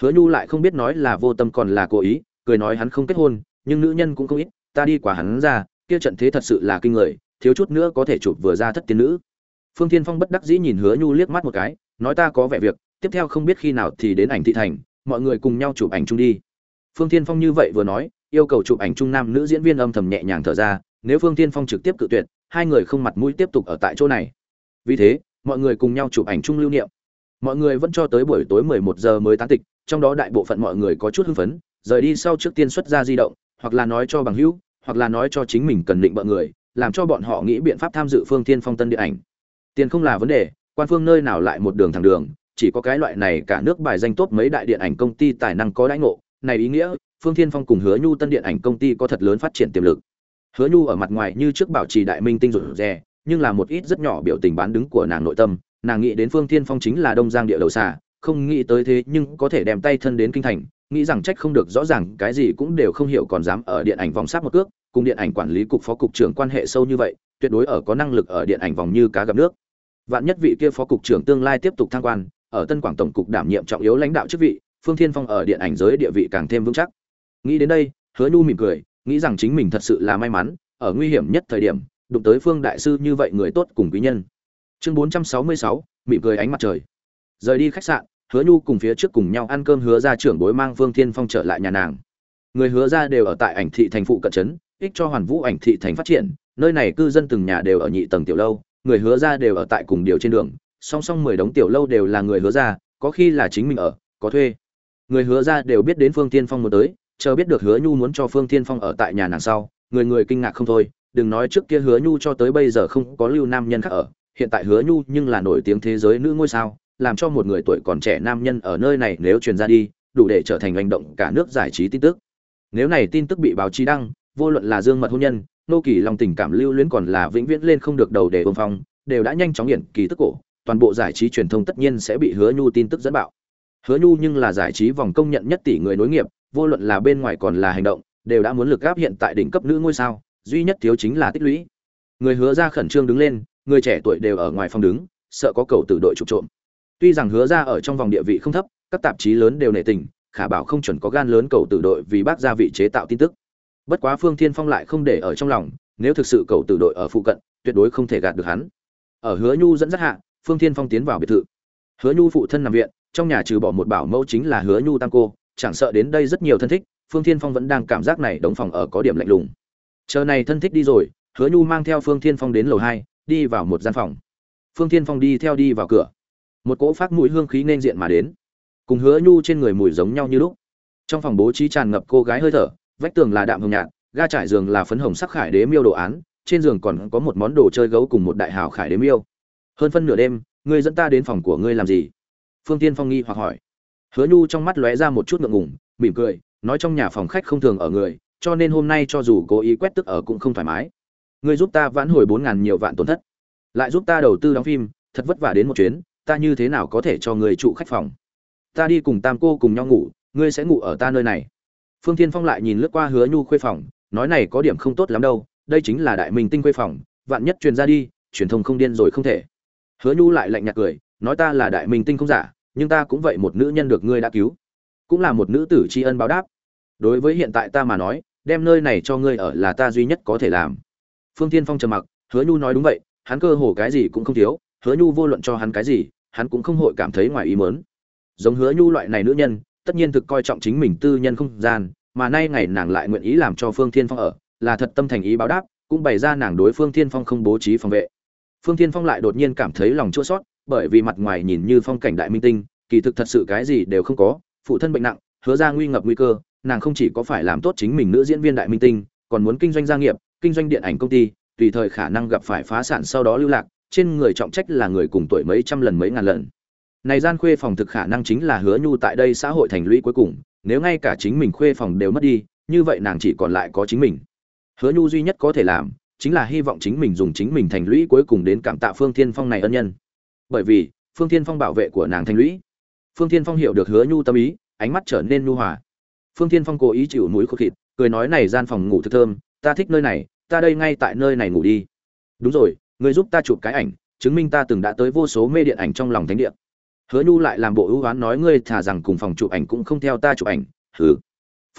Hứa nhu lại không biết nói là vô tâm còn là cố ý, cười nói hắn không kết hôn, nhưng nữ nhân cũng không ít, ta đi quả hắn ra, kia trận thế thật sự là kinh người, thiếu chút nữa có thể chụp vừa ra thất tiên nữ. Phương thiên phong bất đắc dĩ nhìn hứa nhu liếc mắt một cái nói ta có vẻ việc, tiếp theo không biết khi nào thì đến ảnh thị thành, mọi người cùng nhau chụp ảnh chung đi. Phương tiên phong như vậy vừa nói, yêu cầu chụp ảnh chung nam nữ diễn viên âm thầm nhẹ nhàng thở ra, nếu phương tiên phong trực tiếp cự tuyệt, hai người không mặt mũi tiếp tục ở tại chỗ này. Vì thế, mọi người cùng nhau chụp ảnh chung lưu niệm. Mọi người vẫn cho tới buổi tối 11 giờ mới tán tịch, trong đó đại bộ phận mọi người có chút hưng phấn, rời đi sau trước tiên xuất ra di động, hoặc là nói cho bằng hữu, hoặc là nói cho chính mình cần định bợ người, làm cho bọn họ nghĩ biện pháp tham dự phương tiên phong tân điện ảnh. Tiền không là vấn đề quan phương nơi nào lại một đường thẳng đường, chỉ có cái loại này cả nước bài danh tốt mấy đại điện ảnh công ty tài năng có đãi ngộ. Này ý nghĩa, phương thiên phong cùng hứa nhu tân điện ảnh công ty có thật lớn phát triển tiềm lực. Hứa nhu ở mặt ngoài như trước bảo trì đại minh tinh rụt rè, nhưng là một ít rất nhỏ biểu tình bán đứng của nàng nội tâm. Nàng nghĩ đến phương thiên phong chính là đông giang địa đầu xà, không nghĩ tới thế nhưng có thể đem tay thân đến kinh thành, nghĩ rằng trách không được rõ ràng cái gì cũng đều không hiểu còn dám ở điện ảnh vòng sát một cước, cùng điện ảnh quản lý cục phó cục trưởng quan hệ sâu như vậy, tuyệt đối ở có năng lực ở điện ảnh vòng như cá gặp nước vạn nhất vị kia phó cục trưởng tương lai tiếp tục thăng quan ở tân quảng tổng cục đảm nhiệm trọng yếu lãnh đạo chức vị phương thiên phong ở điện ảnh giới địa vị càng thêm vững chắc. Nghĩ đến đây hứa nhu mỉm cười nghĩ rằng chính mình thật sự là may mắn ở nguy hiểm nhất thời điểm đụng tới phương đại sư như vậy người tốt cùng quý nhân. Chương 466, mỉm cười ánh mặt trời. Rời đi khách sạn hứa nhu cùng phía trước cùng nhau ăn cơm hứa ra trưởng bối mang phương thiên phong trở lại nhà nàng. Người hứa ra đều ở tại ảnh thị thành phụ cận trấn ích cho hoàn vũ ảnh thị thành phát triển nơi này cư dân từng nhà đều ở nhị tầng tiểu lâu người hứa ra đều ở tại cùng điều trên đường, song song mười đống tiểu lâu đều là người hứa ra, có khi là chính mình ở, có thuê. Người hứa ra đều biết đến phương tiên phong muốn tới, chờ biết được hứa nhu muốn cho phương tiên phong ở tại nhà nàng sau, người người kinh ngạc không thôi, đừng nói trước kia hứa nhu cho tới bây giờ không có lưu nam nhân khác ở, hiện tại hứa nhu nhưng là nổi tiếng thế giới nữ ngôi sao, làm cho một người tuổi còn trẻ nam nhân ở nơi này nếu truyền ra đi, đủ để trở thành hành động cả nước giải trí tin tức. Nếu này tin tức bị báo chí đăng vô luận là dương mật hôn nhân, nô kỳ lòng tình cảm lưu luyến còn là vĩnh viễn lên không được đầu để vương phong, đều đã nhanh chóng hiển kỳ tức cổ, toàn bộ giải trí truyền thông tất nhiên sẽ bị hứa nhu tin tức dẫn bạo. Hứa nhu nhưng là giải trí vòng công nhận nhất tỷ người nối nghiệp, vô luận là bên ngoài còn là hành động, đều đã muốn lực gáp hiện tại đỉnh cấp nữ ngôi sao, duy nhất thiếu chính là tích lũy. Người hứa ra khẩn trương đứng lên, người trẻ tuổi đều ở ngoài phòng đứng, sợ có cầu từ đội trục trộm. Tuy rằng hứa ra ở trong vòng địa vị không thấp, các tạp chí lớn đều nể tình, khả bảo không chuẩn có gan lớn cầu từ đội vì bác ra vị chế tạo tin tức bất quá phương thiên phong lại không để ở trong lòng, nếu thực sự cầu tử đội ở phụ cận, tuyệt đối không thể gạt được hắn. Ở hứa nhu dẫn dắt hạ, phương thiên phong tiến vào biệt thự. Hứa nhu phụ thân nằm viện, trong nhà trừ bỏ một bảo mẫu chính là hứa nhu tăng cô, chẳng sợ đến đây rất nhiều thân thích, phương thiên phong vẫn đang cảm giác này đóng phòng ở có điểm lạnh lùng. Chờ này thân thích đi rồi, hứa nhu mang theo phương thiên phong đến lầu hai, đi vào một gian phòng. Phương thiên phong đi theo đi vào cửa. Một cỗ phát mũi hương khí nên diện mà đến. Cùng hứa nhu trên người mùi giống nhau như lúc. Trong phòng bố trí tràn ngập cô gái hơi thở vách tường là đạm hồng nhạt, ga trải giường là phấn hồng sắc khải đế miêu đồ án, trên giường còn có một món đồ chơi gấu cùng một đại hào khải đế miêu. Hơn phân nửa đêm, ngươi dẫn ta đến phòng của ngươi làm gì? Phương tiên phong nghi hoặc hỏi. Hứa nhu trong mắt lóe ra một chút ngượng ngùng, mỉm cười, nói trong nhà phòng khách không thường ở người, cho nên hôm nay cho dù cố ý quét tức ở cũng không thoải mái. Ngươi giúp ta vãn hồi bốn ngàn nhiều vạn tổn thất. Lại giúp ta đầu tư đóng phim, thật vất vả đến một chuyến, ta như thế nào có thể cho người trụ khách phòng? Ta đi cùng tam cô cùng nhau ngủ, ngươi sẽ ngủ ở ta nơi này phương thiên phong lại nhìn lướt qua hứa nhu khuê phòng, nói này có điểm không tốt lắm đâu, đây chính là đại minh tinh khuê phòng, vạn nhất truyền ra đi, truyền thông không điên rồi không thể. Hứa nhu lại lạnh nhạt cười, nói ta là đại minh tinh không giả, nhưng ta cũng vậy một nữ nhân được ngươi đã cứu. Cũng là một nữ tử tri ân báo đáp. Đối với hiện tại ta mà nói, đem nơi này cho ngươi ở là ta duy nhất có thể làm. Phương Thiên phong trầm mặc, hứa nhu nói đúng vậy, hắn cơ hồ cái gì cũng không thiếu, hứa nhu vô luận cho hắn cái gì, hắn cũng không hội cảm thấy ngoài ý mớn giống hứa nhu loại này nữ nhân tất nhiên thực coi trọng chính mình tư nhân không gian, mà nay ngày nàng lại nguyện ý làm cho phương thiên phong ở, là thật tâm thành ý báo đáp, cũng bày ra nàng đối phương thiên phong không bố trí phòng vệ. Phương thiên phong lại đột nhiên cảm thấy lòng chua sót bởi vì mặt ngoài nhìn như phong cảnh đại minh tinh, kỳ thực thật sự cái gì đều không có, phụ thân bệnh nặng, hứa ra nguy ngập nguy cơ, nàng không chỉ có phải làm tốt chính mình nữ diễn viên đại minh tinh, còn muốn kinh doanh gia nghiệp, kinh doanh điện ảnh công ty, tùy thời khả năng gặp phải phá sản sau đó lưu lạc, trên người trọng trách là người cùng tuổi mấy trăm lần mấy ngàn lần này gian khuê phòng thực khả năng chính là hứa nhu tại đây xã hội thành lũy cuối cùng, nếu ngay cả chính mình khuê phòng đều mất đi, như vậy nàng chỉ còn lại có chính mình. Hứa nhu duy nhất có thể làm, chính là hy vọng chính mình dùng chính mình thành lũy cuối cùng đến cảm tạ phương thiên phong này ân nhân. Bởi vì, phương thiên phong bảo vệ của nàng thành lũy. Phương thiên phong hiểu được hứa nhu tâm ý, ánh mắt trở nên nhu hòa. Phương thiên phong cố ý chịu mũi khô thịt cười nói này gian phòng ngủ thật thơm, ta thích nơi này, ta đây ngay tại nơi này ngủ đi. Đúng rồi, người giúp ta chụp cái ảnh, chứng minh ta từng đã tới vô số mê điện ảnh trong lòng thánh địa hứa nhu lại làm bộ ưu oán nói ngươi thả rằng cùng phòng chụp ảnh cũng không theo ta chụp ảnh. Hừ.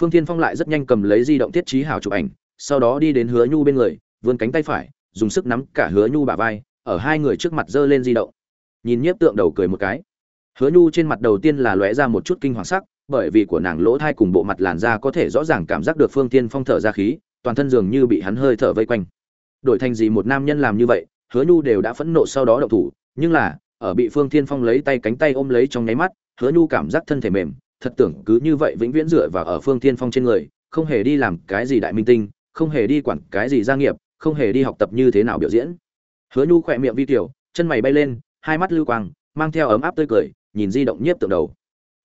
Phương thiên phong lại rất nhanh cầm lấy di động thiết trí hào chụp ảnh, sau đó đi đến hứa nhu bên người, vươn cánh tay phải, dùng sức nắm cả hứa nhu bả vai, ở hai người trước mặt giơ lên di động. Nhìn nhiếp tượng đầu cười một cái. Hứa nhu trên mặt đầu tiên là lóe ra một chút kinh hoàng sắc, bởi vì của nàng lỗ thai cùng bộ mặt làn da có thể rõ ràng cảm giác được phương tiên phong thở ra khí, toàn thân dường như bị hắn hơi thở vây quanh. Đổi thành gì một nam nhân làm như vậy, hứa nhu đều đã phẫn nộ sau đó động thủ, nhưng là ở bị phương Thiên phong lấy tay cánh tay ôm lấy trong nháy mắt, hứa nhu cảm giác thân thể mềm, thật tưởng cứ như vậy vĩnh viễn dựa vào ở phương Thiên phong trên người, không hề đi làm cái gì đại minh tinh, không hề đi quản cái gì gia nghiệp, không hề đi học tập như thế nào biểu diễn. Hứa nhu khỏe miệng vi tiểu, chân mày bay lên, hai mắt lưu quang, mang theo ấm áp tươi cười, nhìn di động nhiếp tượng đầu.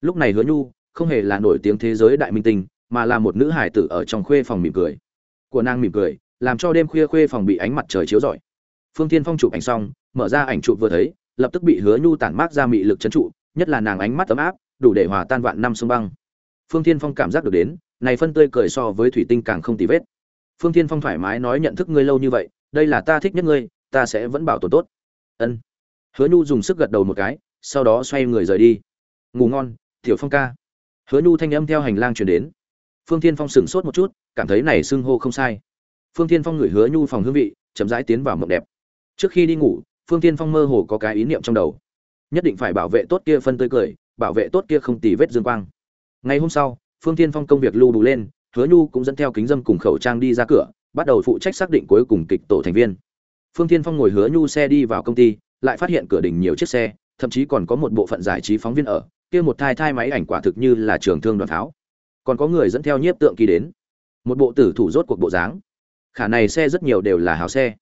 Lúc này hứa nhu không hề là nổi tiếng thế giới đại minh tinh, mà là một nữ hải tử ở trong khuê phòng mỉm cười. Của nàng mỉm cười, làm cho đêm khuya khuê phòng bị ánh mặt trời chiếu rọi. Phương Thiên phong chụp ảnh xong, mở ra ảnh chụp vừa thấy lập tức bị hứa nhu tản mát ra mị lực trấn trụ, nhất là nàng ánh mắt ấm áp, đủ để hòa tan vạn năm sông băng. Phương Thiên phong cảm giác được đến, này phân tươi cười so với thủy tinh càng không tì vết. Phương Thiên phong thoải mái nói nhận thức ngươi lâu như vậy, đây là ta thích nhất ngươi, ta sẽ vẫn bảo tồn tốt. Ân. Hứa nhu dùng sức gật đầu một cái, sau đó xoay người rời đi. Ngủ ngon, tiểu phong ca. Hứa nhu thanh âm theo hành lang truyền đến. Phương thiên phong sửng sốt một chút, cảm thấy này xưng hô không sai. Phương thiên phong ngửi hứa nhu phòng hương vị, chậm rãi tiến vào mộng đẹp. Trước khi đi ngủ phương thiên phong mơ hồ có cái ý niệm trong đầu. Nhất định phải bảo vệ tốt kia phân tươi cười, bảo vệ tốt kia không tì vết dương quang. Ngày hôm sau, phương thiên phong công việc lưu đủ lên, hứa nhu cũng dẫn theo kính dâm cùng khẩu trang đi ra cửa, bắt đầu phụ trách xác định cuối cùng kịch tổ thành viên. Phương thiên phong ngồi hứa nhu xe đi vào công ty, lại phát hiện cửa đỉnh nhiều chiếc xe, thậm chí còn có một bộ phận giải trí phóng viên ở, kia một thai thai máy ảnh quả thực như là trường thương đoàn tháo. còn có người dẫn theo nhiếp tượng kỳ đến. Một bộ tử thủ rốt cuộc bộ dáng. Khả này xe rất nhiều đều là hào xe.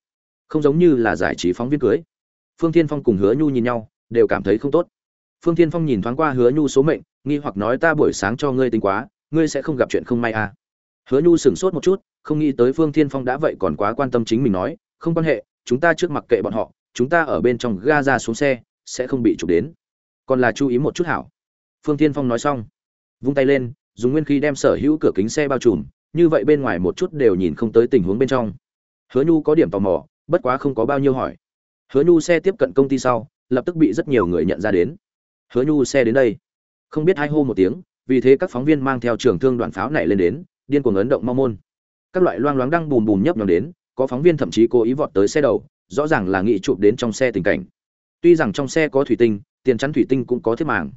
Không giống như là giải trí phóng viên cưới phương thiên phong cùng hứa nhu nhìn nhau, đều cảm thấy không tốt. Phương thiên phong nhìn thoáng qua hứa nhu số mệnh, nghi hoặc nói ta buổi sáng cho ngươi tính quá, ngươi sẽ không gặp chuyện không may à. Hứa nhu sửng sốt một chút, không nghĩ tới phương thiên phong đã vậy còn quá quan tâm chính mình nói, không quan hệ, chúng ta trước mặc kệ bọn họ, chúng ta ở bên trong ga ra xuống xe, sẽ không bị chụp đến. Còn là chú ý một chút hảo. Phương Thiên phong nói xong, vung tay lên, dùng nguyên khí đem sở hữu cửa kính xe bao trùm, như vậy bên ngoài một chút đều nhìn không tới tình huống bên trong. Hứa nhu có điểm tò mò, bất quá không có bao nhiêu hỏi hứa nhu xe tiếp cận công ty sau, lập tức bị rất nhiều người nhận ra đến. Hứa nhu xe đến đây. Không biết hai hô một tiếng, vì thế các phóng viên mang theo trường thương đoàn pháo này lên đến, điên cuồng ấn động mau môn. Các loại loang loáng đang bùm bùm nhấp nhòm đến, có phóng viên thậm chí cố ý vọt tới xe đầu, rõ ràng là nghị chụp đến trong xe tình cảnh. Tuy rằng trong xe có thủy tinh, tiền chắn thủy tinh cũng có thiết màng,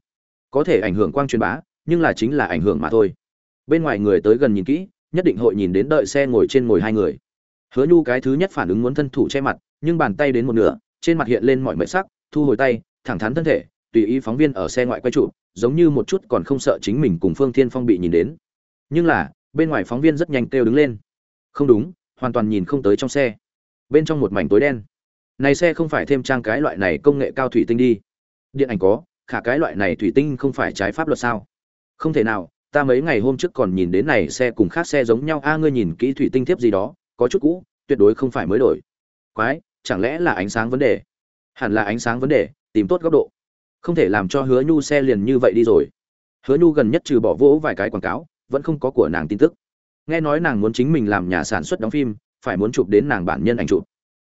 có thể ảnh hưởng quang truyền bá, nhưng là chính là ảnh hưởng mà thôi. Bên ngoài người tới gần nhìn kỹ, nhất định hội nhìn đến đợi xe ngồi trên ngồi hai người hứa nhu cái thứ nhất phản ứng muốn thân thủ che mặt, nhưng bàn tay đến một nửa, trên mặt hiện lên mọi mệt sắc, thu hồi tay, thẳng thắn thân thể, tùy ý phóng viên ở xe ngoại quay trụ giống như một chút còn không sợ chính mình cùng phương thiên phong bị nhìn đến. Nhưng là, bên ngoài phóng viên rất nhanh kêu đứng lên. Không đúng, hoàn toàn nhìn không tới trong xe. Bên trong một mảnh tối đen. Này xe không phải thêm trang cái loại này công nghệ cao thủy tinh đi. Điện ảnh có, khả cái loại này thủy tinh không phải trái pháp luật sao? Không thể nào, ta mấy ngày hôm trước còn nhìn đến này xe cùng khác xe giống nhau. A, ngươi nhìn kỹ thủy tinh thiếp gì đó có chút cũ, tuyệt đối không phải mới đổi. Quái, chẳng lẽ là ánh sáng vấn đề? Hẳn là ánh sáng vấn đề, tìm tốt góc độ. Không thể làm cho hứa nhu xe liền như vậy đi rồi. Hứa nhu gần nhất trừ bỏ vỗ vài cái quảng cáo, vẫn không có của nàng tin tức. Nghe nói nàng muốn chính mình làm nhà sản xuất đóng phim, phải muốn chụp đến nàng bản nhân ảnh chụp.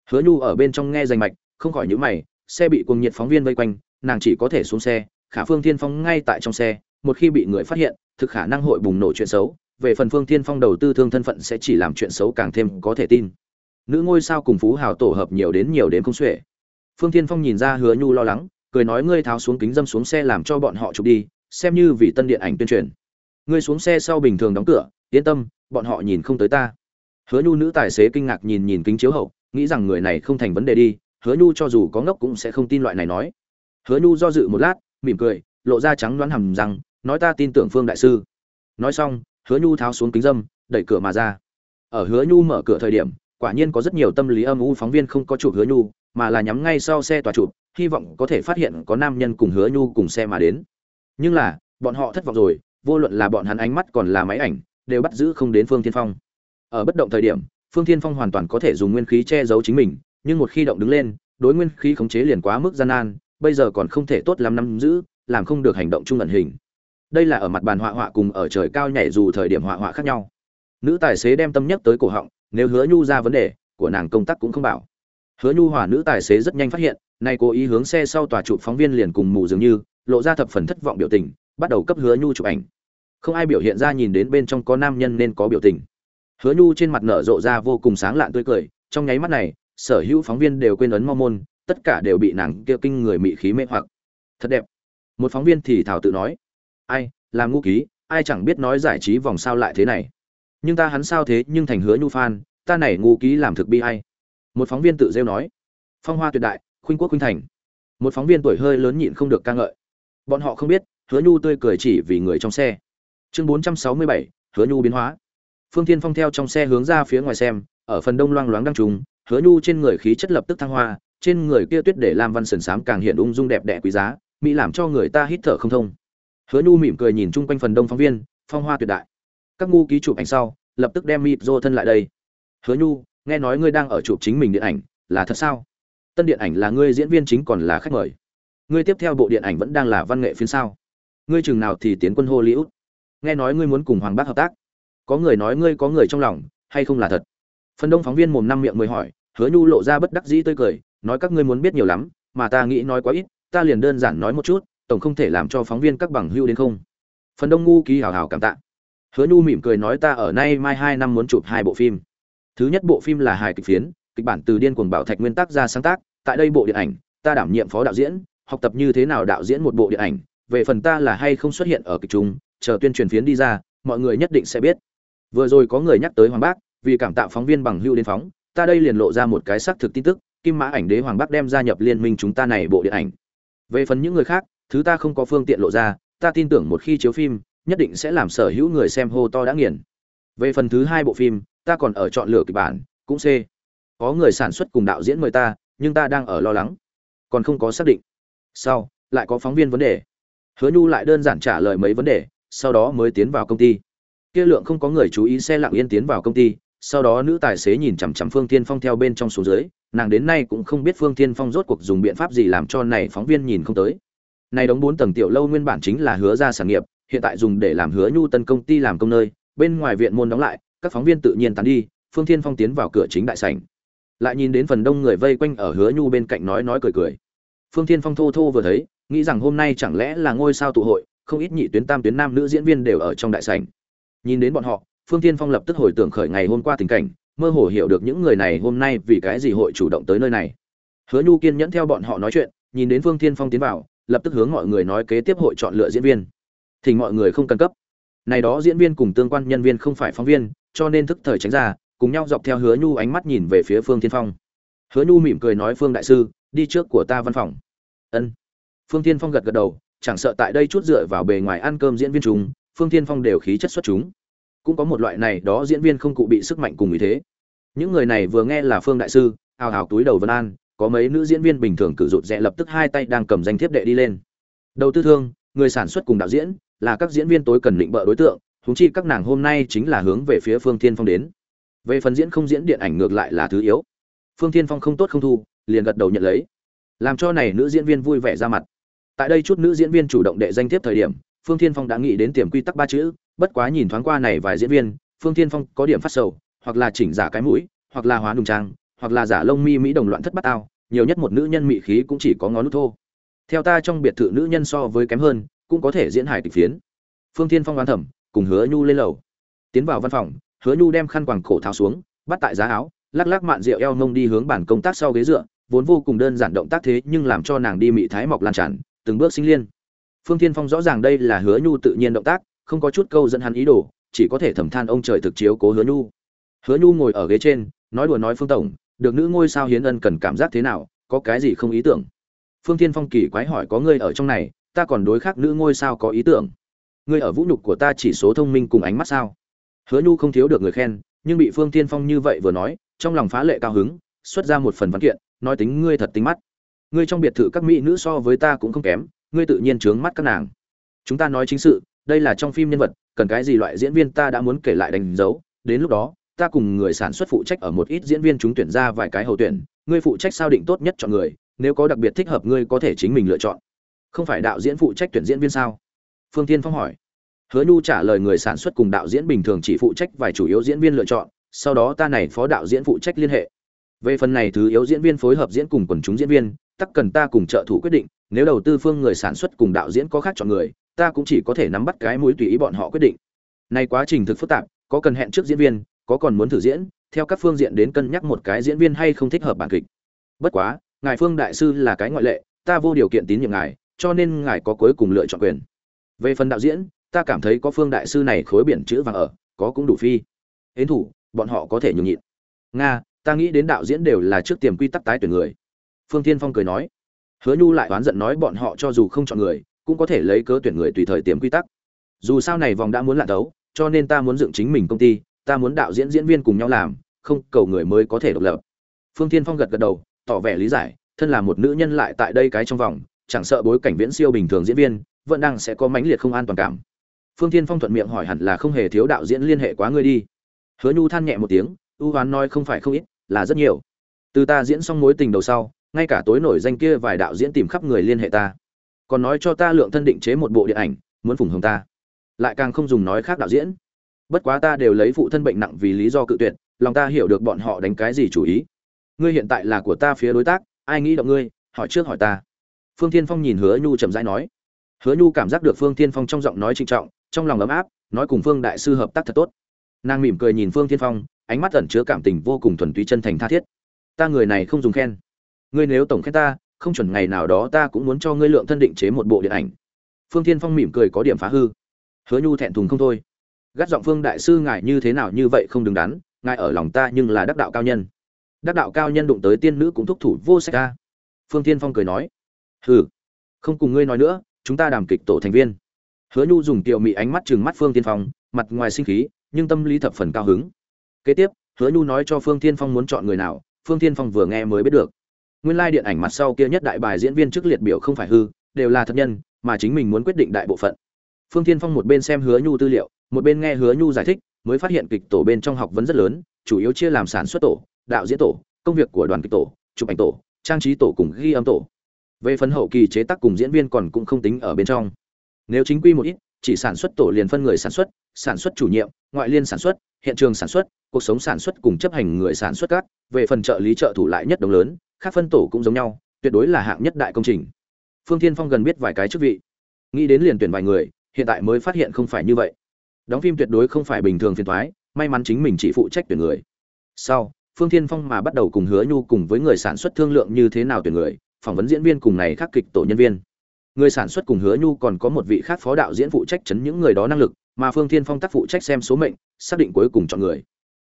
Hứa nhu ở bên trong nghe danh mạch, không khỏi nhữ mày, xe bị cuồng nhiệt phóng viên vây quanh, nàng chỉ có thể xuống xe, khả phương thiên phong ngay tại trong xe, một khi bị người phát hiện, thực khả năng hội bùng nổ chuyện xấu về phần phương thiên phong đầu tư thương thân phận sẽ chỉ làm chuyện xấu càng thêm có thể tin. Nữ ngôi sao cùng phú hào tổ hợp nhiều đến nhiều đến không xuể. Phương thiên phong nhìn ra hứa nhu lo lắng, cười nói ngươi tháo xuống kính dâm xuống xe làm cho bọn họ chụp đi, xem như vì tân điện ảnh tuyên truyền. Ngươi xuống xe sau bình thường đóng cửa, yên tâm, bọn họ nhìn không tới ta. Hứa nhu nữ tài xế kinh ngạc nhìn nhìn kính chiếu hậu, nghĩ rằng người này không thành vấn đề đi, hứa nhu cho dù có ngốc cũng sẽ không tin loại này nói. Hứa nhu do dự một lát, mỉm cười, lộ ra trắng đoán hầm rằng, nói ta tin tưởng phương đại sư. Nói xong hứa nhu tháo xuống kính dâm, đẩy cửa mà ra. Ở hứa nhu mở cửa thời điểm, quả nhiên có rất nhiều tâm lý âm u phóng viên không có chụp hứa nhu, mà là nhắm ngay sau xe tòa chụp, hy vọng có thể phát hiện có nam nhân cùng hứa nhu cùng xe mà đến. Nhưng là, bọn họ thất vọng rồi, vô luận là bọn hắn ánh mắt còn là máy ảnh, đều bắt giữ không đến phương thiên phong. Ở bất động thời điểm, phương thiên phong hoàn toàn có thể dùng nguyên khí che giấu chính mình, nhưng một khi động đứng lên, đối nguyên khí khống chế liền quá mức gian nan, bây giờ còn không thể tốt lắm nắm giữ, làm không được hành động chung ẩn hình đây là ở mặt bàn họa họa cùng ở trời cao nhảy dù thời điểm họa họa khác nhau. Nữ tài xế đem tâm nhắc tới cổ họng, nếu hứa nhu ra vấn đề, của nàng công tác cũng không bảo. Hứa nhu hòa nữ tài xế rất nhanh phát hiện, nay cố ý hướng xe sau tòa chụp phóng viên liền cùng mù dường như, lộ ra thập phần thất vọng biểu tình, bắt đầu cấp hứa nhu chụp ảnh. Không ai biểu hiện ra nhìn đến bên trong có nam nhân nên có biểu tình. Hứa nhu trên mặt nở rộ ra vô cùng sáng lạn tươi cười, trong nháy mắt này, sở hữu phóng viên đều quên ấn mo môn, tất cả đều bị nàng kia kinh người mị khí mê hoặc. Thật đẹp. Một phóng viên thì thảo tự nói ai, làm ngu ký, ai chẳng biết nói giải trí vòng sao lại thế này. Nhưng ta hắn sao thế nhưng thành hứa nhu phan, ta này ngu ký làm thực bi hay một phóng viên tự rêu nói, phong hoa tuyệt đại, khuynh quốc khuynh thành. Một phóng viên tuổi hơi lớn nhịn không được ca ngợi. Bọn họ không biết, hứa nhu tươi cười chỉ vì người trong xe. Chương bốn trăm sáu mươi bảy, hứa nhu biến hóa. Phương thiên phong theo trong xe hướng ra phía ngoài xem, ở phần đông loang loáng đăng trùng, hứa nhu trên người khí chất lập tức thăng hoa, trên người kia tuyết để lam văn sần sám càng hiện ung dung đẹp đẽ quý giá, mỹ làm cho người ta hít thở không thông hứa nhu mỉm cười nhìn chung quanh phần đông phóng viên, phong hoa tuyệt đại. Các ngu ký chụp ảnh sau, lập tức đem mịt rô thân lại đây. Hứa nhu, nghe nói ngươi đang ở chụp chính mình điện ảnh, là thật sao? Tân điện ảnh là ngươi, diễn viên chính còn là khách mời. Ngươi tiếp theo bộ điện ảnh vẫn đang là văn nghệ phiên sao? Ngươi chừng nào thì tiến quân hollywood? Nghe nói ngươi muốn cùng hoàng bác hợp tác. Có người nói ngươi có người trong lòng, hay không là thật? Phần đông phóng viên mồm năm miệng mười hỏi, hứa nhu lộ ra bất đắc dĩ tươi cười, nói các ngươi muốn biết nhiều lắm, mà ta nghĩ nói quá ít, ta liền đơn giản nói một chút tổng không thể làm cho phóng viên các bằng hưu đến không. Phần đông ngu ký hào hào cảm tạ. Hứa nhu mỉm cười nói ta ở nay mai hai năm muốn chụp hai bộ phim. Thứ nhất bộ phim là hài kịch phiến, kịch bản từ điên cuồng bảo thạch nguyên tác ra sáng tác, tại đây bộ điện ảnh, ta đảm nhiệm phó đạo diễn, học tập như thế nào đạo diễn một bộ điện ảnh, về phần ta là hay không xuất hiện ở kịch chúng chờ tuyên truyền phiến đi ra, mọi người nhất định sẽ biết. Vừa rồi có người nhắc tới hoàng bác, vì cảm tạo phóng viên bằng hưu đến phóng, ta đây liền lộ ra một cái xác thực tin tức, kim mã ảnh đế hoàng bác đem gia nhập liên minh chúng ta này bộ điện ảnh. Về phần những người khác thứ ta không có phương tiện lộ ra, ta tin tưởng một khi chiếu phim, nhất định sẽ làm sở hữu người xem hô to đã nghiền. Về phần thứ hai bộ phim, ta còn ở chọn lựa kịch bản, cũng c. Có người sản xuất cùng đạo diễn mời ta, nhưng ta đang ở lo lắng. Còn không có xác định. Sau, lại có phóng viên vấn đề. Hứa nhu lại đơn giản trả lời mấy vấn đề, sau đó mới tiến vào công ty. Kia lượng không có người chú ý xe lặng yên tiến vào công ty, sau đó nữ tài xế nhìn chằm chằm phương tiên phong theo bên trong xuống dưới, nàng đến nay cũng không biết phương tiên phong rốt cuộc dùng biện pháp gì làm cho này phóng viên nhìn không tới này đóng bốn tầng tiểu lâu nguyên bản chính là hứa ra sản nghiệp, hiện tại dùng để làm hứa nhu tân công ty làm công nơi, bên ngoài viện môn đóng lại, các phóng viên tự nhiên tán đi, phương thiên phong tiến vào cửa chính đại sảnh. Lại nhìn đến phần đông người vây quanh ở hứa nhu bên cạnh nói nói cười cười. Phương thiên phong thô thô vừa thấy, nghĩ rằng hôm nay chẳng lẽ là ngôi sao tụ hội, không ít nhị tuyến tam tuyến nam nữ diễn viên đều ở trong đại sảnh. Nhìn đến bọn họ, phương thiên phong lập tức hồi tưởng khởi ngày hôm qua tình cảnh, mơ hồ hiểu được những người này hôm nay vì cái gì hội chủ động tới nơi này. Hứa nhu kiên nhẫn theo bọn họ nói chuyện, nhìn đến phương thiên phong tiến vào lập tức hướng mọi người nói kế tiếp hội chọn lựa diễn viên. Thì mọi người không cần cấp. Này đó diễn viên cùng tương quan nhân viên không phải phóng viên, cho nên thức thời tránh ra, cùng nhau dọc theo hứa nhu ánh mắt nhìn về phía phương thiên phong. Hứa nhu mỉm cười nói, phương đại sư, đi trước của ta văn phòng. Ân. Phương thiên phong gật gật đầu, chẳng sợ tại đây chút dựa vào bề ngoài ăn cơm diễn viên chúng, phương thiên phong đều khí chất xuất chúng. Cũng có một loại này, đó diễn viên không cụ bị sức mạnh cùng ý thế. Những người này vừa nghe là phương đại sư, hào hào túi đầu vân an có mấy nữ diễn viên bình thường cử rụt rẽ lập tức hai tay đang cầm danh thiếp đệ đi lên. Đầu tư thương, người sản xuất cùng đạo diễn, là các diễn viên tối cần định bợ đối tượng, huống chi các nàng hôm nay chính là hướng về phía phương thiên phong đến. Về phần diễn không diễn điện ảnh ngược lại là thứ yếu. Phương thiên phong không tốt không thu, liền gật đầu nhận lấy. Làm cho này nữ diễn viên vui vẻ ra mặt. Tại đây chút nữ diễn viên chủ động đệ danh thiếp thời điểm, phương thiên phong đã nghĩ đến tiềm quy tắc ba chữ, bất quá nhìn thoáng qua này vài diễn viên, phương thiên phong có điểm phát sầu, hoặc là chỉnh giả cái mũi, hoặc là hóa nùng trang hoặc là giả lông mi mỹ đồng loạn thất bát ao, nhiều nhất một nữ nhân mỹ khí cũng chỉ có ngón nút thô. Theo ta trong biệt thự nữ nhân so với kém hơn, cũng có thể diễn hài kịch phiến. Phương thiên phong đoán thẩm cùng hứa nhu lên lầu. Tiến vào văn phòng, hứa nhu đem khăn quàng cổ tháo xuống, bắt tại giá áo, lắc lắc mạn rượu eo mông đi hướng bàn công tác sau ghế dựa, vốn vô cùng đơn giản động tác thế nhưng làm cho nàng đi mị thái mọc lan tràn, từng bước sinh liên. Phương thiên phong rõ ràng đây là hứa nhu tự nhiên động tác, không có chút câu dẫn hắn ý đồ, chỉ có thể thầm than ông trời thực chiếu cố hứa nhu. Hứa nhu ngồi ở ghế trên, nói đùa nói phương tổng được nữ ngôi sao hiến ân cần cảm giác thế nào, có cái gì không ý tưởng? Phương thiên phong kỳ quái hỏi có ngươi ở trong này, ta còn đối khác nữ ngôi sao có ý tưởng. Ngươi ở vũ nhục của ta chỉ số thông minh cùng ánh mắt sao? Hứa nhu không thiếu được người khen, nhưng bị phương thiên phong như vậy vừa nói, trong lòng phá lệ cao hứng, xuất ra một phần văn kiện, nói tính ngươi thật tính mắt. Ngươi trong biệt thự các mỹ nữ so với ta cũng không kém, ngươi tự nhiên trướng mắt các nàng. Chúng ta nói chính sự, đây là trong phim nhân vật, cần cái gì loại diễn viên ta đã muốn kể lại đánh dấu, đến lúc đó ta cùng người sản xuất phụ trách ở một ít diễn viên chúng tuyển ra vài cái hậu tuyển, ngươi phụ trách sao định tốt nhất chọn người, nếu có đặc biệt thích hợp ngươi có thể chính mình lựa chọn. Không phải đạo diễn phụ trách tuyển diễn viên sao? Phương tiên phong hỏi. Hứa nhu trả lời người sản xuất cùng đạo diễn bình thường chỉ phụ trách vài chủ yếu diễn viên lựa chọn, sau đó ta này phó đạo diễn phụ trách liên hệ. Về phần này thứ yếu diễn viên phối hợp diễn cùng quần chúng diễn viên, tắc cần ta cùng trợ thủ quyết định, nếu đầu tư phương người sản xuất cùng đạo diễn có khác chọn người, ta cũng chỉ có thể nắm bắt cái mũi tùy ý bọn họ quyết định. Này quá trình thực phức tạp, có cần hẹn trước diễn viên có còn muốn thử diễn, theo các phương diện đến cân nhắc một cái diễn viên hay không thích hợp bản kịch. Bất quá, ngài phương đại sư là cái ngoại lệ, ta vô điều kiện tín nhiệm ngài, cho nên ngài có cuối cùng lựa chọn quyền. Về phần đạo diễn, ta cảm thấy có phương đại sư này khối biển chữ vàng ở, có cũng đủ phi. Hến thủ, bọn họ có thể nhường nhịn. Nga, ta nghĩ đến đạo diễn đều là trước tiềm quy tắc tái tuyển người. Phương tiên phong cười nói. Hứa nhu lại oán giận nói bọn họ cho dù không chọn người, cũng có thể lấy cớ tuyển người tùy thời tiềm quy tắc. Dù sao này vòng đã muốn lặn đấu cho nên ta muốn dựng chính mình công ty ta muốn đạo diễn diễn viên cùng nhau làm, không, cầu người mới có thể độc lập. Phương tiên phong gật gật đầu, tỏ vẻ lý giải, thân là một nữ nhân lại tại đây cái trong vòng, chẳng sợ bối cảnh viễn siêu bình thường diễn viên, vẫn đang sẽ có mãnh liệt không an toàn cảm. Phương tiên phong thuận miệng hỏi hẳn là không hề thiếu đạo diễn liên hệ quá ngươi đi. Hứa nhu than nhẹ một tiếng, ưu hoán nói không phải không ít, là rất nhiều. Từ ta diễn xong mối tình đầu sau, ngay cả tối nổi danh kia vài đạo diễn tìm khắp người liên hệ ta. Còn nói cho ta lượng thân định chế một bộ điện ảnh, muốn phủng hồng ta. Lại càng không dùng nói khác đạo diễn bất quá ta đều lấy phụ thân bệnh nặng vì lý do cự tuyệt, lòng ta hiểu được bọn họ đánh cái gì chủ ý. Ngươi hiện tại là của ta phía đối tác, ai nghĩ động ngươi, hỏi trước hỏi ta. Phương thiên phong nhìn hứa nhu chậm rãi nói. Hứa nhu cảm giác được phương thiên phong trong giọng nói trịnh trọng, trong lòng ấm áp, nói cùng phương đại sư hợp tác thật tốt. Nàng mỉm cười nhìn phương thiên phong, ánh mắt ẩn chứa cảm tình vô cùng thuần túy chân thành tha thiết. Ta người này không dùng khen. Ngươi nếu tổng khen ta, không chuẩn ngày nào đó ta cũng muốn cho ngươi lượng thân định chế một bộ điện ảnh. Phương thiên phong mỉm cười có điểm phá hư. Hứa nhu thẹn thùng không thôi gắt giọng phương đại sư ngài như thế nào như vậy không đứng đắn, ngài ở lòng ta nhưng là đắc đạo cao nhân. Đắc đạo cao nhân đụng tới tiên nữ cũng thúc thủ vô sách ca phương thiên phong cười nói, hừ, không cùng ngươi nói nữa, chúng ta đàm kịch tổ thành viên. Hứa nhu dùng tiểu mị ánh mắt chừng mắt phương tiên phong, mặt ngoài sinh khí, nhưng tâm lý thập phần cao hứng. Kế tiếp, hứa nhu nói cho phương tiên phong muốn chọn người nào, phương tiên phong vừa nghe mới biết được. Nguyên lai điện ảnh mặt sau kia nhất đại bài diễn viên trước liệt biểu không phải hư, đều là thật nhân, mà chính mình muốn quyết định đại bộ phận. Phương tiên phong một bên xem hứa nhu tư liệu một bên nghe hứa nhu giải thích, mới phát hiện kịch tổ bên trong học vấn rất lớn, chủ yếu chia làm sản xuất tổ, đạo diễn tổ, công việc của đoàn kịch tổ, chụp ảnh tổ, trang trí tổ cùng ghi âm tổ. Về phần hậu kỳ chế tác cùng diễn viên còn cũng không tính ở bên trong. Nếu chính quy một ít, chỉ sản xuất tổ liền phân người sản xuất sản xuất chủ nhiệm, ngoại liên sản xuất, hiện trường sản xuất, cuộc sống sản xuất cùng chấp hành người sản xuất các, về phần trợ lý trợ thủ lại nhất đồng lớn, khác phân tổ cũng giống nhau, tuyệt đối là hạng nhất đại công trình. Phương thiên phong gần biết vài cái chức vị. Nghĩ đến liền tuyển vài người, hiện tại mới phát hiện không phải như vậy đóng phim tuyệt đối không phải bình thường phiền thoái may mắn chính mình chỉ phụ trách tuyển người. Sau, phương thiên phong mà bắt đầu cùng hứa nhu cùng với người sản xuất thương lượng như thế nào tuyển người, phỏng vấn diễn viên cùng này khác kịch tổ nhân viên. Người sản xuất cùng hứa nhu còn có một vị khác phó đạo diễn phụ trách chấn những người đó năng lực, mà phương thiên phong tác phụ trách xem số mệnh, xác định cuối cùng chọn người.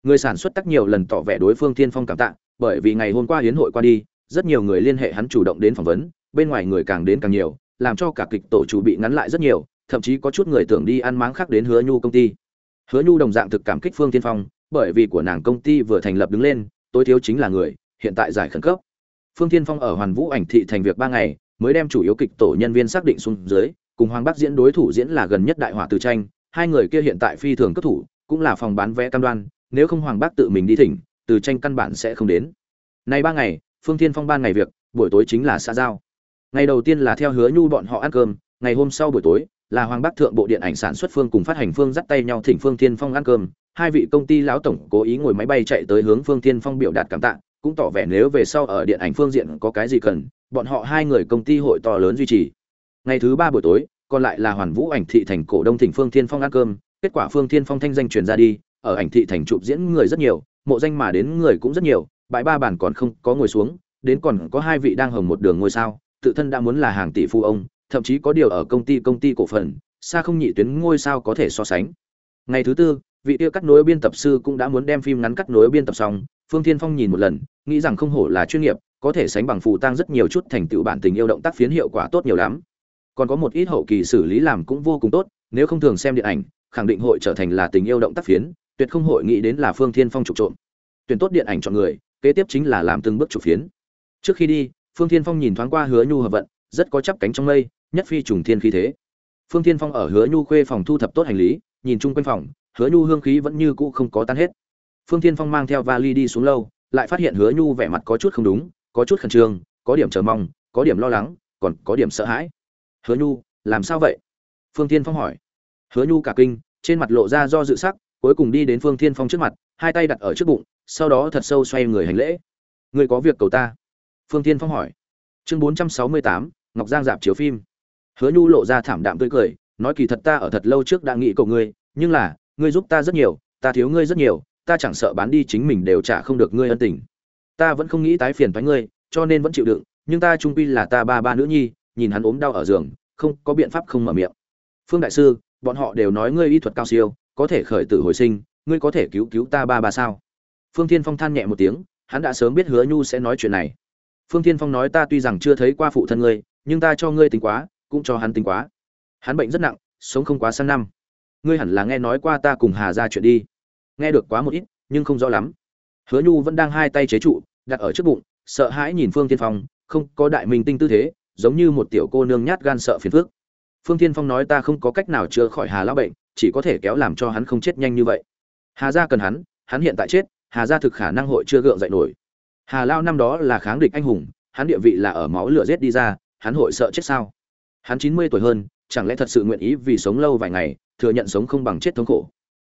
Người sản xuất tác nhiều lần tỏ vẻ đối phương thiên phong cảm tạ, bởi vì ngày hôm qua hiến hội qua đi, rất nhiều người liên hệ hắn chủ động đến phỏng vấn, bên ngoài người càng đến càng nhiều, làm cho cả kịch tổ chủ bị ngắn lại rất nhiều thậm chí có chút người tưởng đi ăn máng khác đến hứa nhu công ty. Hứa nhu đồng dạng thực cảm kích phương thiên phong, bởi vì của nàng công ty vừa thành lập đứng lên, tối thiếu chính là người, hiện tại giải khẩn cấp. Phương thiên phong ở hoàn vũ ảnh thị thành việc ba ngày, mới đem chủ yếu kịch tổ nhân viên xác định xuống dưới, cùng hoàng bắc diễn đối thủ diễn là gần nhất đại hỏa từ tranh, hai người kia hiện tại phi thường cấp thủ, cũng là phòng bán vé cam đoan, nếu không hoàng Bắc tự mình đi thỉnh, từ tranh căn bản sẽ không đến. Nay ba ngày, phương thiên phong ban ngày việc, buổi tối chính là xã giao. Ngày đầu tiên là theo hứa nhu bọn họ ăn cơm, ngày hôm sau buổi tối là hoàng bắc thượng bộ điện ảnh sản xuất phương cùng phát hành phương dắt tay nhau thỉnh phương thiên phong ăn cơm. Hai vị công ty lão tổng cố ý ngồi máy bay chạy tới hướng phương thiên phong biểu đạt cảm tạ, cũng tỏ vẻ nếu về sau ở điện ảnh phương diện có cái gì cần, bọn họ hai người công ty hội to lớn duy trì. Ngày thứ ba buổi tối, còn lại là hoàn vũ ảnh thị thành cổ đông thỉnh phương thiên phong ăn cơm, kết quả phương thiên phong thanh danh truyền ra đi, ở ảnh thị thành chụp diễn người rất nhiều, mộ danh mà đến người cũng rất nhiều, bãi ba bản còn không có ngồi xuống, đến còn có hai vị đang hồng một đường ngôi sao, tự thân đã muốn là hàng tỷ phu ông thậm chí có điều ở công ty công ty cổ phần, xa không nhị tuyến ngôi sao có thể so sánh. Ngày thứ tư, vị tiêu cắt nối biên tập sư cũng đã muốn đem phim ngắn cắt nối biên tập xong, phương thiên phong nhìn một lần, nghĩ rằng không hổ là chuyên nghiệp, có thể sánh bằng phù tăng rất nhiều chút thành tựu bản tình yêu động tác phiến hiệu quả tốt nhiều lắm. Còn có một ít hậu kỳ xử lý làm cũng vô cùng tốt, nếu không thường xem điện ảnh, khẳng định hội trở thành là tình yêu động tác phiến, tuyệt không hội nghĩ đến là phương thiên phong trục trộm. Tuyển tốt điện ảnh chọn người, kế tiếp chính là làm từng bước chụp phiến. Trước khi đi, phương thiên phong nhìn thoáng qua hứa nhu hợp vận, rất có chắp cánh trong mây nhất phi trùng thiên khí thế. Phương thiên phong ở hứa nhu khuê phòng thu thập tốt hành lý, nhìn chung quanh phòng, hứa nhu hương khí vẫn như cũ không có tan hết. Phương thiên phong mang theo vali đi xuống lâu, lại phát hiện hứa nhu vẻ mặt có chút không đúng, có chút khẩn trương, có điểm chờ mong, có điểm lo lắng, còn có điểm sợ hãi. Hứa nhu, làm sao vậy? Phương thiên phong hỏi. Hứa nhu cả kinh, trên mặt lộ ra do dự sắc, cuối cùng đi đến phương thiên phong trước mặt, hai tay đặt ở trước bụng, sau đó thật sâu xoay người hành lễ. Người có việc cầu ta? Phương thiên phong hỏi. Chương bốn trăm sáu mươi tám, ngọc giang dạp chiếu phim hứa nhu lộ ra thảm đạm tươi cười, nói kỳ thật ta ở thật lâu trước đã nghĩ cầu ngươi, nhưng là, ngươi giúp ta rất nhiều, ta thiếu ngươi rất nhiều, ta chẳng sợ bán đi chính mình đều trả không được ngươi ân tình. Ta vẫn không nghĩ tái phiền thoái ngươi, cho nên vẫn chịu đựng, nhưng ta trung quy là ta ba ba nữ nhi, nhìn hắn ốm đau ở giường, không, có biện pháp không mở miệng. Phương đại sư, bọn họ đều nói ngươi y thuật cao siêu, có thể khởi tử hồi sinh, ngươi có thể cứu cứu ta ba ba sao? Phương thiên phong than nhẹ một tiếng, hắn đã sớm biết hứa nhu sẽ nói chuyện này. Phương thiên phong nói ta tuy rằng chưa thấy qua phụ thân ngươi, nhưng ta cho ngươi tính quá cũng cho hắn tính quá. Hắn bệnh rất nặng, sống không quá sang năm. Ngươi hẳn là nghe nói qua ta cùng hà ra chuyện đi. Nghe được quá một ít, nhưng không rõ lắm. Hứa nhu vẫn đang hai tay chế trụ, đặt ở trước bụng, sợ hãi nhìn phương Thiên phong, không có đại minh tinh tư thế, giống như một tiểu cô nương nhát gan sợ phiền phức. Phương Thiên phong nói ta không có cách nào chữa khỏi hà lão bệnh, chỉ có thể kéo làm cho hắn không chết nhanh như vậy. Hà gia cần hắn hắn hiện tại chết, hà gia thực khả năng hội chưa gượng dậy nổi. Hà lao năm đó là kháng địch anh hùng, hắn địa vị là ở máu lửa giết đi ra, hắn hội sợ chết sao? Hắn chín mươi tuổi hơn, chẳng lẽ thật sự nguyện ý vì sống lâu vài ngày, thừa nhận sống không bằng chết thống khổ?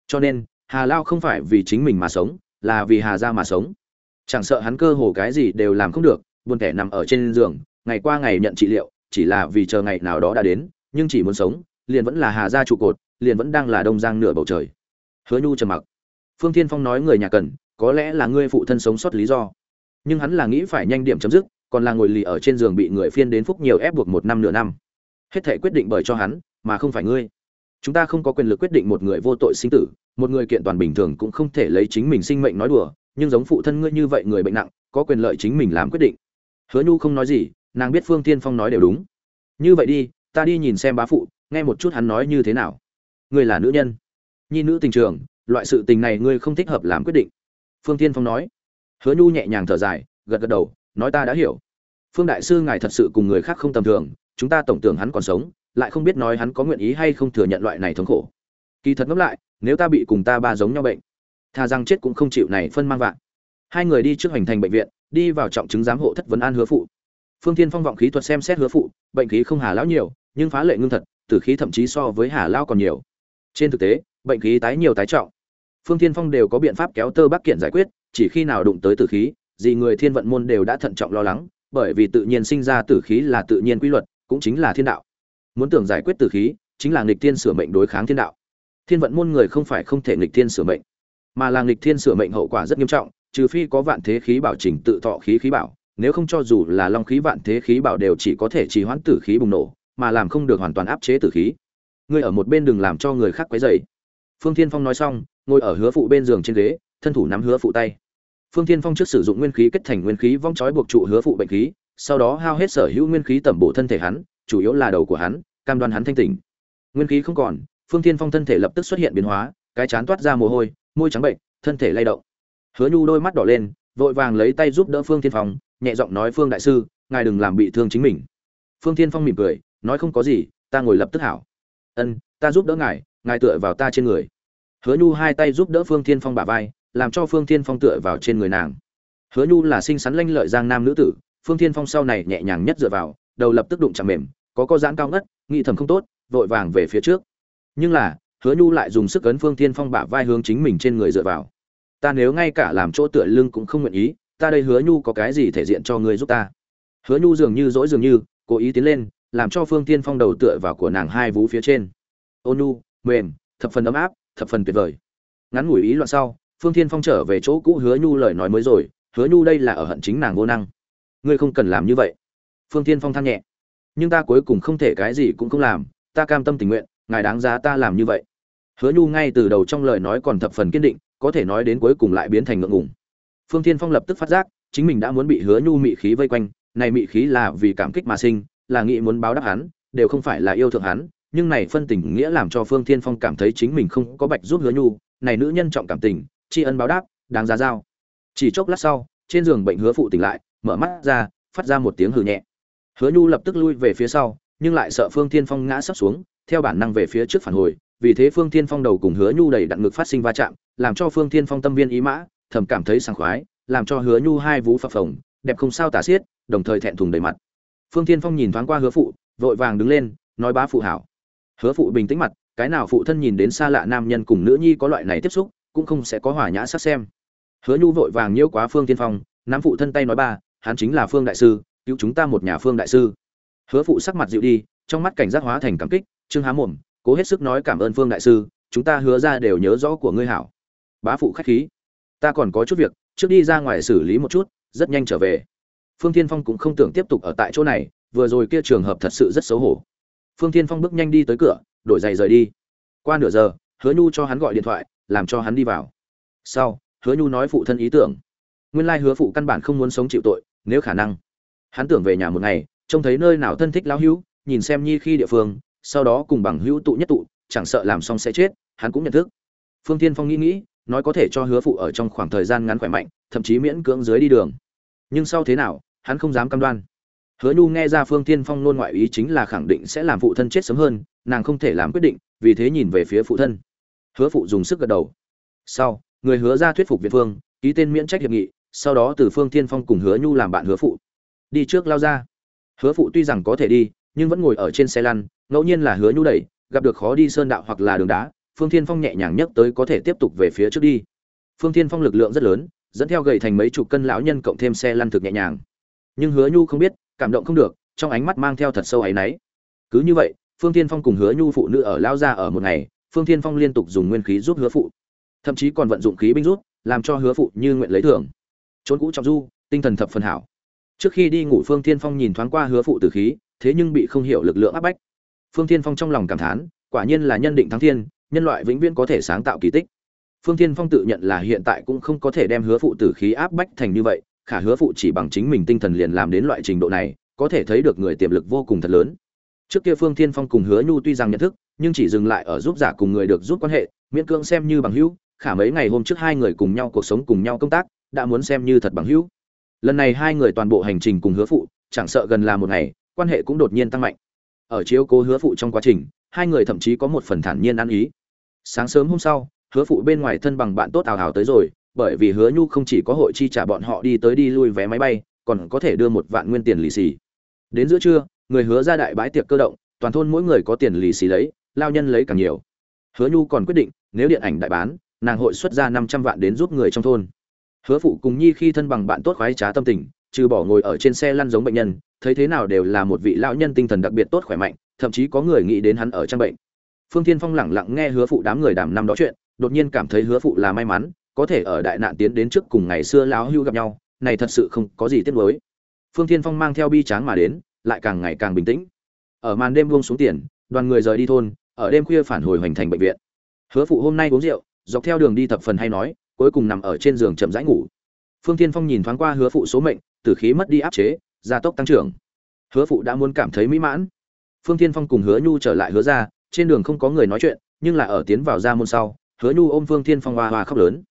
Cho nên, hà lao không phải vì chính mình mà sống, là vì hà gia mà sống. Chẳng sợ hắn cơ hồ cái gì đều làm không được, buồn kẻ nằm ở trên giường, ngày qua ngày nhận trị liệu, chỉ là vì chờ ngày nào đó đã đến, nhưng chỉ muốn sống, liền vẫn là hà gia trụ cột, liền vẫn đang là đông giang nửa bầu trời. Hứa nhu trầm mặc. Phương thiên phong nói người nhà cần, có lẽ là ngươi phụ thân sống sót lý do. Nhưng hắn là nghĩ phải nhanh điểm chấm dứt, còn là ngồi lì ở trên giường bị người phiên đến phúc nhiều ép buộc một năm nửa năm hết thể quyết định bởi cho hắn, mà không phải ngươi. Chúng ta không có quyền lực quyết định một người vô tội sinh tử, một người kiện toàn bình thường cũng không thể lấy chính mình sinh mệnh nói đùa, nhưng giống phụ thân ngươi như vậy người bệnh nặng, có quyền lợi chính mình làm quyết định. Hứa nhu không nói gì, nàng biết phương tiên phong nói đều đúng. Như vậy đi, ta đi nhìn xem bá phụ, nghe một chút hắn nói như thế nào. Ngươi là nữ nhân. Nhi nữ tình trường, loại sự tình này ngươi không thích hợp làm quyết định. Phương tiên phong nói. Hứa nhu nhẹ nhàng thở dài, gật gật đầu, nói ta đã hiểu. Phương đại sư ngài thật sự cùng người khác không tầm thường chúng ta tổng tưởng hắn còn sống, lại không biết nói hắn có nguyện ý hay không thừa nhận loại này thống khổ. Kỳ thật ngẫm lại, nếu ta bị cùng ta ba giống nhau bệnh, thà rằng chết cũng không chịu này phân mang vạn hai người đi trước hành thành bệnh viện, đi vào trọng chứng giám hộ thất vấn an hứa phụ. Phương thiên phong vọng khí thuật xem xét hứa phụ, bệnh khí không hà lão nhiều, nhưng phá lệ ngưng thật, tử khí thậm chí so với hà lao còn nhiều. Trên thực tế, bệnh khí tái nhiều tái trọng. Phương thiên phong đều có biện pháp kéo tơ bắc kiện giải quyết, chỉ khi nào đụng tới tử khí gì người thiên vận môn đều đã thận trọng lo lắng, bởi vì tự nhiên sinh ra tử khí là tự nhiên quy luật cũng chính là thiên đạo. Muốn tưởng giải quyết tử khí, chính là nghịch thiên sửa mệnh đối kháng thiên đạo. Thiên vận môn người không phải không thể nghịch thiên sửa mệnh, mà là nghịch thiên sửa mệnh hậu quả rất nghiêm trọng, trừ phi có vạn thế khí bảo chỉnh tự thọ khí khí bảo, nếu không cho dù là long khí vạn thế khí bảo đều chỉ có thể trì hoãn tử khí bùng nổ, mà làm không được hoàn toàn áp chế tử khí. Ngươi ở một bên đừng làm cho người khác quấy rầy. Phương thiên phong nói xong, ngồi ở hứa phụ bên giường trên ghế, thân thủ nắm hứa phụ tay. Phương thiên phong trước sử dụng nguyên khí kết thành nguyên khí, vong chói buộc trụ hứa phụ bệnh khí sau đó hao hết sở hữu nguyên khí tẩm bổ thân thể hắn, chủ yếu là đầu của hắn, cam đoan hắn thanh tỉnh. Nguyên khí không còn, phương thiên phong thân thể lập tức xuất hiện biến hóa, cái chán toát ra mồ hôi, môi trắng bệnh, thân thể lay động. Hứa nhu đôi mắt đỏ lên, vội vàng lấy tay giúp đỡ phương thiên phong, nhẹ giọng nói, phương đại sư, ngài đừng làm bị thương chính mình. Phương thiên phong mỉm cười, nói, không có gì, ta ngồi lập tức hảo. Ân, ta giúp đỡ ngài ngài tựa vào ta trên người. Hứa nhu hai tay giúp đỡ phương thiên phong bả vai, làm cho phương thiên phong tựa vào trên người nàng. Hứa nhu là xinh xắn lanh lợi giang nam nữ tử phương thiên phong sau này nhẹ nhàng nhất dựa vào, đầu lập tức đụng chạm mềm, có có giãn cao ngất, nghĩ thầm không tốt, vội vàng về phía trước. Nhưng là, hứa nhu lại dùng sức ấn phương thiên phong bả vai hướng chính mình trên người dựa vào. Ta nếu ngay cả làm chỗ tựa lưng cũng không nguyện ý, ta đây hứa nhu có cái gì thể diện cho ngươi giúp ta? Hứa nhu dường như dỗi dường như, cố ý tiến lên, làm cho phương thiên phong đầu tựa vào của nàng hai vú phía trên. Ôn nhu, mềm, thập phần ấm áp, thập phần tuyệt vời. Ngắn ngủi ý loạn sau, phương thiên phong trở về chỗ cũ hứa nhu lời nói mới rồi, hứa nhu đây là ở hận chính nàng vô năng ngươi không cần làm như vậy. Phương thiên phong than nhẹ. Nhưng ta cuối cùng không thể cái gì cũng không làm, ta cam tâm tình nguyện, ngài đáng giá ta làm như vậy. Hứa nhu ngay từ đầu trong lời nói còn thập phần kiên định, có thể nói đến cuối cùng lại biến thành ngượng ngùng. Phương thiên phong lập tức phát giác, chính mình đã muốn bị hứa nhu mị khí vây quanh, này mị khí là vì cảm kích mà sinh, là nghĩ muốn báo đáp hắn, đều không phải là yêu thương hắn, nhưng này phân tình nghĩa làm cho phương thiên phong cảm thấy chính mình không có bạch giúp hứa nhu, này nữ nhân trọng cảm tình, tri ân báo đáp, đáng giá giao. Chỉ chốc lát sau, trên giường bệnh hứa phụ tỉnh lại mở mắt ra, phát ra một tiếng hừ nhẹ. Hứa nhu lập tức lui về phía sau, nhưng lại sợ phương thiên phong ngã sắp xuống, theo bản năng về phía trước phản hồi, vì thế phương thiên phong đầu cùng hứa nhu đầy đặn ngực phát sinh va chạm, làm cho phương thiên phong tâm viên ý mã, thầm cảm thấy sảng khoái, làm cho hứa nhu hai vú phập phồng, đẹp không sao tả xiết, đồng thời thẹn thùng đầy mặt. Phương thiên phong nhìn thoáng qua hứa phụ, vội vàng đứng lên, nói bá phụ hảo. Hứa phụ bình tĩnh mặt, cái nào phụ thân nhìn đến xa lạ nam nhân cùng nữ nhi có loại này tiếp xúc, cũng không sẽ có hòa nhã sắc xem. Hứa nhu vội vàng nhiễu quá phương tiên phong, nắm phụ thân tay nói ba hắn chính là phương đại sư, cứu chúng ta một nhà phương đại sư. Hứa phụ sắc mặt dịu đi, trong mắt cảnh giác hóa thành cảm kích, trương há mồm, cố hết sức nói cảm ơn phương đại sư, chúng ta hứa ra đều nhớ rõ của ngươi hảo. Bá phụ khách khí, ta còn có chút việc, trước đi ra ngoài xử lý một chút, rất nhanh trở về. Phương tiên phong cũng không tưởng tiếp tục ở tại chỗ này, vừa rồi kia trường hợp thật sự rất xấu hổ. Phương tiên phong bước nhanh đi tới cửa, đổi giày rời đi. Qua nửa giờ, hứa nhu cho hắn gọi điện thoại, làm cho hắn đi vào. Sau, hứa nhu nói phụ thân ý tưởng nguyên lai hứa phụ căn bản không muốn sống chịu tội, nếu khả năng. Hắn tưởng về nhà một ngày, trông thấy nơi nào thân thích lão hữu, nhìn xem nhi khi địa phương, sau đó cùng bằng hữu tụ nhất tụ, chẳng sợ làm xong sẽ chết, hắn cũng nhận thức. Phương tiên phong nghĩ nghĩ, nói có thể cho hứa phụ ở trong khoảng thời gian ngắn khỏe mạnh, thậm chí miễn cưỡng dưới đi đường. Nhưng sau thế nào, hắn không dám cam đoan. Hứa nhu nghe ra phương tiên phong nôn ngoại ý chính là khẳng định sẽ làm phụ thân chết sớm hơn, nàng không thể làm quyết định, vì thế nhìn về phía phụ thân. Hứa phụ dùng sức gật đầu. Sau, người hứa ra thuyết phục việt phương, ký tên miễn trách hiệp nghị sau đó từ phương Thiên phong cùng hứa nhu làm bạn hứa phụ. Đi trước lao ra. Hứa phụ tuy rằng có thể đi, nhưng vẫn ngồi ở trên xe lăn, ngẫu nhiên là hứa nhu đẩy, gặp được khó đi sơn đạo hoặc là đường đá, phương Thiên phong nhẹ nhàng nhất tới có thể tiếp tục về phía trước đi. Phương Thiên phong lực lượng rất lớn, dẫn theo gầy thành mấy chục cân lão nhân cộng thêm xe lăn thực nhẹ nhàng. Nhưng hứa nhu không biết, cảm động không được, trong ánh mắt mang theo thật sâu áy náy. Cứ như vậy, phương Thiên phong cùng hứa nhu phụ nữ ở lao ra ở một ngày, phương Thiên phong liên tục dùng nguyên khí giúp hứa phụ. Thậm chí còn vận dụng khí binh rút, làm cho hứa phụ như nguyện lấy thưởng trốn cũ trọng du, tinh thần thập phần hảo. Trước khi đi ngủ phương tiên phong nhìn thoáng qua hứa phụ tử khí, thế nhưng bị không hiểu lực lượng áp bách. Phương tiên phong trong lòng cảm thán, quả nhiên là nhân định thắng thiên, nhân loại vĩnh viễn có thể sáng tạo kỳ tích. Phương tiên phong tự nhận là hiện tại cũng không có thể đem hứa phụ tử khí áp bách thành như vậy, khả hứa phụ chỉ bằng chính mình tinh thần liền làm đến loại trình độ này, có thể thấy được người tiềm lực vô cùng thật lớn. Trước kia phương thiên phong cùng hứa nhu tuy rằng nhận thức, nhưng chỉ dừng lại ở giúp giả cùng người được giúp quan hệ, miễn cưỡng xem như bằng hữu, khả mấy ngày hôm trước hai người cùng nhau cuộc sống cùng nhau công tác đã muốn xem như thật bằng hữu. Lần này hai người toàn bộ hành trình cùng hứa phụ, chẳng sợ gần là một ngày, quan hệ cũng đột nhiên tăng mạnh. Ở chiếu cố hứa phụ trong quá trình, hai người thậm chí có một phần thản nhiên ăn ý. Sáng sớm hôm sau, hứa phụ bên ngoài thân bằng bạn tốt ào ào tới rồi, bởi vì hứa nhu không chỉ có hội chi trả bọn họ đi tới đi lui vé máy bay, còn có thể đưa một vạn nguyên tiền lì xì. Đến giữa trưa, người hứa ra đại bãi tiệc cơ động, toàn thôn mỗi người có tiền lì xì lấy, lao nhân lấy càng nhiều. Hứa nhu còn quyết định, nếu điện ảnh đại bán, nàng hội xuất ra năm trăm vạn đến giúp người trong thôn hứa phụ cùng nhi khi thân bằng bạn tốt khoái trá tâm tình, trừ bỏ ngồi ở trên xe lăn giống bệnh nhân, thấy thế nào đều là một vị lão nhân tinh thần đặc biệt tốt khỏe mạnh, thậm chí có người nghĩ đến hắn ở trang bệnh. Phương thiên phong lẳng lặng nghe hứa phụ đám người đàm năm đó chuyện, đột nhiên cảm thấy hứa phụ là may mắn, có thể ở đại nạn tiến đến trước cùng ngày xưa lão hưu gặp nhau, này thật sự không có gì tiếc nuối. Phương thiên phong mang theo bi tráng mà đến, lại càng ngày càng bình tĩnh. Ở màn đêm buông xuống tiền, đoàn người rời đi thôn, ở đêm khuya phản hồi hoành thành bệnh viện. Hứa phụ hôm nay uống rượu, dọc theo đường đi thập phần hay nói cuối cùng nằm ở trên giường chậm rãi ngủ. Phương tiên phong nhìn thoáng qua hứa phụ số mệnh tử khí mất đi áp chế, gia tốc tăng trưởng. Hứa phụ đã muốn cảm thấy mỹ mãn. Phương tiên phong cùng hứa nhu trở lại hứa ra trên đường không có người nói chuyện, nhưng là ở tiến vào ra môn sau, hứa nhu ôm phương tiên phong hoa hoa khóc lớn.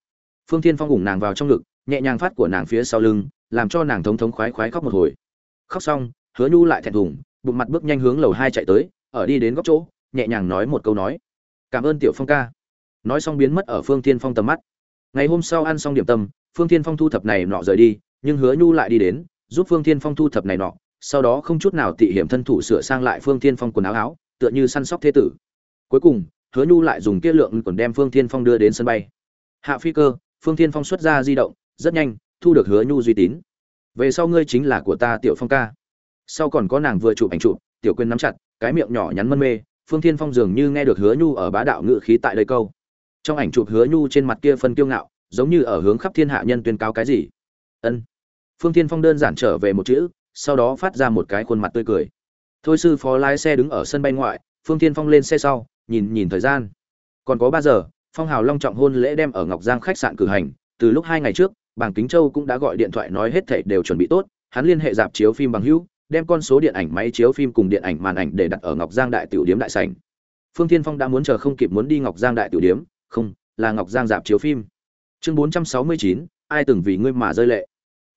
Phương tiên phong ủng nàng vào trong ngực, nhẹ nhàng phát của nàng phía sau lưng, làm cho nàng thống thống khoái khoái khóc một hồi. Khóc xong, hứa nhu lại thẹn thùng, bụng mặt bước nhanh hướng lầu hai chạy tới, ở đi đến góc chỗ, nhẹ nhàng nói một câu nói. Cảm ơn tiểu phong ca. Nói xong biến mất ở phương tiên phong tầm mắt ngày hôm sau ăn xong điểm tâm, phương Thiên phong thu thập này nọ rời đi, nhưng hứa nhu lại đi đến, giúp phương Thiên phong thu thập này nọ, sau đó không chút nào tị hiểm thân thủ sửa sang lại phương Thiên phong quần áo áo, tựa như săn sóc thế tử. Cuối cùng, hứa nhu lại dùng kia lượng còn đem phương Thiên phong đưa đến sân bay. Hạ phi cơ, phương Thiên phong xuất ra di động, rất nhanh, thu được hứa nhu duy tín. Về sau ngươi chính là của ta tiểu phong ca. Sau còn có nàng vừa chụp ảnh chụp, tiểu quên nắm chặt, cái miệng nhỏ nhắn mân mê, phương Thiên phong dường như nghe được hứa nhu ở bá đạo ngự khí tại đây câu trong ảnh chụp hứa nhu trên mặt kia phân kiêu ngạo, giống như ở hướng khắp thiên hạ nhân tuyên cáo cái gì. Ân. Phương tiên phong đơn giản trở về một chữ, sau đó phát ra một cái khuôn mặt tươi cười. Thôi sư phó lái xe đứng ở sân bay ngoại, phương tiên phong lên xe sau, nhìn nhìn thời gian. Còn có ba giờ, phong hào long trọng hôn lễ đem ở ngọc giang khách sạn cử hành, từ lúc hai ngày trước bảng kính châu cũng đã gọi điện thoại nói hết thảy đều chuẩn bị tốt, hắn liên hệ dạp chiếu phim bằng hữu, đem con số điện ảnh, máy chiếu phim cùng điện ảnh màn ảnh để đặt ở ngọc giang đại tiểu điếm đại sảnh. Phương tiên phong đã muốn chờ không kịp muốn đi ngọc giang đại tiểu điếm không, là ngọc giang dạp chiếu phim. Chương bốn trăm sáu mươi chín, ai từng vì ngươi mà rơi lệ?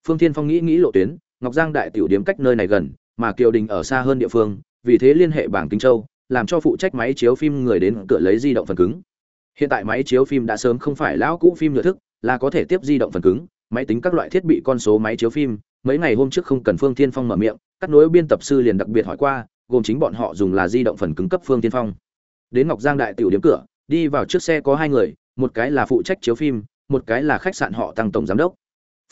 Phương Thiên phong nghĩ nghĩ lộ tuyến, ngọc giang đại tiểu điếm cách nơi này gần, mà kiều đình ở xa hơn địa phương, vì thế liên hệ bảng kinh châu, làm cho phụ trách máy chiếu phim người đến cửa lấy di động phần cứng. Hiện tại máy chiếu phim đã sớm không phải lão cũ phim nhựa thức, là có thể tiếp di động phần cứng, máy tính các loại thiết bị con số máy chiếu phim. Mấy ngày hôm trước không cần phương Thiên phong mở miệng cắt nối biên tập sư liền đặc biệt hỏi qua, gồm chính bọn họ dùng là di động phần cứng cấp phương Thiên phong. Đến ngọc giang đại tiểu điếm cửa đi vào trước xe có hai người, một cái là phụ trách chiếu phim, một cái là khách sạn họ tăng tổng giám đốc.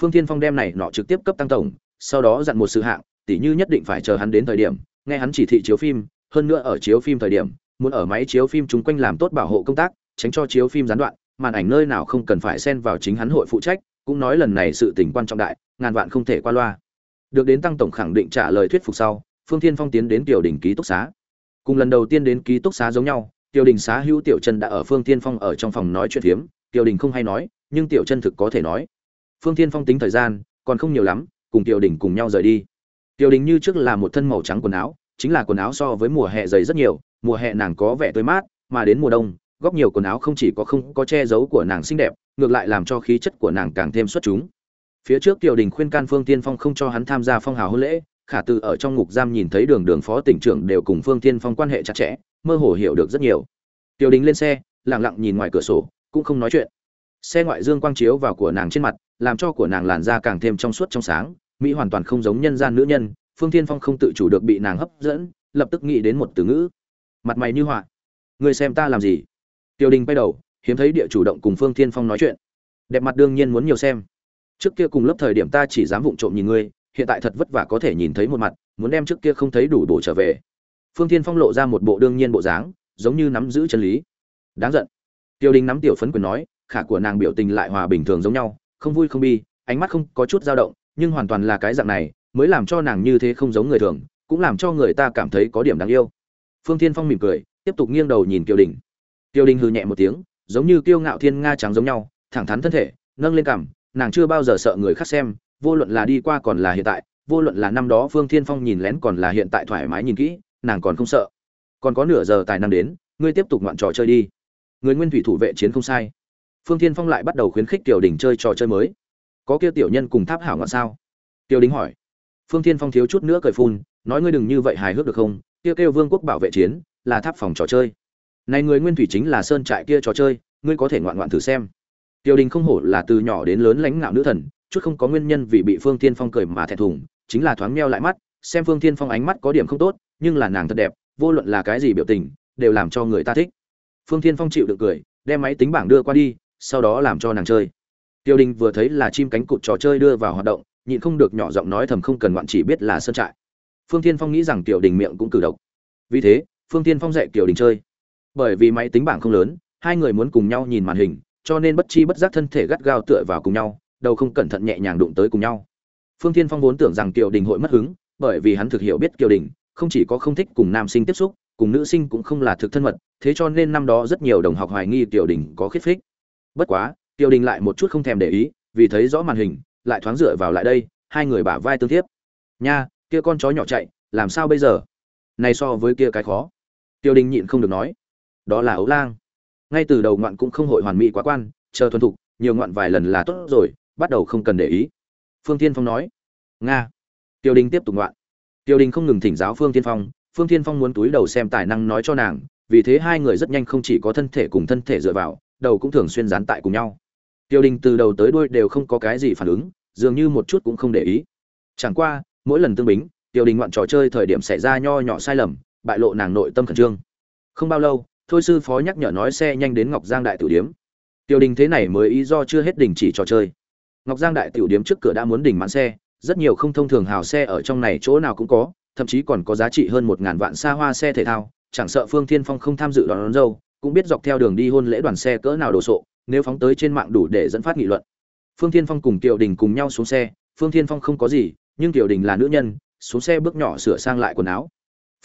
Phương tiên phong đem này nọ trực tiếp cấp tăng tổng, sau đó dặn một sự hạng, tỉ như nhất định phải chờ hắn đến thời điểm, nghe hắn chỉ thị chiếu phim, hơn nữa ở chiếu phim thời điểm, muốn ở máy chiếu phim chúng quanh làm tốt bảo hộ công tác, tránh cho chiếu phim gián đoạn, màn ảnh nơi nào không cần phải xen vào chính hắn hội phụ trách, cũng nói lần này sự tình quan trọng đại, ngàn vạn không thể qua loa. Được đến tăng tổng khẳng định trả lời thuyết phục sau, phương thiên phong tiến đến tiểu đỉnh ký túc xá. Cùng lần đầu tiên đến ký túc xá giống nhau tiểu đình xá hữu tiểu Trần đã ở phương thiên phong ở trong phòng nói chuyện hiếm. tiểu đình không hay nói, nhưng tiểu Trần thực có thể nói. Phương thiên phong tính thời gian, còn không nhiều lắm, cùng tiểu đình cùng nhau rời đi. Tiểu đình như trước là một thân màu trắng quần áo, chính là quần áo so với mùa hè dày rất nhiều. Mùa hè nàng có vẻ tươi mát, mà đến mùa đông, góc nhiều quần áo không chỉ có không có che giấu của nàng xinh đẹp, ngược lại làm cho khí chất của nàng càng thêm xuất chúng. Phía trước tiểu đình khuyên can phương Thiên phong không cho hắn tham gia phong hào hôn lễ khả từ ở trong ngục giam nhìn thấy đường đường phó tỉnh trưởng đều cùng phương tiên phong quan hệ chặt chẽ, mơ hồ hiểu được rất nhiều. Tiểu đình lên xe, lặng lặng nhìn ngoài cửa sổ, cũng không nói chuyện. Xe ngoại dương quang chiếu vào của nàng trên mặt, làm cho của nàng làn da càng thêm trong suốt trong sáng, mỹ hoàn toàn không giống nhân gian nữ nhân, phương tiên phong không tự chủ được bị nàng hấp dẫn, lập tức nghĩ đến một từ ngữ. Mặt mày như họa. Người xem ta làm gì? Tiểu đình quay đầu, hiếm thấy địa chủ động cùng phương tiên phong nói chuyện. Đẹp mặt đương nhiên muốn nhiều xem. Trước kia cùng lớp thời điểm ta chỉ dám vụng trộm nhìn ngươi hiện tại thật vất vả có thể nhìn thấy một mặt, muốn đem trước kia không thấy đủ đổ trở về. Phương thiên phong lộ ra một bộ đương nhiên bộ dáng, giống như nắm giữ chân lý. Đáng giận. Tiêu đình nắm tiểu phấn quyền nói, khả của nàng biểu tình lại hòa bình thường giống nhau, không vui không bi, ánh mắt không có chút dao động, nhưng hoàn toàn là cái dạng này, mới làm cho nàng như thế không giống người thường, cũng làm cho người ta cảm thấy có điểm đáng yêu. Phương thiên phong mỉm cười, tiếp tục nghiêng đầu nhìn tiêu đình. Tiêu đình hừ nhẹ một tiếng, giống như kiêu ngạo thiên nga trắng giống nhau, thẳng thắn thân thể, nâng lên cằm, nàng chưa bao giờ sợ người khác xem vô luận là đi qua còn là hiện tại, vô luận là năm đó phương thiên phong nhìn lén còn là hiện tại thoải mái nhìn kỹ, nàng còn không sợ. Còn có nửa giờ tài năng đến, ngươi tiếp tục ngoạn trò chơi đi. Người nguyên thủy thủ vệ chiến không sai. Phương thiên phong lại bắt đầu khuyến khích tiểu đình chơi trò chơi mới. Có kia tiểu nhân cùng tháp hảo ngọn sao? Tiểu đình hỏi. Phương thiên phong thiếu chút nữa cười phun, nói ngươi đừng như vậy hài hước được không? Kia kêu vương quốc bảo vệ chiến, là tháp phòng trò chơi. Này người nguyên thủy chính là sơn trại kia trò chơi, ngươi có thể ngoạn ngoạn thử xem. Tiểu đình không hổ là từ nhỏ đến lớn lãnh ngạo nữ thần chút không có nguyên nhân vì bị phương thiên phong cười mà thẹn thùng, chính là thoáng meo lại mắt, xem phương thiên phong ánh mắt có điểm không tốt, nhưng là nàng thật đẹp, vô luận là cái gì biểu tình, đều làm cho người ta thích. Phương thiên phong chịu được cười, đem máy tính bảng đưa qua đi, sau đó làm cho nàng chơi. Tiêu đình vừa thấy là chim cánh cụt trò chơi đưa vào hoạt động, nhịn không được nhỏ giọng nói thầm không cần ngoạn chỉ biết là sơn trại. Phương thiên phong nghĩ rằng tiểu đình miệng cũng cử động. Vì thế, phương thiên phong dạy tiểu đình chơi. Bởi vì máy tính bảng không lớn, hai người muốn cùng nhau nhìn màn hình, cho nên bất chi bất giác thân thể gắt gao tựa vào cùng nhau đầu không cẩn thận nhẹ nhàng đụng tới cùng nhau. Phương thiên phong vốn tưởng rằng kiều đình hội mất hứng, bởi vì hắn thực hiểu biết kiều đình, không chỉ có không thích cùng nam sinh tiếp xúc, cùng nữ sinh cũng không là thực thân mật, thế cho nên năm đó rất nhiều đồng học hoài nghi kiều đình có khiết phích bất quá, kiều đình lại một chút không thèm để ý, vì thấy rõ màn hình, lại thoáng dựa vào lại đây, hai người bả vai tương tiếp. Nha, kia con chó nhỏ chạy, làm sao bây giờ? Này so với kia cái khó. Tiêu đình nhịn không được nói. Đó là ấu lang. Ngay từ đầu ngoạn cũng không hội hoàn mỹ quá quan, chờ thuần thục, nhiều ngoạn vài lần là tốt rồi bắt đầu không cần để ý. Phương tiên phong nói. Nga. Tiêu đình tiếp tục ngoạn. Tiêu đình không ngừng thỉnh giáo phương tiên phong. Phương tiên phong muốn túi đầu xem tài năng nói cho nàng, vì thế hai người rất nhanh không chỉ có thân thể cùng thân thể dựa vào, đầu cũng thường xuyên dán tại cùng nhau. Tiêu đình từ đầu tới đuôi đều không có cái gì phản ứng, dường như một chút cũng không để ý. Chẳng qua, mỗi lần tương bính, tiêu đình ngoạn trò chơi thời điểm xảy ra nho nhỏ sai lầm, bại lộ nàng nội tâm khẩn trương. Không bao lâu, thôi sư phó nhắc nhở nói xe nhanh đến ngọc giang đại tử điếm. Tiêu đình thế này mới ý do chưa hết đình chỉ trò chơi ngọc giang đại tiểu điếm trước cửa đã muốn đình mãn xe rất nhiều không thông thường hào xe ở trong này chỗ nào cũng có thậm chí còn có giá trị hơn một ngàn vạn xa hoa xe thể thao chẳng sợ phương thiên phong không tham dự đón, đón dâu cũng biết dọc theo đường đi hôn lễ đoàn xe cỡ nào đồ sộ nếu phóng tới trên mạng đủ để dẫn phát nghị luận. Phương thiên phong cùng Tiểu đình cùng nhau xuống xe phương thiên phong không có gì nhưng Tiểu đình là nữ nhân xuống xe bước nhỏ sửa sang lại quần áo.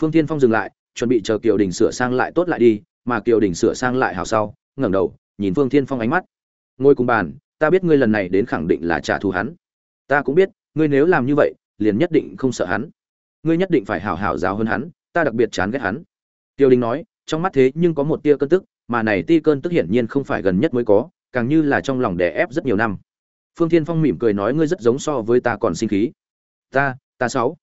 Phương thiên phong dừng lại chuẩn bị chờ kiều đình sửa sang lại tốt lại đi mà kiều đình sửa sang lại hào sau ngẩng đầu nhìn phương thiên phong ánh mắt. Ngồi cùng bàn ta biết ngươi lần này đến khẳng định là trả thù hắn. Ta cũng biết, ngươi nếu làm như vậy, liền nhất định không sợ hắn. Ngươi nhất định phải hảo hảo giáo hơn hắn, ta đặc biệt chán ghét hắn. Tiêu đình nói, trong mắt thế nhưng có một tia cơn tức, mà này ti cơn tức hiển nhiên không phải gần nhất mới có, càng như là trong lòng đè ép rất nhiều năm. Phương thiên phong mỉm cười nói, ngươi rất giống so với ta còn sinh khí. Ta ta sáu.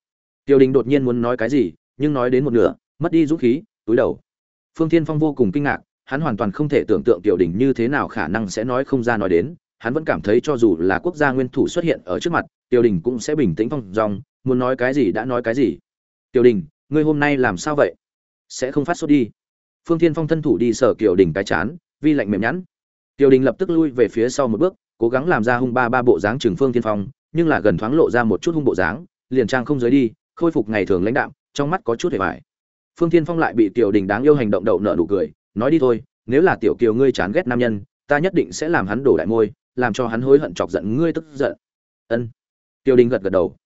Tiêu đình đột nhiên muốn nói cái gì, nhưng nói đến một nửa, mất đi dũng khí, túi đầu. Phương thiên phong vô cùng kinh ngạc, hắn hoàn toàn không thể tưởng tượng tiểu đình như thế nào khả năng sẽ nói không ra nói đến hắn vẫn cảm thấy cho dù là quốc gia nguyên thủ xuất hiện ở trước mặt tiểu đình cũng sẽ bình tĩnh phong dòng muốn nói cái gì đã nói cái gì. Tiểu đình, ngươi hôm nay làm sao vậy? Sẽ không phát sốt đi. Phương thiên phong thân thủ đi sở kiều đình cái chán, vi lạnh mềm nhẵn. Tiểu đình lập tức lui về phía sau một bước, cố gắng làm ra hung ba ba bộ dáng trừng phương thiên phong, nhưng là gần thoáng lộ ra một chút hung bộ dáng, liền trang không giới đi, khôi phục ngày thường lãnh đạm, trong mắt có chút hề vải phương thiên phong lại bị tiểu đình đáng yêu hành động đậu nợ nụ cười, nói đi thôi, nếu là tiểu kiều ngươi chán ghét nam nhân, ta nhất định sẽ làm hắn đổ đại môi làm cho hắn hối hận chọc giận ngươi tức giận. Ân. Tiêu đình gật gật đầu.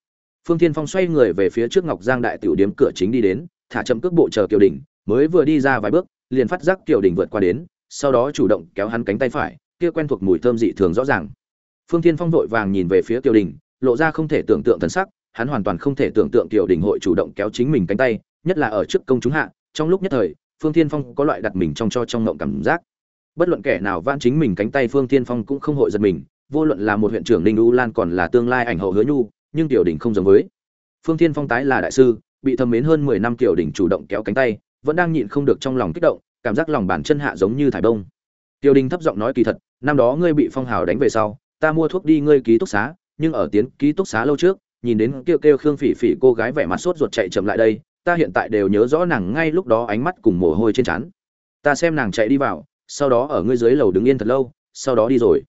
Phương thiên phong xoay người về phía trước ngọc giang đại tiểu điếm cửa chính đi đến, thả chậm cước bộ chờ kiều đình, mới vừa đi ra vài bước, liền phát giác kiều đình vượt qua đến, sau đó chủ động kéo hắn cánh tay phải, kia quen thuộc mùi thơm dị thường rõ ràng. Phương thiên phong vội vàng nhìn về phía kiều đình, lộ ra không thể tưởng tượng thần sắc, hắn hoàn toàn không thể tưởng tượng kiều đình hội chủ động kéo chính mình cánh tay, nhất là ở trước công chúng hạ, trong lúc nhất thời, phương thiên phong có loại đặt mình trong cho trong ngộng cảm giác bất luận kẻ nào van chính mình cánh tay phương thiên phong cũng không hội giật mình, vô luận là một huyện trưởng ninh u lan còn là tương lai ảnh hậu hứa nhu, nhưng tiểu đình không giống với. Phương thiên phong tái là đại sư, bị thầm mến hơn mười năm tiểu đình chủ động kéo cánh tay, vẫn đang nhịn không được trong lòng kích động, cảm giác lòng bàn chân hạ giống như thải bông. Tiểu đình thấp giọng nói kỳ thật, năm đó ngươi bị phong hào đánh về sau, ta mua thuốc đi ngươi ký túc xá, nhưng ở tiến ký túc xá lâu trước, nhìn đến kêu kêu khương phỉ phỉ cô gái vẻ mặt sốt ruột chạy chậm lại đây, ta hiện tại đều nhớ rõ nàng ngay lúc đó ánh mắt cùng mồ hôi trên trán. Ta xem nàng chạy đi vào sau đó ở ngươi dưới lầu đứng yên thật lâu, sau đó đi rồi.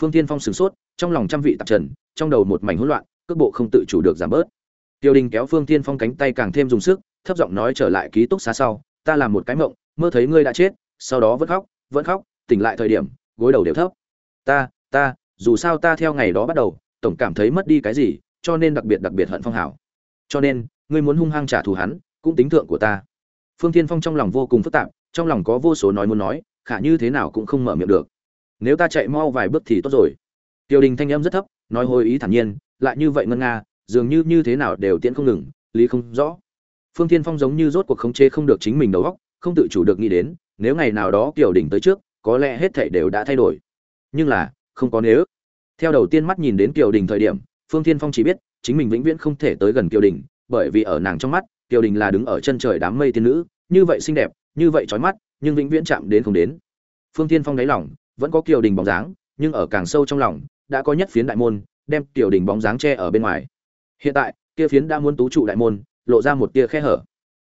Phương tiên phong sửng sốt, trong lòng trăm vị tạp trần, trong đầu một mảnh hỗn loạn, cước bộ không tự chủ được giảm bớt. Tiêu đình kéo phương tiên phong cánh tay càng thêm dùng sức, thấp giọng nói trở lại ký túc xá sau, ta làm một cái mộng, mơ thấy ngươi đã chết, sau đó vẫn khóc vẫn khóc, tỉnh lại thời điểm, gối đầu đều thấp. Ta ta, dù sao ta theo ngày đó bắt đầu, tổng cảm thấy mất đi cái gì, cho nên đặc biệt đặc biệt hận phong hảo. Cho nên, ngươi muốn hung hăng trả thù hắn, cũng tính thượng của ta. Phương thiên phong trong lòng vô cùng phức tạp, trong lòng có vô số nói muốn nói khả như thế nào cũng không mở miệng được. Nếu ta chạy mau vài bước thì tốt rồi. Tiêu đình thanh âm rất thấp, nói hồi ý thản nhiên, lại như vậy ngân nga, dường như như thế nào đều tiễn không ngừng, lý không rõ. Phương thiên phong giống như rốt cuộc khống chế không được chính mình đầu óc, không tự chủ được nghĩ đến, nếu ngày nào đó tiểu đình tới trước, có lẽ hết thảy đều đã thay đổi. Nhưng là, không có nếu. Theo đầu tiên mắt nhìn đến tiểu đình thời điểm, phương thiên phong chỉ biết, chính mình vĩnh viễn không thể tới gần tiểu đình, bởi vì ở nàng trong mắt tiểu đình là đứng ở chân trời đám mây tiên nữ, như vậy xinh đẹp, như vậy trói mắt nhưng vĩnh viễn chạm đến không đến. Phương thiên phong đáy lòng, vẫn có kiều đình bóng dáng, nhưng ở càng sâu trong lòng, đã có nhất phiến đại môn, đem kiều đình bóng dáng che ở bên ngoài. Hiện tại, kia phiến đã muốn tú trụ đại môn, lộ ra một tia khe hở.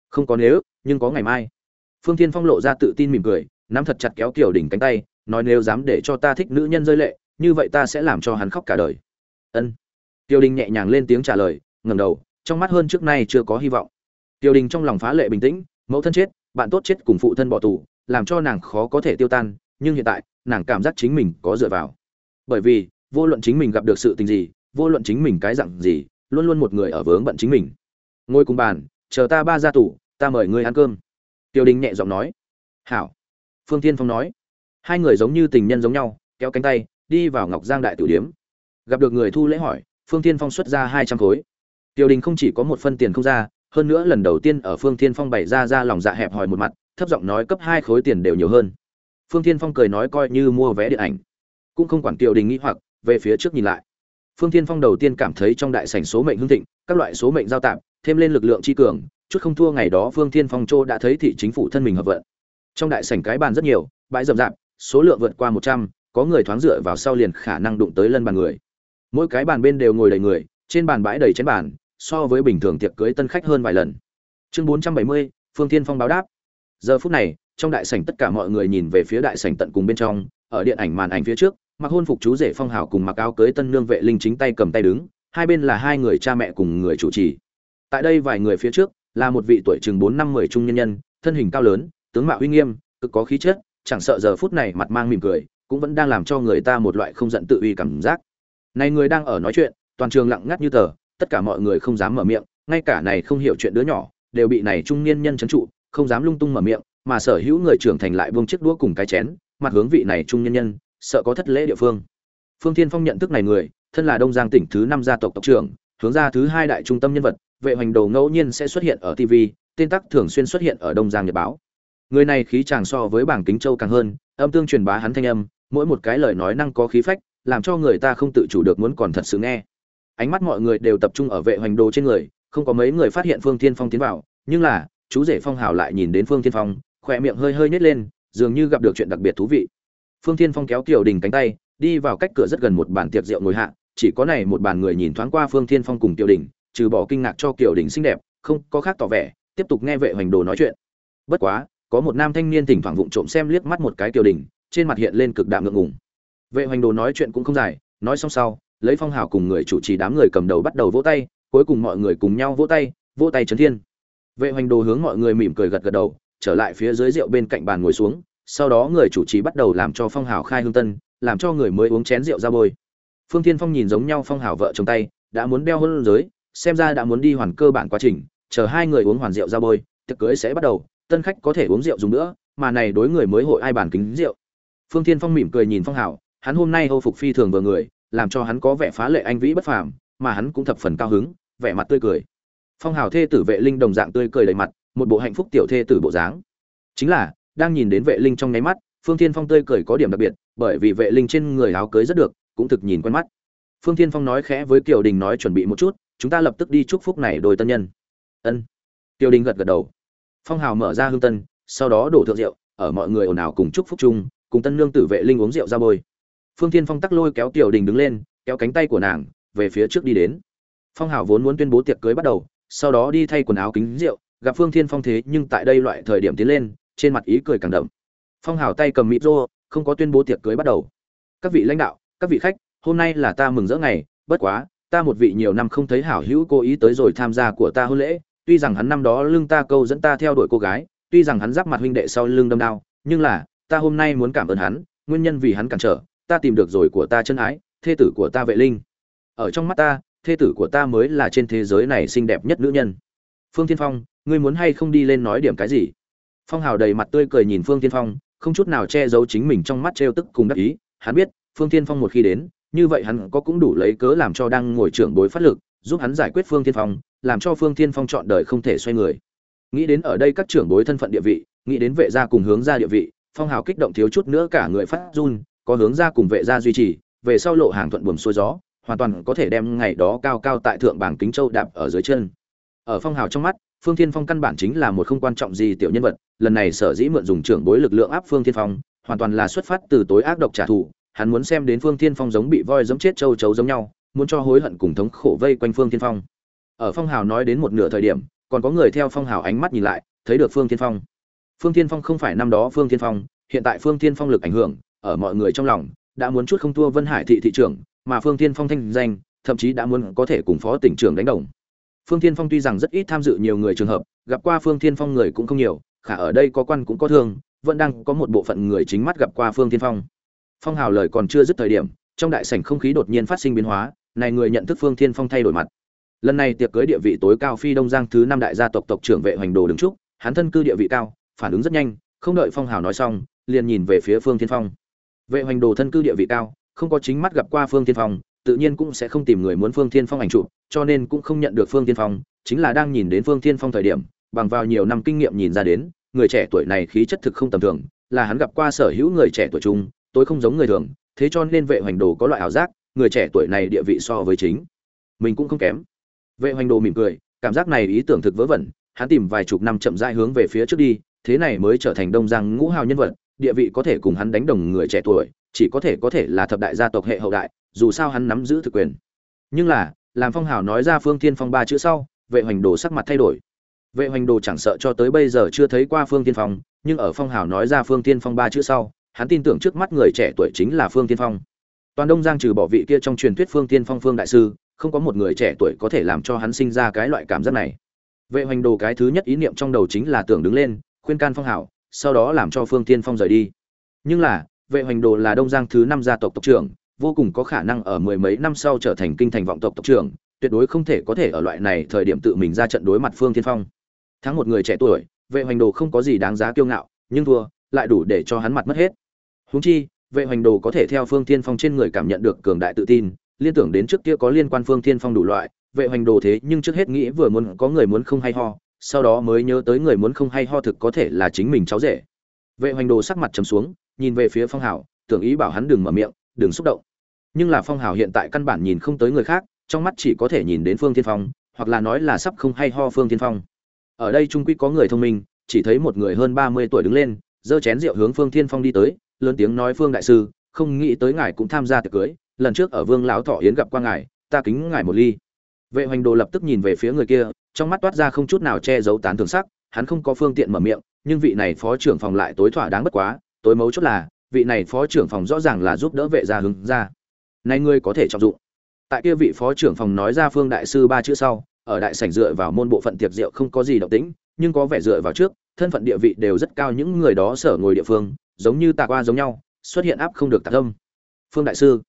Không có nếu, nhưng có ngày mai. Phương thiên phong lộ ra tự tin mỉm cười, nắm thật chặt kéo kiều đình cánh tay, nói nếu dám để cho ta thích nữ nhân rơi lệ, như vậy ta sẽ làm cho hắn khóc cả đời. Ân. Tiểu đình nhẹ nhàng lên tiếng trả lời, ngẩng đầu, trong mắt hơn trước nay chưa có hy vọng. Tiêu đình trong lòng phá lệ bình tĩnh, mẫu thân chết bạn tốt chết cùng phụ thân bỏ tù, làm cho nàng khó có thể tiêu tan, nhưng hiện tại, nàng cảm giác chính mình có dựa vào. Bởi vì, vô luận chính mình gặp được sự tình gì, vô luận chính mình cái dặn gì, luôn luôn một người ở vướng bận chính mình. Ngồi cùng bàn, chờ ta ba ra tù, ta mời ngươi ăn cơm. Tiêu đình nhẹ giọng nói. Hảo. Phương tiên phong nói. Hai người giống như tình nhân giống nhau, kéo cánh tay, đi vào ngọc giang đại tử điếm. Gặp được người thu lễ hỏi, phương tiên phong xuất ra hai trăm khối. Tiêu đình không chỉ có một phân tiền không ra hơn nữa lần đầu tiên ở phương thiên phong bày ra ra lòng dạ hẹp hòi một mặt, thấp giọng nói cấp hai khối tiền đều nhiều hơn. Phương thiên phong cười nói coi như mua vé điện ảnh. Cũng không quản tiểu đình nghĩ hoặc, về phía trước nhìn lại. Phương thiên phong đầu tiên cảm thấy trong đại sảnh số mệnh hưng thịnh, các loại số mệnh giao tạp, thêm lên lực lượng chi cường, chút không thua ngày đó phương thiên phong châu đã thấy thị chính phủ thân mình hợp vận. Trong đại sảnh cái bàn rất nhiều, bãi rậm rạp, số lượng vượt qua một trăm, có người thoáng dựa vào sau liền khả năng đụng tới lân bàn người. Mỗi cái bàn bên đều ngồi đầy người, trên bàn bãi đầy chén bàn so với bình thường tiệc cưới tân khách hơn vài lần. Chương bốn trăm bảy mươi, phương thiên phong báo đáp. Giờ phút này, trong đại sảnh tất cả mọi người nhìn về phía đại sảnh tận cùng bên trong, ở điện ảnh màn ảnh phía trước, mặc hôn phục chú rể phong hào cùng mặc áo cưới tân nương vệ linh chính tay cầm tay đứng, hai bên là hai người cha mẹ cùng người chủ trì. Tại đây vài người phía trước, là một vị tuổi chừng bốn năm mười trung nhân nhân, thân hình cao lớn, tướng mạo uy nghiêm, cực có khí chất, chẳng sợ giờ phút này mặt mang mỉm cười, cũng vẫn đang làm cho người ta một loại không giận tự uy cảm giác. Này người đang ở nói chuyện, toàn trường lặng ngắt như tờ tất cả mọi người không dám mở miệng, ngay cả này không hiểu chuyện đứa nhỏ, đều bị này trung niên nhân trấn trụ, không dám lung tung mở miệng, mà sở hữu người trưởng thành lại buông chiếc đũa cùng cái chén, mặt hướng vị này trung niên nhân, sợ có thất lễ địa phương. Phương thiên phong nhận thức này người, thân là đông giang tỉnh thứ năm gia tộc tộc trưởng, hướng ra thứ hai đại trung tâm nhân vật, vệ hoành đồ ngẫu nhiên sẽ xuất hiện ở tv tên tắc thường xuyên xuất hiện ở đông giang nhật báo. Người này khí chàng so với bảng kính châu càng hơn, âm tương truyền bá hắn thanh âm, mỗi một cái lời nói năng có khí phách, làm cho người ta không tự chủ được muốn còn thật sự nghe ánh mắt mọi người đều tập trung ở vệ hoành đồ trên người, không có mấy người phát hiện phương thiên phong tiến vào, nhưng là, chú rể phong hào lại nhìn đến phương thiên phong, khỏe miệng hơi hơi nhét lên, dường như gặp được chuyện đặc biệt thú vị. Phương thiên phong kéo tiểu đình cánh tay, đi vào cách cửa rất gần một bàn tiệc rượu ngồi hạ, chỉ có này một bàn người nhìn thoáng qua phương thiên phong cùng tiểu đình, trừ bỏ kinh ngạc cho tiểu đình xinh đẹp, không có khác tỏ vẻ, tiếp tục nghe vệ hoành đồ nói chuyện. Bất quá, có một nam thanh niên thỉnh thoảng vụng trộm xem liếc mắt một cái tiểu đình, trên mặt hiện lên cực đạm ngượng ngùng. Vệ hoành đồ nói chuyện cũng không dài, nói xong sau lấy phong hào cùng người chủ trì đám người cầm đầu bắt đầu vỗ tay, cuối cùng mọi người cùng nhau vỗ tay vỗ tay trấn thiên. Vệ hoành đồ hướng mọi người mỉm cười gật gật đầu, trở lại phía dưới rượu bên cạnh bàn ngồi xuống, sau đó người chủ trì bắt đầu làm cho phong hào khai hương tân, làm cho người mới uống chén rượu ra bôi. Phương thiên phong nhìn giống nhau phong hào vợ chồng tay, đã muốn đeo hôn giới, xem ra đã muốn đi hoàn cơ bản quá trình, chờ hai người uống hoàn rượu ra bôi, tiệc cưới sẽ bắt đầu, tân khách có thể uống rượu dùng nữa, mà này đối người mới hội ai bản kính rượu. Phương thiên phong mỉm cười nhìn phong hào, hắn hôm nay hô phục phi thường vừa người làm cho hắn có vẻ phá lệ anh vĩ bất phàm, mà hắn cũng thập phần cao hứng, vẻ mặt tươi cười. Phong hào thê tử vệ linh đồng dạng tươi cười đầy mặt, một bộ hạnh phúc tiểu thê tử bộ dáng. Chính là, đang nhìn đến vệ linh trong nháy mắt, phương thiên phong tươi cười có điểm đặc biệt, bởi vì vệ linh trên người áo cưới rất được, cũng thực nhìn quen mắt. Phương thiên phong nói khẽ với kiều đình nói chuẩn bị một chút, chúng ta lập tức đi chúc phúc này đôi tân nhân. Ân. Kiều đình gật gật đầu. Phong hào mở ra hương tân, sau đó đổ thượng rượu, ở mọi người ồn ào cùng chúc phúc chung, cùng tân nương tử vệ linh uống rượu ra bôi phương thiên phong tắc lôi kéo Tiểu đình đứng lên, kéo cánh tay của nàng, về phía trước đi đến. Phong Hảo vốn muốn tuyên bố tiệc cưới bắt đầu, sau đó đi thay quần áo kính rượu, gặp phương thiên phong thế nhưng tại đây loại thời điểm tiến lên, trên mặt ý cười càng đậm. Phong Hảo tay cầm mịt rô, không có tuyên bố tiệc cưới bắt đầu. Các vị lãnh đạo, các vị khách, hôm nay là ta mừng rỡ ngày, bất quá, ta một vị nhiều năm không thấy hảo hữu cố ý tới rồi tham gia của ta hôn lễ, tuy rằng hắn năm đó lưng ta câu dẫn ta theo đuổi cô gái, tuy rằng hắn giáp mặt huynh đệ sau lưng đâm đao, nhưng là, ta hôm nay muốn cảm ơn hắn, nguyên nhân vì hắn cản trở ta tìm được rồi của ta chân ái, thê tử của ta vệ linh. Ở trong mắt ta, thê tử của ta mới là trên thế giới này xinh đẹp nhất nữ nhân. Phương thiên phong, ngươi muốn hay không đi lên nói điểm cái gì? Phong hào đầy mặt tươi cười nhìn phương thiên phong, không chút nào che giấu chính mình trong mắt trêu tức cùng đắc ý. Hắn biết, phương thiên phong một khi đến, như vậy hắn có cũng đủ lấy cớ làm cho đang ngồi trưởng bối phát lực, giúp hắn giải quyết phương thiên phong, làm cho phương thiên phong chọn đời không thể xoay người. Nghĩ đến ở đây các trưởng bối thân phận địa vị, nghĩ đến vệ gia cùng hướng ra địa vị, phong hào kích động thiếu chút nữa cả người phát run có hướng ra cùng vệ gia duy trì, về sau lộ hàng thuận buồm xuôi gió, hoàn toàn có thể đem ngày đó cao cao tại thượng bảng kính châu đạp ở dưới chân. Ở phong hào trong mắt, phương thiên phong căn bản chính là một không quan trọng gì tiểu nhân vật, lần này sở dĩ mượn dùng trưởng bối lực lượng áp phương thiên phong, hoàn toàn là xuất phát từ tối ác độc trả thù, hắn muốn xem đến phương thiên phong giống bị voi giống chết châu chấu giống nhau, muốn cho hối hận cùng thống khổ vây quanh phương thiên phong. Ở phong hào nói đến một nửa thời điểm, còn có người theo phong hào ánh mắt nhìn lại, thấy được phương thiên phong. Phương thiên phong không phải năm đó phương thiên phong, hiện tại phương thiên phong lực ảnh hưởng ở mọi người trong lòng, đã muốn chút không thua vân hải thị thị trưởng, mà phương thiên phong thanh danh, thậm chí đã muốn có thể cùng phó tỉnh trưởng đánh đồng. Phương thiên phong tuy rằng rất ít tham dự nhiều người trường hợp, gặp qua phương thiên phong người cũng không nhiều, khả ở đây có quan cũng có thương, vẫn đang có một bộ phận người chính mắt gặp qua phương thiên phong. Phong hào lời còn chưa dứt thời điểm, trong đại sảnh không khí đột nhiên phát sinh biến hóa, này người nhận thức phương thiên phong thay đổi mặt. Lần này tiệc cưới địa vị tối cao phi đông giang thứ năm đại gia tộc tộc trưởng vệ hoành đồ đứng trúc, hắn thân cư địa vị cao, phản ứng rất nhanh, không đợi phong hào nói xong, liền nhìn về phía phương tiên phong vệ hoành đồ thân cư địa vị cao, không có chính mắt gặp qua phương tiên phong, tự nhiên cũng sẽ không tìm người muốn phương tiên phong ảnh chụp, cho nên cũng không nhận được phương tiên phong, chính là đang nhìn đến phương tiên phong thời điểm, bằng vào nhiều năm kinh nghiệm nhìn ra đến, người trẻ tuổi này khí chất thực không tầm thường, là hắn gặp qua sở hữu người trẻ tuổi chung tôi không giống người thường, thế cho nên vệ hoành đồ có loại ảo giác, người trẻ tuổi này địa vị so với chính mình cũng không kém. Vệ hoành đồ mỉm cười, cảm giác này ý tưởng thực vớ vẩn, hắn tìm vài chục năm chậm rãi hướng về phía trước đi, thế này mới trở thành đông giang ngũ hào nhân vật địa vị có thể cùng hắn đánh đồng người trẻ tuổi, chỉ có thể có thể là thập đại gia tộc hệ hậu đại, dù sao hắn nắm giữ thực quyền. Nhưng là, làm phong hào nói ra phương thiên phong ba chữ sau, vệ hoành đồ sắc mặt thay đổi. Vệ hoành đồ chẳng sợ cho tới bây giờ chưa thấy qua phương thiên phong, nhưng ở phong hào nói ra phương thiên phong ba chữ sau, hắn tin tưởng trước mắt người trẻ tuổi chính là phương thiên phong. Toàn đông giang trừ bỏ vị kia trong truyền thuyết phương thiên phong phương đại sư, không có một người trẻ tuổi có thể làm cho hắn sinh ra cái loại cảm giác này. Vệ hoành đồ cái thứ nhất ý niệm trong đầu chính là tưởng đứng lên, khuyên can phong hảo sau đó làm cho phương thiên phong rời đi. Nhưng là, vệ hoành đồ là đông giang thứ năm gia tộc tộc trưởng, vô cùng có khả năng ở mười mấy năm sau trở thành kinh thành vọng tộc tộc trưởng, tuyệt đối không thể có thể ở loại này thời điểm tự mình ra trận đối mặt phương thiên phong. Thắng một người trẻ tuổi, vệ hoành đồ không có gì đáng giá kiêu ngạo, nhưng thua, lại đủ để cho hắn mặt mất hết. Huống chi, vệ hoành đồ có thể theo phương thiên phong trên người cảm nhận được cường đại tự tin, liên tưởng đến trước kia có liên quan phương thiên phong đủ loại, vệ hoành đồ thế nhưng trước hết nghĩ vừa muốn có người muốn không hay ho sau đó mới nhớ tới người muốn không hay ho thực có thể là chính mình cháu rể. Vệ hoành đồ sắc mặt trầm xuống, nhìn về phía phong hảo, tưởng ý bảo hắn đừng mở miệng, đừng xúc động. Nhưng là phong hảo hiện tại căn bản nhìn không tới người khác, trong mắt chỉ có thể nhìn đến phương thiên phong, hoặc là nói là sắp không hay ho phương thiên phong. Ở đây trung quy có người thông minh, chỉ thấy một người hơn ba mươi tuổi đứng lên, giơ chén rượu hướng phương thiên phong đi tới, lớn tiếng nói, phương đại sư, không nghĩ tới ngài cũng tham gia tiệc cưới, lần trước ở vương lão thọ yến gặp qua ngài, ta kính ngài một ly. Vệ hoành đồ lập tức nhìn về phía người kia trong mắt toát ra không chút nào che giấu tán thường sắc, hắn không có phương tiện mở miệng, nhưng vị này phó trưởng phòng lại tối thỏa đáng bất quá, tối mấu chốt là, vị này phó trưởng phòng rõ ràng là giúp đỡ vệ gia hướng ra. Nay ngươi có thể trọng dụng. Tại kia vị phó trưởng phòng nói ra phương đại sư ba chữ sau, ở đại sảnh dựa vào môn bộ phận tiệc rượu không có gì động tĩnh, nhưng có vẻ dựa vào trước, thân phận địa vị đều rất cao những người đó sở ngồi địa phương, giống như tạc qua giống nhau, xuất hiện áp không được tạc âm phương đại sư,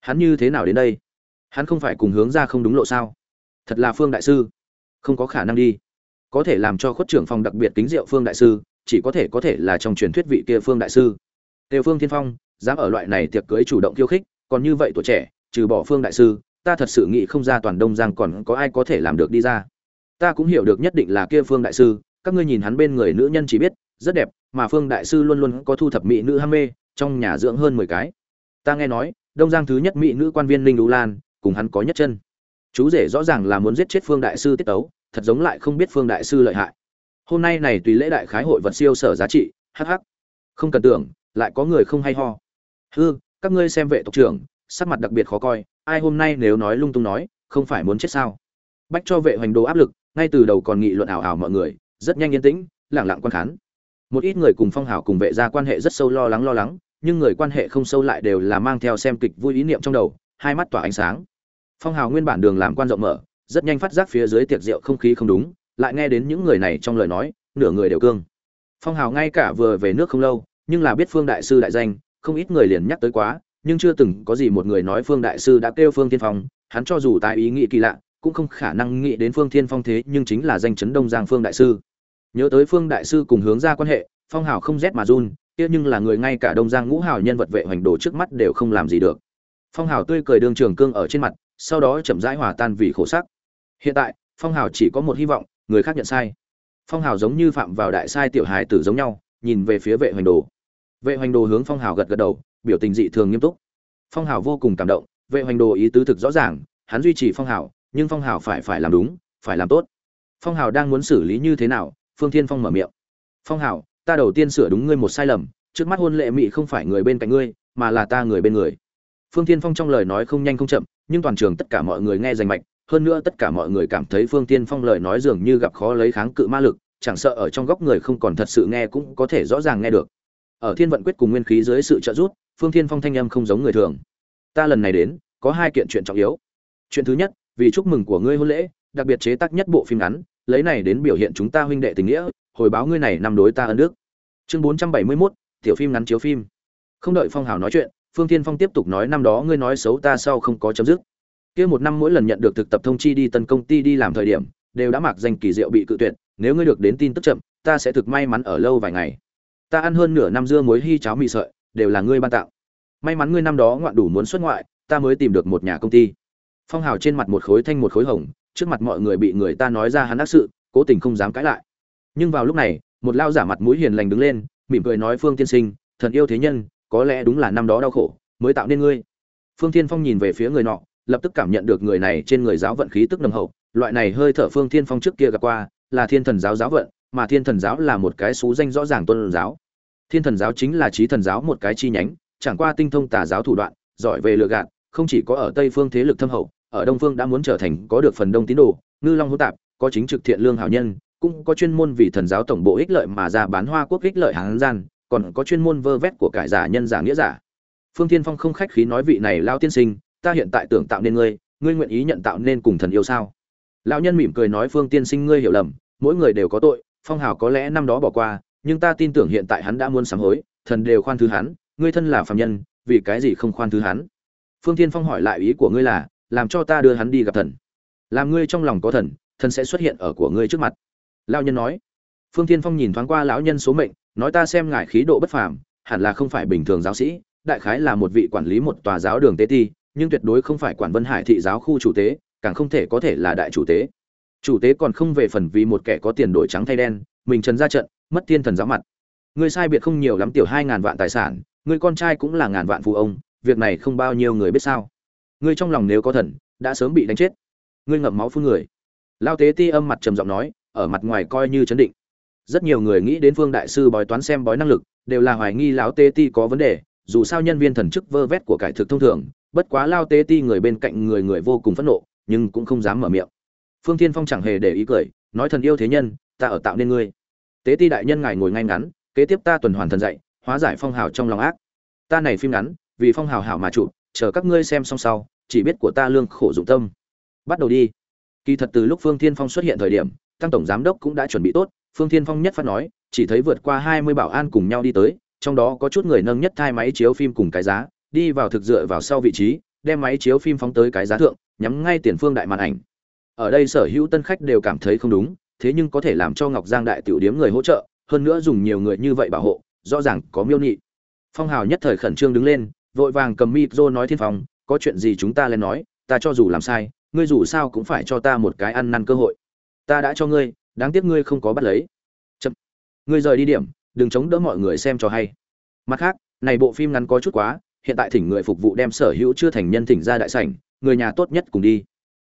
hắn như thế nào đến đây? Hắn không phải cùng hướng ra không đúng lộ sao? Thật là phương đại sư không có khả năng đi. Có thể làm cho khuất trưởng phòng đặc biệt kính diệu phương đại sư, chỉ có thể có thể là trong truyền thuyết vị kia phương đại sư. Tiêu phương thiên phong, dám ở loại này tiệc cưới chủ động khiêu khích, còn như vậy tuổi trẻ, trừ bỏ phương đại sư, ta thật sự nghĩ không ra toàn đông giang còn có ai có thể làm được đi ra. Ta cũng hiểu được nhất định là kia phương đại sư, các ngươi nhìn hắn bên người nữ nhân chỉ biết, rất đẹp, mà phương đại sư luôn luôn có thu thập mỹ nữ ham mê, trong nhà dưỡng hơn mười cái. Ta nghe nói, đông giang thứ nhất mỹ nữ quan viên linh đu lan, cùng hắn có nhất chân chú rể rõ ràng là muốn giết chết phương đại sư tiết tấu, thật giống lại không biết phương đại sư lợi hại. Hôm nay này tùy lễ đại khái hội vật siêu sở giá trị hh không cần tưởng, lại có người không hay ho. Hư, các ngươi xem vệ tộc trưởng, sắc mặt đặc biệt khó coi, ai hôm nay nếu nói lung tung nói, không phải muốn chết sao? Bách cho vệ hoành đồ áp lực, ngay từ đầu còn nghị luận ảo ảo mọi người, rất nhanh yên tĩnh, lẳng lặng quan khán. Một ít người cùng phong hào cùng vệ ra quan hệ rất sâu lo lắng lo lắng, nhưng người quan hệ không sâu lại đều là mang theo xem kịch vui ý niệm trong đầu, hai mắt tỏa ánh sáng phong hào nguyên bản đường làm quan rộng mở, rất nhanh phát giác phía dưới tiệc rượu không khí không đúng, lại nghe đến những người này trong lời nói, nửa người đều cương. Phong hào ngay cả vừa về nước không lâu, nhưng là biết phương đại sư đại danh, không ít người liền nhắc tới quá, nhưng chưa từng có gì một người nói phương đại sư đã kêu phương tiên phong, hắn cho dù tại ý nghĩ kỳ lạ, cũng không khả năng nghĩ đến phương thiên phong thế nhưng chính là danh chấn đông giang phương đại sư. Nhớ tới phương đại sư cùng hướng ra quan hệ, phong hào không rét mà run, kia nhưng là người ngay cả đông giang ngũ hào nhân vật vệ hoành đồ trước mắt đều không làm gì được. Phong hào tươi cười đương trường cương ở trên mặt sau đó chậm rãi hòa tan vì khổ sắc. Hiện tại, phong hào chỉ có một hy vọng, người khác nhận sai. Phong hào giống như phạm vào đại sai tiểu hài tử giống nhau, nhìn về phía vệ hoành đồ. Vệ hoành đồ hướng phong hào gật gật đầu, biểu tình dị thường nghiêm túc. Phong hào vô cùng cảm động, vệ hoành đồ ý tứ thực rõ ràng, hắn duy trì phong hào, nhưng phong hào phải phải làm đúng, phải làm tốt. Phong hào đang muốn xử lý như thế nào, phương thiên phong mở miệng. Phong hào, ta đầu tiên sửa đúng ngươi một sai lầm, trước mắt hôn lệ mị không phải người bên cạnh ngươi, mà là ta người bên người phương thiên phong trong lời nói không nhanh không chậm nhưng toàn trường tất cả mọi người nghe rành mạch hơn nữa tất cả mọi người cảm thấy phương Thiên phong lời nói dường như gặp khó lấy kháng cự ma lực chẳng sợ ở trong góc người không còn thật sự nghe cũng có thể rõ ràng nghe được. Ở thiên vận quyết cùng nguyên khí dưới sự trợ giúp phương Thiên phong thanh âm không giống người thường. Ta lần này đến có hai kiện chuyện trọng yếu. Chuyện thứ nhất vì chúc mừng của ngươi hôn lễ đặc biệt chế tác nhất bộ phim ngắn lấy này đến biểu hiện chúng ta huynh đệ tình nghĩa hồi báo ngươi này năm đối ta ân đức. Chương bốn trăm bảy mươi 471, tiểu phim ngắn chiếu phim. Không đợi phong hào nói chuyện phương Thiên phong tiếp tục nói, năm đó ngươi nói xấu ta sau không có chấm dứt. Kia một năm mỗi lần nhận được thực tập thông chi đi tân công ty đi làm thời điểm, đều đã mặc danh kỳ diệu bị cự tuyệt, nếu ngươi được đến tin tức chậm, ta sẽ thực may mắn ở lâu vài ngày. Ta ăn hơn nửa năm dưa muối hy cháo mì sợi, đều là ngươi ban tặng. May mắn ngươi năm đó ngoạn đủ muốn xuất ngoại, ta mới tìm được một nhà công ty. Phong hào trên mặt một khối thanh một khối hồng, trước mặt mọi người bị người ta nói ra hắn ác sự, cố tình không dám cãi lại. Nhưng vào lúc này, một lao giả mặt mũi hiền lành đứng lên, mỉm cười nói, phương tiên sinh, thần yêu thế nhân có lẽ đúng là năm đó đau khổ, mới tạo nên ngươi. Phương Thiên phong nhìn về phía người nọ, lập tức cảm nhận được người này trên người giáo vận khí tức nồng hậu, loại này hơi thở phương Thiên phong trước kia gặp qua, là thiên thần giáo giáo vận, mà thiên thần giáo là một cái xú danh rõ ràng tôn giáo. Thiên thần giáo chính là trí thần giáo một cái chi nhánh, chẳng qua tinh thông tà giáo thủ đoạn, giỏi về lừa gạt, không chỉ có ở tây phương thế lực thâm hậu, ở đông phương đã muốn trở thành có được phần đông tín đồ, ngư long hữu tạp, có chính trực thiện lương hảo nhân, cũng có chuyên môn vì thần giáo tổng bộ ích lợi mà ra bán hoa quốc ích lợi hàng gian còn có chuyên môn vơ vét của cải giả nhân giả nghĩa giả. Phương thiên phong không khách khí nói vị này lao tiên sinh, ta hiện tại tưởng tạo nên ngươi ngươi nguyện ý nhận tạo nên cùng thần yêu sao? Lão nhân mỉm cười nói phương tiên sinh ngươi hiểu lầm, mỗi người đều có tội, phong hào có lẽ năm đó bỏ qua, nhưng ta tin tưởng hiện tại hắn đã muốn sám hối, thần đều khoan thứ hắn, ngươi thân là phàm nhân, vì cái gì không khoan thứ hắn? Phương tiên phong hỏi lại ý của ngươi là, làm cho ta đưa hắn đi gặp thần. Làm ngươi trong lòng có thần thần sẽ xuất hiện ở của ngươi trước mặt. Lão nhân nói. Phương tiên phong nhìn thoáng qua lão nhân số mệnh nói ta xem ngài khí độ bất phàm, hẳn là không phải bình thường giáo sĩ, đại khái là một vị quản lý một tòa giáo đường tế ti, nhưng tuyệt đối không phải quản vân hải thị giáo khu chủ tế, càng không thể có thể là đại chủ tế. Chủ tế còn không về phần vì một kẻ có tiền đổi trắng thay đen, mình trần ra trận, mất thiên thần giáo mặt. Ngươi sai biệt không nhiều lắm tiểu hai ngàn vạn tài sản, ngươi con trai cũng là ngàn vạn phụ ông, việc này không bao nhiêu người biết sao. Ngươi trong lòng nếu có thần, đã sớm bị đánh chết. Ngươi ngậm máu phun người. Lao tế ti âm mặt trầm giọng nói, ở mặt ngoài coi như chấn định rất nhiều người nghĩ đến phương đại sư bói toán xem bói năng lực, đều là hoài nghi lão tế ti có vấn đề, dù sao nhân viên thần chức vơ vét của cải thực thông thường, bất quá lao tế ti người bên cạnh người người vô cùng phẫn nộ, nhưng cũng không dám mở miệng. Phương thiên phong chẳng hề để ý cười, nói thần yêu thế nhân, ta ở tạo nên ngươi. Tế ti đại nhân ngài ngồi ngay ngắn, kế tiếp ta tuần hoàn thần dạy, hóa giải phong hào trong lòng ác. Ta này phim ngắn, vì phong hào hảo mà chụp, chờ các ngươi xem xong sau, chỉ biết của ta lương khổ dụng tâm. Bắt đầu đi. Kỳ thật từ lúc phương thiên phong xuất hiện thời điểm, tăng tổng giám đốc cũng đã chuẩn bị tốt phương thiên phong nhất phát nói, chỉ thấy vượt qua hai mươi bảo an cùng nhau đi tới, trong đó có chút người nâng nhất thai máy chiếu phim cùng cái giá, đi vào thực dựa vào sau vị trí, đem máy chiếu phim phóng tới cái giá thượng, nhắm ngay tiền phương đại màn ảnh. Ở đây sở hữu tân khách đều cảm thấy không đúng, thế nhưng có thể làm cho ngọc giang đại tiểu điếm người hỗ trợ, hơn nữa dùng nhiều người như vậy bảo hộ, rõ ràng có miêu nhị phong hào nhất thời khẩn trương đứng lên, vội vàng cầm micro nói thiên phong, có chuyện gì chúng ta lên nói, ta cho dù làm sai, ngươi dù sao cũng phải cho ta một cái ăn năn cơ hội. Ta đã cho ngươi đáng tiếc ngươi không có bắt lấy. Chậm. Ngươi rời đi điểm, đừng chống đỡ mọi người xem cho hay. Mặt khác, này bộ phim ngắn có chút quá, hiện tại thỉnh người phục vụ đem sở hữu chưa thành nhân thỉnh ra đại sảnh, người nhà tốt nhất cùng đi.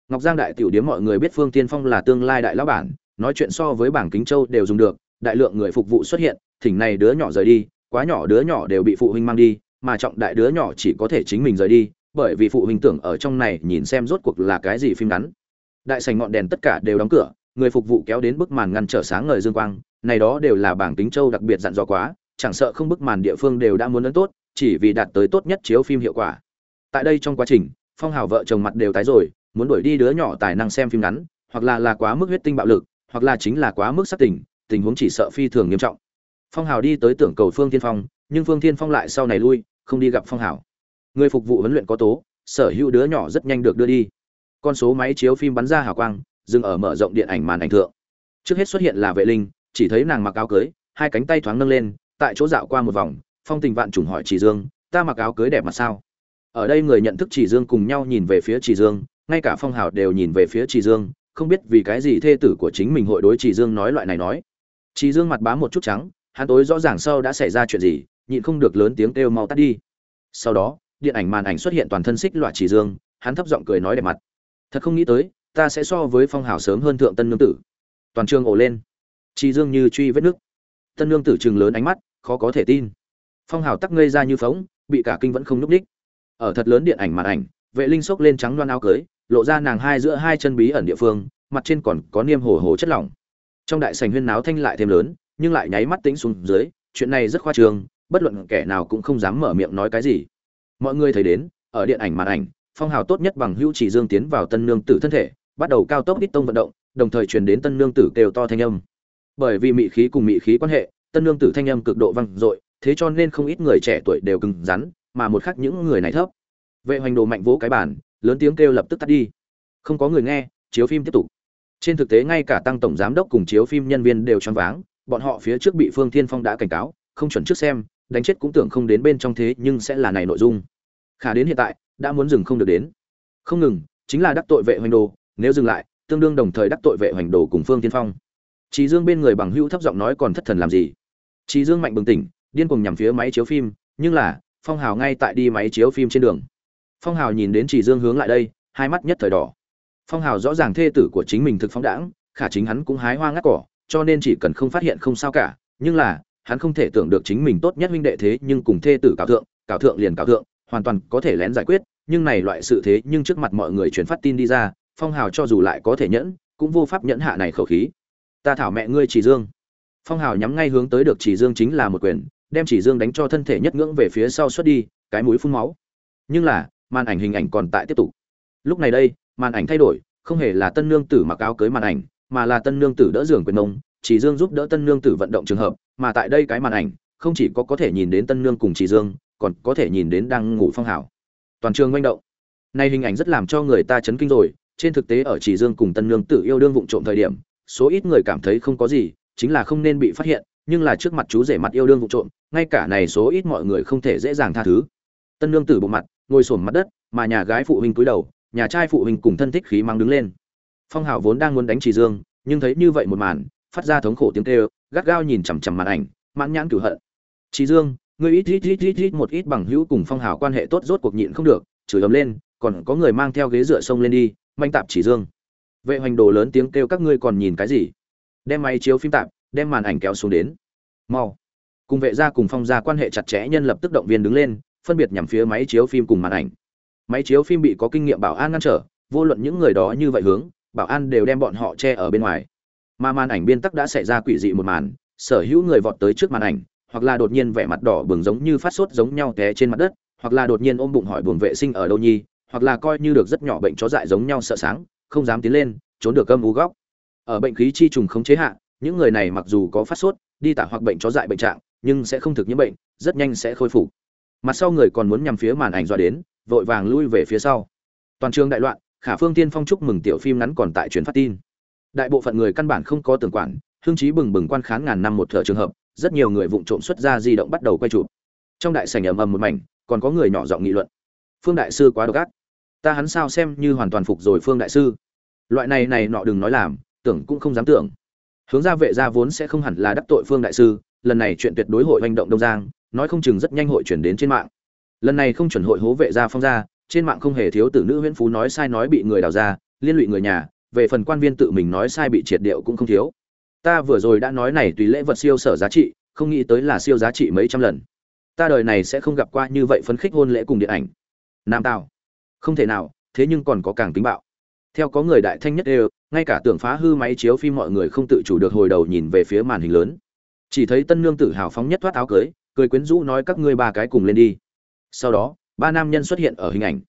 Ngọc giang đại tiểu điếm mọi người biết phương tiên phong là tương lai đại lão bản, nói chuyện so với bảng kính châu đều dùng được, đại lượng người phục vụ xuất hiện, thỉnh này đứa nhỏ rời đi, quá nhỏ đứa nhỏ đều bị phụ huynh mang đi, mà trọng đại đứa nhỏ chỉ có thể chính mình rời đi, bởi vì phụ huynh tưởng ở trong này nhìn xem rốt cuộc là cái gì phim ngắn. Đại sảnh ngọn đèn tất cả đều đóng cửa người phục vụ kéo đến bức màn ngăn trở sáng ngời dương quang, này đó đều là bảng tính châu đặc biệt dặn dò quá, chẳng sợ không bức màn địa phương đều đã muốn lớn tốt, chỉ vì đạt tới tốt nhất chiếu phim hiệu quả. Tại đây trong quá trình, phong hào vợ chồng mặt đều tái rồi, muốn đuổi đi đứa nhỏ tài năng xem phim ngắn, hoặc là là quá mức huyết tinh bạo lực, hoặc là chính là quá mức sát tình tình huống chỉ sợ phi thường nghiêm trọng. Phong hào đi tới tưởng cầu phương tiên phong, nhưng phương Thiên phong lại sau này lui, không đi gặp phong hào. Người phục vụ huấn luyện có tố, sở hữu đứa nhỏ rất nhanh được đưa đi. Con số máy chiếu phim bắn ra hào quang dừng ở mở rộng điện ảnh màn ảnh thượng. Trước hết xuất hiện là vệ linh, chỉ thấy nàng mặc áo cưới, hai cánh tay thoáng nâng lên, tại chỗ dạo qua một vòng, phong tình vạn trùng hỏi chỉ dương, ta mặc áo cưới đẹp mà sao? Ở đây người nhận thức chỉ dương cùng nhau nhìn về phía chỉ dương, ngay cả phong hào đều nhìn về phía chỉ dương, không biết vì cái gì thê tử của chính mình hội đối chỉ dương nói loại này nói. Chỉ dương mặt bám một chút trắng, hắn tối rõ ràng sau đã xảy ra chuyện gì, nhịn không được lớn tiếng kêu mau tắt đi. Sau đó, điện ảnh màn ảnh xuất hiện toàn thân xích loại chỉ dương, hắn thấp giọng cười nói đẹp mặt. Thật không nghĩ tới ta sẽ so với phong hào sớm hơn thượng tân nương tử. Toàn trường ổ lên. Chỉ dương như truy vết nước. Tân nương tử chừng lớn ánh mắt, khó có thể tin. Phong hào tắc ngây ra như phóng, bị cả kinh vẫn không núp đích ở thật lớn điện ảnh màn ảnh, vệ linh xốc lên trắng loan áo cưới, lộ ra nàng hai giữa hai chân bí ẩn địa phương, mặt trên còn có niêm hồ hồ chất lỏng. Trong đại sành huyên náo thanh lại thêm lớn, nhưng lại nháy mắt tính xuống dưới, chuyện này rất khoa trương, bất luận kẻ nào cũng không dám mở miệng nói cái gì. Mọi người thấy đến, ở điện ảnh màn ảnh, phong hào tốt nhất bằng hữu chỉ dương tiến vào tân nương tử thân thể bắt đầu cao tốc ít tông vận động, đồng thời truyền đến tân nương tử kêu to thanh âm. Bởi vì mị khí cùng mị khí quan hệ, tân nương tử thanh âm cực độ vang dội, thế cho nên không ít người trẻ tuổi đều cứng rắn, mà một khác những người này thấp. Vệ hoành đồ mạnh vỗ cái bản lớn tiếng kêu lập tức tắt đi. Không có người nghe, chiếu phim tiếp tục. Trên thực tế ngay cả tăng tổng giám đốc cùng chiếu phim nhân viên đều choáng váng, bọn họ phía trước bị phương thiên phong đã cảnh cáo, không chuẩn trước xem, đánh chết cũng tưởng không đến bên trong thế nhưng sẽ là này nội dung. Khả đến hiện tại, đã muốn dừng không được đến. Không ngừng, chính là đắc tội vệ hoành đồ nếu dừng lại tương đương đồng thời đắc tội vệ hoành đồ cùng phương tiên phong Trí Dương bên người bằng hữu thấp giọng nói còn thất thần làm gì? Trí Dương mạnh bừng tỉnh, điên cuồng nhằm phía máy chiếu phim, nhưng là, Phong Hào ngay tại đi máy chiếu phim trên đường. Phong Hào nhìn đến Trí Dương hướng lại đây, hai mắt nhất thời đỏ. Phong Hào rõ ràng thê tử của chính mình thực phóng đãng, khả chính hắn cũng hái hoa ngắt cỏ, cho nên chỉ cần không phát hiện không sao cả, nhưng là, hắn không thể tưởng được chính mình tốt nhất huynh đệ thế nhưng cùng thê tử cào thượng, cào thượng liền cào thượng, hoàn toàn có thể lén giải quyết, nhưng này loại sự thế nhưng trước mặt mọi người truyền phát tin đi ra, Phong Hào cho dù lại có thể nhẫn, cũng vô pháp nhẫn hạ này khẩu khí. Ta thảo mẹ ngươi chỉ dương. Phong hào nhắm ngay hướng tới được chỉ dương chính là một quyền đem chỉ dương đánh cho thân thể nhất ngưỡng về phía sau xuất đi cái mũi phun máu. Nhưng là màn ảnh hình ảnh còn tại tiếp tục. Lúc này đây màn ảnh thay đổi không hề là tân nương tử mặc áo cưới màn ảnh mà là tân nương tử đỡ giường quyền nông chỉ dương giúp đỡ tân nương tử vận động trường hợp mà tại đây cái màn ảnh không chỉ có có thể nhìn đến tân nương cùng chỉ dương còn có thể nhìn đến đang ngủ phong hào. Toàn trường manh động. Này hình ảnh rất làm cho người ta chấn kinh rồi trên thực tế ở chỉ dương cùng tân nương tử yêu đương vụng trộm thời điểm, số ít người cảm thấy không có gì, chính là không nên bị phát hiện, nhưng là trước mặt chú rể mặt yêu đương vụng trộm, ngay cả này số ít mọi người không thể dễ dàng tha thứ. Tân nương tử bộ mặt, ngồi sổm mặt đất, mà nhà gái phụ huynh cúi đầu, nhà trai phụ huynh cùng thân thích khí mang đứng lên. Phong hào vốn đang muốn đánh chỉ dương, nhưng thấy như vậy một màn, phát ra thống khổ tiếng kêu, gắt gao nhìn chằm chằm màn ảnh, mãn nhãn cửu hận. Chỉ dương người ít ít ít ít ít một ít bằng hữu cùng phong hào quan hệ tốt rốt cuộc nhịn không được, chửi ấm lên, còn có người mang theo ghế dựa sông lên đi manh tạp chỉ dương. Vệ hoành đồ lớn tiếng kêu các ngươi còn nhìn cái gì? Đem máy chiếu phim tạm đem màn ảnh kéo xuống đến. Mau. Cùng vệ gia cùng phong gia quan hệ chặt chẽ, nhân lập tức động viên đứng lên, phân biệt nhằm phía máy chiếu phim cùng màn ảnh. Máy chiếu phim bị có kinh nghiệm bảo an ngăn trở, vô luận những người đó như vậy hướng, bảo an đều đem bọn họ che ở bên ngoài. Mà màn ảnh biên tắc đã xảy ra quỷ dị một màn, sở hữu người vọt tới trước màn ảnh, hoặc là đột nhiên vẻ mặt đỏ bừng giống như phát sốt giống nhau té trên mặt đất, hoặc là đột nhiên ôm bụng hỏi buồng vệ sinh ở đâu nhi hoặc là coi như được rất nhỏ bệnh chó dại giống nhau sợ sáng, không dám tiến lên, trốn được âm u góc. Ở bệnh khí chi trùng không chế hạ, những người này mặc dù có phát sốt, đi tả hoặc bệnh chó dại bệnh trạng, nhưng sẽ không thực nhiễm bệnh, rất nhanh sẽ khôi phục. Mặt sau người còn muốn nhằm phía màn ảnh dọa đến, vội vàng lui về phía sau. Toàn trường đại loạn, khả phương tiên phong chúc mừng tiểu phim ngắn còn tại truyền phát tin. Đại bộ phận người căn bản không có tưởng quản, hương trí bừng bừng quan khán ngàn năm một thợ trường hợp, rất nhiều người vụng trộm xuất ra di động bắt đầu quay chụp. Trong đại sảnh ầm ầm một mảnh, còn có người nhỏ giọng nghị luận. Phương đại sư quá độc ác ta hắn sao xem như hoàn toàn phục rồi phương đại sư. Loại này này nọ đừng nói làm, tưởng cũng không dám tưởng. Hướng ra vệ gia vốn sẽ không hẳn là đắc tội phương đại sư, lần này chuyện tuyệt đối hội hành động đông giang, nói không chừng rất nhanh hội chuyển đến trên mạng. Lần này không chuẩn hội hố vệ gia phong gia, trên mạng không hề thiếu tử nữ huyễn phú nói sai nói bị người đào ra, liên lụy người nhà, về phần quan viên tự mình nói sai bị triệt điệu cũng không thiếu. Ta vừa rồi đã nói này tùy lễ vật siêu sở giá trị, không nghĩ tới là siêu giá trị mấy trăm lần. Ta đời này sẽ không gặp qua như vậy phấn khích hôn lễ cùng điện ảnh. Nam tào không thể nào, thế nhưng còn có càng tính bạo. Theo có người đại thanh nhất đều, ngay cả tưởng phá hư máy chiếu phim mọi người không tự chủ được hồi đầu nhìn về phía màn hình lớn. Chỉ thấy tân nương tử hào phóng nhất thoát áo cưới, cười quyến rũ nói các ngươi ba cái cùng lên đi. Sau đó, ba nam nhân xuất hiện ở hình ảnh.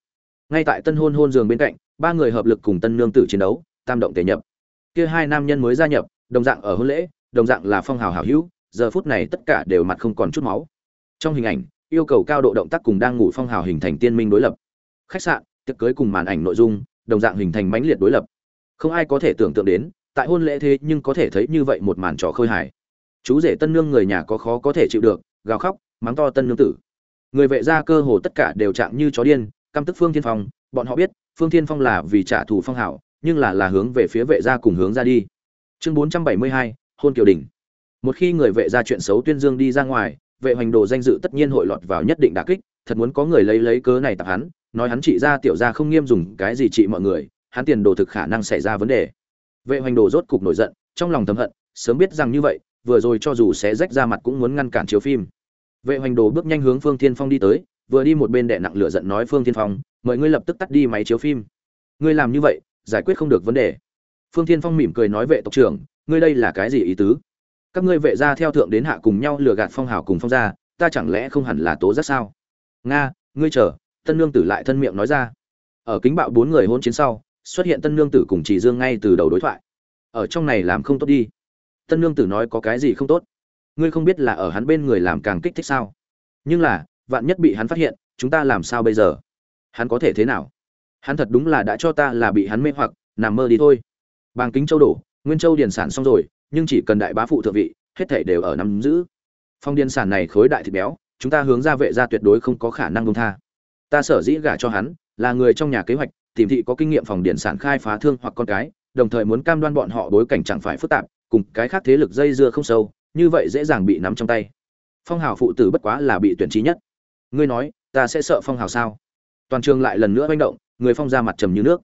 Ngay tại tân hôn hôn giường bên cạnh, ba người hợp lực cùng tân nương tử chiến đấu, tam động tề nhập. Kia hai nam nhân mới gia nhập, đồng dạng ở hôn lễ, đồng dạng là phong hào hào hữu, giờ phút này tất cả đều mặt không còn chút máu. Trong hình ảnh, yêu cầu cao độ động tác cùng đang ngủ phong hào hình thành tiên minh đối lập khách sạn tiệc cưới cùng màn ảnh nội dung đồng dạng hình thành mãnh liệt đối lập. Không ai có thể tưởng tượng đến tại hôn lễ thế nhưng có thể thấy như vậy một màn trò khơi hài. Chú rể tân nương người nhà có khó có thể chịu được gào khóc mắng to tân nương tử. Người vệ gia cơ hồ tất cả đều trạng như chó điên căm tức phương thiên phong bọn họ biết phương thiên phong là vì trả thù phong hảo nhưng là là hướng về phía vệ gia cùng hướng ra đi. Chương 472, hôn kiều đình một khi người vệ gia chuyện xấu tuyên dương đi ra ngoài vệ hoành đồ danh dự tất nhiên hội lọt vào nhất định đả kích thật muốn có người lấy lấy cớ này tạp hắn nói hắn trị ra tiểu gia không nghiêm dùng cái gì trị mọi người, hắn tiền đồ thực khả năng xảy ra vấn đề. Vệ hoành đồ rốt cục nổi giận, trong lòng thầm hận, sớm biết rằng như vậy, vừa rồi cho dù sẽ rách ra mặt cũng muốn ngăn cản chiếu phim. Vệ hoành đồ bước nhanh hướng phương thiên phong đi tới, vừa đi một bên đè nặng lửa giận nói, phương thiên phong, mời ngươi lập tức tắt đi máy chiếu phim. Ngươi làm như vậy, giải quyết không được vấn đề. Phương thiên phong mỉm cười nói, vệ tộc trưởng, ngươi đây là cái gì ý tứ? Các ngươi vệ gia theo thượng đến hạ cùng nhau lừa gạt phong hào cùng phong gia, ta chẳng lẽ không hẳn là tố giác sao? Nga, ngươi chờ tân nương tử lại thân miệng nói ra. Ở kính bạo bốn người hôn chiến sau, xuất hiện tân nương tử cùng chỉ dương ngay từ đầu đối thoại. Ở trong này làm không tốt đi. Tân nương tử nói có cái gì không tốt? Ngươi không biết là ở hắn bên người làm càng kích thích sao? Nhưng là, vạn nhất bị hắn phát hiện, chúng ta làm sao bây giờ? Hắn có thể thế nào? Hắn thật đúng là đã cho ta là bị hắn mê hoặc, nằm mơ đi thôi. Bàng kính châu đổ, nguyên châu điền sản xong rồi, nhưng chỉ cần đại bá phụ thượng vị, hết thảy đều ở nắm giữ. Phong điền sản này khối đại thịt béo, chúng ta hướng ra vệ gia tuyệt đối không có khả năng công tha ta sở dĩ gả cho hắn, là người trong nhà kế hoạch, tìm thị có kinh nghiệm phòng điển sản khai phá thương hoặc con cái, đồng thời muốn cam đoan bọn họ bối cảnh chẳng phải phức tạp, cùng cái khác thế lực dây dưa không sâu, như vậy dễ dàng bị nắm trong tay. Phong hào phụ tử bất quá là bị tuyển trí nhất. Ngươi nói, ta sẽ sợ phong hào sao? Toàn trường lại lần nữa manh động, người phong gia mặt trầm như nước.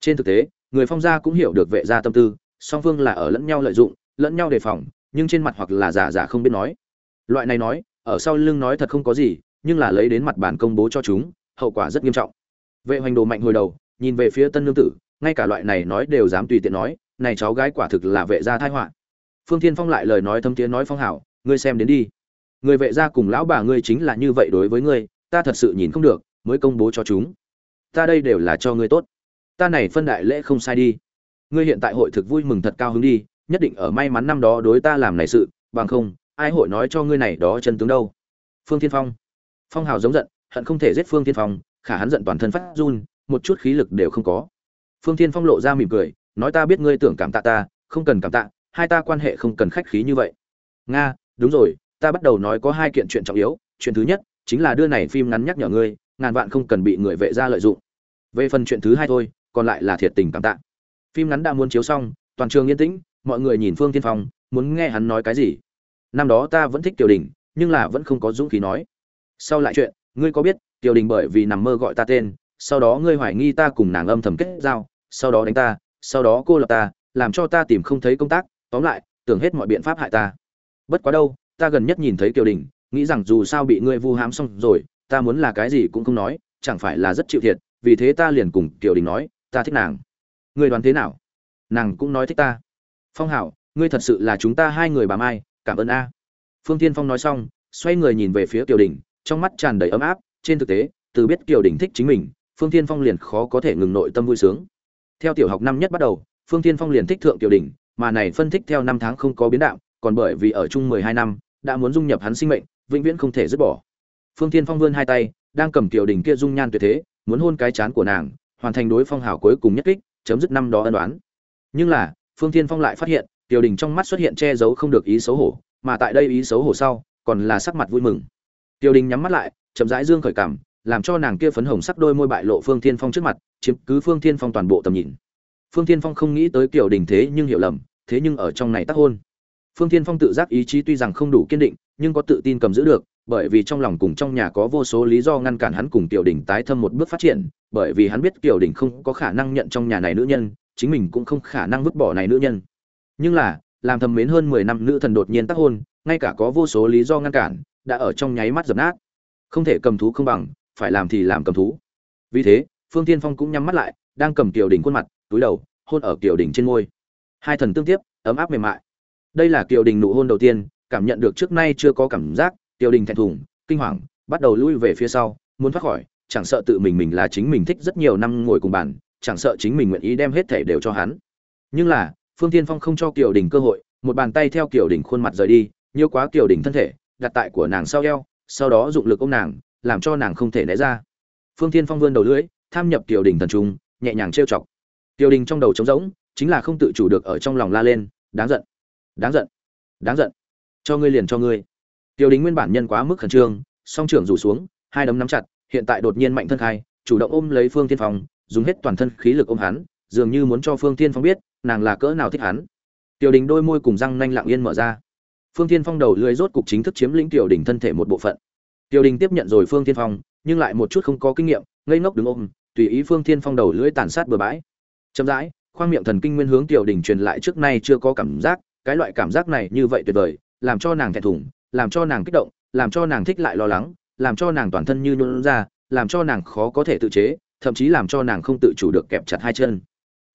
Trên thực tế, người phong gia cũng hiểu được vệ gia tâm tư, song phương là ở lẫn nhau lợi dụng, lẫn nhau đề phòng, nhưng trên mặt hoặc là giả giả không biết nói. Loại này nói, ở sau lưng nói thật không có gì, nhưng là lấy đến mặt bản công bố cho chúng hậu quả rất nghiêm trọng. Vệ hoành đồ mạnh hồi đầu, nhìn về phía tân nương tử, ngay cả loại này nói đều dám tùy tiện nói, này cháu gái quả thực là vệ gia tai họa. Phương thiên phong lại lời nói thâm tiếng nói phong hảo, ngươi xem đến đi. Người vệ gia cùng lão bà ngươi chính là như vậy đối với ngươi, ta thật sự nhìn không được, mới công bố cho chúng. Ta đây đều là cho ngươi tốt. Ta này phân đại lễ không sai đi. Ngươi hiện tại hội thực vui mừng thật cao hứng đi, nhất định ở may mắn năm đó đối ta làm này sự, bằng không, ai hội nói cho ngươi này đó chân tướng đâu? Phương thiên phong. Phong hào giống giận hận không thể giết phương thiên phong, khả hắn giận toàn thân phát run, một chút khí lực đều không có. Phương thiên phong lộ ra mỉm cười, nói ta biết ngươi tưởng cảm tạ ta, không cần cảm tạ, hai ta quan hệ không cần khách khí như vậy. Nga, đúng rồi, ta bắt đầu nói có hai kiện chuyện trọng yếu, chuyện thứ nhất chính là đưa này phim ngắn nhắc nhở ngươi, ngàn vạn không cần bị người vệ gia lợi dụng. Về phần chuyện thứ hai thôi, còn lại là thiệt tình cảm tạ. Phim ngắn đã muốn chiếu xong, toàn trường yên tĩnh, mọi người nhìn phương Thiên phong, muốn nghe hắn nói cái gì. Năm đó ta vẫn thích tiểu đình nhưng là vẫn không có dũng khí nói. Sau lại chuyện ngươi có biết, tiểu đình bởi vì nằm mơ gọi ta tên, sau đó ngươi hoài nghi ta cùng nàng âm thầm kết giao, sau đó đánh ta, sau đó cô lập ta, làm cho ta tìm không thấy công tác, tóm lại, tưởng hết mọi biện pháp hại ta. Bất quá đâu, ta gần nhất nhìn thấy kiều đình, nghĩ rằng dù sao bị ngươi vu hãm xong rồi, ta muốn là cái gì cũng không nói, chẳng phải là rất chịu thiệt, vì thế ta liền cùng kiều đình nói, ta thích nàng. Ngươi đoán thế nào? Nàng cũng nói thích ta. Phong hảo, ngươi thật sự là chúng ta hai người bà mai, cảm ơn a. Phương tiên phong nói xong, xoay người nhìn về phía kiều đình trong mắt tràn đầy ấm áp, trên thực tế, từ biết kiều đình thích chính mình, phương tiên phong liền khó có thể ngừng nội tâm vui sướng. Theo tiểu học năm nhất bắt đầu, phương tiên phong liền thích thượng kiều đình, mà này phân thích theo năm tháng không có biến đạo, còn bởi vì ở chung mười hai năm, đã muốn dung nhập hắn sinh mệnh, vĩnh viễn không thể dứt bỏ. Phương tiên phong vươn hai tay, đang cầm kiều đình kia dung nhan tuyệt thế, muốn hôn cái chán của nàng, hoàn thành đối phong hào cuối cùng nhất kích, chấm dứt năm đó ân đoán nhưng là, phương tiên phong lại phát hiện, kiều đình trong mắt xuất hiện che giấu không được ý xấu hổ, mà tại đây ý xấu hổ sau, còn là sắc mặt vui mừng tiêu đình nhắm mắt lại chậm rãi dương khởi cảm làm cho nàng kia phấn hồng sắc đôi môi bại lộ phương thiên phong trước mặt chiếm cứ phương thiên phong toàn bộ tầm nhìn phương thiên phong không nghĩ tới kiều đình thế nhưng hiểu lầm thế nhưng ở trong này tác hôn phương thiên phong tự giác ý chí tuy rằng không đủ kiên định nhưng có tự tin cầm giữ được bởi vì trong lòng cùng trong nhà có vô số lý do ngăn cản hắn cùng Tiểu Đình tái thâm một bước phát triển, bởi vì hắn biết Tiểu Đình không có khả năng nhận trong nhà này nữ nhân, chính mình cũng không khả năng vứt bỏ này nữ nhân. Nhưng là, làm thầm mến hơn 10 năm nữ thần đột nhiên tác hôn, ngay cả có vô số lý do ngăn cản, đã ở trong nháy mắt dập nát. Không thể cầm thú không bằng, phải làm thì làm cầm thú. Vì thế, Phương Thiên Phong cũng nhắm mắt lại, đang cầm Kiều Đình khuôn mặt, túi đầu, hôn ở Kiều Đình trên môi. Hai thần tương tiếp, ấm áp mềm mại. Đây là Kiều Đình nụ hôn đầu tiên, cảm nhận được trước nay chưa có cảm giác, kiều Đình thẹn thùng, kinh hoàng, bắt đầu lui về phía sau, muốn thoát khỏi, chẳng sợ tự mình mình là chính mình thích rất nhiều năm ngồi cùng bàn, chẳng sợ chính mình nguyện ý đem hết thể đều cho hắn. Nhưng là, Phương Thiên Phong không cho Kiều Đình cơ hội, một bàn tay theo Kiều Đình khuôn mặt rời đi, nhiều quá Kiều Đình thân thể, đặt tại của nàng sau eo, sau đó dụng lực ôm nàng, làm cho nàng không thể né ra. Phương Thiên Phong vươn đầu lưỡi, tham nhập tiểu Đình thần trung, nhẹ nhàng trêu chọc. Tiểu Đình trong đầu trống rỗng, chính là không tự chủ được ở trong lòng la lên, đáng giận, đáng giận, đáng giận. Cho ngươi liền cho ngươi. Tiểu Đình nguyên bản nhân quá mức khẩn trương, song trưởng rủ xuống, hai đấm nắm chặt, hiện tại đột nhiên mạnh thân khai, chủ động ôm lấy Phương Thiên Phong, dùng hết toàn thân khí lực ôm hắn, dường như muốn cho Phương Thiên Phong biết, nàng là cỡ nào thích hắn. Tiểu Đình đôi môi cùng răng nanh lặng yên mở ra. Phương Thiên Phong đầu lưỡi rốt cục chính thức chiếm lĩnh tiểu Đình thân thể một bộ phận. Tiểu Đình tiếp nhận rồi Phương Thiên Phong, nhưng lại một chút không có kinh nghiệm, ngây ngốc đứng ôm, tùy ý Phương Thiên Phong đầu lưỡi tàn sát bừa bãi. Chậm rãi, khoang miệng thần kinh nguyên hướng tiểu Đình truyền lại trước nay chưa có cảm giác, cái loại cảm giác này như vậy tuyệt vời, làm cho nàng thẹn thùng, làm cho nàng kích động làm cho nàng thích lại lo lắng làm cho nàng toàn thân như nhũn ra làm cho nàng khó có thể tự chế thậm chí làm cho nàng không tự chủ được kẹp chặt hai chân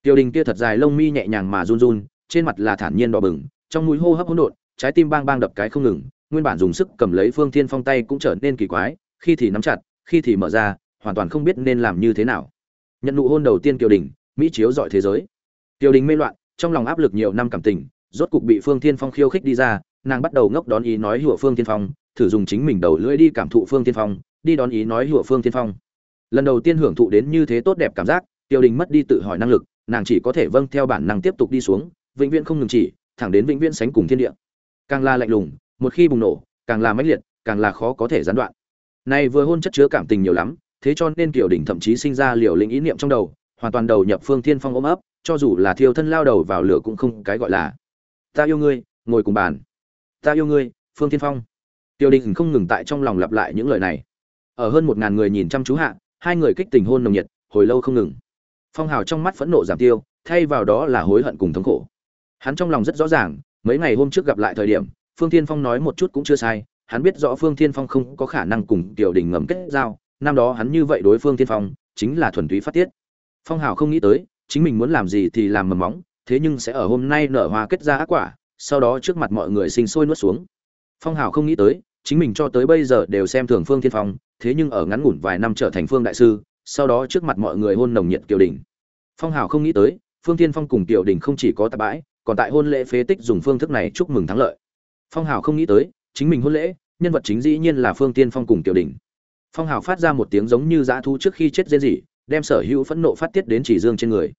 tiểu đình kia thật dài lông mi nhẹ nhàng mà run run trên mặt là thản nhiên đỏ bừng trong mũi hô hấp hỗn độn trái tim bang bang đập cái không ngừng, nguyên bản dùng sức cầm lấy phương thiên phong tay cũng trở nên kỳ quái, khi thì nắm chặt, khi thì mở ra, hoàn toàn không biết nên làm như thế nào. Nhận nụ hôn đầu tiên kiều đình, mỹ chiếu dọi thế giới. Kiều đình mê loạn, trong lòng áp lực nhiều năm cảm tình, rốt cục bị phương thiên phong khiêu khích đi ra, nàng bắt đầu ngốc đón ý nói hùa phương Thiên phong, thử dùng chính mình đầu lưỡi đi cảm thụ phương Thiên phong, đi đón ý nói hùa phương Thiên phong. Lần đầu tiên hưởng thụ đến như thế tốt đẹp cảm giác tiêu đình mất đi tự hỏi năng lực, nàng chỉ có thể vâng theo bản năng tiếp tục đi xuống, vĩnh viễn không ngừng chỉ, thẳng đến vĩnh viễn sánh cùng thiên địa càng là lạnh lùng, một khi bùng nổ, càng là mãnh liệt, càng là khó có thể gián đoạn. Này vừa hôn chất chứa cảm tình nhiều lắm, thế cho nên tiểu đỉnh thậm chí sinh ra liều lĩnh ý niệm trong đầu, hoàn toàn đầu nhập phương thiên phong ôm ấp, cho dù là thiêu thân lao đầu vào lửa cũng không cái gọi là, ta yêu ngươi, ngồi cùng bàn. Ta yêu ngươi, phương thiên phong. Tiểu đình không ngừng tại trong lòng lặp lại những lời này. Ở hơn một ngàn người nhìn chăm chú hạ, hai người kích tình hôn nồng nhiệt, hồi lâu không ngừng. Phong hào trong mắt phẫn nộ giảm tiêu, thay vào đó là hối hận cùng thống khổ. Hắn trong lòng rất rõ ràng mấy ngày hôm trước gặp lại thời điểm, phương thiên phong nói một chút cũng chưa sai, hắn biết rõ phương thiên phong không có khả năng cùng tiểu đình ngầm kết giao, năm đó hắn như vậy đối phương thiên phong, chính là thuần túy phát tiết. Phong hào không nghĩ tới, chính mình muốn làm gì thì làm mầm móng, thế nhưng sẽ ở hôm nay nở hoa kết ra ác quả, sau đó trước mặt mọi người sinh sôi nuốt xuống. Phong hào không nghĩ tới, chính mình cho tới bây giờ đều xem thường phương thiên phong, thế nhưng ở ngắn ngủn vài năm trở thành phương đại sư, sau đó trước mặt mọi người hôn nồng nhiệt kiều đình. Phong hào không nghĩ tới, phương thiên phong cùng kiều đình không chỉ có tạp bãi còn tại hôn lễ phế tích dùng phương thức này chúc mừng thắng lợi. Phong hào không nghĩ tới, chính mình hôn lễ, nhân vật chính dĩ nhiên là phương tiên phong cùng tiểu đình. Phong hào phát ra một tiếng giống như dã thu trước khi chết rên gì đem sở hữu phẫn nộ phát tiết đến chỉ dương trên người.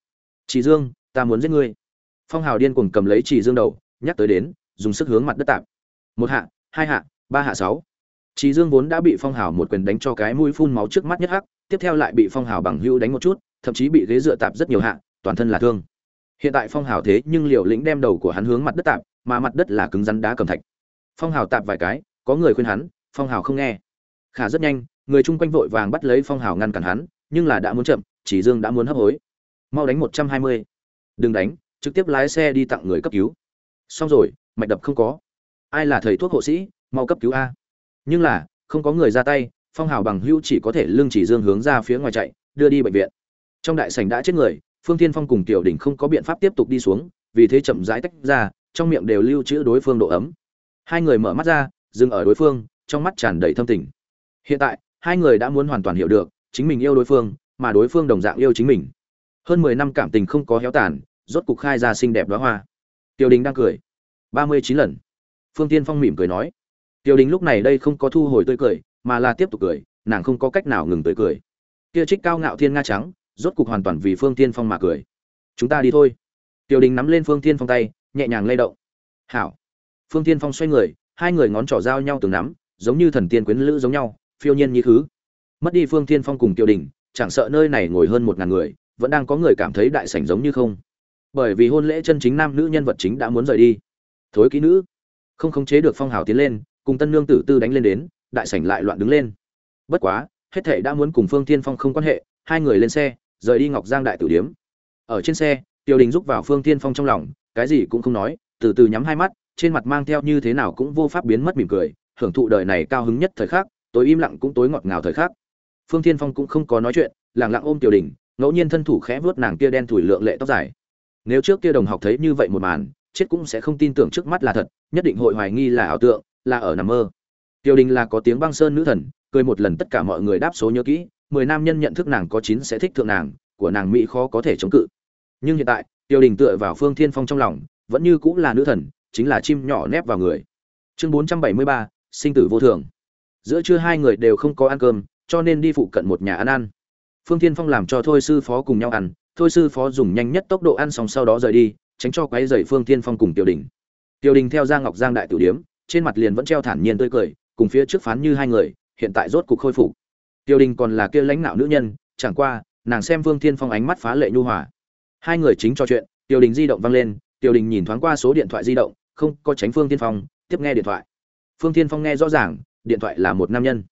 Chỉ dương, ta muốn giết ngươi. Phong hào điên cuồng cầm lấy chỉ dương đầu, nhắc tới đến, dùng sức hướng mặt đất tạp. Một hạ, hai hạ, ba hạ sáu. Chỉ dương vốn đã bị phong hào một quyền đánh cho cái mũi phun máu trước mắt nhất hắc, tiếp theo lại bị phong hào bằng hữu đánh một chút, thậm chí bị ghế dựa tạp rất nhiều hạ, toàn thân là thương hiện tại phong hào thế nhưng liều lĩnh đem đầu của hắn hướng mặt đất tạp, mà mặt đất là cứng rắn đá cầm thạch. Phong hào tạp vài cái, có người khuyên hắn, phong hào không nghe. Khả rất nhanh, người chung quanh vội vàng bắt lấy phong hào ngăn cản hắn, nhưng là đã muốn chậm, chỉ dương đã muốn hấp hối. Mau đánh một trăm hai mươi. Đừng đánh, trực tiếp lái xe đi tặng người cấp cứu. Xong rồi, mạch đập không có. Ai là thầy thuốc hộ sĩ, mau cấp cứu a. Nhưng là, không có người ra tay, phong hào bằng hữu chỉ có thể lưng chỉ dương hướng ra phía ngoài chạy, đưa đi bệnh viện. Trong đại sảnh đã chết người phương thiên phong cùng tiểu đỉnh không có biện pháp tiếp tục đi xuống, vì thế chậm rãi tách ra, trong miệng đều lưu trữ đối phương độ ấm. Hai người mở mắt ra, dừng ở đối phương, trong mắt tràn đầy thâm tình. Hiện tại, hai người đã muốn hoàn toàn hiểu được, chính mình yêu đối phương, mà đối phương đồng dạng yêu chính mình. Hơn mười năm cảm tình không có héo tàn, rốt cục khai ra xinh đẹp đóa hoa. Tiểu đình đang cười. Ba mươi chín lần. Phương tiên phong mỉm cười nói. Tiểu đình lúc này đây không có thu hồi tươi cười, mà là tiếp tục cười, nàng không có cách nào ngừng tươi cười. Kia trích cao ngạo thiên nga trắng rốt cục hoàn toàn vì phương tiên phong mà cười. Chúng ta đi thôi. Tiểu đình nắm lên phương tiên phong tay, nhẹ nhàng lay động. Hảo. Phương tiên phong xoay người, hai người ngón trỏ giao nhau từng nắm, giống như thần tiên quyến lữ giống nhau, phiêu nhiên như thứ mất đi phương tiên phong cùng tiểu đình, chẳng sợ nơi này ngồi hơn một ngàn người, vẫn đang có người cảm thấy đại sảnh giống như không. Bởi vì hôn lễ chân chính nam nữ nhân vật chính đã muốn rời đi. Thối kỹ nữ. Không khống chế được phong hào tiến lên, cùng tân nương tử tư đánh lên đến, đại sảnh lại loạn đứng lên. Bất quá, hết thảy đã muốn cùng phương tiên phong không quan hệ, hai người lên xe rời đi ngọc giang đại tử điếm. Ở trên xe, tiêu đình rúc vào phương tiên phong trong lòng, cái gì cũng không nói, từ từ nhắm hai mắt, trên mặt mang theo như thế nào cũng vô pháp biến mất mỉm cười, hưởng thụ đời này cao hứng nhất thời khắc, tối im lặng cũng tối ngọt ngào thời khắc. Phương tiên phong cũng không có nói chuyện, lặng lặng ôm tiểu đình, ngẫu nhiên thân thủ khẽ vuốt nàng kia đen thủi lượng lệ tóc dài. Nếu trước kia đồng học thấy như vậy một màn, chết cũng sẽ không tin tưởng trước mắt là thật, nhất định hội hoài nghi là ảo tượng, là ở nằm mơ. Tiểu đình là có tiếng băng sơn nữ thần, cười một lần tất cả mọi người đáp số nhớ kỹ mười nam nhân nhận thức nàng có chín sẽ thích thượng nàng, của nàng mỹ khó có thể chống cự. Nhưng hiện tại, Tiêu đình tựa vào phương thiên phong trong lòng, vẫn như cũng là nữ thần, chính là chim nhỏ nép vào người. Chương bốn trăm bảy mươi ba, sinh tử vô thường. Giữa trưa hai người đều không có ăn cơm, cho nên đi phụ cận một nhà ăn ăn. Phương thiên phong làm cho thôi sư phó cùng nhau ăn, thôi sư phó dùng nhanh nhất tốc độ ăn xong sau đó rời đi, tránh cho quấy rầy phương thiên phong cùng Tiêu đình. Tiêu đình theo ra ngọc giang đại tử điếm, trên mặt liền vẫn treo thản nhiên tươi cười, cùng phía trước phán như hai người, hiện tại rốt cục khôi phục. Tiêu đình còn là kia lãnh nạo nữ nhân, chẳng qua, nàng xem Vương thiên phong ánh mắt phá lệ nhu hòa. Hai người chính trò chuyện, Tiêu đình di động vang lên, Tiêu đình nhìn thoáng qua số điện thoại di động, không có tránh phương thiên phong, tiếp nghe điện thoại. Phương thiên phong nghe rõ ràng, điện thoại là một nam nhân.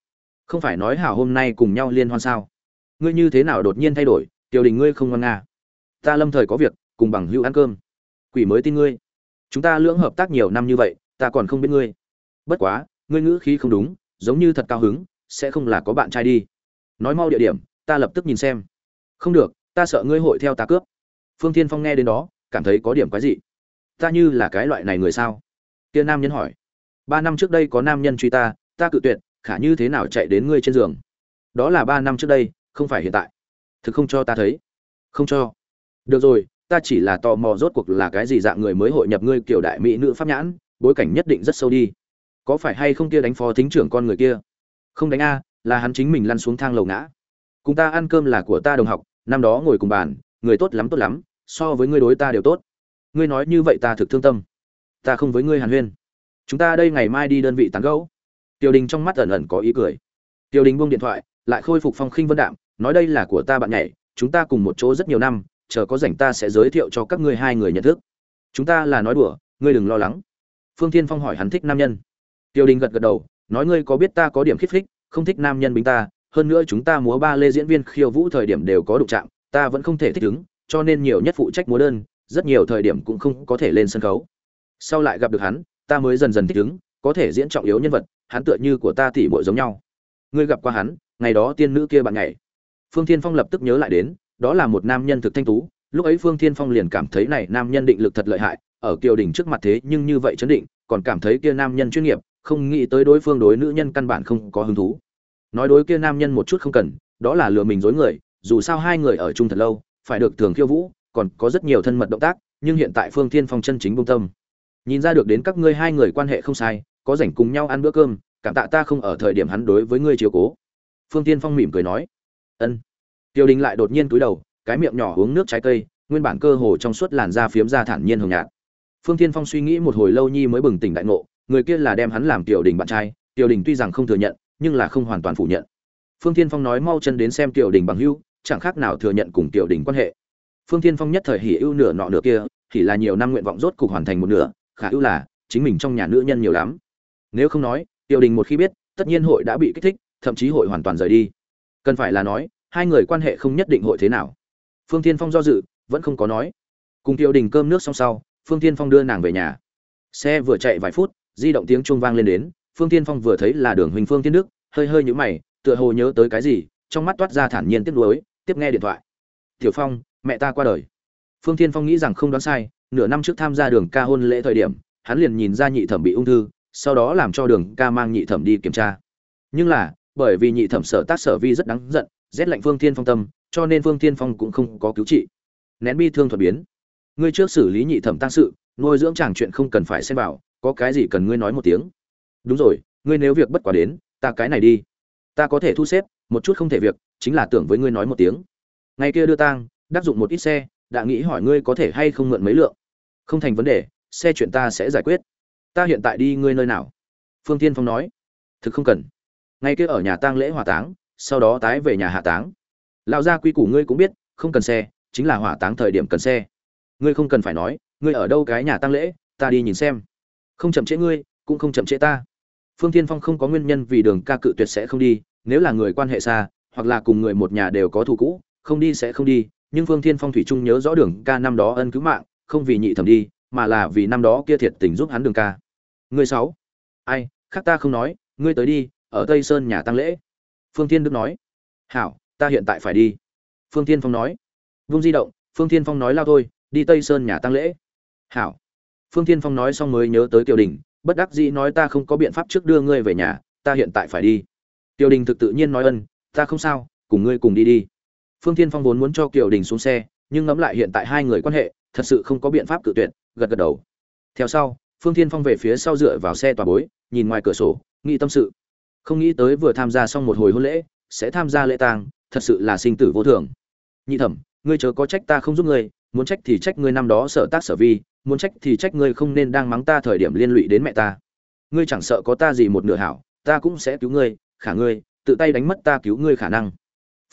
Không phải nói hảo hôm nay cùng nhau liên hoan sao? Ngươi như thế nào đột nhiên thay đổi, Tiêu đình ngươi không ngoan nga. Ta lâm thời có việc, cùng bằng hữu ăn cơm. Quỷ mới tin ngươi. Chúng ta lưỡng hợp tác nhiều năm như vậy, ta còn không biết ngươi. Bất quá, ngươi ngữ khí không đúng, giống như thật cao hứng sẽ không là có bạn trai đi. Nói mau địa điểm, ta lập tức nhìn xem. Không được, ta sợ ngươi hội theo ta cướp. Phương thiên phong nghe đến đó, cảm thấy có điểm quái dị. ta như là cái loại này người sao? Kia nam nhân hỏi. Ba năm trước đây có nam nhân truy ta ta cự tuyệt, khả như thế nào chạy đến ngươi trên giường? Đó là ba năm trước đây, không phải hiện tại. Thực không cho ta thấy. Không cho. Được rồi, ta chỉ là tò mò rốt cuộc là cái gì dạng người mới hội nhập ngươi kiểu đại mỹ nữ pháp nhãn, bối cảnh nhất định rất sâu đi. Có phải hay không kia đánh phó thính trưởng con người kia? Không đánh a, là hắn chính mình lăn xuống thang lầu ngã. Cùng ta ăn cơm là của ta đồng học, năm đó ngồi cùng bàn, người tốt lắm tốt lắm, so với ngươi đối ta đều tốt. Ngươi nói như vậy ta thực thương tâm. Ta không với ngươi hàn huyên. Chúng ta đây ngày mai đi đơn vị tán gẫu. Tiểu đình trong mắt ẩn ẩn có ý cười. Tiểu đình buông điện thoại, lại khôi phục phong khinh vân đạm, nói đây là của ta bạn nhảy, chúng ta cùng một chỗ rất nhiều năm, chờ có rảnh ta sẽ giới thiệu cho các ngươi hai người nhận thức. Chúng ta là nói đùa, ngươi đừng lo lắng. Phương thiên phong hỏi hắn thích nam nhân. Tiểu đình gật gật đầu nói ngươi có biết ta có điểm khích thích không thích nam nhân bính ta, hơn nữa chúng ta múa ba lê diễn viên khiêu vũ thời điểm đều có đụng chạm, ta vẫn không thể thích ứng, cho nên nhiều nhất phụ trách múa đơn, rất nhiều thời điểm cũng không có thể lên sân khấu. Sau lại gặp được hắn, ta mới dần dần thích ứng, có thể diễn trọng yếu nhân vật, hắn tựa như của ta tỉ muội giống nhau. Ngươi gặp qua hắn, ngày đó tiên nữ kia bạn ngày phương thiên phong lập tức nhớ lại đến, đó là một nam nhân thực thanh tú, lúc ấy phương thiên phong liền cảm thấy này nam nhân định lực thật lợi hại, ở kiều đình trước mặt thế nhưng như vậy chấn định, còn cảm thấy kia nam nhân chuyên nghiệp không nghĩ tới đối phương đối nữ nhân căn bản không có hứng thú. Nói đối kia nam nhân một chút không cần, đó là lừa mình dối người, dù sao hai người ở chung thật lâu, phải được thường khiêu vũ, còn có rất nhiều thân mật động tác, nhưng hiện tại phương thiên phong chân chính bông tâm. Nhìn ra được đến các ngươi hai người quan hệ không sai, có rảnh cùng nhau ăn bữa cơm, cảm tạ ta không ở thời điểm hắn đối với ngươi chiều cố. Phương tiên phong mỉm cười nói. Ân. Tiêu đình lại đột nhiên cúi đầu, cái miệng nhỏ uống nước trái cây, nguyên bản cơ hồ trong suốt làn da phiếm ra thản nhiên hồng nhạt. Phương tiên phong suy nghĩ một hồi lâu nhi mới bừng tỉnh đại ngộ người kia là đem hắn làm tiểu đình bạn trai, tiểu đình tuy rằng không thừa nhận, nhưng là không hoàn toàn phủ nhận. Phương tiên phong nói mau chân đến xem tiểu đình bằng hữu, chẳng khác nào thừa nhận cùng tiểu đình quan hệ. Phương tiên phong nhất thời hỉ ưu nửa nọ nửa kia thì là nhiều năm nguyện vọng rốt cục hoàn thành một nửa, khả ưu là, chính mình trong nhà nữ nhân nhiều lắm. Nếu không nói, tiểu đình một khi biết, tất nhiên hội đã bị kích thích, thậm chí hội hoàn toàn rời đi. Cần phải là nói, hai người quan hệ không nhất định hội thế nào. Phương tiên phong do dự, vẫn không có nói. Cùng tiểu đình cơm nước xong sau, phương tiên phong đưa nàng về nhà. Xe vừa chạy vài phút di động tiếng chuông vang lên đến, phương tiên phong vừa thấy là đường huỳnh phương tiên đức, hơi hơi nhũ mày, tựa hồ nhớ tới cái gì, trong mắt toát ra thản nhiên tiếp nối tiếp nghe điện thoại. Tiểu phong, mẹ ta qua đời. Phương tiên phong nghĩ rằng không đoán sai, nửa năm trước tham gia đường ca hôn lễ thời điểm, hắn liền nhìn ra nhị thẩm bị ung thư, sau đó làm cho đường ca mang nhị thẩm đi kiểm tra. Nhưng là, bởi vì nhị thẩm sở tác sở vi rất đáng giận, rét lạnh phương thiên phong tâm, cho nên phương thiên phong cũng không có cứu trị. Nén bi thương thuật biến. Ngươi trước xử lý nhị thẩm tăng sự, nuôi dưỡng chàng chuyện không cần phải xem vào có cái gì cần ngươi nói một tiếng? Đúng rồi, ngươi nếu việc bất quá đến, ta cái này đi. Ta có thể thu xếp, một chút không thể việc, chính là tưởng với ngươi nói một tiếng. Ngày kia đưa tang, đắc dụng một ít xe, đã nghĩ hỏi ngươi có thể hay không mượn mấy lượng. Không thành vấn đề, xe chuyện ta sẽ giải quyết. Ta hiện tại đi ngươi nơi nào? Phương tiên phong nói. Thực không cần. Ngay kia ở nhà tang lễ hỏa táng, sau đó tái về nhà hạ táng. Lão gia quy củ ngươi cũng biết, không cần xe, chính là hỏa táng thời điểm cần xe. Ngươi không cần phải nói, ngươi ở đâu cái nhà tang lễ, ta đi nhìn xem không chậm trễ ngươi, cũng không chậm trễ ta. Phương tiên phong không có nguyên nhân vì đường ca cự tuyệt sẽ không đi, nếu là người quan hệ xa, hoặc là cùng người một nhà đều có thù cũ, không đi sẽ không đi, nhưng phương tiên phong thủy trung nhớ rõ đường ca năm đó ân cứu mạng, không vì nhị thẩm đi, mà là vì năm đó kia thiệt tình giúp hắn đường ca. Ngươi sáu. Ai, khác ta không nói, ngươi tới đi, ở tây sơn nhà tăng lễ. Phương thiên đức nói. Hảo, ta hiện tại phải đi. Phương thiên phong nói. Vung di động, phương thiên phong nói lao thôi, đi tây sơn nhà tăng lễ. Hảo phương thiên phong nói xong mới nhớ tới Tiêu đình, bất đắc dĩ nói ta không có biện pháp trước đưa ngươi về nhà, ta hiện tại phải đi. Tiêu đình thực tự nhiên nói ân, ta không sao, cùng ngươi cùng đi đi. Phương thiên phong vốn muốn cho kiều đình xuống xe, nhưng ngẫm lại hiện tại hai người quan hệ, thật sự không có biện pháp cự tuyệt, gật gật đầu. Theo sau, phương thiên phong về phía sau dựa vào xe tòa bối, nhìn ngoài cửa sổ, nghĩ tâm sự. Không nghĩ tới vừa tham gia xong một hồi hôn lễ, sẽ tham gia lễ tang, thật sự là sinh tử vô thường. Nhị thẩm, ngươi chớ có trách ta không giúp ngươi, muốn trách thì trách ngươi năm đó sợ tác sở vi muốn trách thì trách ngươi không nên đang mắng ta thời điểm liên lụy đến mẹ ta. Ngươi chẳng sợ có ta gì một nửa hảo, ta cũng sẽ cứu ngươi, khả ngươi, tự tay đánh mất ta cứu ngươi khả năng.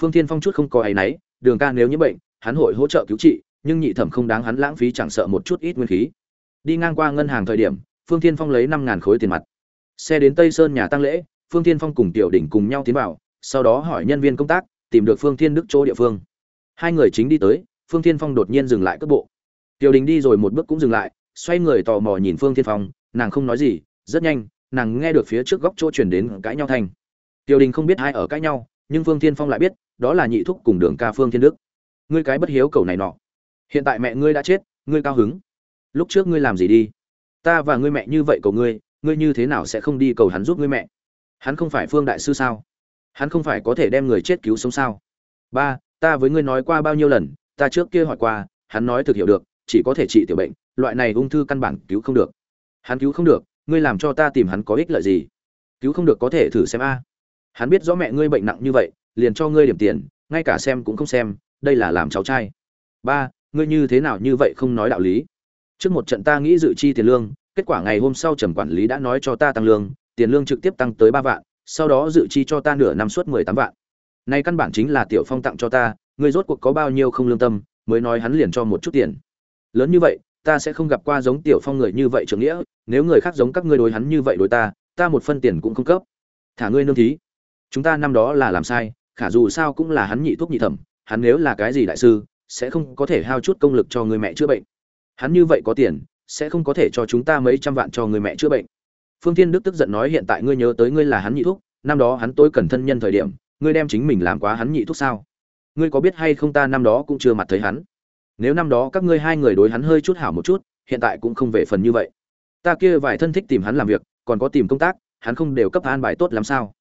Phương thiên phong chút không có áy náy, đường ca nếu như bệnh, hắn hội hỗ trợ cứu trị, nhưng nhị thẩm không đáng hắn lãng phí chẳng sợ một chút ít nguyên khí. Đi ngang qua ngân hàng thời điểm, phương thiên phong lấy năm ngàn khối tiền mặt. Xe đến tây sơn nhà tăng lễ, phương thiên phong cùng tiểu đỉnh cùng nhau tiến vào, sau đó hỏi nhân viên công tác, tìm được phương thiên đức chỗ địa phương. Hai người chính đi tới, phương thiên phong đột nhiên dừng lại cước bộ tiểu đình đi rồi một bước cũng dừng lại, xoay người tò mò nhìn phương thiên phong, nàng không nói gì, rất nhanh, nàng nghe được phía trước góc chỗ chuyển đến cãi nhau thành tiểu đình không biết ai ở cãi nhau, nhưng phương thiên phong lại biết, đó là nhị thúc cùng đường ca phương thiên đức. Ngươi cái bất hiếu cầu này nọ. Hiện tại mẹ ngươi đã chết, ngươi cao hứng. Lúc trước ngươi làm gì đi? Ta và ngươi mẹ như vậy cầu ngươi ngươi như thế nào sẽ không đi cầu hắn giúp ngươi mẹ? Hắn không phải phương đại sư sao? Hắn không phải có thể đem người chết cứu sống sao? Ba, ta với ngươi nói qua bao nhiêu lần, ta trước kia hỏi qua, hắn nói thực hiểu được chỉ có thể trị tiểu bệnh, loại này ung thư căn bản cứu không được. Hắn cứu không được, ngươi làm cho ta tìm hắn có ích lợi gì? Cứu không được có thể thử xem a. Hắn biết rõ mẹ ngươi bệnh nặng như vậy, liền cho ngươi điểm tiền, ngay cả xem cũng không xem, đây là làm cháu trai. Ba, ngươi như thế nào như vậy không nói đạo lý? Trước một trận ta nghĩ dự chi tiền lương, kết quả ngày hôm sau trầm quản lý đã nói cho ta tăng lương, tiền lương trực tiếp tăng tới ba vạn, sau đó dự chi cho ta nửa năm suốt mười tám vạn. Nay căn bản chính là tiểu phong tặng cho ta, ngươi rốt cuộc có bao nhiêu không lương tâm, mới nói hắn liền cho một chút tiền lớn như vậy, ta sẽ không gặp qua giống tiểu phong người như vậy trưởng nghĩa, nếu người khác giống các ngươi đối hắn như vậy đối ta ta một phân tiền cũng không cấp. Thả ngươi nương thí. Chúng ta năm đó là làm sai, khả dù sao cũng là hắn nhị thuốc nhị thẩm, hắn nếu là cái gì đại sư, sẽ không có thể hao chút công lực cho người mẹ chữa bệnh. Hắn như vậy có tiền, sẽ không có thể cho chúng ta mấy trăm vạn cho người mẹ chữa bệnh. Phương thiên đức tức giận nói hiện tại ngươi nhớ tới ngươi là hắn nhị thuốc, năm đó hắn tôi cần thân nhân thời điểm, ngươi đem chính mình làm quá hắn nhị thuốc sao? Ngươi có biết hay không ta năm đó cũng chưa mặt thấy hắn? Nếu năm đó các ngươi hai người đối hắn hơi chút hảo một chút hiện tại cũng không về phần như vậy. Ta kia vài thân thích tìm hắn làm việc còn có tìm công tác hắn không đều cấp an bài tốt lắm sao?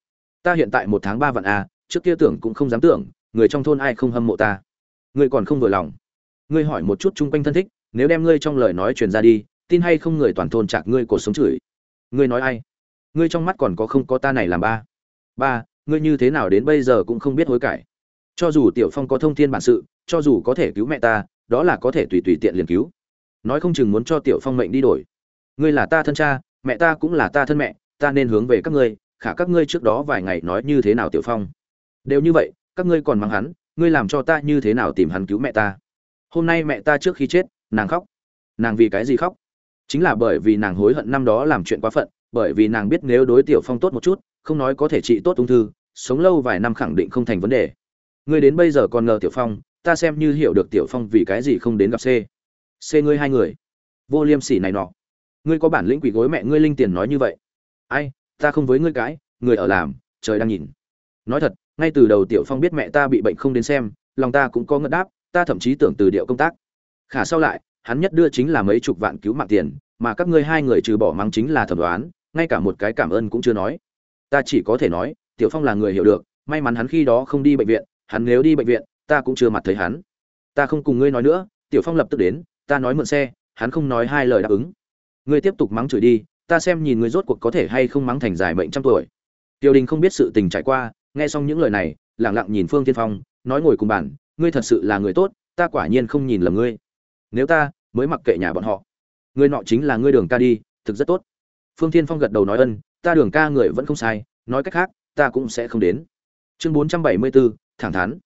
Ta hiện tại một tháng ba vạn a à, trước kia tưởng cũng không dám tưởng người trong thôn ai không hâm mộ ta? Ngươi còn không vừa lòng. Ngươi hỏi một chút chung quanh thân thích nếu đem ngươi trong lời nói truyền ra đi tin hay không người toàn thôn chạc ngươi cổ sống chửi? Ngươi nói ai? Ngươi trong mắt còn có không có ta này làm ba? Ba ngươi như thế nào đến bây giờ cũng không biết hối cải. Cho dù tiểu phong có thông thiên bản sự cho dù có thể cứu mẹ ta đó là có thể tùy tùy tiện liền cứu. Nói không chừng muốn cho tiểu phong mệnh đi đổi. Ngươi là ta thân cha, mẹ ta cũng là ta thân mẹ, ta nên hướng về các ngươi, khả các ngươi trước đó vài ngày nói như thế nào tiểu phong? Đều như vậy, các ngươi còn mắng hắn, ngươi làm cho ta như thế nào tìm hắn cứu mẹ ta? Hôm nay mẹ ta trước khi chết, nàng khóc. Nàng vì cái gì khóc? Chính là bởi vì nàng hối hận năm đó làm chuyện quá phận, bởi vì nàng biết nếu đối tiểu phong tốt một chút, không nói có thể trị tốt ung thư, sống lâu vài năm khẳng định không thành vấn đề. Ngươi đến bây giờ còn ngờ tiểu phong ta xem như hiểu được tiểu phong vì cái gì không đến gặp c. C ngươi hai người. Vô liêm sỉ này nọ. Ngươi có bản lĩnh quỷ gối mẹ ngươi linh tiền nói như vậy. Ai, ta không với ngươi cãi người ở làm, trời đang nhìn. Nói thật, ngay từ đầu tiểu phong biết mẹ ta bị bệnh không đến xem, lòng ta cũng có ngất đáp, ta thậm chí tưởng từ điệu công tác. Khả sau lại, hắn nhất đưa chính là mấy chục vạn cứu mạng tiền, mà các ngươi hai người trừ bỏ mắng chính là thẩm đoán, ngay cả một cái cảm ơn cũng chưa nói. Ta chỉ có thể nói, tiểu phong là người hiểu được, may mắn hắn khi đó không đi bệnh viện, hắn nếu đi bệnh viện ta cũng chưa mặt thấy hắn. Ta không cùng ngươi nói nữa, tiểu phong lập tức đến, ta nói mượn xe, hắn không nói hai lời đáp ứng. Ngươi tiếp tục mắng chửi đi, ta xem nhìn ngươi rốt cuộc có thể hay không mắng thành dài mệnh trăm tuổi. Tiểu đình không biết sự tình trải qua, nghe xong những lời này lẳng lặng nhìn phương tiên phong, nói ngồi cùng bản ngươi thật sự là người tốt, ta quả nhiên không nhìn lầm ngươi. Nếu ta, mới mặc kệ nhà bọn họ. Ngươi nọ chính là ngươi đường ca đi, thực rất tốt. Phương tiên phong gật đầu nói ân, ta đường ca người vẫn không sai, nói cách khác, ta cũng sẽ không đến. Chương bốn trăm bảy mươi bốn, thẳng thắn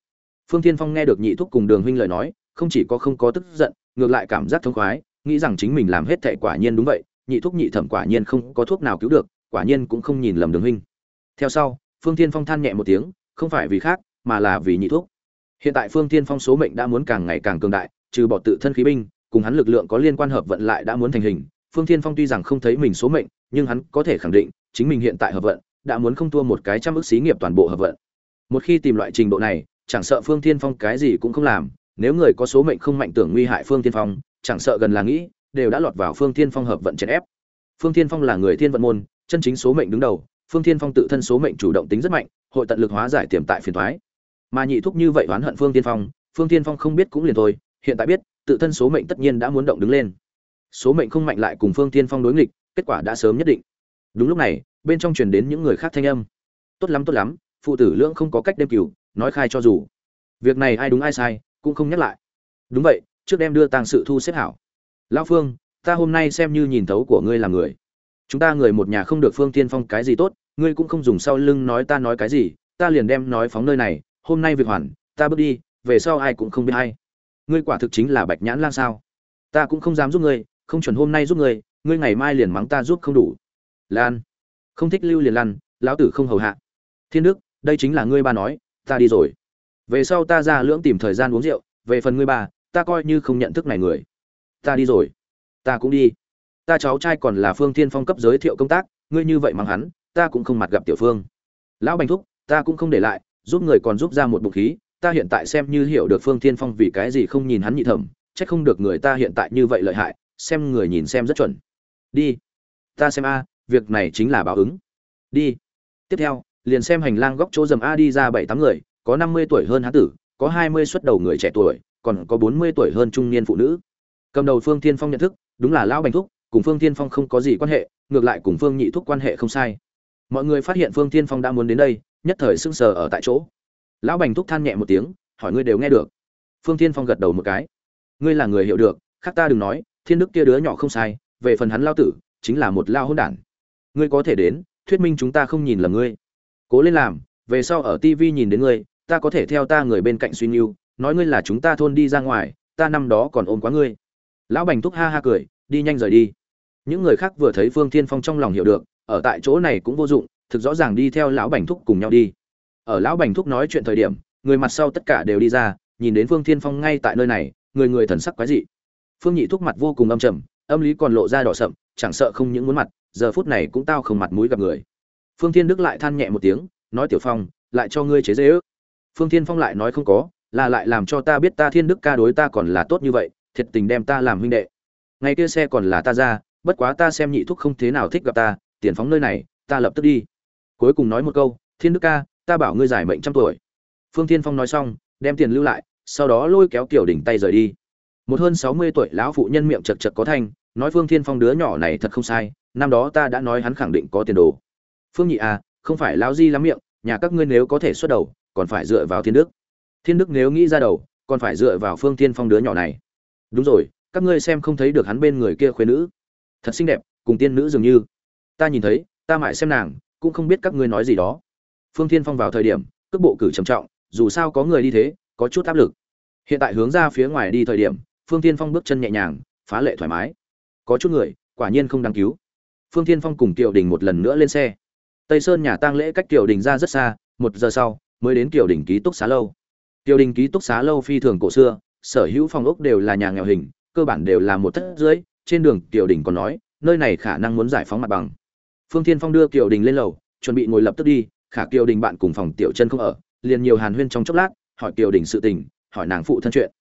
phương Thiên phong nghe được nhị thúc cùng đường huynh lời nói, không chỉ có không có tức giận, ngược lại cảm giác thông khoái, nghĩ rằng chính mình làm hết thệ quả nhiên đúng vậy, nhị thúc nhị thẩm quả nhiên không có thuốc nào cứu được, quả nhiên cũng không nhìn lầm đường huynh. Theo sau, phương Thiên phong than nhẹ một tiếng, không phải vì khác, mà là vì nhị Thúc. hiện tại phương Thiên phong số mệnh đã muốn càng ngày càng cường đại, trừ bỏ tự thân khí binh, cùng hắn lực lượng có liên quan hợp vận lại đã muốn thành hình. Phương Thiên phong tuy rằng không thấy mình số mệnh, nhưng hắn có thể khẳng định, chính mình hiện tại hợp vận, đã muốn không thua một cái trăm ức xí nghiệp toàn bộ hợp vận. Một khi tìm loại trình độ này chẳng sợ phương thiên phong cái gì cũng không làm, nếu người có số mệnh không mạnh tưởng nguy hại phương thiên phong, chẳng sợ gần là nghĩ, đều đã lọt vào phương thiên phong hợp vận chèn ép. Phương thiên phong là người thiên vận môn, chân chính số mệnh đứng đầu, phương thiên phong tự thân số mệnh chủ động tính rất mạnh, hội tận lực hóa giải tiềm tại phiền thoái mà nhị thúc như vậy oán hận phương thiên phong, phương thiên phong không biết cũng liền thôi, hiện tại biết, tự thân số mệnh tất nhiên đã muốn động đứng lên. Số mệnh không mạnh lại cùng phương thiên phong đối nghịch, kết quả đã sớm nhất định. Đúng lúc này, bên trong truyền đến những người khác thanh âm. Tốt lắm tốt lắm, phụ tử lưỡng không có cách đem cửu nói khai cho dù. Việc này ai đúng ai sai, cũng không nhắc lại. Đúng vậy, trước đem đưa tàng sự thu xếp hảo. Lão phương, ta hôm nay xem như nhìn thấu của ngươi là người. Chúng ta người một nhà không được phương tiên phong cái gì tốt, ngươi cũng không dùng sau lưng nói ta nói cái gì, ta liền đem nói phóng nơi này, hôm nay việc hoàn, ta bước đi, về sau ai cũng không biết hay ngươi quả thực chính là bạch nhãn lang sao? Ta cũng không dám giúp ngươi, không chuẩn hôm nay giúp ngươi ngươi ngày mai liền mắng ta giúp không đủ. Lan. Không thích lưu liền lăn lão tử không hầu hạ. Thiên đức, đây chính là ngươi ba nói ta đi rồi. Về sau ta ra lưỡng tìm thời gian uống rượu về phần ngươi bà, ta coi như không nhận thức này người. Ta đi rồi. Ta cũng đi. Ta cháu trai còn là phương thiên phong cấp giới thiệu công tác ngươi như vậy mắng hắn ta cũng không mặt gặp tiểu phương. Lão bành thúc ta cũng không để lại giúp người còn giúp ra một bụng khí ta hiện tại xem như hiểu được phương thiên phong vì cái gì không nhìn hắn nhị thẩm trách không được người ta hiện tại như vậy lợi hại xem người nhìn xem rất chuẩn. Đi. Ta xem a việc này chính là báo ứng. Đi. Tiếp theo liền xem hành lang góc chỗ dầm a đi ra bảy tám người, có năm mươi tuổi hơn hán tử, có hai mươi xuất đầu người trẻ tuổi, còn có bốn mươi tuổi hơn trung niên phụ nữ. Cầm đầu phương thiên phong nhận thức, đúng là lão bành thúc, cùng phương thiên phong không có gì quan hệ, ngược lại cùng phương nhị thúc quan hệ không sai. Mọi người phát hiện phương thiên phong đã muốn đến đây, nhất thời sưng sờ ở tại chỗ. Lão bành thúc than nhẹ một tiếng, hỏi ngươi đều nghe được. Phương thiên phong gật đầu một cái. Ngươi là người hiểu được, khác ta đừng nói, thiên đức kia đứa nhỏ không sai, về phần hắn lao tử, chính là một lao hôn đản. Ngươi có thể đến, thuyết minh chúng ta không nhìn lầm ngươi cố lên làm, về sau ở tv nhìn đến ngươi, ta có thể theo ta người bên cạnh suy nghiêu nói ngươi là chúng ta thôn đi ra ngoài, ta năm đó còn ôm quá ngươi. Lão bành thúc ha ha cười, đi nhanh rời đi. Những người khác vừa thấy phương thiên phong trong lòng hiểu được, ở tại chỗ này cũng vô dụng, thực rõ ràng đi theo lão bành thúc cùng nhau đi. Ở lão bành thúc nói chuyện thời điểm, người mặt sau tất cả đều đi ra, nhìn đến phương thiên phong ngay tại nơi này, người người thần sắc quái dị. Phương nhị thúc mặt vô cùng âm trầm, âm lý còn lộ ra đỏ sậm, chẳng sợ không những muốn mặt, giờ phút này cũng tao không mặt mũi gặp người phương thiên đức lại than nhẹ một tiếng, nói, tiểu phong, lại cho ngươi chế dễ ước. Phương thiên phong lại nói, không có, là lại làm cho ta biết ta thiên đức ca đối ta còn là tốt như vậy, thiệt tình đem ta làm huynh đệ. Ngày kia xe còn là ta ra, bất quá ta xem nhị thúc không thế nào thích gặp ta, tiền phóng nơi này, ta lập tức đi. Cuối cùng nói một câu, thiên đức ca, ta bảo ngươi giải mệnh trăm tuổi. Phương thiên phong nói xong, đem tiền lưu lại, sau đó lôi kéo Tiểu đỉnh tay rời đi. Một hơn sáu mươi tuổi lão phụ nhân miệng chật chật có thanh, nói, phương thiên phong đứa nhỏ này thật không sai, năm đó ta đã nói hắn khẳng định có tiền đồ phương nhị à không phải lão di lắm miệng, nhà các ngươi nếu có thể xuất đầu, còn phải dựa vào thiên đức. Thiên đức nếu nghĩ ra đầu, còn phải dựa vào phương thiên phong đứa nhỏ này. Đúng rồi, các ngươi xem không thấy được hắn bên người kia khuyên nữ. Thật xinh đẹp, cùng tiên nữ dường như. Ta nhìn thấy, ta mãi xem nàng, cũng không biết các ngươi nói gì đó. Phương thiên phong vào thời điểm, cước bộ cử trầm trọng, dù sao có người đi thế, có chút áp lực. Hiện tại hướng ra phía ngoài đi thời điểm, phương thiên phong bước chân nhẹ nhàng, phá lệ thoải mái. Có chút người, quả nhiên không đáng cứu. Phương thiên phong cùng kiều đình một lần nữa lên xe tây sơn nhà tang lễ cách kiều đình ra rất xa, một giờ sau, mới đến kiều đình ký túc xá lâu. Kiều đình ký túc xá lâu phi thường cổ xưa, sở hữu phòng ốc đều là nhà nghèo hình, cơ bản đều là một thất dưới, trên đường kiều đình còn nói, nơi này khả năng muốn giải phóng mặt bằng. Phương thiên phong đưa kiều đình lên lầu, chuẩn bị ngồi lập tức đi, khả kiều đình bạn cùng phòng tiểu chân không ở, liền nhiều hàn huyên trong chốc lát, hỏi kiều đình sự tình, hỏi nàng phụ thân chuyện.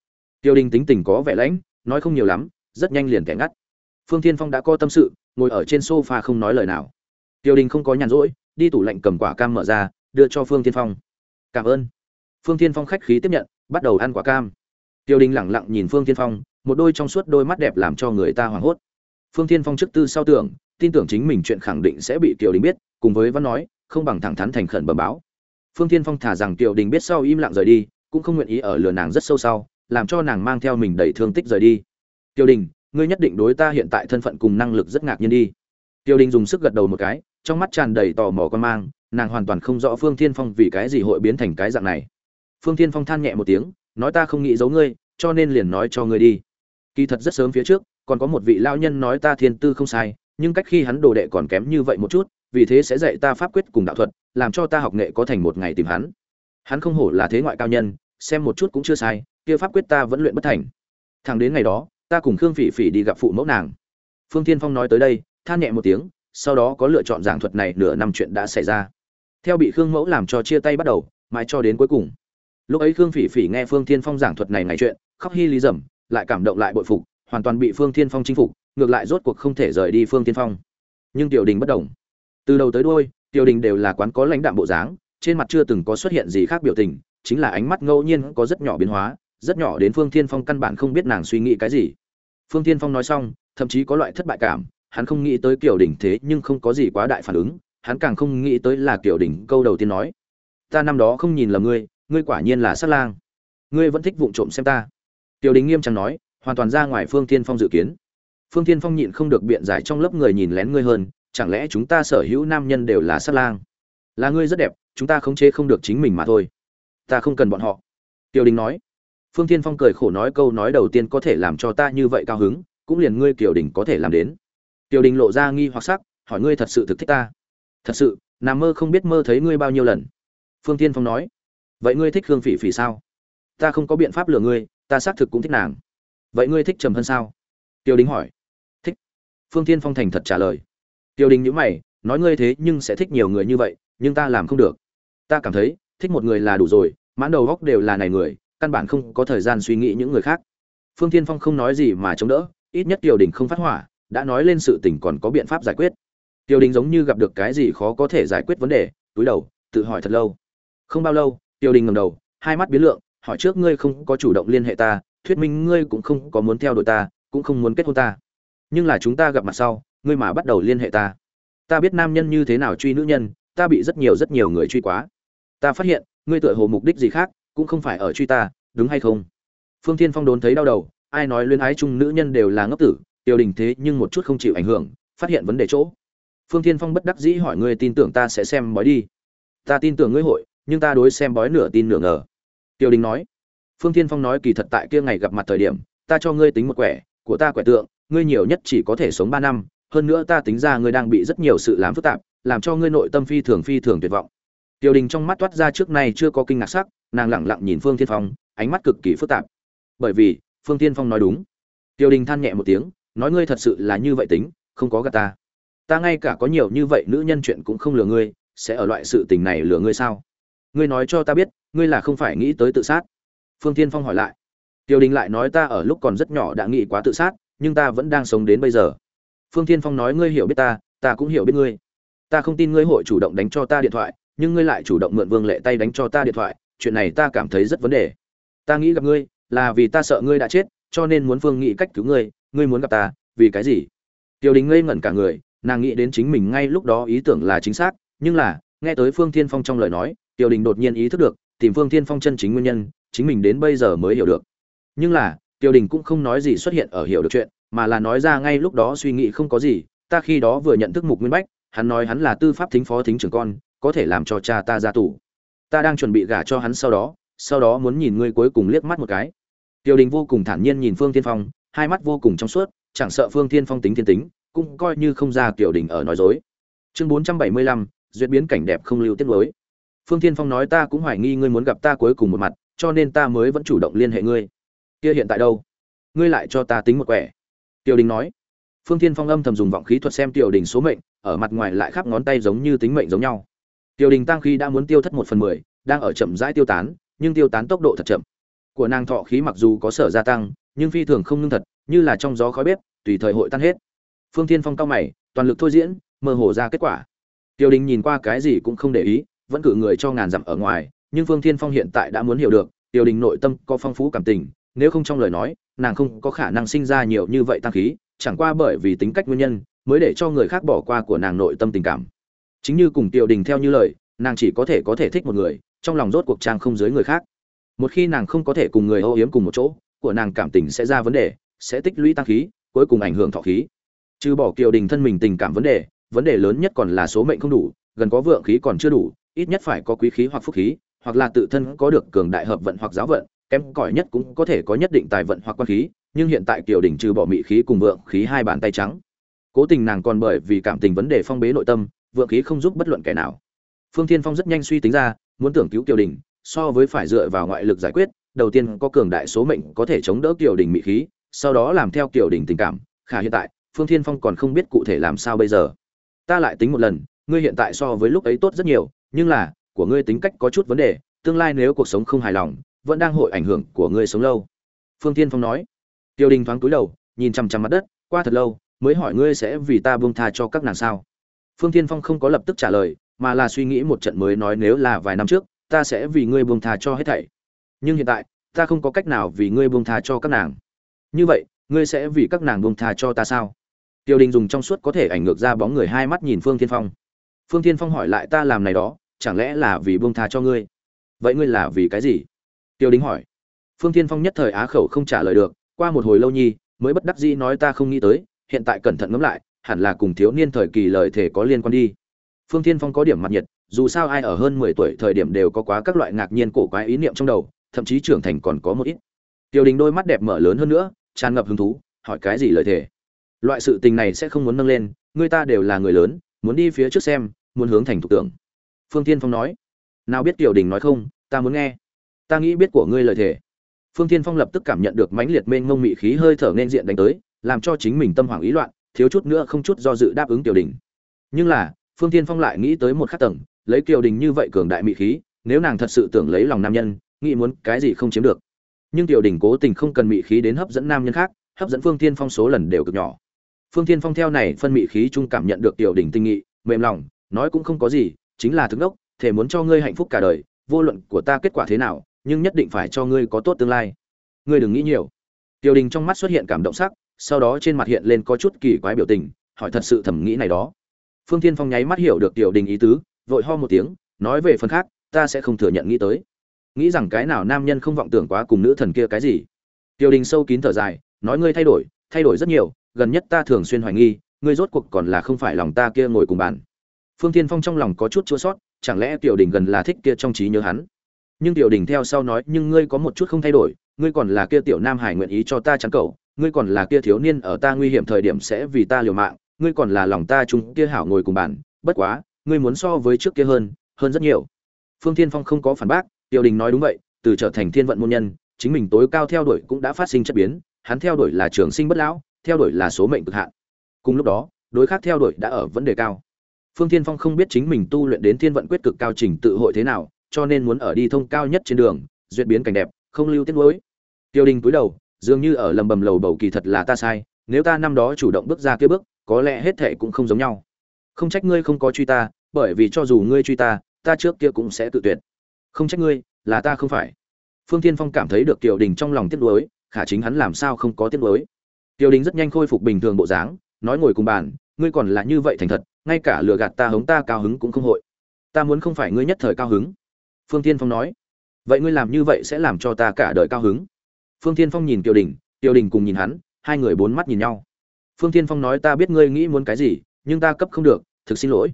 Kiều đình tính tình có vẻ lãnh, nói không nhiều lắm, rất nhanh liền kẻ ngắt. Phương thiên phong đã có tâm sự, ngồi ở trên sofa không nói lời nào. Tiêu đình không có nhàn rỗi, đi tủ lạnh cầm quả cam mở ra, đưa cho phương thiên phong. Cảm ơn. Phương thiên phong khách khí tiếp nhận, bắt đầu ăn quả cam. Tiêu đình lẳng lặng nhìn phương thiên phong, một đôi trong suốt đôi mắt đẹp làm cho người ta hoảng hốt. Phương thiên phong trước tư sau tưởng, tin tưởng chính mình chuyện khẳng định sẽ bị Tiêu đình biết, cùng với văn nói, không bằng thẳng thắn thành khẩn bẩm báo. Phương thiên phong thả rằng Tiêu đình biết sau im lặng rời đi, cũng không nguyện ý ở lừa nàng rất sâu sau, làm cho nàng mang theo mình đầy thương tích rời đi. Tiêu đình, ngươi nhất định đối ta hiện tại thân phận cùng năng lực rất ngạc nhiên đi. Tiêu đình dùng sức gật đầu một cái trong mắt tràn đầy tò mò con mang, nàng hoàn toàn không rõ phương thiên phong vì cái gì hội biến thành cái dạng này. Phương thiên phong than nhẹ một tiếng, nói ta không nghĩ giấu ngươi, cho nên liền nói cho ngươi đi. Kỳ thật rất sớm phía trước, còn có một vị lao nhân nói ta thiên tư không sai, nhưng cách khi hắn đồ đệ còn kém như vậy một chút, vì thế sẽ dạy ta pháp quyết cùng đạo thuật, làm cho ta học nghệ có thành một ngày tìm hắn. Hắn không hổ là thế ngoại cao nhân, xem một chút cũng chưa sai, kia pháp quyết ta vẫn luyện bất thành. Thẳng đến ngày đó, ta cùng khương phỉ phỉ đi gặp phụ mẫu nàng. Phương thiên phong nói tới đây, than nhẹ một tiếng sau đó có lựa chọn giảng thuật này nửa năm chuyện đã xảy ra. Theo bị khương mẫu làm cho chia tay bắt đầu, mãi cho đến cuối cùng. Lúc ấy khương phỉ phỉ nghe phương thiên phong giảng thuật này ngày chuyện, khóc hy lý dầm, lại cảm động lại bội phục, hoàn toàn bị phương thiên phong chinh phục, ngược lại rốt cuộc không thể rời đi phương thiên phong. Nhưng tiểu đình bất đồng từ đầu tới đuôi, tiểu đình đều là quán có lãnh đạm bộ dáng, trên mặt chưa từng có xuất hiện gì khác biểu tình, chính là ánh mắt ngẫu nhiên có rất nhỏ biến hóa, rất nhỏ đến phương thiên phong căn bản không biết nàng suy nghĩ cái gì. Phương thiên phong nói xong, thậm chí có loại thất bại cảm hắn không nghĩ tới kiểu đỉnh thế nhưng không có gì quá đại phản ứng, hắn càng không nghĩ tới là kiểu đỉnh câu đầu tiên nói. Ta năm đó không nhìn lầm ngươi ngươi quả nhiên là sát lang. Ngươi vẫn thích vụng trộm xem ta. Tiểu đình nghiêm trang nói, hoàn toàn ra ngoài phương thiên phong dự kiến. Phương thiên phong nhịn không được biện giải trong lớp người nhìn lén ngươi hơn, chẳng lẽ chúng ta sở hữu nam nhân đều là sát lang? Là ngươi rất đẹp, chúng ta khống chế không được chính mình mà thôi. Ta không cần bọn họ. Tiểu đình nói. Phương thiên phong cười khổ nói câu nói đầu tiên có thể làm cho ta như vậy cao hứng, cũng liền ngươi tiểu đình có thể làm đến tiểu đình lộ ra nghi hoặc sắc, hỏi ngươi thật sự thực thích ta? Thật sự nằm mơ không biết mơ thấy ngươi bao nhiêu lần. Phương thiên phong nói, vậy ngươi thích hương phỉ phỉ sao? Ta không có biện pháp lừa ngươi, ta xác thực cũng thích nàng. Vậy ngươi thích trầm hơn sao? Tiêu đình hỏi. Thích. Phương thiên phong thành thật trả lời. Tiêu đình nhữ mày, nói ngươi thế nhưng sẽ thích nhiều người như vậy, nhưng ta làm không được. Ta cảm thấy, thích một người là đủ rồi, mãn đầu góc đều là này người, căn bản không có thời gian suy nghĩ những người khác. Phương thiên phong không nói gì mà chống đỡ, ít nhất tiêu đình không phát hỏa đã nói lên sự tình còn có biện pháp giải quyết. Tiêu đình giống như gặp được cái gì khó có thể giải quyết vấn đề, túi đầu, tự hỏi thật lâu. Không bao lâu, tiêu đình ngầm đầu, hai mắt biến lượng, hỏi trước ngươi không có chủ động liên hệ ta, thuyết minh ngươi cũng không có muốn theo đuổi ta, cũng không muốn kết hôn ta. Nhưng là chúng ta gặp mặt sau, ngươi mà bắt đầu liên hệ ta. Ta biết nam nhân như thế nào truy nữ nhân, ta bị rất nhiều rất nhiều người truy quá. Ta phát hiện, ngươi tựa hồ mục đích gì khác, cũng không phải ở truy ta, đúng hay không? Phương thiên phong đốn thấy đau đầu, ai nói luyến ái chung nữ nhân đều là ngốc tử tiểu đình thế nhưng một chút không chịu ảnh hưởng, phát hiện vấn đề chỗ. Phương thiên phong bất đắc dĩ hỏi ngươi tin tưởng ta sẽ xem bói đi. Ta tin tưởng ngươi hội, nhưng ta đối xem bói nửa tin nửa ngờ. Tiêu đình nói. Phương thiên phong nói kỳ thật tại kia ngày gặp mặt thời điểm, ta cho ngươi tính một quẻ, của ta quẻ tượng, ngươi nhiều nhất chỉ có thể sống ba năm, hơn nữa ta tính ra ngươi đang bị rất nhiều sự làm phức tạp, làm cho ngươi nội tâm phi thường phi thường tuyệt vọng. Tiêu đình trong mắt toát ra trước nay chưa có kinh ngạc sắc, nàng lẳng lặng nhìn phương thiên phong, ánh mắt cực kỳ phức tạp. Bởi vì, phương thiên phong nói đúng. Tiêu đình than nhẹ một tiếng nói ngươi thật sự là như vậy tính, không có gà ta. Ta ngay cả có nhiều như vậy nữ nhân chuyện cũng không lừa ngươi, sẽ ở loại sự tình này lừa ngươi sao? Ngươi nói cho ta biết, ngươi là không phải nghĩ tới tự sát. Phương thiên phong hỏi lại. Tiêu đình lại nói ta ở lúc còn rất nhỏ đã nghĩ quá tự sát, nhưng ta vẫn đang sống đến bây giờ. Phương thiên phong nói ngươi hiểu biết ta ta cũng hiểu biết ngươi. Ta không tin ngươi hội chủ động đánh cho ta điện thoại, nhưng ngươi lại chủ động mượn vương lệ tay đánh cho ta điện thoại, chuyện này ta cảm thấy rất vấn đề. Ta nghĩ gặp ngươi, là vì ta sợ ngươi đã chết, cho nên muốn Vương nghĩ cách cứu ngươi ngươi muốn gặp ta, vì cái gì? Tiêu đình ngây ngẩn cả người, nàng nghĩ đến chính mình ngay lúc đó ý tưởng là chính xác, nhưng là, nghe tới phương thiên phong trong lời nói tiêu đình đột nhiên ý thức được, tìm phương thiên phong chân chính nguyên nhân, chính mình đến bây giờ mới hiểu được. Nhưng là tiêu đình cũng không nói gì xuất hiện ở hiểu được chuyện, mà là nói ra ngay lúc đó suy nghĩ không có gì, ta khi đó vừa nhận thức mục nguyên bách, hắn nói hắn là tư pháp thính phó thính trưởng con, có thể làm cho cha ta ra tù. Ta đang chuẩn bị gả cho hắn sau đó sau đó muốn nhìn ngươi cuối cùng liếc mắt một cái. Tiêu đình vô cùng thản nhiên nhìn phương tiên phong hai mắt vô cùng trong suốt, chẳng sợ phương Thiên phong tính thiên tính, cũng coi như không ra tiểu đình ở nói dối. Chương bốn trăm bảy mươi lăm, duyệt biến cảnh đẹp không lưu tiết lối phương Thiên phong nói ta cũng hoài nghi ngươi muốn gặp ta cuối cùng một mặt, cho nên ta mới vẫn chủ động liên hệ ngươi. Kia hiện tại đâu? Ngươi lại cho ta tính một quẻ. Tiểu đình nói. Phương Thiên phong âm thầm dùng vọng khí thuật xem tiểu đình số mệnh, ở mặt ngoài lại khắp ngón tay giống như tính mệnh giống nhau. Tiểu đình tăng khi đã muốn tiêu thất một phần mười, đang ở chậm rãi tiêu tán, nhưng tiêu tán tốc độ thật chậm. Của nàng thọ khí mặc dù có sở gia tăng nhưng phi thường không ngưng thật, như là trong gió khói bếp, tùy thời hội tan hết. Phương thiên phong cao mày, toàn lực thôi diễn, mơ hồ ra kết quả. Tiểu đình nhìn qua cái gì cũng không để ý, vẫn cử người cho ngàn dặm ở ngoài, nhưng phương thiên phong hiện tại đã muốn hiểu được tiểu đình nội tâm có phong phú cảm tình, nếu không trong lời nói, nàng không có khả năng sinh ra nhiều như vậy tăng khí, chẳng qua bởi vì tính cách nguyên nhân, mới để cho người khác bỏ qua của nàng nội tâm tình cảm. Chính như cùng tiểu đình theo như lời, nàng chỉ có thể có thể thích một người, trong lòng rốt cuộc trang không dưới người khác. Một khi nàng không có thể cùng người âu yếm cùng một chỗ của nàng cảm tình sẽ ra vấn đề, sẽ tích lũy tăng khí, cuối cùng ảnh hưởng thọ khí. Trừ bỏ kiều đình thân mình tình cảm vấn đề vấn đề lớn nhất còn là số mệnh không đủ, gần có vượng khí còn chưa đủ, ít nhất phải có quý khí hoặc phúc khí, hoặc là tự thân có được cường đại hợp vận hoặc giáo vận, kém cỏi nhất cũng có thể có nhất định tài vận hoặc quan khí, nhưng hiện tại kiều đình trừ bỏ mị khí cùng vượng khí hai bàn tay trắng. Cố tình nàng còn bởi vì cảm tình vấn đề phong bế nội tâm, vượng khí không giúp bất luận kẻ nào. Phương thiên phong rất nhanh suy tính ra, muốn tưởng cứu kiều đình, so với phải dựa vào ngoại lực giải quyết đầu tiên có cường đại số mệnh có thể chống đỡ kiều đình mị khí, sau đó làm theo kiều đình tình cảm, khả hiện tại, phương thiên phong còn không biết cụ thể làm sao bây giờ. Ta lại tính một lần, ngươi hiện tại so với lúc ấy tốt rất nhiều, nhưng là, của ngươi tính cách có chút vấn đề, tương lai nếu cuộc sống không hài lòng, vẫn đang hội ảnh hưởng của ngươi sống lâu. Phương thiên phong nói. Tiêu đình thoáng cúi đầu, nhìn chằm chằm mặt đất, qua thật lâu, mới hỏi ngươi sẽ vì ta buông tha cho các nàng sao? Phương thiên phong không có lập tức trả lời, mà là suy nghĩ một trận mới nói nếu là vài năm trước, ta sẽ vì ngươi buông tha cho hết thảy nhưng hiện tại, ta không có cách nào vì ngươi buông tha cho các nàng. Như vậy, ngươi sẽ vì các nàng buông tha cho ta sao? Tiêu đình dùng trong suốt có thể ảnh ngược ra bóng người hai mắt nhìn phương thiên phong. Phương thiên phong hỏi lại ta làm này đó, chẳng lẽ là vì buông tha cho ngươi? Vậy ngươi là vì cái gì? Tiêu đình hỏi. Phương thiên phong nhất thời á khẩu không trả lời được, qua một hồi lâu nhi, mới bất đắc dĩ nói ta không nghĩ tới, hiện tại cẩn thận ngẫm lại, hẳn là cùng thiếu niên thời kỳ lời thể có liên quan đi. Phương thiên phong có điểm mặt nhiệt, dù sao ai ở hơn mười tuổi thời điểm đều có quá các loại ngạc nhiên cổ quái ý niệm trong đầu thậm chí trưởng thành còn có một ít. Tiêu đình đôi mắt đẹp mở lớn hơn nữa, tràn ngập hứng thú, hỏi cái gì lời thề. Loại sự tình này sẽ không muốn nâng lên, người ta đều là người lớn, muốn đi phía trước xem, muốn hướng thành thục tưởng phương tiên phong nói. Nào biết tiểu đình nói không, ta muốn nghe. Ta nghĩ biết của ngươi lời thề. Phương tiên phong lập tức cảm nhận được mãnh liệt mênh ngông mị khí hơi thở nên diện đánh tới, làm cho chính mình tâm hoảng ý loạn, thiếu chút nữa không chút do dự đáp ứng tiểu đình. Nhưng là, phương tiên phong lại nghĩ tới một khắc tầng, lấy kiều đình như vậy cường đại mị khí, nếu nàng thật sự tưởng lấy lòng nam nhân nghĩ muốn cái gì không chiếm được. Nhưng tiểu đình cố tình không cần mị khí đến hấp dẫn nam nhân khác, hấp dẫn phương tiên phong số lần đều cực nhỏ. Phương tiên phong theo này phân mị khí chung cảm nhận được tiểu đình tinh nghị, mềm lòng, nói cũng không có gì, chính là thức đốc thể muốn cho ngươi hạnh phúc cả đời, vô luận của ta kết quả thế nào, nhưng nhất định phải cho ngươi có tốt tương lai. Ngươi đừng nghĩ nhiều. Tiểu đình trong mắt xuất hiện cảm động sắc, sau đó trên mặt hiện lên có chút kỳ quái biểu tình, hỏi thật sự thẩm nghĩ này đó. Phương tiên phong nháy mắt hiểu được tiểu đình ý tứ, vội ho một tiếng, nói về phần khác, ta sẽ không thừa nhận nghĩ tới nghĩ rằng cái nào nam nhân không vọng tưởng quá cùng nữ thần kia cái gì? Tiêu đình sâu kín thở dài, nói ngươi thay đổi thay đổi rất nhiều, gần nhất ta thường xuyên hoài nghi, ngươi rốt cuộc còn là không phải lòng ta kia ngồi cùng bàn phương tiên phong trong lòng có chút chua sót, chẳng lẽ tiểu đình gần là thích kia trong trí nhớ hắn? Nhưng tiểu đình theo sau nói, nhưng ngươi có một chút không thay đổi, ngươi còn là kia tiểu nam hải nguyện ý cho ta chắn cầu, ngươi còn là kia thiếu niên ở ta nguy hiểm thời điểm sẽ vì ta liều mạng, ngươi còn là lòng ta chung kia hảo ngồi cùng bàn bất quá, ngươi muốn so với trước kia hơn hơn rất nhiều. Phương thiên phong không có phản bác Tiêu đình nói đúng vậy, từ trở thành thiên vận môn nhân, chính mình tối cao theo đuổi cũng đã phát sinh chất biến, hắn theo đuổi là trường sinh bất lão, theo đuổi là số mệnh cực hạn. Cùng lúc đó, đối khác theo đuổi đã ở vấn đề cao. Phương thiên phong không biết chính mình tu luyện đến thiên vận quyết cực cao trình tự hội thế nào, cho nên muốn ở đi thông cao nhất trên đường, duyệt biến cảnh đẹp, không lưu tiết nuối. Tiêu đình cúi đầu, dường như ở lầm bầm lầu bầu kỳ thật là ta sai, nếu ta năm đó chủ động bước ra kia bước, có lẽ hết thệ cũng không giống nhau. Không trách ngươi không có truy ta, bởi vì cho dù ngươi truy ta ta trước kia cũng sẽ tự tuyệt không trách ngươi, là ta không phải. Phương thiên phong cảm thấy được tiểu đình trong lòng tiếc nuối, khả chính hắn làm sao không có tiếc nuối. Tiểu đình rất nhanh khôi phục bình thường bộ dáng, nói ngồi cùng bàn, ngươi còn là như vậy thành thật, ngay cả lừa gạt ta hống ta cao hứng cũng không hội. Ta muốn không phải ngươi nhất thời cao hứng. Phương thiên phong nói. Vậy ngươi làm như vậy sẽ làm cho ta cả đời cao hứng. Phương thiên phong nhìn tiểu đình tiểu đình cùng nhìn hắn, hai người bốn mắt nhìn nhau. Phương thiên phong nói ta biết ngươi nghĩ muốn cái gì, nhưng ta cấp không được, thực xin lỗi.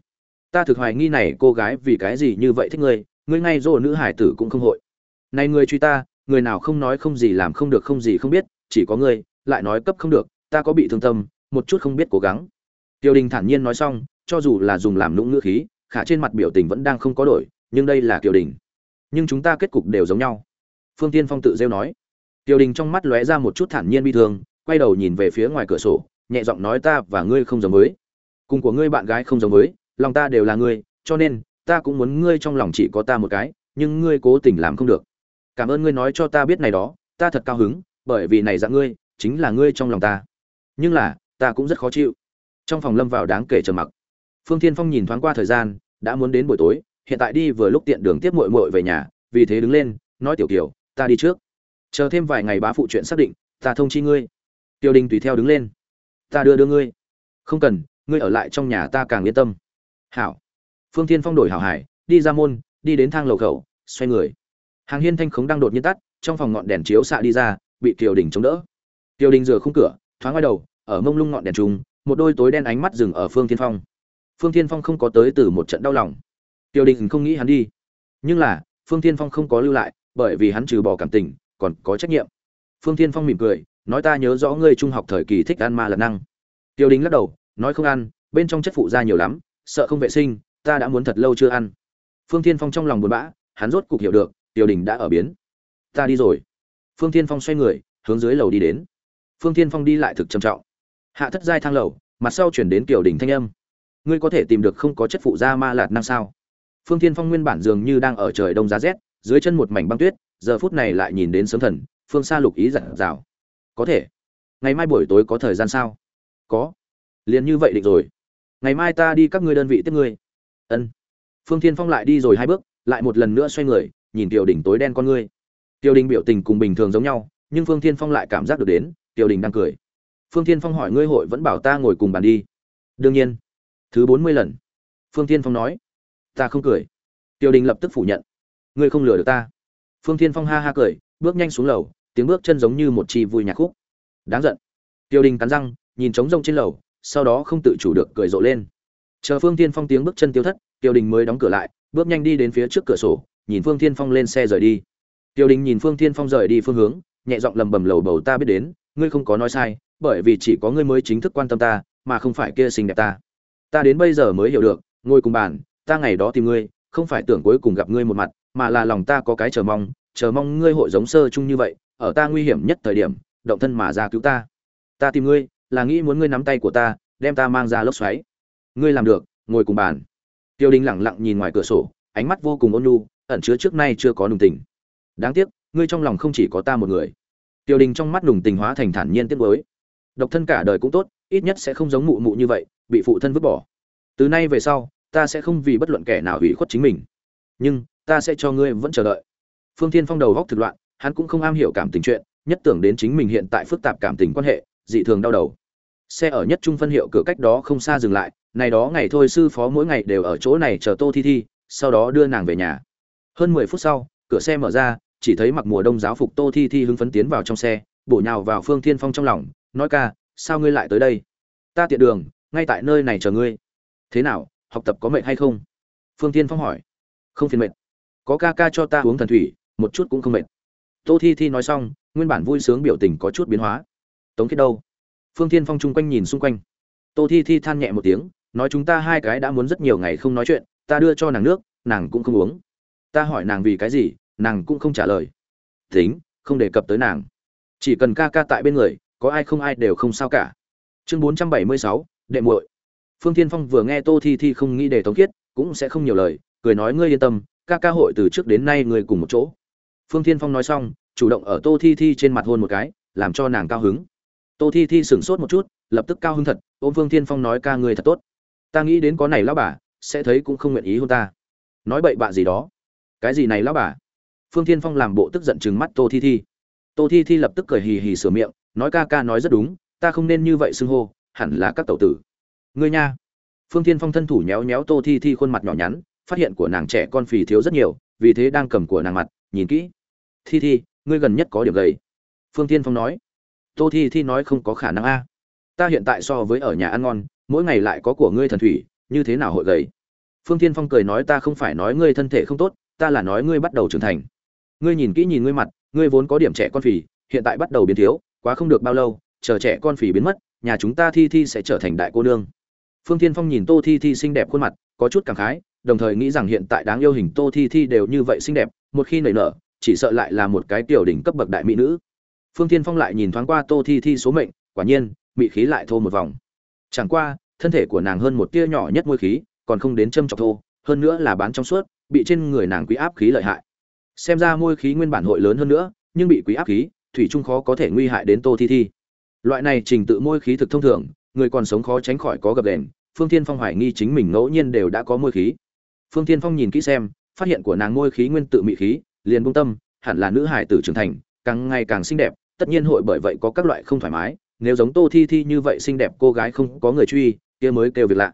Ta thực hoài nghi này cô gái vì cái gì như vậy thích ngươi ngươi ngay rồ nữ hải tử cũng không hội. Này ngươi truy ta, người nào không nói không gì làm không được không gì không biết, chỉ có ngươi, lại nói cấp không được, ta có bị thương tâm, một chút không biết cố gắng. Tiêu đình thản nhiên nói xong, cho dù là dùng làm nũng ngữ khí, khả trên mặt biểu tình vẫn đang không có đổi, nhưng đây là kiều đình. Nhưng chúng ta kết cục đều giống nhau. Phương tiên phong tự rêu nói. Tiêu đình trong mắt lóe ra một chút thản nhiên bi thương, quay đầu nhìn về phía ngoài cửa sổ, nhẹ giọng nói ta và ngươi không giống với. Cùng của ngươi bạn gái không giống với, lòng ta đều là ngươi, cho nên ta cũng muốn ngươi trong lòng chỉ có ta một cái, nhưng ngươi cố tình làm không được. Cảm ơn ngươi nói cho ta biết này đó, ta thật cao hứng, bởi vì này dạng ngươi, chính là ngươi trong lòng ta. Nhưng là, ta cũng rất khó chịu. Trong phòng lâm vào đáng kể trầm mặc. Phương thiên phong nhìn thoáng qua thời gian, đã muốn đến buổi tối, hiện tại đi vừa lúc tiện đường tiếp muội muội về nhà, vì thế đứng lên, nói tiểu kiều, ta đi trước. Chờ thêm vài ngày bá phụ chuyện xác định, ta thông chi ngươi. Tiêu đình tùy theo đứng lên. Ta đưa đưa ngươi. Không cần, ngươi ở lại trong nhà ta càng yên tâm. Hảo phương thiên phong đổi hảo hải, đi ra môn, đi đến thang lầu khẩu, xoay người. Hàng hiên thanh khống đang đột nhiên tắt, trong phòng ngọn đèn chiếu xạ đi ra, bị kiều đình chống đỡ. Kiều đình rửa khung cửa, thoáng ngoài đầu, ở mông lung ngọn đèn trùng, một đôi tối đen ánh mắt dừng ở phương thiên phong. Phương thiên phong không có tới từ một trận đau lòng. Kiều đình không nghĩ hắn đi. Nhưng là, phương thiên phong không có lưu lại, bởi vì hắn trừ bỏ cảm tình, còn có trách nhiệm. Phương thiên phong mỉm cười, nói ta nhớ rõ ngươi trung học thời kỳ thích ăn ma lật năng. Tiêu đình lắc đầu, nói không ăn, bên trong chất phụ da nhiều lắm, sợ không vệ sinh ta đã muốn thật lâu chưa ăn. Phương thiên phong trong lòng buồn bã, hắn rốt cục hiểu được, tiểu đình đã ở biến. Ta đi rồi. Phương thiên phong xoay người, hướng dưới lầu đi đến. Phương thiên phong đi lại thực trầm trọng. Hạ thất giai thang lầu, mặt sau chuyển đến tiểu đình thanh âm. Ngươi có thể tìm được không có chất phụ da ma lạt năng sao? Phương thiên phong nguyên bản dường như đang ở trời đông giá rét, dưới chân một mảnh băng tuyết, giờ phút này lại nhìn đến sớm thần, phương xa lục ý giản rào có thể. Ngày mai buổi tối có thời gian sao? Có. Liền như vậy định rồi. Ngày mai ta đi các ngươi đơn vị tiếp ngươi ân. Phương thiên phong lại đi rồi hai bước, lại một lần nữa xoay người, nhìn tiểu đình tối đen con ngươi. Tiểu đình biểu tình cùng bình thường giống nhau, nhưng phương thiên phong lại cảm giác được đến, tiểu đình đang cười. Phương thiên phong hỏi ngươi hội vẫn bảo ta ngồi cùng bàn đi? Đương nhiên. Thứ bốn mươi lần. Phương thiên phong nói. Ta không cười. Tiểu đình lập tức phủ nhận. Ngươi không lừa được ta. Phương thiên phong ha ha cười, bước nhanh xuống lầu, tiếng bước chân giống như một chi vui nhạc khúc. Đáng giận. Tiểu đình cắn răng, nhìn trống rông trên lầu, sau đó không tự chủ được cười rộ lên chờ phương thiên phong tiếng bước chân tiêu thất tiểu đình mới đóng cửa lại, bước nhanh đi đến phía trước cửa sổ, nhìn phương thiên phong lên xe rời đi. Tiểu đình nhìn phương thiên phong rời đi phương hướng, nhẹ giọng lầm bầm lầu bầu, ta biết đến, ngươi không có nói sai, bởi vì chỉ có ngươi mới chính thức quan tâm ta, mà không phải kia xinh đẹp ta. Ta đến bây giờ mới hiểu được, ngồi cùng bàn, ta ngày đó tìm ngươi, không phải tưởng cuối cùng gặp ngươi một mặt, mà là lòng ta có cái chờ mong chờ mong ngươi hội giống sơ chung như vậy, ở ta nguy hiểm nhất thời điểm, động thân mà ra cứu ta. Ta tìm ngươi, là nghĩ muốn ngươi nắm tay của ta, đem ta mang ra lốc xoáy ngươi làm được, ngồi cùng bàn. Tiêu đình lẳng lặng nhìn ngoài cửa sổ, ánh mắt vô cùng ôn nhu, ẩn chứa trước nay chưa có nùng tình. Đáng tiếc, ngươi trong lòng không chỉ có ta một người. Tiêu đình trong mắt nùng tình hóa thành thản nhiên tiếc với độc thân cả đời cũng tốt, ít nhất sẽ không giống mụ mụ như vậy, bị phụ thân vứt bỏ. Từ nay về sau, ta sẽ không vì bất luận kẻ nào hủy khuất chính mình. Nhưng, ta sẽ cho ngươi vẫn chờ đợi. Phương thiên phong đầu góc thực loạn, hắn cũng không am hiểu cảm tình chuyện, nhất tưởng đến chính mình hiện tại phức tạp cảm tình quan hệ, dị thường đau đầu. Xe ở nhất trung phân hiệu cửa cách đó không xa dừng lại này đó ngày thôi sư phó mỗi ngày đều ở chỗ này chờ tô thi thi, sau đó đưa nàng về nhà. Hơn mười phút sau, cửa xe mở ra, chỉ thấy mặc mùa đông giáo phục tô thi thi hưng phấn tiến vào trong xe, bổ nhào vào phương thiên phong trong lòng, nói ca, sao ngươi lại tới đây? Ta tiện đường, ngay tại nơi này chờ ngươi. Thế nào, học tập có mệt hay không? Phương thiên phong hỏi. Không phiền mệt. Có ca ca cho ta uống thần thủy, một chút cũng không mệt. Tô thi thi nói xong, nguyên bản vui sướng biểu tình có chút biến hóa. Tống kết đâu? Phương thiên phong chung quanh nhìn xung quanh. Tô thi thi than nhẹ một tiếng nói chúng ta hai cái đã muốn rất nhiều ngày không nói chuyện, ta đưa cho nàng nước, nàng cũng không uống. Ta hỏi nàng vì cái gì, nàng cũng không trả lời. Tính, không đề cập tới nàng. Chỉ cần ca ca tại bên người, có ai không ai đều không sao cả. Chương bốn trăm bảy mươi sáu, đệ muội. Phương tiên phong vừa nghe tô thi thi không nghĩ để tống khiết, cũng sẽ không nhiều lời, cười nói ngươi yên tâm, ca ca hội từ trước đến nay người cùng một chỗ. Phương tiên phong nói xong, chủ động ở tô thi thi trên mặt hôn một cái, làm cho nàng cao hứng. Tô thi thi sửng sốt một chút, lập tức cao hứng thật, ôm phương tiên phong nói ca ngươi thật tốt ta nghĩ đến có này lão bà, sẽ thấy cũng không nguyện ý hôn ta. Nói bậy bạ gì đó. Cái gì này lão bà? Phương thiên phong làm bộ tức giận chừng mắt tô thi thi. Tô thi thi lập tức cười hì hì sửa miệng, nói ca ca nói rất đúng, ta không nên như vậy xưng hô, hẳn là các tẩu tử. Ngươi nha. Phương thiên phong thân thủ nhéo nhéo tô thi thi khuôn mặt nhỏ nhắn, phát hiện của nàng trẻ con phì thiếu rất nhiều, vì thế đang cầm của nàng mặt, nhìn kỹ. Thi thi, ngươi gần nhất có điểm gầy. Phương thiên phong nói. Tô thi thi nói không có khả năng a. Ta hiện tại so với ở nhà ăn ngon mỗi ngày lại có của ngươi thần thủy, như thế nào hội gầy? Phương tiên phong cười nói ta không phải nói ngươi thân thể không tốt, ta là nói ngươi bắt đầu trưởng thành. Ngươi nhìn kỹ nhìn ngươi mặt, ngươi vốn có điểm trẻ con phì, hiện tại bắt đầu biến thiếu, quá không được bao lâu, chờ trẻ con phì biến mất, nhà chúng ta thi thi sẽ trở thành đại cô nương. Phương tiên phong nhìn tô thi thi xinh đẹp khuôn mặt, có chút cảm khái, đồng thời nghĩ rằng hiện tại đáng yêu hình tô thi thi đều như vậy xinh đẹp, một khi nảy nở, chỉ sợ lại là một cái tiểu đỉnh cấp bậc đại mỹ nữ. Phương tiên phong lại nhìn thoáng qua tô thi thi số mệnh, quả nhiên mỹ khí lại thô một vòng. Chẳng qua thân thể của nàng hơn một tia nhỏ nhất môi khí, còn không đến châm chọc thô, hơn nữa là bán trong suốt, bị trên người nàng quý áp khí lợi hại. Xem ra môi khí nguyên bản hội lớn hơn nữa, nhưng bị quý áp khí, thủy trung khó có thể nguy hại đến tô thi thi. Loại này trình tự môi khí thực thông thường, người còn sống khó tránh khỏi có gập đèn phương tiên phong hoài nghi chính mình ngẫu nhiên đều đã có môi khí. Phương tiên phong nhìn kỹ xem, phát hiện của nàng môi khí nguyên tự mị khí, liền buông tâm, hẳn là nữ hải tử trưởng thành, càng ngày càng xinh đẹp, tất nhiên hội bởi vậy có các loại không thoải mái, nếu giống tô thi thi như vậy xinh đẹp, cô gái không có người truy kia mới kêu việc lạ.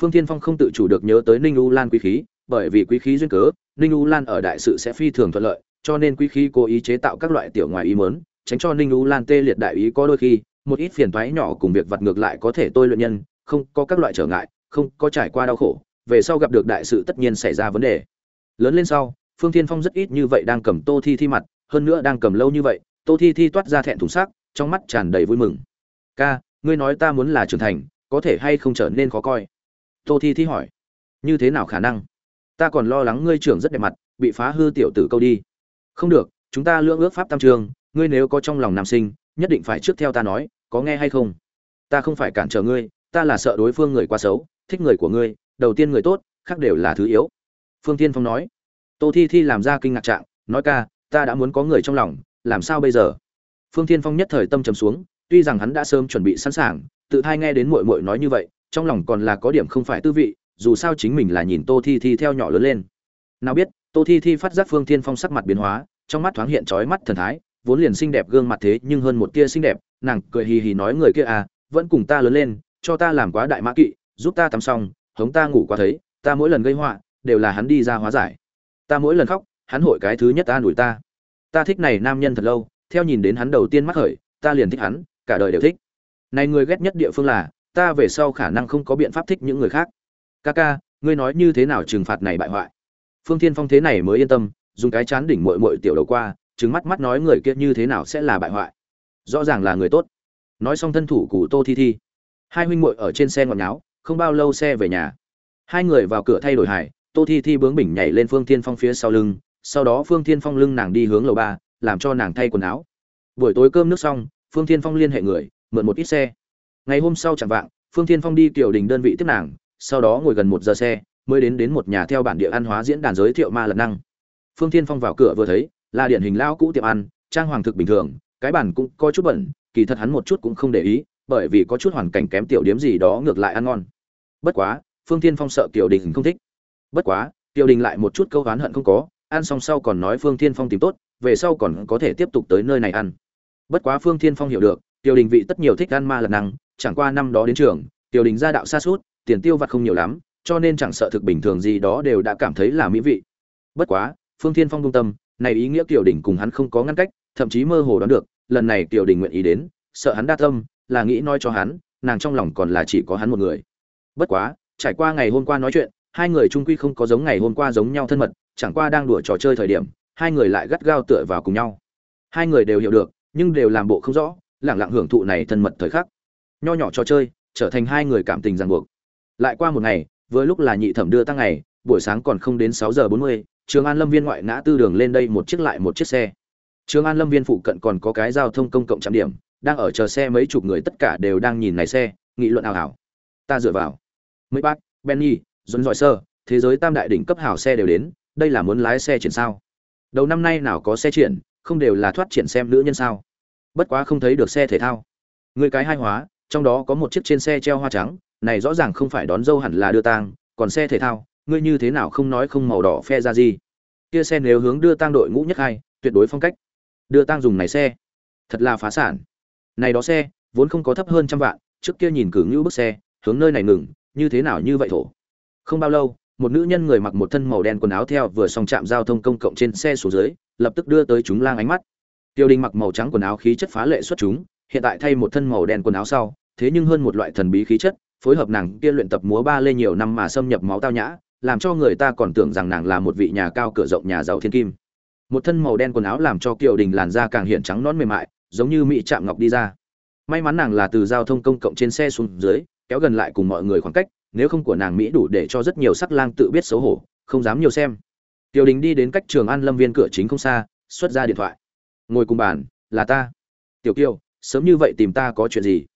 Phương thiên phong không tự chủ được nhớ tới ninh u lan quý khí, bởi vì quý khí duyên cớ, ninh u lan ở đại sự sẽ phi thường thuận lợi, cho nên quý khí cố ý chế tạo các loại tiểu ngoài ý mớn tránh cho ninh u lan tê liệt đại ý có đôi khi, một ít phiền toái nhỏ cùng việc vặt ngược lại có thể tôi luyện nhân, không có các loại trở ngại, không có trải qua đau khổ, về sau gặp được đại sự tất nhiên xảy ra vấn đề. Lớn lên sau, phương thiên phong rất ít như vậy đang cầm tô thi thi mặt, hơn nữa đang cầm lâu như vậy, tô thi thi toát ra thẹn thùng sắc, trong mắt tràn đầy vui mừng. Ca, ngươi nói ta muốn là trưởng thành có thể hay không trở nên khó coi? Tô thi thi hỏi. Như thế nào khả năng? Ta còn lo lắng ngươi trưởng rất đẹp mặt, bị phá hư tiểu tử câu đi. Không được, chúng ta lưỡng ước pháp tam trường, ngươi nếu có trong lòng nam sinh, nhất định phải trước theo ta nói, có nghe hay không? Ta không phải cản trở ngươi, ta là sợ đối phương người quá xấu, thích người của ngươi, đầu tiên người tốt, khác đều là thứ yếu. Phương tiên phong nói. Tô thi thi làm ra kinh ngạc trạng, nói ca, ta đã muốn có người trong lòng, làm sao bây giờ? Phương tiên phong nhất thời tâm trầm xuống, tuy rằng hắn đã sớm chuẩn bị sẵn sàng tự thai nghe đến muội muội nói như vậy, trong lòng còn là có điểm không phải tư vị, dù sao chính mình là nhìn tô thi thi theo nhỏ lớn lên. Nào biết, tô thi thi phát giác phương thiên phong sắc mặt biến hóa, trong mắt thoáng hiện trói mắt thần thái, vốn liền xinh đẹp gương mặt thế nhưng hơn một tia xinh đẹp, nàng cười hì hì nói người kia à vẫn cùng ta lớn lên, cho ta làm quá đại mã kỵ, giúp ta tắm xong, hống ta ngủ quá thấy, ta mỗi lần gây họa, đều là hắn đi ra hóa giải. Ta mỗi lần khóc, hắn hội cái thứ nhất ta đuổi ta. Ta thích này nam nhân thật lâu, theo nhìn đến hắn đầu tiên mắc khởi ta liền thích hắn, cả đời đều thích này người ghét nhất địa phương là, ta về sau khả năng không có biện pháp thích những người khác. Ca ca ngươi nói như thế nào trừng phạt này bại hoại? Phương thiên phong thế này mới yên tâm, dùng cái chán đỉnh mội mội tiểu đầu qua, trừng mắt mắt nói người kia như thế nào sẽ là bại hoại. Rõ ràng là người tốt. Nói xong thân thủ của tô thi thi. Hai huynh muội ở trên xe ngọt nháo không bao lâu xe về nhà. Hai người vào cửa thay đổi hải tô thi thi bướng bỉnh nhảy lên phương thiên phong phía sau lưng, sau đó phương thiên phong lưng nàng đi hướng lầu ba, làm cho nàng thay quần áo. Buổi tối cơm nước xong, phương thiên phong liên hệ người mượn một ít xe. Ngày hôm sau chẳng vạng, phương thiên phong đi kiểu đình đơn vị tiếp nàng, sau đó ngồi gần một giờ xe, mới đến đến một nhà theo bản địa ăn hóa diễn đàn giới thiệu ma lật năng. Phương thiên phong vào cửa vừa thấy, là điển hình lao cũ tiệm ăn, trang hoàng thực bình thường, cái bản cũng có chút bẩn, kỳ thật hắn một chút cũng không để ý, bởi vì có chút hoàn cảnh kém tiểu điếm gì đó ngược lại ăn ngon. Bất quá, phương thiên phong sợ tiểu đình không thích. Bất quá tiểu đình lại một chút câu oán hận không có, ăn xong sau còn nói phương thiên phong tìm tốt, về sau còn có thể tiếp tục tới nơi này ăn. Bất quá phương thiên phong hiểu được tiểu đình vị tất nhiều thích ăn ma lật năng, chẳng qua năm đó đến trường tiểu đình gia đạo xa suốt, tiền tiêu vặt không nhiều lắm, cho nên chẳng sợ thực bình thường gì đó đều đã cảm thấy là mỹ vị. Bất quá, phương thiên phong công tâm, này ý nghĩa tiểu đình cùng hắn không có ngăn cách, thậm chí mơ hồ đoán được, lần này tiểu đình nguyện ý đến, sợ hắn đa tâm, là nghĩ nói cho hắn, nàng trong lòng còn là chỉ có hắn một người. Bất quá, trải qua ngày hôm qua nói chuyện, hai người trung quy không có giống ngày hôm qua giống nhau thân mật, chẳng qua đang đùa trò chơi thời điểm, hai người lại gắt gao tựa vào cùng nhau. Hai người đều hiểu được, nhưng đều làm bộ không rõ lẳng lặng hưởng thụ này thân mật thời khắc. Nho nhỏ trò chơi, trở thành hai người cảm tình ràng buộc. Lại qua một ngày, vừa lúc là nhị thẩm đưa tăng ngày, buổi sáng còn không đến sáu giờ bốn mươi, trường an lâm viên ngoại ngã tư đường lên đây một chiếc lại một chiếc xe. Trường an lâm viên phụ cận còn có cái giao thông công cộng trạm điểm, đang ở chờ xe mấy chục người tất cả đều đang nhìn này xe, nghị luận ảo ảo ta dựa vào. Mấy bác, benny dồn dọi sơ thế giới tam đại đỉnh cấp hảo xe đều đến, đây là muốn lái xe triển sao? Đầu năm nay nào có xe triển không đều là thoát triển xem nữ nhân sao? Bất quá không thấy được xe thể thao. Người cái hai hóa, trong đó có một chiếc trên xe treo hoa trắng, này rõ ràng không phải đón dâu hẳn là đưa tang, còn xe thể thao, ngươi như thế nào không nói không màu đỏ phe ra gì. Kia xe nếu hướng đưa tang đội ngũ nhất hai, tuyệt đối phong cách. Đưa tang dùng này xe, thật là phá sản. Này đó xe, vốn không có thấp hơn trăm vạn, trước kia nhìn cử ngữ bức xe, hướng nơi này ngừng, như thế nào như vậy thổ. Không bao lâu, một nữ nhân người mặc một thân màu đen quần áo theo vừa xong chạm giao thông công cộng trên xe xuống dưới, lập tức đưa tới chúng lang ánh mắt tiêu đình mặc màu trắng quần áo khí chất phá lệ xuất chúng, hiện tại thay một thân màu đen quần áo sau, thế nhưng hơn một loại thần bí khí chất, phối hợp nàng kia luyện tập múa ba lê nhiều năm mà xâm nhập máu tao nhã, làm cho người ta còn tưởng rằng nàng là một vị nhà cao cửa rộng nhà giàu thiên kim. Một thân màu đen quần áo làm cho kiều đình làn da càng hiện trắng nón mềm mại, giống như mỹ chạm ngọc đi ra. May mắn nàng là từ giao thông công cộng trên xe xuống dưới, kéo gần lại cùng mọi người khoảng cách, nếu không của nàng mỹ đủ để cho rất nhiều sắc lang tự biết xấu hổ, không dám nhiều xem. Tiểu đình đi đến cách trường an lâm viên cửa chính không xa, xuất ra điện thoại ngồi cùng bàn, là ta. Tiểu kiều, sớm như vậy tìm ta có chuyện gì?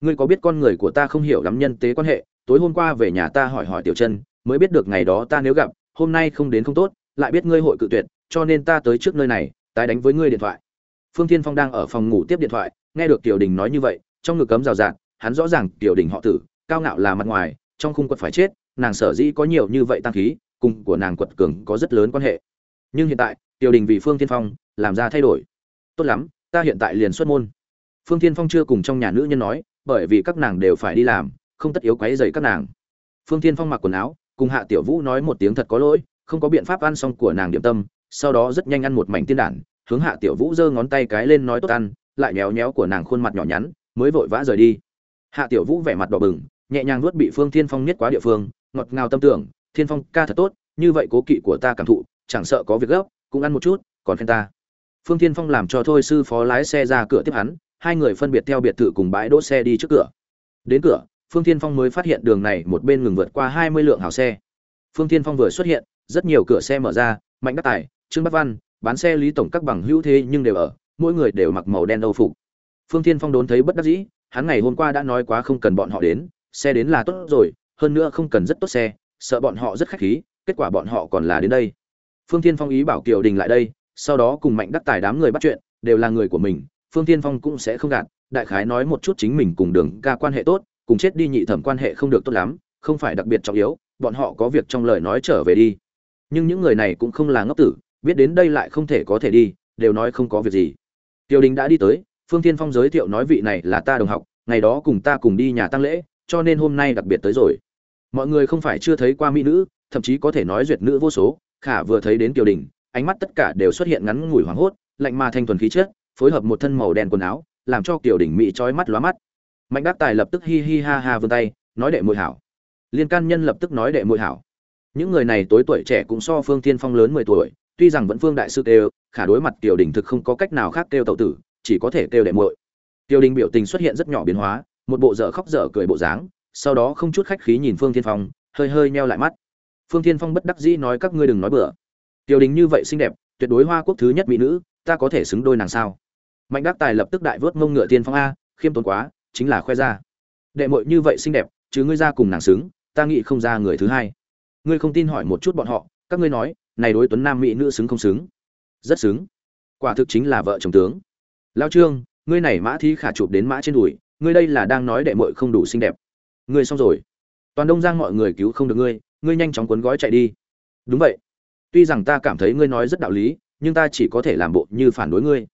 Ngươi có biết con người của ta không hiểu lắm nhân tế quan hệ, tối hôm qua về nhà ta hỏi hỏi tiểu chân, mới biết được ngày đó ta nếu gặp, hôm nay không đến không tốt, lại biết ngươi hội cự tuyệt, cho nên ta tới trước nơi này, tái đánh với ngươi điện thoại. Phương thiên phong đang ở phòng ngủ tiếp điện thoại, nghe được tiểu đình nói như vậy, trong ngực cấm rào rạt, hắn rõ ràng tiểu đình họ tử, cao ngạo là mặt ngoài, trong khung quật phải chết, nàng sở dĩ có nhiều như vậy tăng khí, cùng của nàng quật cường có rất lớn quan hệ. Nhưng hiện tại, tiểu đình vì phương thiên phong, làm ra thay đổi tốt lắm, ta hiện tại liền xuất môn. Phương thiên phong chưa cùng trong nhà nữ nhân nói, bởi vì các nàng đều phải đi làm, không tất yếu quấy dày các nàng. Phương thiên phong mặc quần áo, cùng hạ tiểu vũ nói một tiếng thật có lỗi, không có biện pháp ăn xong của nàng điểm tâm, sau đó rất nhanh ăn một mảnh tiên đản, hướng hạ tiểu vũ giơ ngón tay cái lên nói tốt ăn, lại nhéo nhéo của nàng khuôn mặt nhỏ nhắn, mới vội vã rời đi. Hạ tiểu vũ vẻ mặt đỏ bừng, nhẹ nhàng nuốt bị phương thiên phong nhét quá địa phương, ngọt ngào tâm tưởng, thiên phong, ca thật tốt, như vậy cố kỵ của ta cảm thụ, chẳng sợ có việc gấp, cũng ăn một chút, còn khen ta phương thiên phong làm cho thôi sư phó lái xe ra cửa tiếp hắn, hai người phân biệt theo biệt thự cùng bãi đỗ xe đi trước cửa. Đến cửa, phương thiên phong mới phát hiện đường này một bên ngừng vượt qua hai mươi lượng hào xe. Phương thiên phong vừa xuất hiện, rất nhiều cửa xe mở ra, mạnh đắc tài, trương bắc văn, bán xe lý tổng các bằng hữu thế nhưng đều ở, mỗi người đều mặc màu đen âu phục. Phương thiên phong đốn thấy bất đắc dĩ, hắn ngày hôm qua đã nói quá không cần bọn họ đến, xe đến là tốt rồi, hơn nữa không cần rất tốt xe, sợ bọn họ rất khách khí, kết quả bọn họ còn là đến đây. Phương thiên phong ý bảo kiều đình lại đây sau đó cùng mạnh đắc tài đám người bắt chuyện, đều là người của mình, phương thiên phong cũng sẽ không gạt, đại khái nói một chút chính mình cùng đường ca quan hệ tốt, cùng chết đi nhị thẩm quan hệ không được tốt lắm, không phải đặc biệt trọng yếu, bọn họ có việc trong lời nói trở về đi. Nhưng những người này cũng không là ngốc tử, biết đến đây lại không thể có thể đi, đều nói không có việc gì. Tiêu đình đã đi tới, phương thiên phong giới thiệu nói vị này là ta đồng học, ngày đó cùng ta cùng đi nhà tăng lễ, cho nên hôm nay đặc biệt tới rồi. Mọi người không phải chưa thấy qua mỹ nữ, thậm chí có thể nói duyệt nữ vô số, khả vừa thấy đến kiều đình ánh mắt tất cả đều xuất hiện ngắn ngủi hoảng hốt, lạnh mà thanh thuần khí chất, phối hợp một thân màu đen quần áo, làm cho kiều Đỉnh mỹ chói mắt lóa mắt. Mạnh đắc tài lập tức hi hi ha ha vươn tay, nói đệ muội hảo. Liên can nhân lập tức nói đệ muội hảo. Những người này tối tuổi trẻ cũng so phương thiên phong lớn mười tuổi, tuy rằng vẫn phương đại sư kêu, khả đối mặt kiều Đỉnh thực không có cách nào khác kêu tẩu tử, chỉ có thể kêu đệ muội. Kiều Đỉnh biểu tình xuất hiện rất nhỏ biến hóa, một bộ dở khóc dở cười bộ dáng, sau đó không chút khách khí nhìn phương thiên phong, hơi hơi meo lại mắt. Phương thiên phong bất đắc dĩ nói các ngươi đừng nói bừa. Tiểu đình như vậy xinh đẹp, tuyệt đối hoa quốc thứ nhất mỹ nữ, ta có thể xứng đôi nàng sao? Mạnh đắc tài lập tức đại vớt mông ngựa tiên phong a, khiêm tốn quá, chính là khoe ra. Đệ muội như vậy xinh đẹp, chứ ngươi ra cùng nàng xứng, ta nghĩ không ra người thứ hai. Ngươi không tin hỏi một chút bọn họ, các ngươi nói, này đối tuấn nam mỹ nữ xứng không xứng? Rất xứng. Quả thực chính là vợ chồng tướng. Lao trương, ngươi này mã thi khả chụp đến mã trên đùi, ngươi đây là đang nói đệ muội không đủ xinh đẹp. Ngươi xong rồi. Toàn đông giang mọi người cứu không được ngươi ngươi nhanh chóng cuốn gói chạy đi. Đúng vậy tuy rằng ta cảm thấy ngươi nói rất đạo lý, nhưng ta chỉ có thể làm bộ như phản đối ngươi.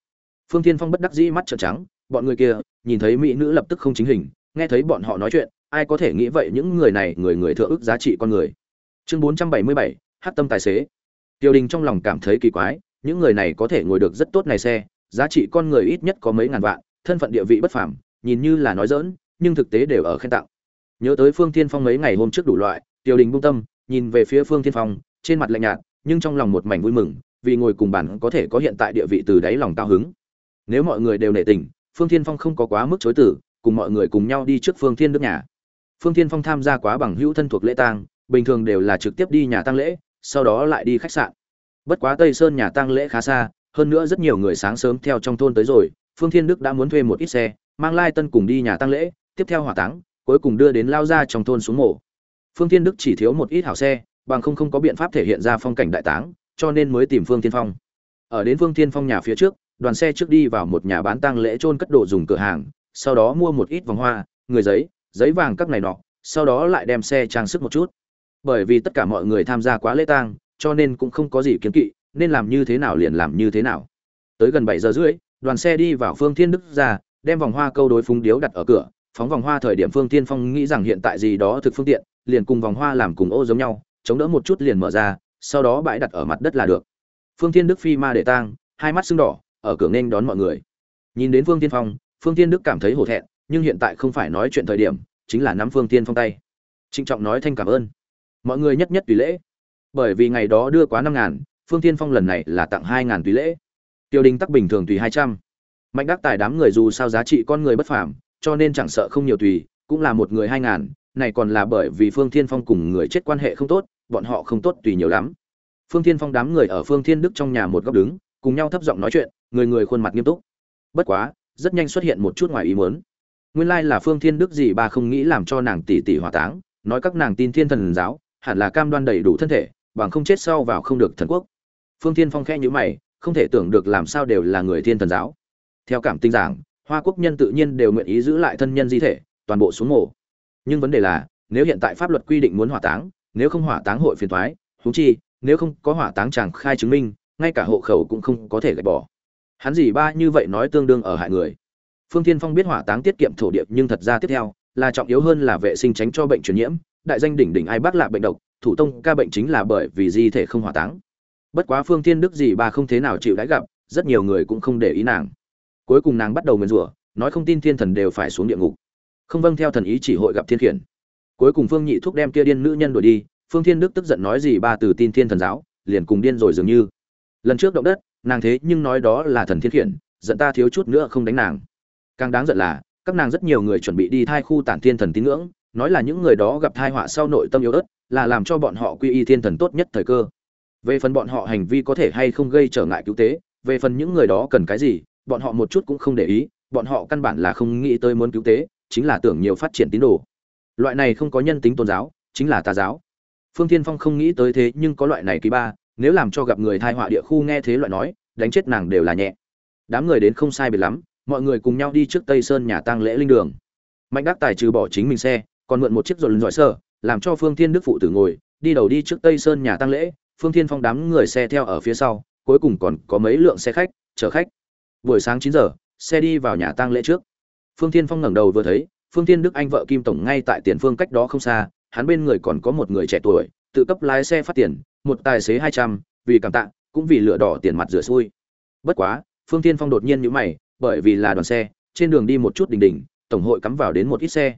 Phương thiên phong bất đắc dĩ mắt trợn trắng, bọn người kia, nhìn thấy mỹ nữ lập tức không chính hình, nghe thấy bọn họ nói chuyện, ai có thể nghĩ vậy những người này, người người thượng ức giá trị con người. Chương bốn trăm bảy mươi bảy hát tâm tài xế. Tiêu đình trong lòng cảm thấy kỳ quái, những người này có thể ngồi được rất tốt này xe, giá trị con người ít nhất có mấy ngàn vạn, thân phận địa vị bất phàm, nhìn như là nói dỡn nhưng thực tế đều ở khen tặng. Nhớ tới phương tiên phong mấy ngày hôm trước đủ loại, Tiêu đình bung tâm, nhìn về phía phương tiên phong, trên mặt lạnh nhạt nhưng trong lòng một mảnh vui mừng, vì ngồi cùng bản có thể có hiện tại địa vị từ đáy lòng cao hứng. Nếu mọi người đều nể tình, phương Thiên phong không có quá mức chối tử cùng mọi người cùng nhau đi trước phương thiên đức nhà. Phương Thiên phong tham gia quá bằng hữu thân thuộc lễ tang, bình thường đều là trực tiếp đi nhà tang lễ, sau đó lại đi khách sạn. Bất quá tây sơn nhà tang lễ khá xa, hơn nữa rất nhiều người sáng sớm theo trong thôn tới rồi, phương thiên đức đã muốn thuê một ít xe, mang lai tân cùng đi nhà tang lễ, tiếp theo hỏa táng, cuối cùng đưa đến lao ra trong thôn xuống mổ phương thiên đức chỉ thiếu một ít hảo xe bằng không không có biện pháp thể hiện ra phong cảnh đại táng, cho nên mới tìm phương thiên phong. Ở đến phương thiên phong nhà phía trước, đoàn xe trước đi vào một nhà bán tang lễ trôn cất đồ dùng cửa hàng, sau đó mua một ít vòng hoa, người giấy giấy vàng các này nọ, sau đó lại đem xe trang sức một chút. Bởi vì tất cả mọi người tham gia quá lễ tang, cho nên cũng không có gì kiến kỵ, nên làm như thế nào liền làm như thế nào. Tới gần bảy giờ rưỡi, đoàn xe đi vào phương thiên đức ra, đem vòng hoa câu đối phúng điếu đặt ở cửa, phóng vòng hoa thời điểm phương thiên phong nghĩ rằng hiện tại gì đó thực phương tiện, liền cùng vòng hoa làm cùng ô giống nhau chống đỡ một chút liền mở ra, sau đó bãi đặt ở mặt đất là được. Phương Thiên đức phi ma để tang, hai mắt sưng đỏ, ở cửa nghênh đón mọi người. Nhìn đến phương tiên phong, phương tiên đức cảm thấy hổ thẹn, nhưng hiện tại không phải nói chuyện thời điểm, chính là nắm phương tiên phong tay. Trịnh trọng nói thanh cảm ơn. Mọi người nhất nhất tùy lễ. Bởi vì ngày đó đưa quá năm ngàn, phương tiên phong lần này là tặng hai ngàn tùy lễ. Tiêu đình tắc bình thường tùy hai trăm. Mạnh đắc tài đám người dù sao giá trị con người bất phàm, cho nên chẳng sợ không nhiều tùy, cũng là một người hai ngàn này còn là bởi vì phương thiên phong cùng người chết quan hệ không tốt, bọn họ không tốt tùy nhiều lắm. Phương thiên phong đám người ở phương thiên đức trong nhà một góc đứng, cùng nhau thấp giọng nói chuyện, người người khuôn mặt nghiêm túc. Bất quá, rất nhanh xuất hiện một chút ngoài ý muốn. Nguyên lai là phương thiên đức gì ba không nghĩ làm cho nàng tỷ tỷ hỏa táng, nói các nàng tin thiên thần giáo, hẳn là cam đoan đầy đủ thân thể, bằng không chết sau vào không được thần quốc. Phương thiên phong khẽ nhíu mày, không thể tưởng được làm sao đều là người thiên thần giáo. Theo cảm tinh giảng, hoa quốc nhân tự nhiên đều nguyện ý giữ lại thân nhân di thể, toàn bộ xuống mộ nhưng vấn đề là, nếu hiện tại pháp luật quy định muốn hỏa táng, nếu không hỏa táng hội phiền thoái húng chi, nếu không có hỏa táng chẳng khai chứng minh, ngay cả hộ khẩu cũng không có thể gạch bỏ. Hắn gì ba như vậy nói tương đương ở hại người. Phương tiên phong biết hỏa táng tiết kiệm thổ địa, nhưng thật ra tiếp theo, là trọng yếu hơn là vệ sinh tránh cho bệnh truyền nhiễm. Đại danh đỉnh đỉnh ai bác lạc bệnh độc, thủ tông ca bệnh chính là bởi vì di thể không hỏa táng. Bất quá phương tiên đức gì ba không thế nào chịu đãi gặp, rất nhiều người cũng không để ý nàng. Cuối cùng nàng bắt đầu nguyền rủa, nói không tin thiên thần đều phải xuống địa ngục không vâng theo thần ý chỉ hội gặp thiên khiển. Cuối cùng phương nhị thúc đem kia điên nữ nhân đuổi đi, phương thiên đức tức giận nói gì ba từ tin thiên thần giáo, liền cùng điên rồi dường như. Lần trước động đất, nàng thế nhưng nói đó là thần thiên khiển, giận ta thiếu chút nữa không đánh nàng. Càng đáng giận là, các nàng rất nhiều người chuẩn bị đi thai khu tản thiên thần tín ngưỡng, nói là những người đó gặp thai họa sau nội tâm yếu ớt, là làm cho bọn họ quy y thiên thần tốt nhất thời cơ. Về phần bọn họ hành vi có thể hay không gây trở ngại cứu tế, về phần những người đó cần cái gì, bọn họ một chút cũng không để ý, bọn họ căn bản là không nghĩ tới muốn cứu tế chính là tưởng nhiều phát triển tín đồ. Loại này không có nhân tính tôn giáo, chính là tà giáo. Phương thiên phong không nghĩ tới thế nhưng có loại này kỳ ba, nếu làm cho gặp người thai họa địa khu nghe thế loại nói, đánh chết nàng đều là nhẹ. Đám người đến không sai biệt lắm, mọi người cùng nhau đi trước tây sơn nhà tang lễ linh đường. Mạnh đắc tài trừ bỏ chính mình xe, còn mượn một chiếc rồi giỏi sơ, làm cho phương thiên đức phụ tử ngồi, đi đầu đi trước tây sơn nhà tang lễ. Phương thiên phong đám người xe theo ở phía sau, cuối cùng còn có mấy lượng xe khách, chở khách. Buổi sáng chín giờ, xe đi vào nhà tang lễ trước phương thiên phong ngẩng đầu vừa thấy, phương thiên đức anh vợ kim tổng ngay tại tiền phương cách đó không xa, hắn bên người còn có một người trẻ tuổi, tự cấp lái xe phát tiền, một tài xế hai trăm, vì cảm tạ, cũng vì lửa đỏ tiền mặt rửa xui. Bất quá, phương thiên phong đột nhiên nhíu mày, bởi vì là đoàn xe, trên đường đi một chút đỉnh đỉnh, tổng hội cắm vào đến một ít xe.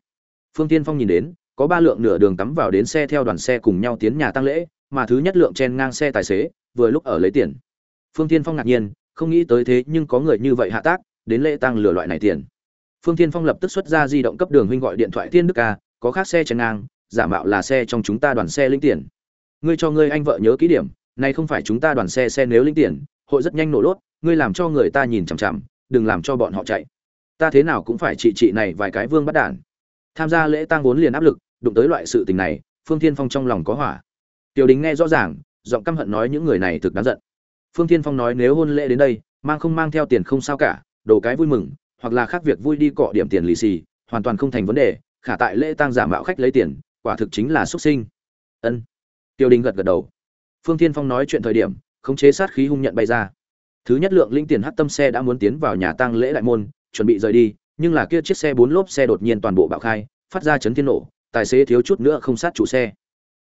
Phương thiên phong nhìn đến, có ba lượng nửa đường cắm vào đến xe theo đoàn xe cùng nhau tiến nhà tăng lễ, mà thứ nhất lượng chen ngang xe tài xế, vừa lúc ở lấy tiền. Phương thiên phong ngạc nhiên, không nghĩ tới thế nhưng có người như vậy hạ tác, đến lễ tăng lừa loại này tiền phương thiên phong lập tức xuất ra di động cấp đường huynh gọi điện thoại thiên đức ca có khác xe chèn ngang, giả mạo là xe trong chúng ta đoàn xe linh tiền. Ngươi cho ngươi anh vợ nhớ kỹ điểm, này không phải chúng ta đoàn xe xe nếu linh tiền, hội rất nhanh nổ lốt, ngươi làm cho người ta nhìn chằm chằm, đừng làm cho bọn họ chạy. Ta thế nào cũng phải trị trị này vài cái vương bắt đản. Tham gia lễ tang vốn liền áp lực, đụng tới loại sự tình này, phương thiên phong trong lòng có hỏa. Tiểu đình nghe rõ ràng, giọng căm hận nói những người này thực đáng giận. Phương thiên phong nói nếu hôn lễ đến đây, mang không mang theo tiền không sao cả, đồ cái vui mừng hoặc là khác việc vui đi cọ điểm tiền lì xì, hoàn toàn không thành vấn đề, khả tại lễ tang giả mạo khách lấy tiền, quả thực chính là xuất sinh. Ân. Tiêu đình gật gật đầu. Phương thiên phong nói chuyện thời điểm, khống chế sát khí hung nhận bay ra. Thứ nhất lượng linh tiền hắc tâm xe đã muốn tiến vào nhà tang lễ đại môn, chuẩn bị rời đi, nhưng là kia chiếc xe bốn lốp xe đột nhiên toàn bộ bạo khai, phát ra chấn thiên nổ, tài xế thiếu chút nữa không sát chủ xe.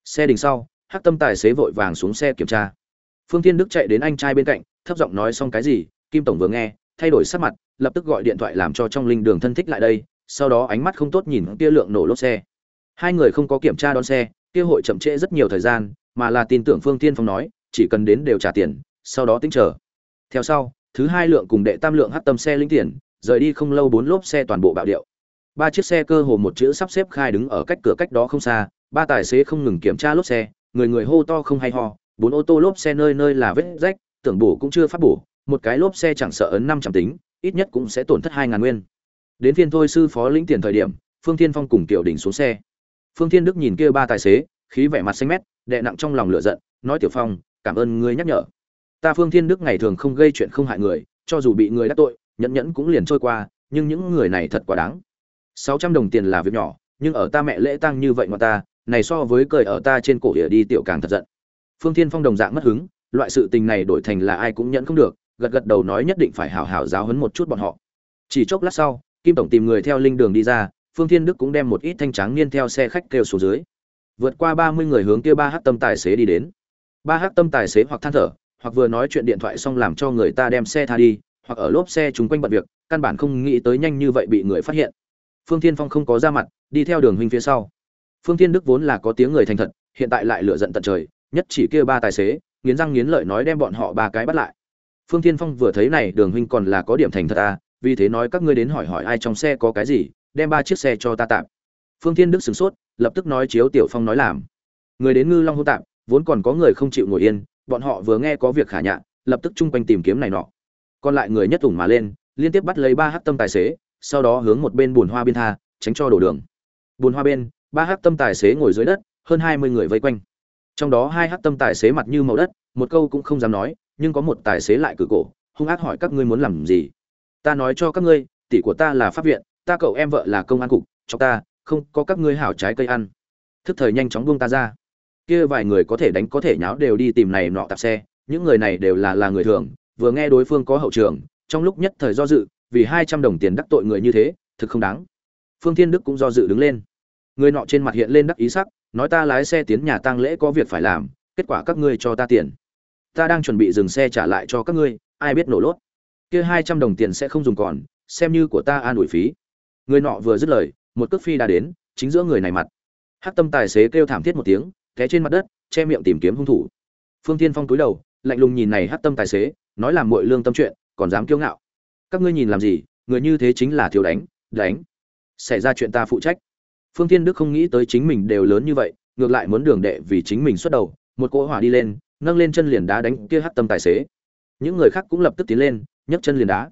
Xe đình sau, hắc tâm tài xế vội vàng xuống xe kiểm tra. Phương thiên đức chạy đến anh trai bên cạnh, thấp giọng nói xong cái gì, kim tổng vừa nghe, thay đổi sắc mặt lập tức gọi điện thoại làm cho trong linh đường thân thích lại đây, sau đó ánh mắt không tốt nhìn kia lượng nổ lốp xe. Hai người không có kiểm tra đón xe, kia hội chậm trễ rất nhiều thời gian, mà là tin tưởng phương tiên phong nói, chỉ cần đến đều trả tiền, sau đó tính chờ. Theo sau, thứ hai lượng cùng đệ tam lượng hắt tâm xe linh tiền, rời đi không lâu bốn lốp xe toàn bộ bạo điệu. Ba chiếc xe cơ hồ một chữ sắp xếp khai đứng ở cách cửa cách đó không xa, ba tài xế không ngừng kiểm tra lốp xe, người người hô to không hay ho, bốn ô tô lốp xe nơi nơi là vết rách, tưởng bổ cũng chưa phát bổ, một cái lốp xe chẳng sợ ấn năm trăm tính ít nhất cũng sẽ tổn thất hai ngàn nguyên. Đến phiên thôi sư phó lĩnh tiền thời điểm, phương thiên phong cùng tiểu Đình xuống xe. Phương thiên đức nhìn kia ba tài xế, khí vẻ mặt xanh mét, đè nặng trong lòng lửa giận, nói tiểu phong, cảm ơn ngươi nhắc nhở. Ta phương thiên đức ngày thường không gây chuyện không hại người, cho dù bị người đắc tội, nhẫn nhẫn cũng liền trôi qua, nhưng những người này thật quá đáng. Sáu trăm đồng tiền là việc nhỏ, nhưng ở ta mẹ lễ tăng như vậy mà ta, này so với cười ở ta trên cổ địa đi tiểu càng thật giận. Phương thiên phong đồng dạng mất hứng, loại sự tình này đổi thành là ai cũng nhẫn không được gật gật đầu nói nhất định phải hảo hảo giáo huấn một chút bọn họ. Chỉ chốc lát sau, kim tổng tìm người theo linh đường đi ra, phương thiên đức cũng đem một ít thanh tráng niên theo xe khách kêu xuống dưới. Vượt qua ba mươi người hướng kia ba hắc tâm tài xế đi đến. Ba hắc tâm tài xế hoặc than thở, hoặc vừa nói chuyện điện thoại xong làm cho người ta đem xe tha đi, hoặc ở lốp xe chúng quanh bận việc, căn bản không nghĩ tới nhanh như vậy bị người phát hiện. Phương thiên phong không có ra mặt, đi theo đường huynh phía sau. Phương thiên đức vốn là có tiếng người thành thật, hiện tại lại lửa giận tận trời, nhất chỉ kia ba tài xế, nghiến răng nghiến lợi nói đem bọn họ ba cái bắt lại phương thiên phong vừa thấy này, đường huynh còn là có điểm thành thật à vì thế nói các ngươi đến hỏi hỏi ai trong xe có cái gì, đem ba chiếc xe cho ta tạm. Phương thiên đức sửng sốt, lập tức nói chiếu tiểu phong nói làm. Người đến ngư long hô tạm, vốn còn có người không chịu ngồi yên, bọn họ vừa nghe có việc khả nhạ, lập tức chung quanh tìm kiếm này nọ. Còn lại người nhất ủng mà lên, liên tiếp bắt lấy ba hắc tâm tài xế, sau đó hướng một bên bùn hoa biên tha, tránh cho đổ đường. Bùn hoa bên, ba hắc tâm tài xế ngồi dưới đất, hơn hai mươi người vây quanh. Trong đó hai hắc tâm tài xế mặt như màu đất, một câu cũng không dám nói nhưng có một tài xế lại cử cổ, hung ác hỏi các ngươi muốn làm gì? Ta nói cho các ngươi, tỷ của ta là pháp viện, ta cậu em vợ là công an cục, cho ta, không, có các ngươi hảo trái cây ăn. Thức thời nhanh chóng buông ta ra. Kia vài người có thể đánh có thể nháo đều đi tìm này nọ tạp xe, những người này đều là là người thường, vừa nghe đối phương có hậu trường, trong lúc nhất thời do dự, vì hai trăm đồng tiền đắc tội người như thế, thực không đáng. Phương thiên đức cũng do dự đứng lên. Người nọ trên mặt hiện lên đắc ý sắc, nói ta lái xe tiến nhà tang lễ có việc phải làm, kết quả các ngươi cho ta tiền ta đang chuẩn bị dừng xe trả lại cho các ngươi, ai biết nổ lốt. Kia hai trăm đồng tiền sẽ không dùng còn, xem như của ta an ủi phí. Người nọ vừa dứt lời, một cước phi đã đến, chính giữa người này mặt. Hắc tâm tài xế kêu thảm thiết một tiếng, té trên mặt đất, che miệng tìm kiếm hung thủ. Phương tiên phong cúi đầu, lạnh lùng nhìn này hắc tâm tài xế, nói làm muội lương tâm chuyện, còn dám kiêu ngạo. Các ngươi nhìn làm gì, người như thế chính là thiếu đánh đánh. Xảy ra chuyện ta phụ trách. Phương tiên đức không nghĩ tới chính mình đều lớn như vậy, ngược lại muốn đường đệ vì chính mình xuất đầu, một cỗ hỏa đi lên nâng lên chân liền đá đánh kia hắc tâm tài xế. Những người khác cũng lập tức tiến lên, nhấc chân liền đá.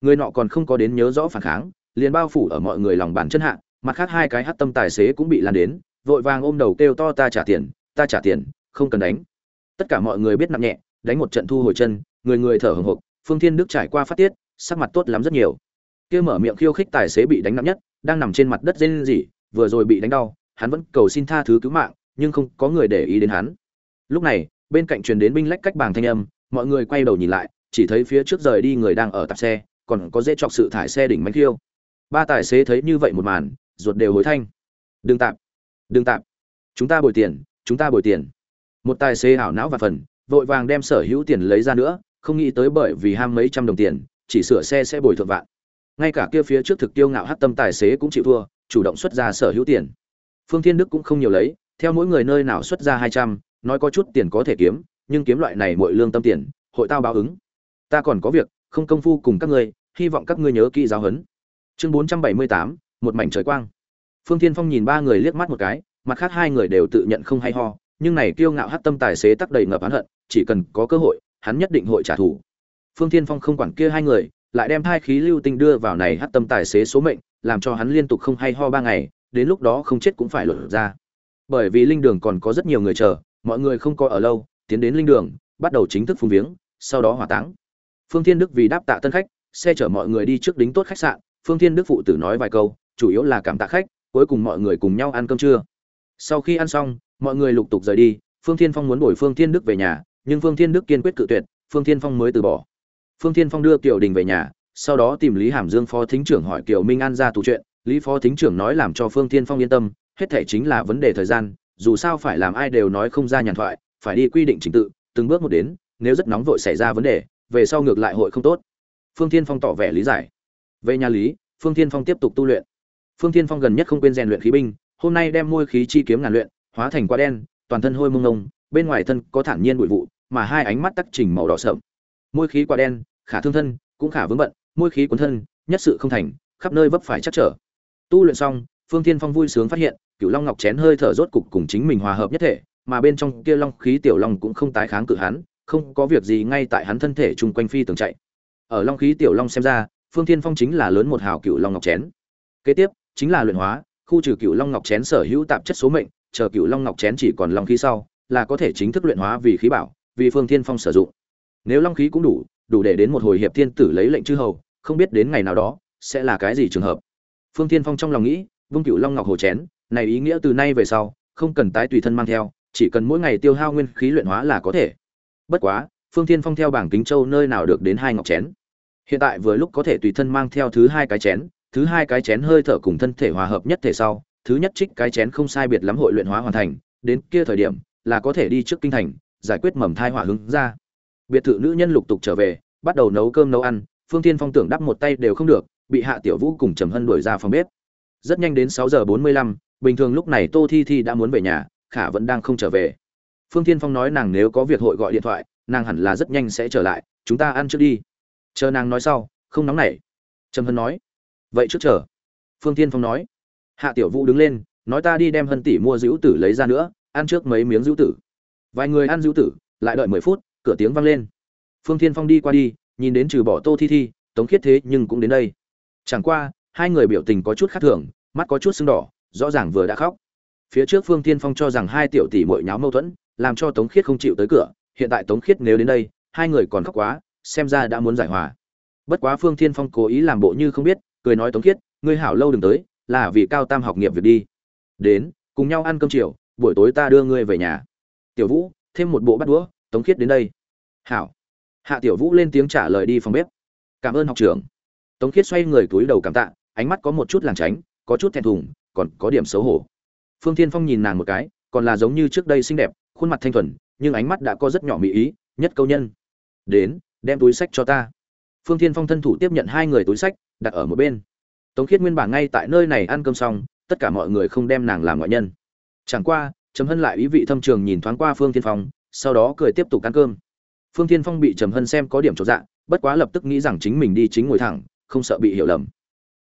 Người nọ còn không có đến nhớ rõ phản kháng, liền bao phủ ở mọi người lòng bàn chân hạ, mặt khác hai cái hắc tâm tài xế cũng bị lan đến, vội vàng ôm đầu kêu to, ta trả tiền, ta trả tiền, không cần đánh. Tất cả mọi người biết nặng nhẹ, đánh một trận thu hồi chân, người người thở hổn hộc, phương thiên đức trải qua phát tiết, sắc mặt tốt lắm rất nhiều. Kia mở miệng khiêu khích tài xế bị đánh nặng nhất, đang nằm trên mặt đất rên rỉ, vừa rồi bị đánh đau, hắn vẫn cầu xin tha thứ cứu mạng, nhưng không có người để ý đến hắn. Lúc này bên cạnh truyền đến binh lách cách bảng thanh âm, mọi người quay đầu nhìn lại, chỉ thấy phía trước rời đi người đang ở tạp xe, còn có dễ chọc sự thải xe đỉnh mánh khiêu. Ba tài xế thấy như vậy một màn, ruột đều hối thanh. Đừng tạm đừng tạm chúng ta bồi tiền, chúng ta bồi tiền. Một tài xế hảo não và phần, vội vàng đem sở hữu tiền lấy ra nữa, không nghĩ tới bởi vì ham mấy trăm đồng tiền, chỉ sửa xe sẽ bồi thượng vạn. Ngay cả kia phía trước thực tiêu ngạo hắc tâm tài xế cũng chịu thua, chủ động xuất ra sở hữu tiền. Phương thiên đức cũng không nhiều lấy, theo mỗi người nơi nào xuất ra hai trăm nói có chút tiền có thể kiếm, nhưng kiếm loại này mọi lương tâm tiền, hội tao báo ứng. Ta còn có việc, không công phu cùng các ngươi, hy vọng các ngươi nhớ kỹ giáo huấn. Chương bốn trăm bảy mươi tám, một mảnh trời quang. Phương thiên phong nhìn ba người liếc mắt một cái, mặt khác hai người đều tự nhận không hay ho, nhưng này kiêu ngạo hát tâm tài xế tắc đầy ngập hắn hận, chỉ cần có cơ hội, hắn nhất định hội trả thù. Phương thiên phong không quản kia hai người, lại đem hai khí lưu tinh đưa vào này hát tâm tài xế số mệnh, làm cho hắn liên tục không hay ho ba ngày, đến lúc đó không chết cũng phải lột ra. Bởi vì linh đường còn có rất nhiều người chờ mọi người không có ở lâu, tiến đến linh đường, bắt đầu chính thức phung viếng, sau đó hỏa táng. Phương thiên đức vì đáp tạ tân khách, xe chở mọi người đi trước đính tốt khách sạn, phương thiên đức phụ tử nói vài câu, chủ yếu là cảm tạ khách, cuối cùng mọi người cùng nhau ăn cơm trưa. Sau khi ăn xong, mọi người lục tục rời đi, phương thiên phong muốn đổi phương thiên đức về nhà, nhưng phương thiên đức kiên quyết cự tuyệt, phương thiên phong mới từ bỏ. Phương thiên phong đưa kiều đình về nhà, sau đó tìm lý hàm dương phó thính trưởng hỏi kiều minh an ra tù chuyện, lý phó thính trưởng nói làm cho phương thiên phong yên tâm, hết thể chính là vấn đề thời gian dù sao phải làm ai đều nói không ra nhàn thoại, phải đi quy định trình tự, từng bước một đến, nếu rất nóng vội xảy ra vấn đề, về sau ngược lại hội không tốt. Phương thiên phong tỏ vẻ lý giải. Về nhà lý, phương thiên phong tiếp tục tu luyện. Phương thiên phong gần nhất không quên rèn luyện khí binh, hôm nay đem môi khí chi kiếm ngàn luyện, hóa thành quả đen, toàn thân hôi mông ngông, bên ngoài thân có thản nhiên bụi vụ, mà hai ánh mắt tắc trình màu đỏ sợm môi khí quả đen, khả thương thân, cũng khả vướng bận, môi khí cuốn thân, nhất sự không thành, khắp nơi vấp phải chắc trở. Tu luyện xong, phương thiên phong vui sướng phát hiện cựu long ngọc chén hơi thở rốt cục cùng chính mình hòa hợp nhất thể, mà bên trong kia long khí tiểu long cũng không tái kháng cự hắn, không có việc gì ngay tại hắn thân thể chung quanh phi tường chạy. Ở long khí tiểu long xem ra, phương thiên phong chính là lớn một hào cựu long ngọc chén. Kế tiếp, chính là luyện hóa, khu trừ cựu long ngọc chén sở hữu tạp chất số mệnh, chờ cựu long ngọc chén chỉ còn long khí sau, là có thể chính thức luyện hóa vì khí bảo, vì phương thiên phong sử dụng. Nếu long khí cũng đủ đủ để đến một hồi hiệp thiên tử lấy lệnh chư hầu, không biết đến ngày nào đó, sẽ là cái gì trường hợp. Phương thiên phong trong lòng nghĩ, vung cựu long ngọc hồ chén này ý nghĩa từ nay về sau, không cần tái tùy thân mang theo, chỉ cần mỗi ngày tiêu hao nguyên khí luyện hóa là có thể. Bất quá, phương thiên phong theo bảng kính châu nơi nào được đến hai ngọc chén? Hiện tại vừa lúc có thể tùy thân mang theo thứ hai cái chén, thứ hai cái chén hơi thở cùng thân thể hòa hợp nhất thể sau, thứ nhất trích cái chén không sai biệt lắm hội luyện hóa hoàn thành, đến kia thời điểm là có thể đi trước kinh thành, giải quyết mầm thai hỏa hứng ra. Biệt thự nữ nhân lục tục trở về, bắt đầu nấu cơm nấu ăn, phương thiên phong tưởng đắp một tay đều không được, bị hạ tiểu vũ cùng trầm hân đuổi ra phòng bếp. Rất nhanh đến sáu giờ bốn mươi lăm bình thường lúc này tô thi thi đã muốn về nhà, khả vẫn đang không trở về. Phương thiên phong nói nàng nếu có việc hội gọi điện thoại, nàng hẳn là rất nhanh sẽ trở lại, chúng ta ăn trước đi. Chờ nàng nói sau, không nóng nảy. Trầm hân nói, vậy trước chờ. Phương thiên phong nói, hạ tiểu vũ đứng lên, nói ta đi đem hân tỷ mua dữ tử lấy ra nữa, ăn trước mấy miếng dữ tử. Vài người ăn dữ tử, lại đợi mười phút, cửa tiếng vang lên. Phương thiên phong đi qua đi, nhìn đến trừ bỏ tô thi thi, tống khiết thế nhưng cũng đến đây. Chẳng qua, hai người biểu tình có chút khác thường, mắt có chút sưng đỏ rõ ràng vừa đã khóc. Phía trước phương tiên phong cho rằng hai tiểu tỷ mội nháo mâu thuẫn, làm cho tống khiết không chịu tới cửa. Hiện tại tống khiết nếu đến đây, hai người còn khóc quá, xem ra đã muốn giải hòa. Bất quá phương thiên phong cố ý làm bộ như không biết, cười nói tống khiết, ngươi hảo lâu đừng tới, là vì cao tam học nghiệp việc đi. Đến, cùng nhau ăn cơm chiều, buổi tối ta đưa ngươi về nhà. Tiểu vũ, thêm một bộ bắt đũa, tống khiết đến đây. Hảo. Hạ tiểu vũ lên tiếng trả lời đi phòng bếp. Cảm ơn học trưởng. Tống khiết xoay người cúi đầu cảm tạ, ánh mắt có một chút làng tránh, có chút thẹn thùng còn có điểm xấu hổ. Phương thiên phong nhìn nàng một cái, còn là giống như trước đây xinh đẹp, khuôn mặt thanh thuần, nhưng ánh mắt đã có rất nhỏ mỹ ý, nhất câu nhân. Đến, đem túi sách cho ta. Phương thiên phong thân thủ tiếp nhận hai người túi sách, đặt ở một bên. Tống khiết nguyên bản ngay tại nơi này ăn cơm xong, tất cả mọi người không đem nàng làm ngoại nhân. Chẳng qua, trầm hân lại ý vị thâm trường nhìn thoáng qua phương thiên phong, sau đó cười tiếp tục ăn cơm. Phương thiên phong bị trầm hân xem có điểm trọn dạ bất quá lập tức nghĩ rằng chính mình đi chính ngồi thẳng, không sợ bị hiểu lầm.